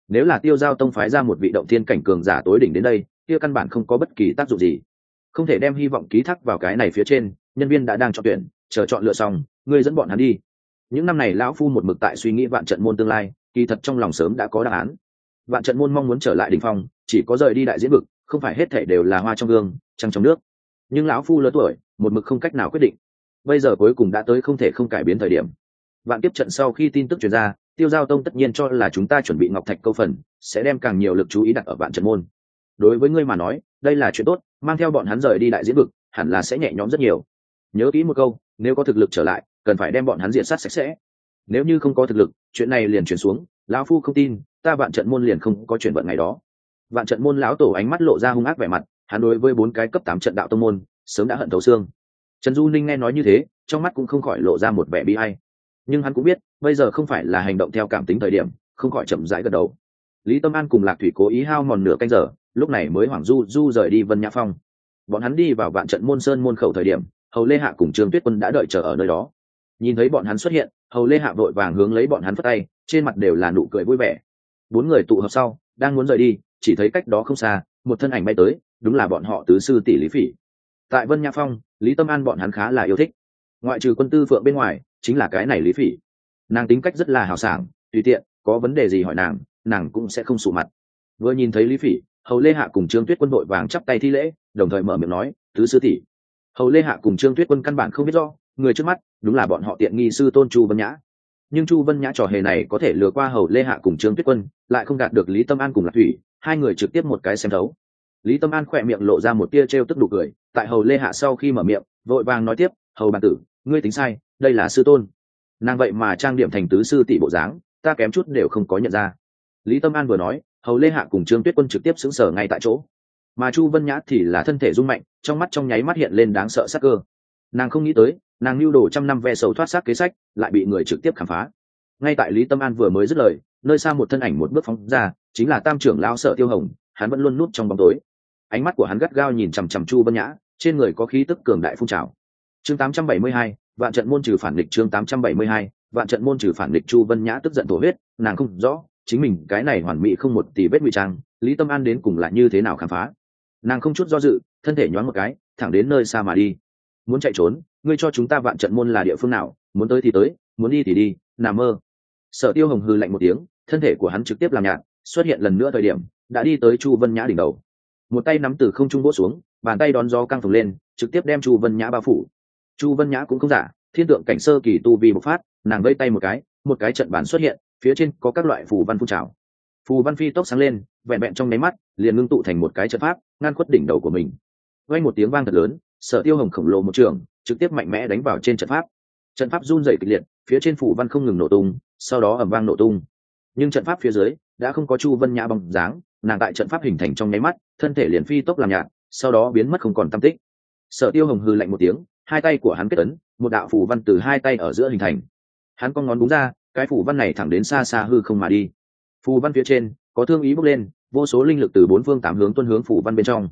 Nếu là tiêu giao tông phái ra một vị động thiên cảnh cường giả tối đỉnh đến đây, kia căn bản không có bất kỳ tác dụng gì. Không thể đem hy vọng ký thác vào cái này phía trên, nhân viên đã đang chọn tuyển, chờ chọn lựa xong, ngươi dẫn bọn hắn đi. Những năm này lão phu một mực tại suy nghĩ vạn trận môn tương lai, kỳ thật trong lòng sớm đã có đáp án. Vạn trận môn mong muốn trở lại đ ỉ n h phong, chỉ có rời đi đại diễn vực, không phải hết thể đều là hoa trong gương, trăng trong nước nhưng lão phu lớn tuổi, một mực không cách nào quyết định. Bây giờ cuối cùng đã tới không thể không cải biến thời điểm. Vạn tiếp trận sau khi tin tức truyền ra, tiêu giao tông tất nhiên cho là chúng ta chuẩn bị ngọc thạch câu phần, sẽ đem càng nhiều lực chú ý đặt ở vạn trận môn. Đối với ngươi mà nói, đây là chuyện tốt, mang theo bọn hắn rời đi đại diễn vực, hẳn là sẽ nhẹ nhõm rất nhiều. Nhớ kỹ một câu, nếu có thực lực trở lại, cần phải đem bọn hắn diện sát sạch sẽ. Nếu như không có thực lực, chuyện này liền chuyển xuống, lão phu không tin, ta vạn trận môn liền không có chuyển vận ngày đó. Vạn trận môn lão tổ ánh mắt lộ ra hung ác vẻ mặt hắn đối với bốn cái cấp tám trận đạo tông môn, sớm đã hận thấu xương. Trần du ninh nghe nói như thế, trong mắt cũng không khỏi lộ ra một vẻ bi hay nhưng hắn cũng biết, bây giờ không phải là hành động theo cảm tính thời điểm, không khỏi chậm rãi gật đầu. Lý tâm an cùng lạc thủy cố ý hao mòn nửa canh giờ, lúc này mới hoảng du du rời đi vân nhã phong. Bọn hắn đi vào vạn trận môn sơn môn khẩu thời điểm, hầu lê hạ cùng trương tuyết quân đã đợi chờ ở nơi đó. Nhìn thấy bọn hắn xuất hiện, hầu lê hạ vội vàng hướng lấy bọn hắn phất tay, trên mặt đều là nụ cười vui vẻ. Bốn người tụ hợp sau, đang muốn rời đi, chỉ thấy cách đó không xa, một thân ảnh bay tới đúng là bọn họ tứ sư tỷ lý phỉ. Tại vân nhã phong, lý tâm an bọn hắn khá là yêu thích. Ngoại trừ quân tư phượng bên ngoài, chính là cái này lý phỉ. Nàng tính cách rất là hào sảng, tùy tiện, có vấn đề gì hỏi nàng nàng cũng sẽ không sụ mặt. Vừa nhìn thấy lý phỉ, hầu lê hạ cùng trương tuyết quân đội vàng chắp tay thi lễ, đồng thời mở miệng nói, tứ sư tỷ. Hầu lê hạ cùng trương tuyết quân căn bản không biết do người trước mắt, đúng là bọn họ tiện nghi sư tôn chu vân nhã. Nhưng chu vân nhã trò hề này có thể lừa qua hầu lê hạ cùng trương tuyết quân, lại không đạt được lý tâm an cùng lạc thủy, hai người trực tiếp một cái xem thấu lý tâm an khỏe miệng lộ ra một tia t r e o tức đủ cười, tại hầu lê hạ sau khi mở miệng, vội vàng nói tiếp, hầu bàn tử, ngươi tính sai, đây là sư tôn. Nàng vậy mà trang điểm thành tứ sư tỷ bộ dáng, ta kém chút đều không có nhận ra. Lý tâm an vừa nói, hầu lê hạ cùng trương tuyết quân trực tiếp xứng sở ngay tại chỗ. Mà chu vân nhã thì là thân thể rung mạnh, trong mắt trong nháy mắt hiện lên đáng sợ sắc cơ. Nàng không nghĩ tới, nàng lưu đồ trăm năm ve sầu thoát xác kế sách, lại bị người trực tiếp khám phá. Ngay tại lý tâm an vừa mới dứt lời, nơi xa một thân ảnh một bước phóng ra, chính là tam trưởng lao sợ tiêu hồng, hắn vẫn luôn núp trong bóng tối ánh mắt của hắn gắt gao nhìn chằm chằm chu vân nhã trên người có khí tức cường đại phun trào. Chương 872, vạn trận môn trừ phản địch chương 872, vạn trận môn trừ phản địch chu vân nhã tức giận thổ huyết nàng không rõ chính mình cái này hoàn mỹ không một tỷ vết ngụy trang lý tâm an đến cùng là như thế nào khám phá. Nàng không chút do dự thân thể nhoáng một cái thẳng đến nơi xa mà đi. Muốn chạy trốn ngươi cho chúng ta vạn trận môn là địa phương nào muốn tới thì tới muốn đi thì đi nằm mơ. Sở tiêu hồng hư lạnh một tiếng thân thể của hắn trực tiếp làm nhạt xuất hiện lần nữa thời điểm đã đi tới chu vân nhã đỉnh đầu một tay nắm từ không trung vỗ xuống, bàn tay đón gió căng phồng lên, trực tiếp đem chu vân nhã bao phủ. Chu vân nhã cũng không giả, thiên tượng cảnh sơ kỳ tu vi bộc phát, nàng vây tay một cái một cái trận bản xuất hiện, phía trên có các loại phù văn phun trào. Phù văn phi tốc sáng lên, vẹn vẹn trong nháy mắt, liền ngưng tụ thành một cái trận pháp, ngăn khuất đỉnh đầu của mình. Vay một tiếng vang thật lớn, sở tiêu hồng khổng lồ một trường, trực tiếp mạnh mẽ đánh vào trên trận pháp. Trận pháp run rẩy kịch liệt, phía trên phủ văn không ngừng nổ tung, sau đó ẩm vang nổ tung. Nhưng trận pháp phía dưới, đã không có chu vân nhã bóng dáng nàng tại trận pháp hình thành trong nháy mắt thân thể liền phi tốc làm nhạt sau đó biến mất không còn tâm tích. Sở tiêu hồng hư lạnh một tiếng hai tay của hắn kết ấn một đạo phủ văn từ hai tay ở giữa hình thành. Hắn con ngón đúng ra cái phủ văn này thẳng đến xa xa hư không mà đi. Phù văn phía trên có thương ý bốc lên vô số linh lực từ bốn phương tám hướng tuân hướng phủ văn bên trong.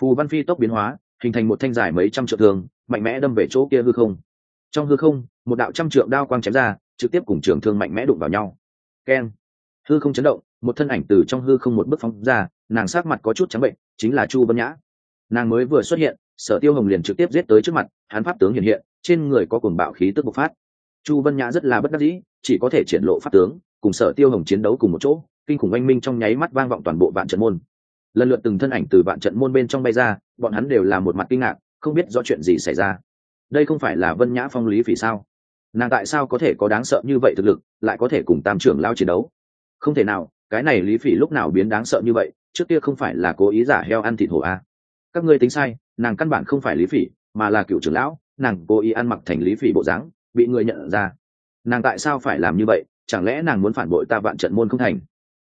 Phù văn phi tốc biến hóa hình thành một thanh dài mấy trăm trượng, thương mạnh mẽ đâm về chỗ kia hư không. Trong hư không một đạo trăm trượng đao quang chém ra trực tiếp cùng trường thương mạnh mẽ đụng vào nhau. Keng. Hư không chấn động một thân ảnh từ trong hư không một bước phóng ra, nàng sát mặt có chút trắng bệnh, chính là chu vân nhã. Nàng mới vừa xuất hiện, sở tiêu hồng liền trực tiếp giết tới trước mặt, hắn pháp tướng hiện hiện, trên người có cuồng bạo khí tức bộc phát. Chu vân nhã rất là bất đắc dĩ, chỉ có thể triển lộ pháp tướng, cùng sở tiêu hồng chiến đấu cùng một chỗ, kinh khủng oanh minh trong nháy mắt vang vọng toàn bộ vạn trận môn. Lần lượt từng thân ảnh từ vạn trận môn bên trong bay ra, bọn hắn đều là một mặt kinh ngạc, không biết do chuyện gì xảy ra. Đây không phải là vân nhã phong lý vì sao? Nàng tại sao có thể có đáng sợ như vậy thực lực, lại có thể cùng tam trưởng lao chiến đấu? Không thể nào cái này lý phỉ lúc nào biến đáng sợ như vậy, trước kia không phải là cố ý giả heo ăn thịt hổ a à. các ngươi tính sai, nàng căn bản không phải lý phỉ, mà là cựu trưởng lão, nàng cố ý ăn mặc thành lý phỉ bộ dáng, bị người nhận ra. Nàng tại sao phải làm như vậy? Chẳng lẽ nàng muốn phản bội ta vạn trận môn không thành?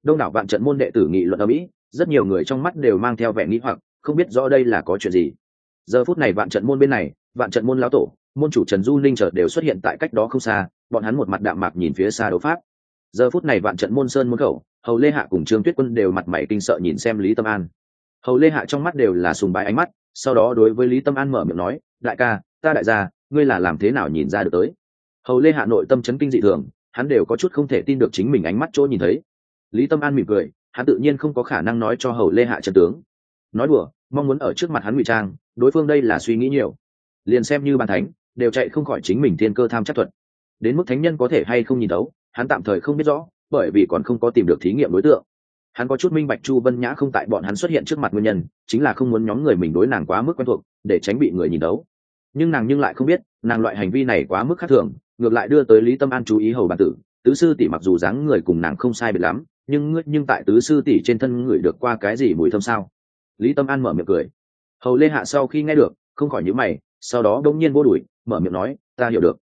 Đông đảo vạn trận môn đệ tử nghị luận ở mỹ, rất nhiều người trong mắt đều mang theo vẻ nghĩ hoặc, không biết rõ đây là có chuyện gì. Giờ phút này vạn trận môn bên này, vạn trận môn lão tổ, môn chủ trần du ninh chợt đều xuất hiện tại cách đó không xa, bọn hắn một mặt đạm mạc nhìn phía xa đấu pháp. Giờ phút này vạn trận môn sơn môn khẩu hầu lê hạ cùng trương tuyết quân đều mặt mày kinh sợ nhìn xem lý tâm an. Hầu lê hạ trong mắt đều là sùng bái ánh mắt, sau đó đối với lý tâm an mở miệng nói, đại ca, ta đại gia, ngươi là làm thế nào nhìn ra được tới? Hầu lê hạ nội tâm chấn kinh dị thường, hắn đều có chút không thể tin được chính mình ánh mắt chỗ nhìn thấy. Lý tâm an mỉm cười, hắn tự nhiên không có khả năng nói cho hầu lê hạ trần tướng. Nói đùa, mong muốn ở trước mặt hắn ngụy trang, đối phương đây là suy nghĩ nhiều. Liền xem như bàn thánh, đều chạy không khỏi chính mình thiên cơ tham chắc thuật. Đến mức thánh nhân có thể hay không nhìn đấu hắn tạm thời không biết rõ bởi vì còn không có tìm được thí nghiệm đối tượng. Hắn có chút minh bạch chu vân nhã không tại bọn hắn xuất hiện trước mặt nguyên nhân, chính là không muốn nhóm người mình đối nàng quá mức quen thuộc, để tránh bị người nhìn đấu nhưng nàng nhưng lại không biết, nàng loại hành vi này quá mức khác thường, ngược lại đưa tới lý tâm an chú ý hầu bản tử. Tứ sư tỷ mặc dù dáng người cùng nàng không sai biệt lắm, nhưng nhưng tại tứ sư tỷ trên thân người được qua cái gì mùi thơm sao? Lý tâm an mở miệng cười. Hầu lê hạ sau khi nghe được, không khỏi nhíu mày, sau đó đông nhiên vô đùi mở miệng nói, ta hiểu được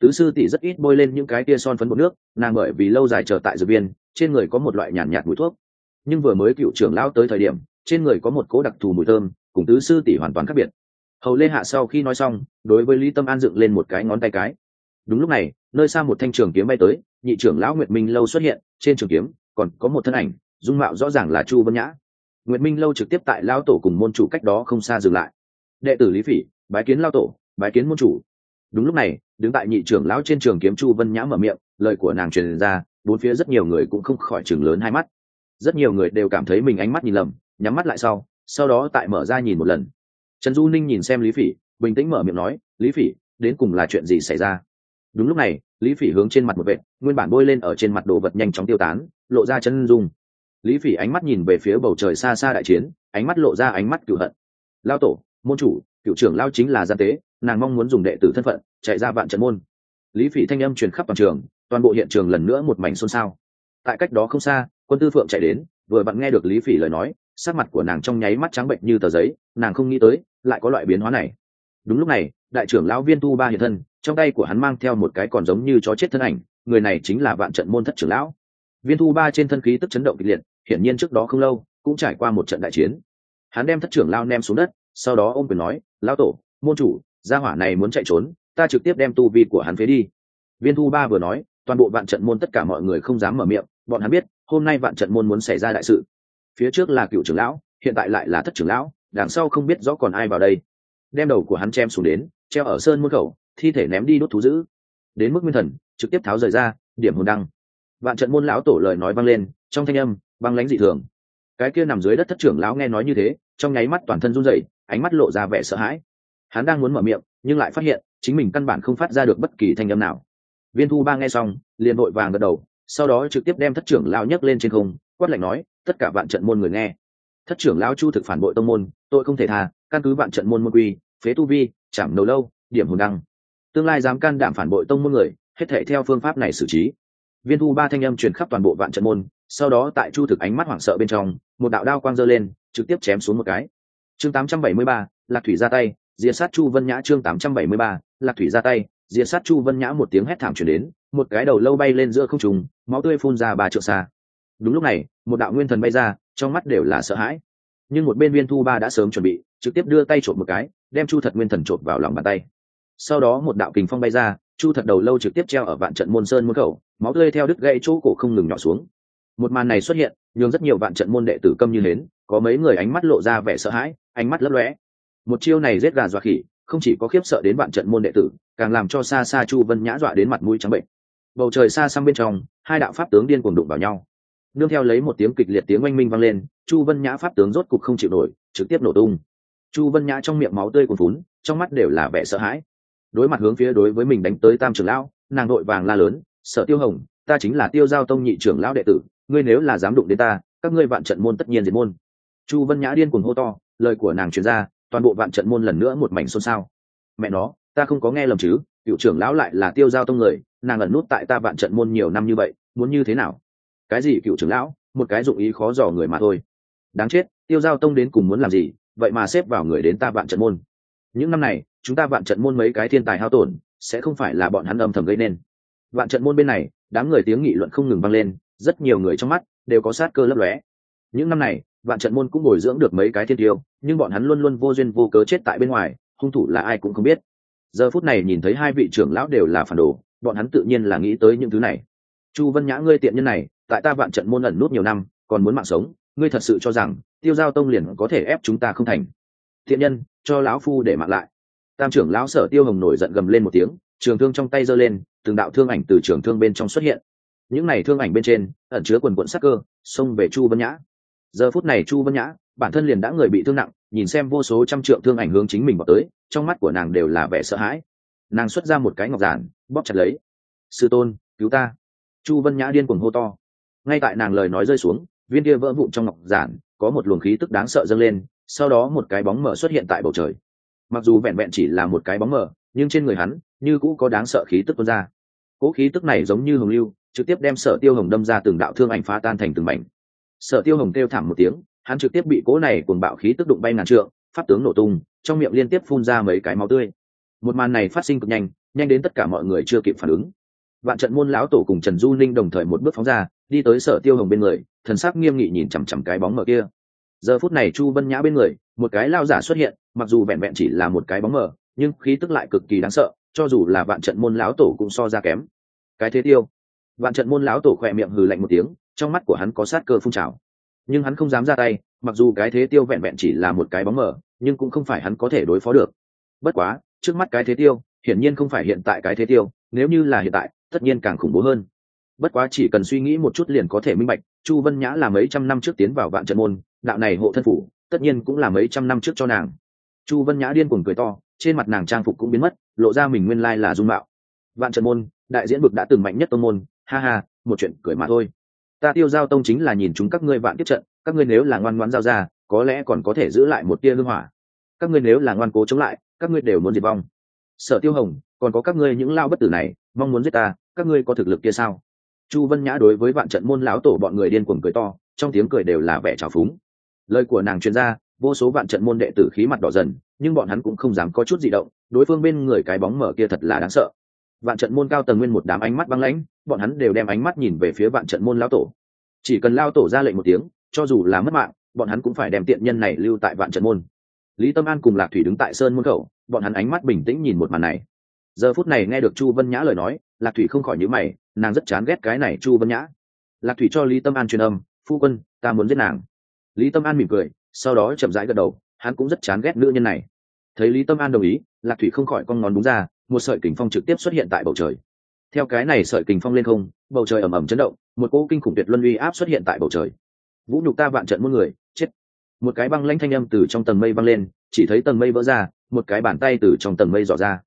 tứ sư tỷ rất ít bôi lên những cái tia son phấn bột nước nàng bởi vì lâu dài chờ tại dược viên trên người có một loại nhàn nhạt, nhạt mùi thuốc. Nhưng vừa mới cựu trưởng lao tới thời điểm trên người có một cố đặc thù mùi thơm cùng tứ sư tỷ hoàn toàn khác biệt. Hầu lê hạ sau khi nói xong đối với lý tâm an dựng lên một cái ngón tay cái. Đúng lúc này nơi xa một thanh trường kiếm bay tới nhị trưởng lão nguyệt minh lâu xuất hiện trên trường kiếm còn có một thân ảnh dung mạo rõ ràng là chu vân nhã. Nguyệt minh lâu trực tiếp tại lao tổ cùng môn chủ cách đó không xa dừng lại. Đệ tử lý phỉ bái kiến lao tổ bái kiến môn chủ đúng lúc này đứng tại nhị trưởng lão trên trường kiếm chu vân nhã mở miệng lời của nàng truyền ra bốn phía rất nhiều người cũng không khỏi chừng lớn hai mắt. Rất nhiều người đều cảm thấy mình ánh mắt nhìn lầm nhắm mắt lại sau sau đó tại mở ra nhìn một lần. Trần du ninh nhìn xem lý phỉ bình tĩnh mở miệng nói lý phỉ đến cùng là chuyện gì xảy ra? Đúng lúc này lý phỉ hướng trên mặt một vệt, nguyên bản bôi lên ở trên mặt đồ vật nhanh chóng tiêu tán lộ ra chân dung. Lý phỉ ánh mắt nhìn về phía bầu trời xa xa đại chiến ánh mắt lộ ra ánh mắt cựu hận. Lao tổ môn chủ, cựu trưởng lao chính là gian tế, nàng mong muốn dùng đệ tử thân phận, chạy ra vạn trận môn. Lý phỉ thanh âm truyền khắp toàn trường, toàn bộ hiện trường lần nữa một mảnh xôn xao. Tại cách đó không xa, quân tư phượng chạy đến, vừa vặn nghe được lý phỉ lời nói, sắc mặt của nàng trong nháy mắt trắng bệnh như tờ giấy, nàng không nghĩ tới, lại có loại biến hóa này. Đúng lúc này, đại trưởng lão viên tu ba hiện thân, trong tay của hắn mang theo một cái còn giống như chó chết thân ảnh, người này chính là vạn trận môn thất trưởng lão. Viên thu ba trên thân khí tức chấn động kịch liệt, hiển nhiên trước đó không lâu, cũng trải qua một trận đại chiến. Hắn đem thất trưởng lao nem xuống đất sau đó ông quyền nói, lão tổ, môn chủ, gia hỏa này muốn chạy trốn, ta trực tiếp đem tu vi của hắn phế đi. Viên thu ba vừa nói, toàn bộ vạn trận môn tất cả mọi người không dám mở miệng, bọn hắn biết, hôm nay vạn trận môn muốn xảy ra đại sự. Phía trước là cựu trưởng lão, hiện tại lại là thất trưởng lão, đằng sau không biết rõ còn ai vào đây. Đem đầu của hắn chém xuống đến, treo ở sơn môn khẩu, thi thể ném đi đốt thú giữ. đến mức nguyên thần, trực tiếp tháo rời ra, điểm hồn đăng. Vạn trận môn lão tổ lời nói vang lên, trong thanh âm băng lãnh dị thường. Cái kia nằm dưới đất thất trưởng lão nghe nói như thế, trong nháy mắt toàn thân run rẩy ánh mắt lộ ra vẻ sợ hãi. Hắn đang muốn mở miệng, nhưng lại phát hiện, chính mình căn bản không phát ra được bất kỳ thanh âm nào. Viên thu ba nghe xong, liền vội vàng gật đầu, sau đó trực tiếp đem thất trưởng lão nhấc lên trên không, quát lạnh nói, tất cả vạn trận môn người nghe. Thất trưởng lão chu thực phản bội tông môn tội không thể tha, căn cứ vạn trận môn môn quy, phế tu vi, chạm đầu lâu, điểm hồn đăng. Tương lai dám can đảm phản bội tông môn người, hết thể theo phương pháp này xử trí. Viên thu ba thanh âm truyền khắp toàn bộ vạn trận môn, sau đó tại chu thực ánh mắt hoảng sợ bên trong, một đạo đao quang dơ lên, trực tiếp chém xuống một cái chương 873, lạc thủy ra tay diệt sát chu vân nhã chương 873, lạc thủy ra tay diệt sát chu vân nhã một tiếng hét thảm chuyển đến một cái đầu lâu bay lên giữa không trùng máu tươi phun ra ba trượng xa. Đúng lúc này một đạo nguyên thần bay ra trong mắt đều là sợ hãi. Nhưng một bên viên thu ba đã sớm chuẩn bị trực tiếp đưa tay trộm một cái đem chu thật nguyên thần trộm vào lòng bàn tay. Sau đó một đạo kình phong bay ra chu thật đầu lâu trực tiếp treo ở vạn trận môn sơn môn khẩu máu tươi theo đứt gãy chỗ cổ không ngừng nhỏ xuống một màn này xuất hiện, nhường rất nhiều vạn trận môn đệ tử câm như nến có mấy người ánh mắt lộ ra vẻ sợ hãi, ánh mắt lấp lóe. Một chiêu này giết gà dọa khỉ, không chỉ có khiếp sợ đến vạn trận môn đệ tử, càng làm cho xa xa chu vân nhã dọa đến mặt mũi trắng bệnh. Bầu trời xa xăm bên trong, hai đạo pháp tướng điên cuồng đụng vào nhau. Nương theo lấy một tiếng kịch liệt tiếng oanh minh vang lên, chu vân nhã pháp tướng rốt cục không chịu nổi, trực tiếp nổ tung. Chu vân nhã trong miệng máu tươi cuồn phún trong mắt đều là vẻ sợ hãi. Đối mặt hướng phía đối với mình đánh tới tam trưởng lão, nàng đội vàng la lớn sợ tiêu hồng, ta chính là tiêu giao tông nhị trưởng lão đệ tử ngươi nếu là dám đụng đến ta, các ngươi vạn trận môn tất nhiên diệt môn. Chu vân nhã điên cuồng hô to, lời của nàng truyền ra, toàn bộ vạn trận môn lần nữa một mảnh xôn xao. Mẹ nó, ta không có nghe lầm chứ, cựu trưởng lão lại là tiêu giao tông người, nàng ẩn nút tại ta vạn trận môn nhiều năm như vậy, muốn như thế nào? Cái gì cựu trưởng lão? Một cái dụng ý khó dò người mà thôi. Đáng chết, tiêu giao tông đến cùng muốn làm gì, vậy mà xếp vào người đến ta vạn trận môn. Những năm này, chúng ta vạn trận môn mấy cái thiên tài hao tổn, sẽ không phải là bọn hắn âm thầm gây nên. Vạn trận môn bên này, đám người tiếng nghị luận không ngừng vang lên rất nhiều người trong mắt đều có sát cơ lấp lóe. Những năm này, vạn trận môn cũng bồi dưỡng được mấy cái thiên tiêu, nhưng bọn hắn luôn luôn vô duyên vô cớ chết tại bên ngoài, hung thủ là ai cũng không biết. Giờ phút này nhìn thấy hai vị trưởng lão đều là phản đồ, bọn hắn tự nhiên là nghĩ tới những thứ này. Chu vân nhã, ngươi tiện nhân này, tại ta vạn trận môn ẩn nút nhiều năm, còn muốn mạng sống, ngươi thật sự cho rằng tiêu giao tông liền có thể ép chúng ta không thành. Thiện nhân, cho lão phu để mạng lại. Tam trưởng lão sở tiêu hồng nổi giận gầm lên một tiếng, trường thương trong tay giơ lên, từng đạo thương ảnh từ trường thương bên trong xuất hiện những này thương ảnh bên trên, ẩn chứa quần quận sắc cơ, xông về chu vân nhã. Giờ phút này chu vân nhã, bản thân liền đã người bị thương nặng, nhìn xem vô số trăm trượng thương ảnh hướng chính mình vào tới, trong mắt của nàng đều là vẻ sợ hãi. Nàng xuất ra một cái ngọc giản, bóp chặt lấy. Sư tôn, cứu ta. Chu vân nhã điên cuồng hô to. Ngay tại nàng lời nói rơi xuống, viên kia vỡ vụn trong ngọc giản, có một luồng khí tức đáng sợ dâng lên, sau đó một cái bóng mờ xuất hiện tại bầu trời. Mặc dù vẹn vẹn chỉ là một cái bóng mờ, nhưng trên người hắn, như cũ có đáng sợ khí tức tuôn ra. Cỗ khí tức này giống như hồng lưu trực tiếp đem sở tiêu hồng đâm ra từng đạo thương ảnh phá tan thành từng mảnh. Sở tiêu hồng kêu thảm một tiếng, hắn trực tiếp bị cố này cuồng bạo khí tức đụng bay ngàn trượng, pháp tướng nổ tung, trong miệng liên tiếp phun ra mấy cái máu tươi. Một màn này phát sinh cực nhanh nhanh đến tất cả mọi người chưa kịp phản ứng. Vạn trận môn lão tổ cùng trần du ninh đồng thời một bước phóng ra, đi tới sở tiêu hồng bên người, thần sắc nghiêm nghị nhìn chằm chằm cái bóng mờ kia. Giờ phút này chu vân nhã bên người, một cái lao giả xuất hiện, mặc dù vẹn vẹn chỉ là một cái bóng mờ nhưng khí tức lại cực kỳ đáng sợ, cho dù là vạn trận môn lão tổ cũng so ra kém. Cái thế tiêu vạn trận môn lão tổ khỏe miệng hừ lạnh một tiếng, trong mắt của hắn có sát cơ phun trào. Nhưng hắn không dám ra tay, mặc dù cái thế tiêu vẹn vẹn chỉ là một cái bóng mờ, nhưng cũng không phải hắn có thể đối phó được. Bất quá, trước mắt cái thế tiêu, hiển nhiên không phải hiện tại cái thế tiêu, nếu như là hiện tại, tất nhiên càng khủng bố hơn. Bất quá chỉ cần suy nghĩ một chút liền có thể minh bạch, chu vân nhã là mấy trăm năm trước tiến vào vạn trận môn, đạo này hộ thân phủ, tất nhiên cũng là mấy trăm năm trước cho nàng. Chu vân nhã điên cuồng cười to, trên mặt nàng trang phục cũng biến mất, lộ ra mình nguyên lai là dung mạo. Vạn trận môn, đại diễn bực đã từng mạnh nhất tông môn ha ha, một chuyện cười mà thôi. Ta tiêu giao tông chính là nhìn chúng các ngươi vạn tiếp trận, các ngươi nếu là ngoan ngoãn giao ra, có lẽ còn có thể giữ lại một tia hương hỏa. Các ngươi nếu là ngoan cố chống lại, các ngươi đều muốn diệt vong. Sở tiêu hồng, còn có các ngươi những lao bất tử này, mong muốn giết ta, các ngươi có thực lực kia sao? Chu vân nhã đối với vạn trận môn lão tổ bọn người điên cuồng cười to, trong tiếng cười đều là vẻ trào phúng. Lời của nàng chuyên gia vô số vạn trận môn đệ tử khí mặt đỏ dần, nhưng bọn hắn cũng không dám có chút gì động, đối phương bên người cái bóng mở kia thật là đáng sợ vạn trận môn cao tầng nguyên một đám ánh mắt băng lãnh, bọn hắn đều đem ánh mắt nhìn về phía vạn trận môn lao tổ. Chỉ cần lao tổ ra lệnh một tiếng, cho dù là mất mạng, bọn hắn cũng phải đem tiện nhân này lưu tại vạn trận môn. Lý tâm an cùng lạc thủy đứng tại sơn môn khẩu, bọn hắn ánh mắt bình tĩnh nhìn một màn này. Giờ phút này nghe được chu vân nhã lời nói, lạc thủy không khỏi nhữ mày, nàng rất chán ghét cái này chu vân nhã. Lạc thủy cho lý tâm an truyền âm, phu quân, ta muốn giết nàng. Lý tâm an mỉm cười, sau đó chậm rãi gật đầu, hắn cũng rất chán ghét nữ nhân này. Thấy lý tâm an đồng ý, lạc thủy không khỏi con ngón đúng ra một sợi kình phong trực tiếp xuất hiện tại bầu trời. Theo cái này sợi kình phong lên không, bầu trời ầm ầm chấn động, một cỗ kinh khủng tuyệt luân uy áp xuất hiện tại bầu trời. Vũ nhục ta vạn trận muôn người, chết. Một cái băng lanh thanh âm từ trong tầng mây băng lên, chỉ thấy tầng mây vỡ ra, một cái bàn tay từ trong tầng mây dò ra.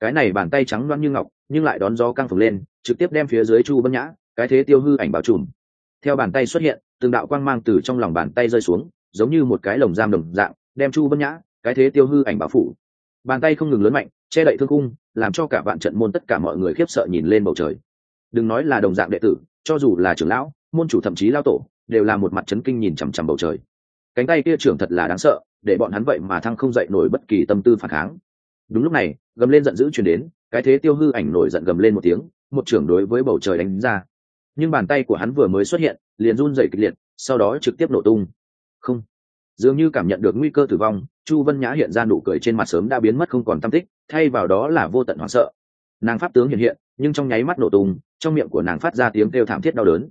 Cái này bàn tay trắng loáng như ngọc, nhưng lại đón gió căng phồng lên, trực tiếp đem phía dưới chu vân nhã, cái thế tiêu hư ảnh bảo trùm. Theo bàn tay xuất hiện, từng đạo quang mang từ trong lòng bàn tay rơi xuống, giống như một cái lồng giam đồng dạng, đem chu vân nhã, cái thế tiêu hư ảnh bảo phủ. Bàn tay không ngừng lớn mạnh, che đậy thương cung làm cho cả vạn trận môn tất cả mọi người khiếp sợ nhìn lên bầu trời. Đừng nói là đồng dạng đệ tử, cho dù là trưởng lão, môn chủ thậm chí lao tổ, đều là một mặt chấn kinh nhìn chằm chằm bầu trời. Cánh tay kia trưởng thật là đáng sợ, để bọn hắn vậy mà thăng không dậy nổi bất kỳ tâm tư phản kháng. Đúng lúc này, gầm lên giận dữ chuyển đến, cái thế tiêu hư ảnh nổi giận gầm lên một tiếng, một trưởng đối với bầu trời đánh ra. Nhưng bàn tay của hắn vừa mới xuất hiện, liền run dày kịch liệt, sau đó trực tiếp nổ tung. Không dường như cảm nhận được nguy cơ tử vong, chu vân nhã hiện ra nụ cười trên mặt sớm đã biến mất không còn tâm tích, thay vào đó là vô tận hoảng sợ. Nàng pháp tướng hiện hiện, nhưng trong nháy mắt nổ tung, trong miệng của nàng phát ra tiếng kêu thảm thiết đau đớn.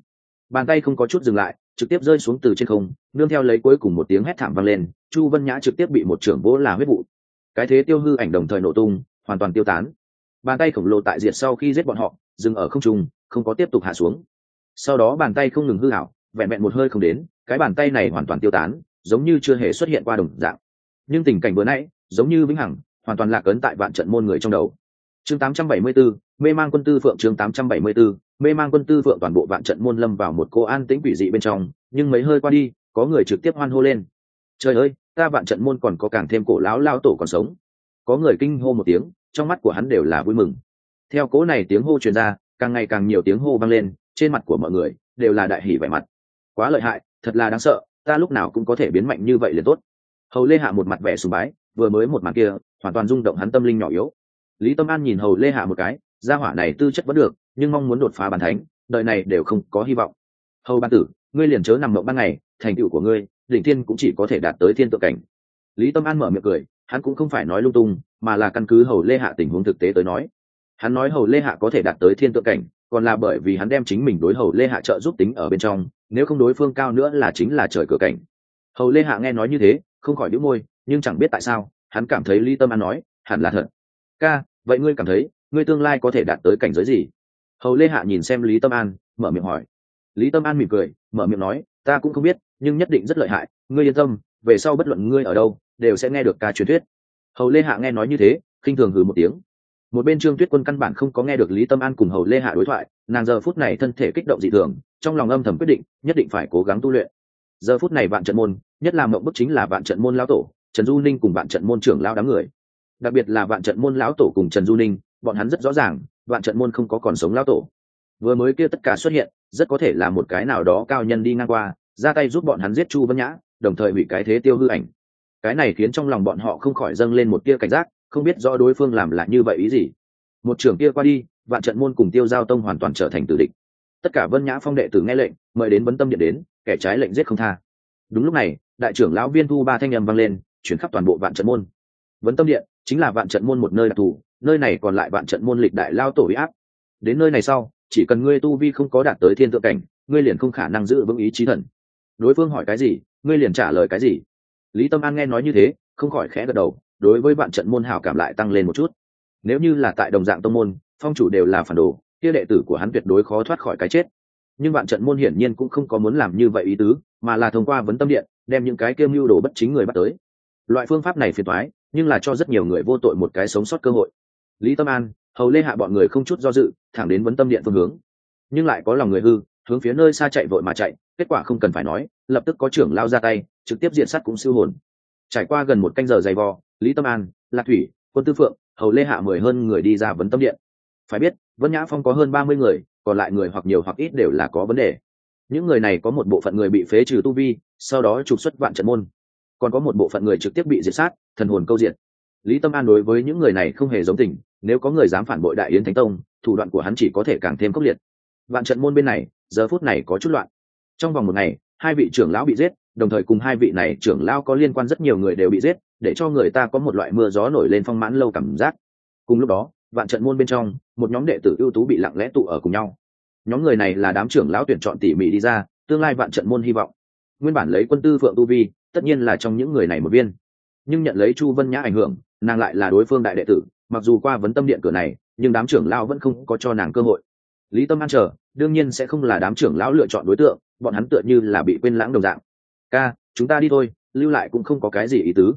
Bàn tay không có chút dừng lại, trực tiếp rơi xuống từ trên không, nương theo lấy cuối cùng một tiếng hét thảm vang lên, chu vân nhã trực tiếp bị một trưởng vỗ là huyết vụ. Cái thế tiêu hư ảnh đồng thời nổ tung, hoàn toàn tiêu tán. Bàn tay khổng lồ tại diệt sau khi giết bọn họ, dừng ở không trung, không có tiếp tục hạ xuống. Sau đó bàn tay không ngừng hư hảo, vẹn vẹn một hơi không đến, cái bàn tay này hoàn toàn tiêu tán giống như chưa hề xuất hiện qua đồng dạng. Nhưng tình cảnh vừa nãy giống như vĩnh hằng hoàn toàn lạc ấn tại vạn trận môn người trong đầu. Chương 874, mê mang quân tư phượng chương 874, mê mang quân tư phượng toàn bộ vạn trận môn lâm vào một cô an tĩnh quỷ dị bên trong nhưng mấy hơi qua đi có người trực tiếp hoan hô lên. Trời ơi ta vạn trận môn còn có càng thêm cổ lão lao tổ còn sống. Có người kinh hô một tiếng trong mắt của hắn đều là vui mừng. Theo cố này tiếng hô truyền ra càng ngày càng nhiều tiếng hô vang lên trên mặt của mọi người đều là đại hỉ vẻ mặt. Quá lợi hại thật là đáng sợ ta lúc nào cũng có thể biến mạnh như vậy liền tốt. Hầu lê hạ một mặt vẻ sùng bái, vừa mới một mặt kia, hoàn toàn rung động hắn tâm linh nhỏ yếu. Lý tâm an nhìn hầu lê hạ một cái, gia hỏa này tư chất vẫn được, nhưng mong muốn đột phá bàn thánh, đời này đều không có hy vọng. Hầu ban tử, ngươi liền chớ nằm mộng ban ngày, thành tựu của ngươi, đỉnh thiên cũng chỉ có thể đạt tới thiên tượng cảnh. Lý tâm an mở miệng cười, hắn cũng không phải nói lung tung, mà là căn cứ hầu lê hạ tình huống thực tế tới nói hắn nói hầu lê hạ có thể đạt tới thiên tượng cảnh, còn là bởi vì hắn đem chính mình đối hầu lê hạ trợ giúp tính ở bên trong, nếu không đối phương cao nữa là chính là trời cửa cảnh. Hầu lê hạ nghe nói như thế, không khỏi đĩu môi, nhưng chẳng biết tại sao, hắn cảm thấy lý tâm an nói, hẳn là thật. Ca, vậy ngươi cảm thấy, ngươi tương lai có thể đạt tới cảnh giới gì? Hầu lê hạ nhìn xem lý tâm an, mở miệng hỏi. Lý tâm an mỉm cười, mở miệng nói, ta cũng không biết, nhưng nhất định rất lợi hại, ngươi yên tâm, về sau bất luận ngươi ở đâu, đều sẽ nghe được ca truyền thuyết. Hầu lê hạ nghe nói như thế, khinh thường hừ một tiếng một bên trương tuyết quân căn bản không có nghe được lý tâm an cùng hầu lê hạ đối thoại, nàng giờ phút này thân thể kích động dị thường, trong lòng âm thầm quyết định, nhất định phải cố gắng tu luyện. Giờ phút này vạn trận môn, nhất là mộng bức chính là vạn trận môn lão tổ, trần du ninh cùng vạn trận môn trưởng lao đám người. Đặc biệt là vạn trận môn lão tổ cùng trần du ninh, bọn hắn rất rõ ràng, vạn trận môn không có còn sống lão tổ. Vừa mới kia tất cả xuất hiện, rất có thể là một cái nào đó cao nhân đi ngang qua, ra tay giúp bọn hắn giết chu vân nhã, đồng thời hủy cái thế tiêu hư ảnh. Cái này khiến trong lòng bọn họ không khỏi dâng lên một tia cảnh giác không biết rõ đối phương làm là như vậy ý gì. Một trưởng kia qua đi, vạn trận môn cùng tiêu giao tông hoàn toàn trở thành tử địch. Tất cả vân nhã phong đệ tử nghe lệnh, mời đến vấn tâm điện đến, kẻ trái lệnh giết không tha. Đúng lúc này, đại trưởng lão viên thu ba thanh â m vang lên, chuyển khắp toàn bộ vạn trận môn. Vấn tâm điện chính là vạn trận môn một nơi đặc thù, nơi này còn lại vạn trận môn lịch đại lao tổ huy áp. Đến nơi này sau, chỉ cần ngươi tu vi không có đạt tới thiên tượng cảnh, ngươi liền không khả năng giữ vững ý chí thần. Đối phương hỏi cái gì, ngươi liền trả lời cái gì. Lý tâm an nghe nói như thế, không khỏi khẽ gật đầu đối với bạn trận môn hảo cảm lại tăng lên một chút. Nếu như là tại đồng dạng tông môn, phong chủ đều là phản đồ, kia đệ tử của hắn tuyệt đối khó thoát khỏi cái chết. Nhưng bạn trận môn hiển nhiên cũng không có muốn làm như vậy ý tứ, mà là thông qua vấn tâm điện, đem những cái kiêm mưu đồ bất chính người bắt tới. Loại phương pháp này phiền thoái nhưng là cho rất nhiều người vô tội một cái sống sót cơ hội. Lý tâm an, hầu lê hạ bọn người không chút do dự, thẳng đến vấn tâm điện phương hướng. Nhưng lại có lòng người hư, hướng phía nơi xa chạy vội mà chạy, kết quả không cần phải nói, lập tức có trưởng lao ra tay, trực tiếp diện sắt cũng siêu hồn trải qua gần một canh giờ dày vò, lý tâm an, lạc thủy, quân tư phượng, hầu lê hạ mười hơn người đi ra vấn tâm điện. Phải biết, vân nhã phong có hơn ba mươi người, còn lại người hoặc nhiều hoặc ít đều là có vấn đề. Những người này có một bộ phận người bị phế trừ tu vi, sau đó trục xuất vạn trận môn. Còn có một bộ phận người trực tiếp bị diệt sát, thần hồn câu diện lý tâm an đối với những người này không hề giống tình, nếu có người dám phản bội đại yến thánh tông, thủ đoạn của hắn chỉ có thể càng thêm khốc liệt. Vạn trận môn bên này, giờ phút này có chút loạn. Trong vòng một ngày, hai vị trưởng lão bị giết đồng thời cùng hai vị này trưởng lão có liên quan rất nhiều người đều bị giết, để cho người ta có một loại mưa gió nổi lên phong mãn lâu cảm giác. Cùng lúc đó, vạn trận môn bên trong, một nhóm đệ tử ưu tú bị lặng lẽ tụ ở cùng nhau. Nhóm người này là đám trưởng lão tuyển chọn tỉ mỉ đi ra, tương lai vạn trận môn hy vọng. Nguyên bản lấy quân tư phượng tu vi, tất nhiên là trong những người này một viên. Nhưng nhận lấy chu vân nhã ảnh hưởng, nàng lại là đối phương đại đệ tử, mặc dù qua vấn tâm điện cửa này, nhưng đám trưởng lão vẫn không có cho nàng cơ hội. Lý tâm an chờ, đương nhiên sẽ không là đám trưởng lão lựa chọn đối tượng, bọn hắn tựa như là bị quên lãng đồng dạng ca, chúng ta đi thôi, lưu lại cũng không có cái gì ý tứ.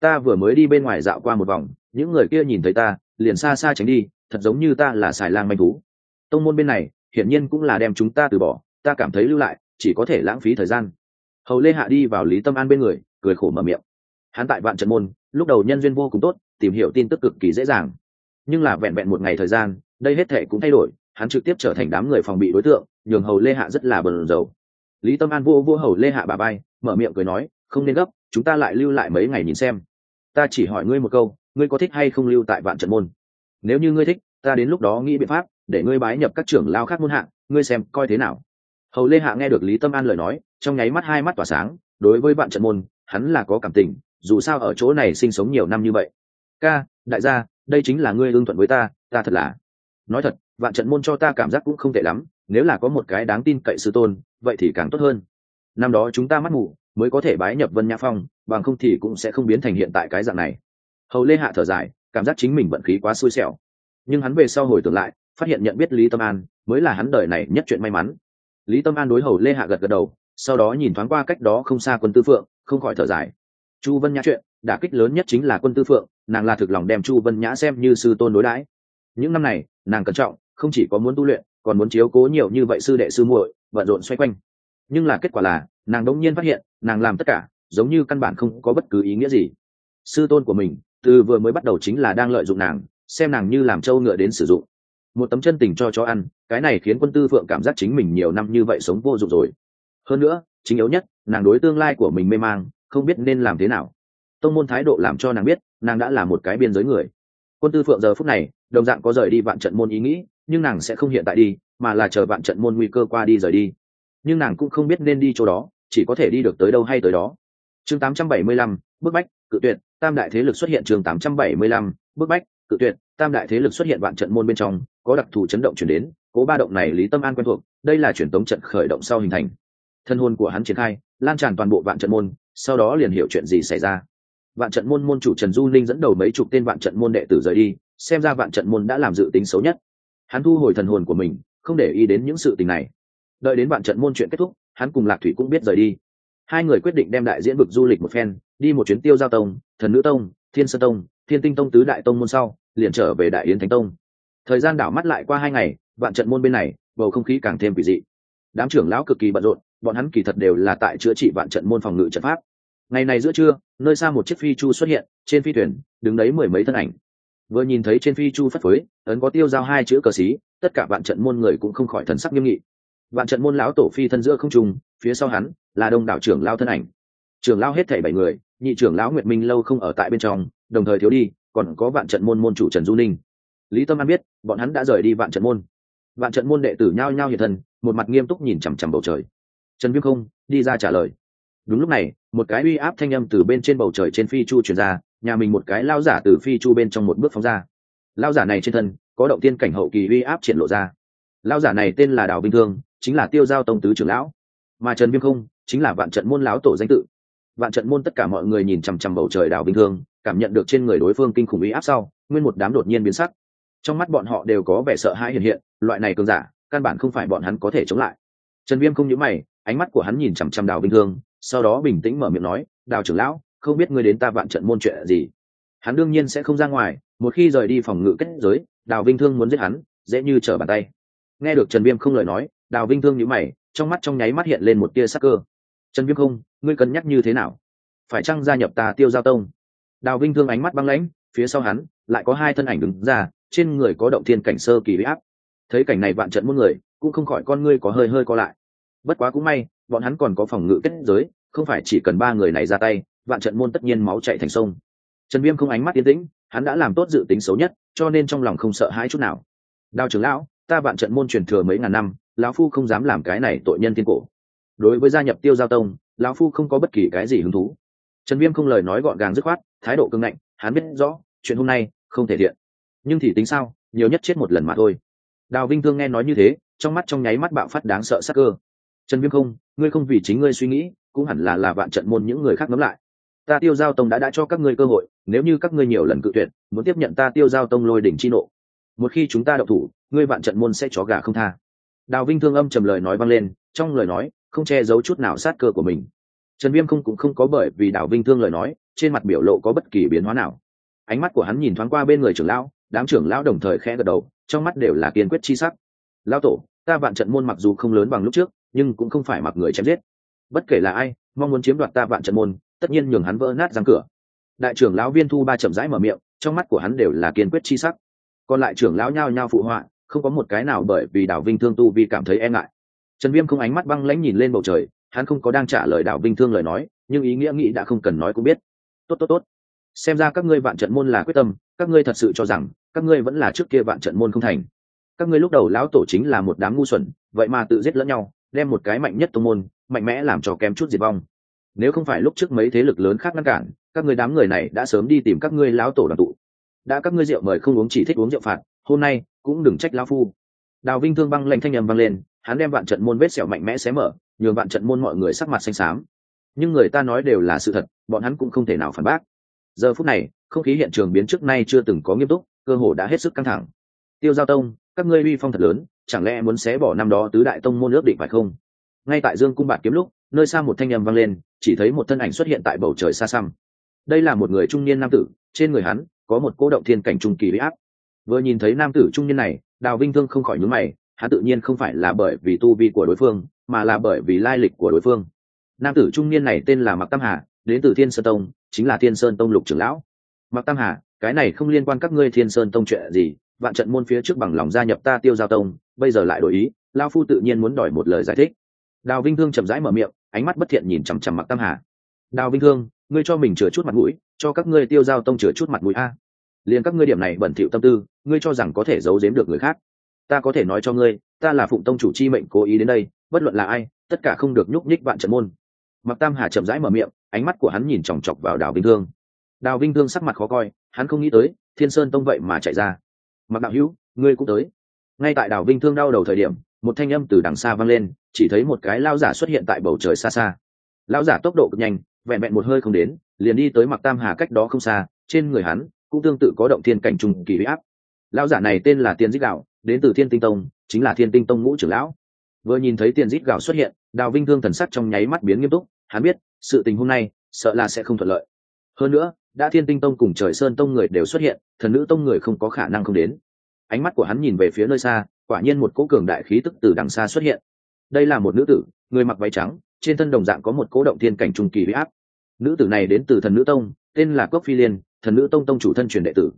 Ta vừa mới đi bên ngoài dạo qua một vòng, những người kia nhìn thấy ta, liền xa xa tránh đi, thật giống như ta là xài lang manh thú. Tông môn bên này, hiển nhiên cũng là đem chúng ta từ bỏ, ta cảm thấy lưu lại, chỉ có thể lãng phí thời gian. Hầu lê hạ đi vào lý tâm an bên người, cười khổ mở miệng. Hắn tại vạn trận môn, lúc đầu nhân duyên vô cùng tốt, tìm hiểu tin tức cực kỳ dễ dàng. Nhưng là vẹn vẹn một ngày thời gian, đây hết thể cũng thay đổi, hắn trực tiếp trở thành đám người phòng bị đối tượng, nhường hầu lê hạ rất là bần dầu lý tâm an vô vô hầu lê hạ bà bay mở miệng cười nói, không nên gấp, chúng ta lại lưu lại mấy ngày nhìn xem. Ta chỉ hỏi ngươi một câu, ngươi có thích hay không lưu tại vạn trận môn? Nếu như ngươi thích, ta đến lúc đó nghĩ biện pháp, để ngươi bái nhập các trưởng lao khác môn hạng ngươi xem coi thế nào. Hầu lê hạ nghe được lý tâm an lời nói, trong nháy mắt hai mắt tỏa sáng, đối với vạn trận môn, hắn là có cảm tình, dù sao ở chỗ này sinh sống nhiều năm như vậy. Ca, đại gia, đây chính là ngươi ưng thuận với ta ta thật là. Nói thật, vạn trận môn cho ta cảm giác cũng không tệ lắm, nếu là có một cái đáng tin cậy sư tôn, vậy thì càng tốt hơn năm đó chúng ta mắt mù, mới có thể bái nhập vân nhã phong, bằng không thì cũng sẽ không biến thành hiện tại cái dạng này. Hầu lê hạ thở dài, cảm giác chính mình vận khí quá xui xẻo. Nhưng hắn về sau hồi tưởng lại, phát hiện nhận biết lý tâm an, mới là hắn đời này nhất chuyện may mắn. Lý tâm an đối hầu lê hạ gật gật đầu, sau đó nhìn thoáng qua cách đó không xa quân tư phượng, không khỏi thở dài. Chu vân nhã chuyện, đả kích lớn nhất chính là quân tư phượng, nàng là thực lòng đem chu vân nhã xem như sư tôn đối đãi. Những năm này, nàng cẩn trọng, không chỉ có muốn tu luyện, còn muốn chiếu cố nhiều như vậy sư đệ sư muội, bận rộn xoay quanh nhưng là kết quả là, nàng đống nhiên phát hiện, nàng làm tất cả, giống như căn bản không có bất cứ ý nghĩa gì. Sư tôn của mình, từ vừa mới bắt đầu chính là đang lợi dụng nàng, xem nàng như làm trâu ngựa đến sử dụng. Một tấm chân tình cho chó ăn, cái này khiến quân tư phượng cảm giác chính mình nhiều năm như vậy sống vô dụng rồi. Hơn nữa, chính yếu nhất, nàng đối tương lai của mình mê mang, không biết nên làm thế nào. Tông môn thái độ làm cho nàng biết, nàng đã là một cái biên giới người. Quân tư phượng giờ phút này, đồng dạng có rời đi vạn trận môn ý nghĩ, nhưng nàng sẽ không hiện tại đi, mà là chờ vạn trận môn nguy cơ qua đi rời đi nhưng nàng cũng không biết nên đi chỗ đó chỉ có thể đi được tới đâu hay tới đó. Chương 875, bức bách cự tuyệt tam đại thế lực xuất hiện chương 875, bức bách cự tuyệt tam đại thế lực xuất hiện vạn trận môn bên trong có đặc thù chấn động chuyển đến cố ba động này lý tâm an quen thuộc đây là truyền tống trận khởi động sau hình thành. Thân hôn của hắn triển khai lan tràn toàn bộ vạn trận môn sau đó liền hiểu chuyện gì xảy ra. Vạn trận môn môn chủ trần du ninh dẫn đầu mấy chục tên vạn trận môn đệ tử rời đi xem ra vạn trận môn đã làm dự tính xấu nhất. Hắn thu hồi thần hồn của mình không để ý đến những sự tình này đợi đến vạn trận môn chuyện kết thúc, hắn cùng lạc thủy cũng biết rời đi. Hai người quyết định đem đại diễn vực du lịch một phen, đi một chuyến tiêu giao tông, thần nữ tông, thiên sơn tông, thiên tinh tông tứ đại tông môn sau, liền trở về đại yến thánh tông. Thời gian đảo mắt lại qua hai ngày, vạn trận môn bên này, bầu không khí càng thêm kỳ dị. Đám trưởng lão cực kỳ bận rộn, bọn hắn kỳ thật đều là tại chữa trị vạn trận môn phòng ngự trận pháp. Ngày này giữa trưa, nơi xa một chiếc phi chu xuất hiện, trên phi thuyền, đứng đấy mười mấy thân ảnh. Vừa nhìn thấy trên phi chu phất phới, ấn có tiêu giao hai chữ cờ xí, tất cả vạn trận môn người cũng không khỏi thần sắc nghiêm nghị vạn trận môn lão tổ phi thân giữa không trung, phía sau hắn là đông đảo trưởng lao thân ảnh. Trưởng lao hết thảy bảy người, nhị trưởng lão nguyệt minh lâu không ở tại bên trong, đồng thời thiếu đi, còn có vạn trận môn môn chủ trần du ninh. Lý tâm an biết, bọn hắn đã rời đi vạn trận môn. Vạn trận môn đệ tử nhao nhao hiện thân, một mặt nghiêm túc nhìn chằm chằm bầu trời. Trần viêm không, đi ra trả lời. Đúng lúc này, một cái uy áp thanh âm từ bên trên bầu trời trên phi chu truyền ra, nhà mình một cái lao giả từ phi chu bên trong một bước phóng ra. Lao giả này trên thân, có động tiên cảnh hậu kỳ uy áp triển lộ ra. Lao giả này tên là đào vinh thương chính là tiêu giao tông tứ trưởng lão. Mà trần viêm không chính là vạn trận môn lão tổ danh tự. Vạn trận môn tất cả mọi người nhìn chằm chằm bầu trời đào vinh thương cảm nhận được trên người đối phương kinh khủng uy áp sau, nguyên một đám đột nhiên biến sắc. Trong mắt bọn họ đều có vẻ sợ hãi hiện hiện, loại này cường giả, căn bản không phải bọn hắn có thể chống lại. Trần viêm không nhớ mày, ánh mắt của hắn nhìn chằm chằm đào vinh thương sau đó bình tĩnh mở miệng nói đào trưởng lão, không biết ngươi đến ta vạn trận môn chuyện gì? Hắn đương nhiên sẽ không ra ngoài, một khi rời đi phòng ngự kết giới đào vinh thương muốn giết hắn, dễ như trở bàn tay. Nghe được trần viêm không lời nói đào vinh thương nhữ mày, trong mắt trong nháy mắt hiện lên một tia sắc cơ. Trần viêm không, ngươi cân nhắc như thế nào? Phải chăng gia nhập ta tiêu giao tông? Đào vinh thương ánh mắt băng lãnh, phía sau hắn lại có hai thân ảnh đứng ra, trên người có động thiên cảnh sơ kỳ huy áp. Thấy cảnh này vạn trận muôn người, cũng không khỏi con ngươi có hơi hơi co lại. Bất quá cũng may, bọn hắn còn có phòng ngự kết giới, không phải chỉ cần ba người này ra tay, vạn trận môn tất nhiên máu chạy thành sông. Trần viêm không ánh mắt yên tĩnh, hắn đã làm tốt dự tính xấu nhất, cho nên trong lòng không sợ hãi chút nào. Đào trưởng lão, ta vạn trận môn truyền thừa mấy ngàn năm lão phu không dám làm cái này tội nhân thiên cổ. Đối với gia nhập tiêu giao tông, lão phu không có bất kỳ cái gì hứng thú. Trần viêm không lời nói gọn gàng dứt khoát, thái độ cưng ngạnh, hắn biết rõ, chuyện hôm nay không thể thiện. Nhưng thì tính sao, nhiều nhất chết một lần mà thôi. Đào vinh thương nghe nói như thế, trong mắt trong nháy mắt bạo phát đáng sợ sắc cơ. Trần viêm không, ngươi không vì chính ngươi suy nghĩ, cũng hẳn là là vạn trận môn những người khác ngấm lại. Ta tiêu giao tông đã đã cho các ngươi cơ hội, nếu như các ngươi nhiều lần cự tuyệt, muốn tiếp nhận ta tiêu giao tông lôi đỉnh chi nộ. Một khi chúng ta đậu thủ, ngươi vạn trận môn sẽ chó gà không tha đào vinh thương âm trầm lời nói vang lên, trong lời nói, không che giấu chút nào sát cơ của mình. Trần viêm không cũng không có bởi vì đào vinh thương lời nói, trên mặt biểu lộ có bất kỳ biến hóa nào. Ánh mắt của hắn nhìn thoáng qua bên người trưởng lão, đám trưởng lão đồng thời khẽ gật đầu, trong mắt đều là kiên quyết chi sắc. Lão tổ, ta vạn trận môn mặc dù không lớn bằng lúc trước, nhưng cũng không phải mặc người chém giết. Bất kể là ai, mong muốn chiếm đoạt ta vạn trận môn, tất nhiên nhường hắn vỡ nát răng cửa. Đại trưởng lão viên thu ba chậm rãi mở miệng, trong mắt của hắn đều là kiên quyết chi sắc. Còn lại trưởng lão nhao nhao phụ họa không có một cái nào bởi vì đảo vinh thương tu vi cảm thấy e ngại. Trần viêm không ánh mắt băng lãnh nhìn lên bầu trời, hắn không có đang trả lời đảo vinh thương lời nói, nhưng ý nghĩa nghĩ đã không cần nói cũng biết. Tốt tốt tốt. Xem ra các ngươi vạn trận môn là quyết tâm, các ngươi thật sự cho rằng, các ngươi vẫn là trước kia vạn trận môn không thành. Các ngươi lúc đầu lão tổ chính là một đám ngu xuẩn, vậy mà tự giết lẫn nhau, đem một cái mạnh nhất tông môn, mạnh mẽ làm cho kém chút diệt vong. Nếu không phải lúc trước mấy thế lực lớn khác ngăn cản, các ngươi đám người này đã sớm đi tìm các ngươi lão tổ đoàn tụ. Đã các ngươi rượu mời không uống chỉ thích uống rượu phạt, hôm nay cũng đừng trách lão phu. Đào vinh thương băng lệnh thanh nhầm vang lên, hắn đem vạn trận môn vết sẹo mạnh mẽ xé mở, nhường vạn trận môn mọi người sắc mặt xanh xám. Nhưng người ta nói đều là sự thật, bọn hắn cũng không thể nào phản bác. Giờ phút này, không khí hiện trường biến trước nay chưa từng có nghiêm túc, cơ hồ đã hết sức căng thẳng. Tiêu giao tông, các ngươi uy phong thật lớn, chẳng lẽ muốn xé bỏ năm đó tứ đại tông môn ước định phải không? Ngay tại dương cung bạt kiếm lúc, nơi xa một thanh â m vang lên, chỉ thấy một thân ảnh xuất hiện tại bầu trời xa xăm. Đây là một người trung niên nam tử, trên người hắn có một cố động thiên cảnh trung kỳ huy áp vừa nhìn thấy nam tử trung niên này, đào vinh thương không khỏi nhúng mày, hắn tự nhiên không phải là bởi vì tu vi của đối phương, mà là bởi vì lai lịch của đối phương. Nam tử trung niên này tên là mạc tam hà, đến từ thiên sơn tông, chính là thiên sơn tông lục trưởng lão. Mạc tam hà, cái này không liên quan các ngươi thiên sơn tông chuyện gì, vạn trận môn phía trước bằng lòng gia nhập ta tiêu giao tông, bây giờ lại đổi ý lao phu tự nhiên muốn đòi một lời giải thích. Đào vinh thương chậm rãi mở miệng, ánh mắt bất thiện nhìn chằm chằm mặc tam hà. Đào vinh thương, ngươi cho mình chừa chút mặt mũi, cho các ngươi tiêu giao tông chừa chút mặt mũi a liền các ngươi điểm này bẩn thỉu tâm tư, ngươi cho rằng có thể giấu giếm được người khác. Ta có thể nói cho ngươi, ta là phụng tông chủ chi mệnh cố ý đến đây, bất luận là ai, tất cả không được nhúc nhích vạn trận môn. Mặc tam hà chậm rãi mở miệng, ánh mắt của hắn nhìn chòng chọc vào đào vinh thương. Đào vinh thương sắc mặt khó coi, hắn không nghĩ tới, thiên sơn tông vậy mà chạy ra. Mặc đạo hữu, ngươi cũng tới. Ngay tại đào vinh thương đau đầu thời điểm, một thanh âm từ đằng xa vang lên, chỉ thấy một cái lao giả xuất hiện tại bầu trời xa xa. Lao giả tốc độ cực nhanh, vẹn vẹn một hơi không đến, liền đi tới mặc tam hà cách đó không xa, trên người hắn cũng tương tự có động thiên cảnh trùng kỳ huy áp. Lão giả này tên là tiên dích đạo đến từ thiên tinh tông, chính là thiên tinh tông ngũ trưởng lão. Vừa nhìn thấy tiền dít gạo xuất hiện, đào vinh thương thần sắc trong nháy mắt biến nghiêm túc, hắn biết, sự tình hôm nay, sợ là sẽ không thuận lợi. Hơn nữa, đã thiên tinh tông cùng trời sơn tông người đều xuất hiện, thần nữ tông người không có khả năng không đến. Ánh mắt của hắn nhìn về phía nơi xa, quả nhiên một cỗ cường đại khí tức từ đằng xa xuất hiện. Đây là một nữ tử, người mặc váy trắng, trên thân đồng dạng có một cỗ động thiên cảnh trung kỳ huy áp. Nữ tử này đến từ thần nữ tông, tên là cốc phi liên thần nữ tông tông chủ thân truyền đệ tử.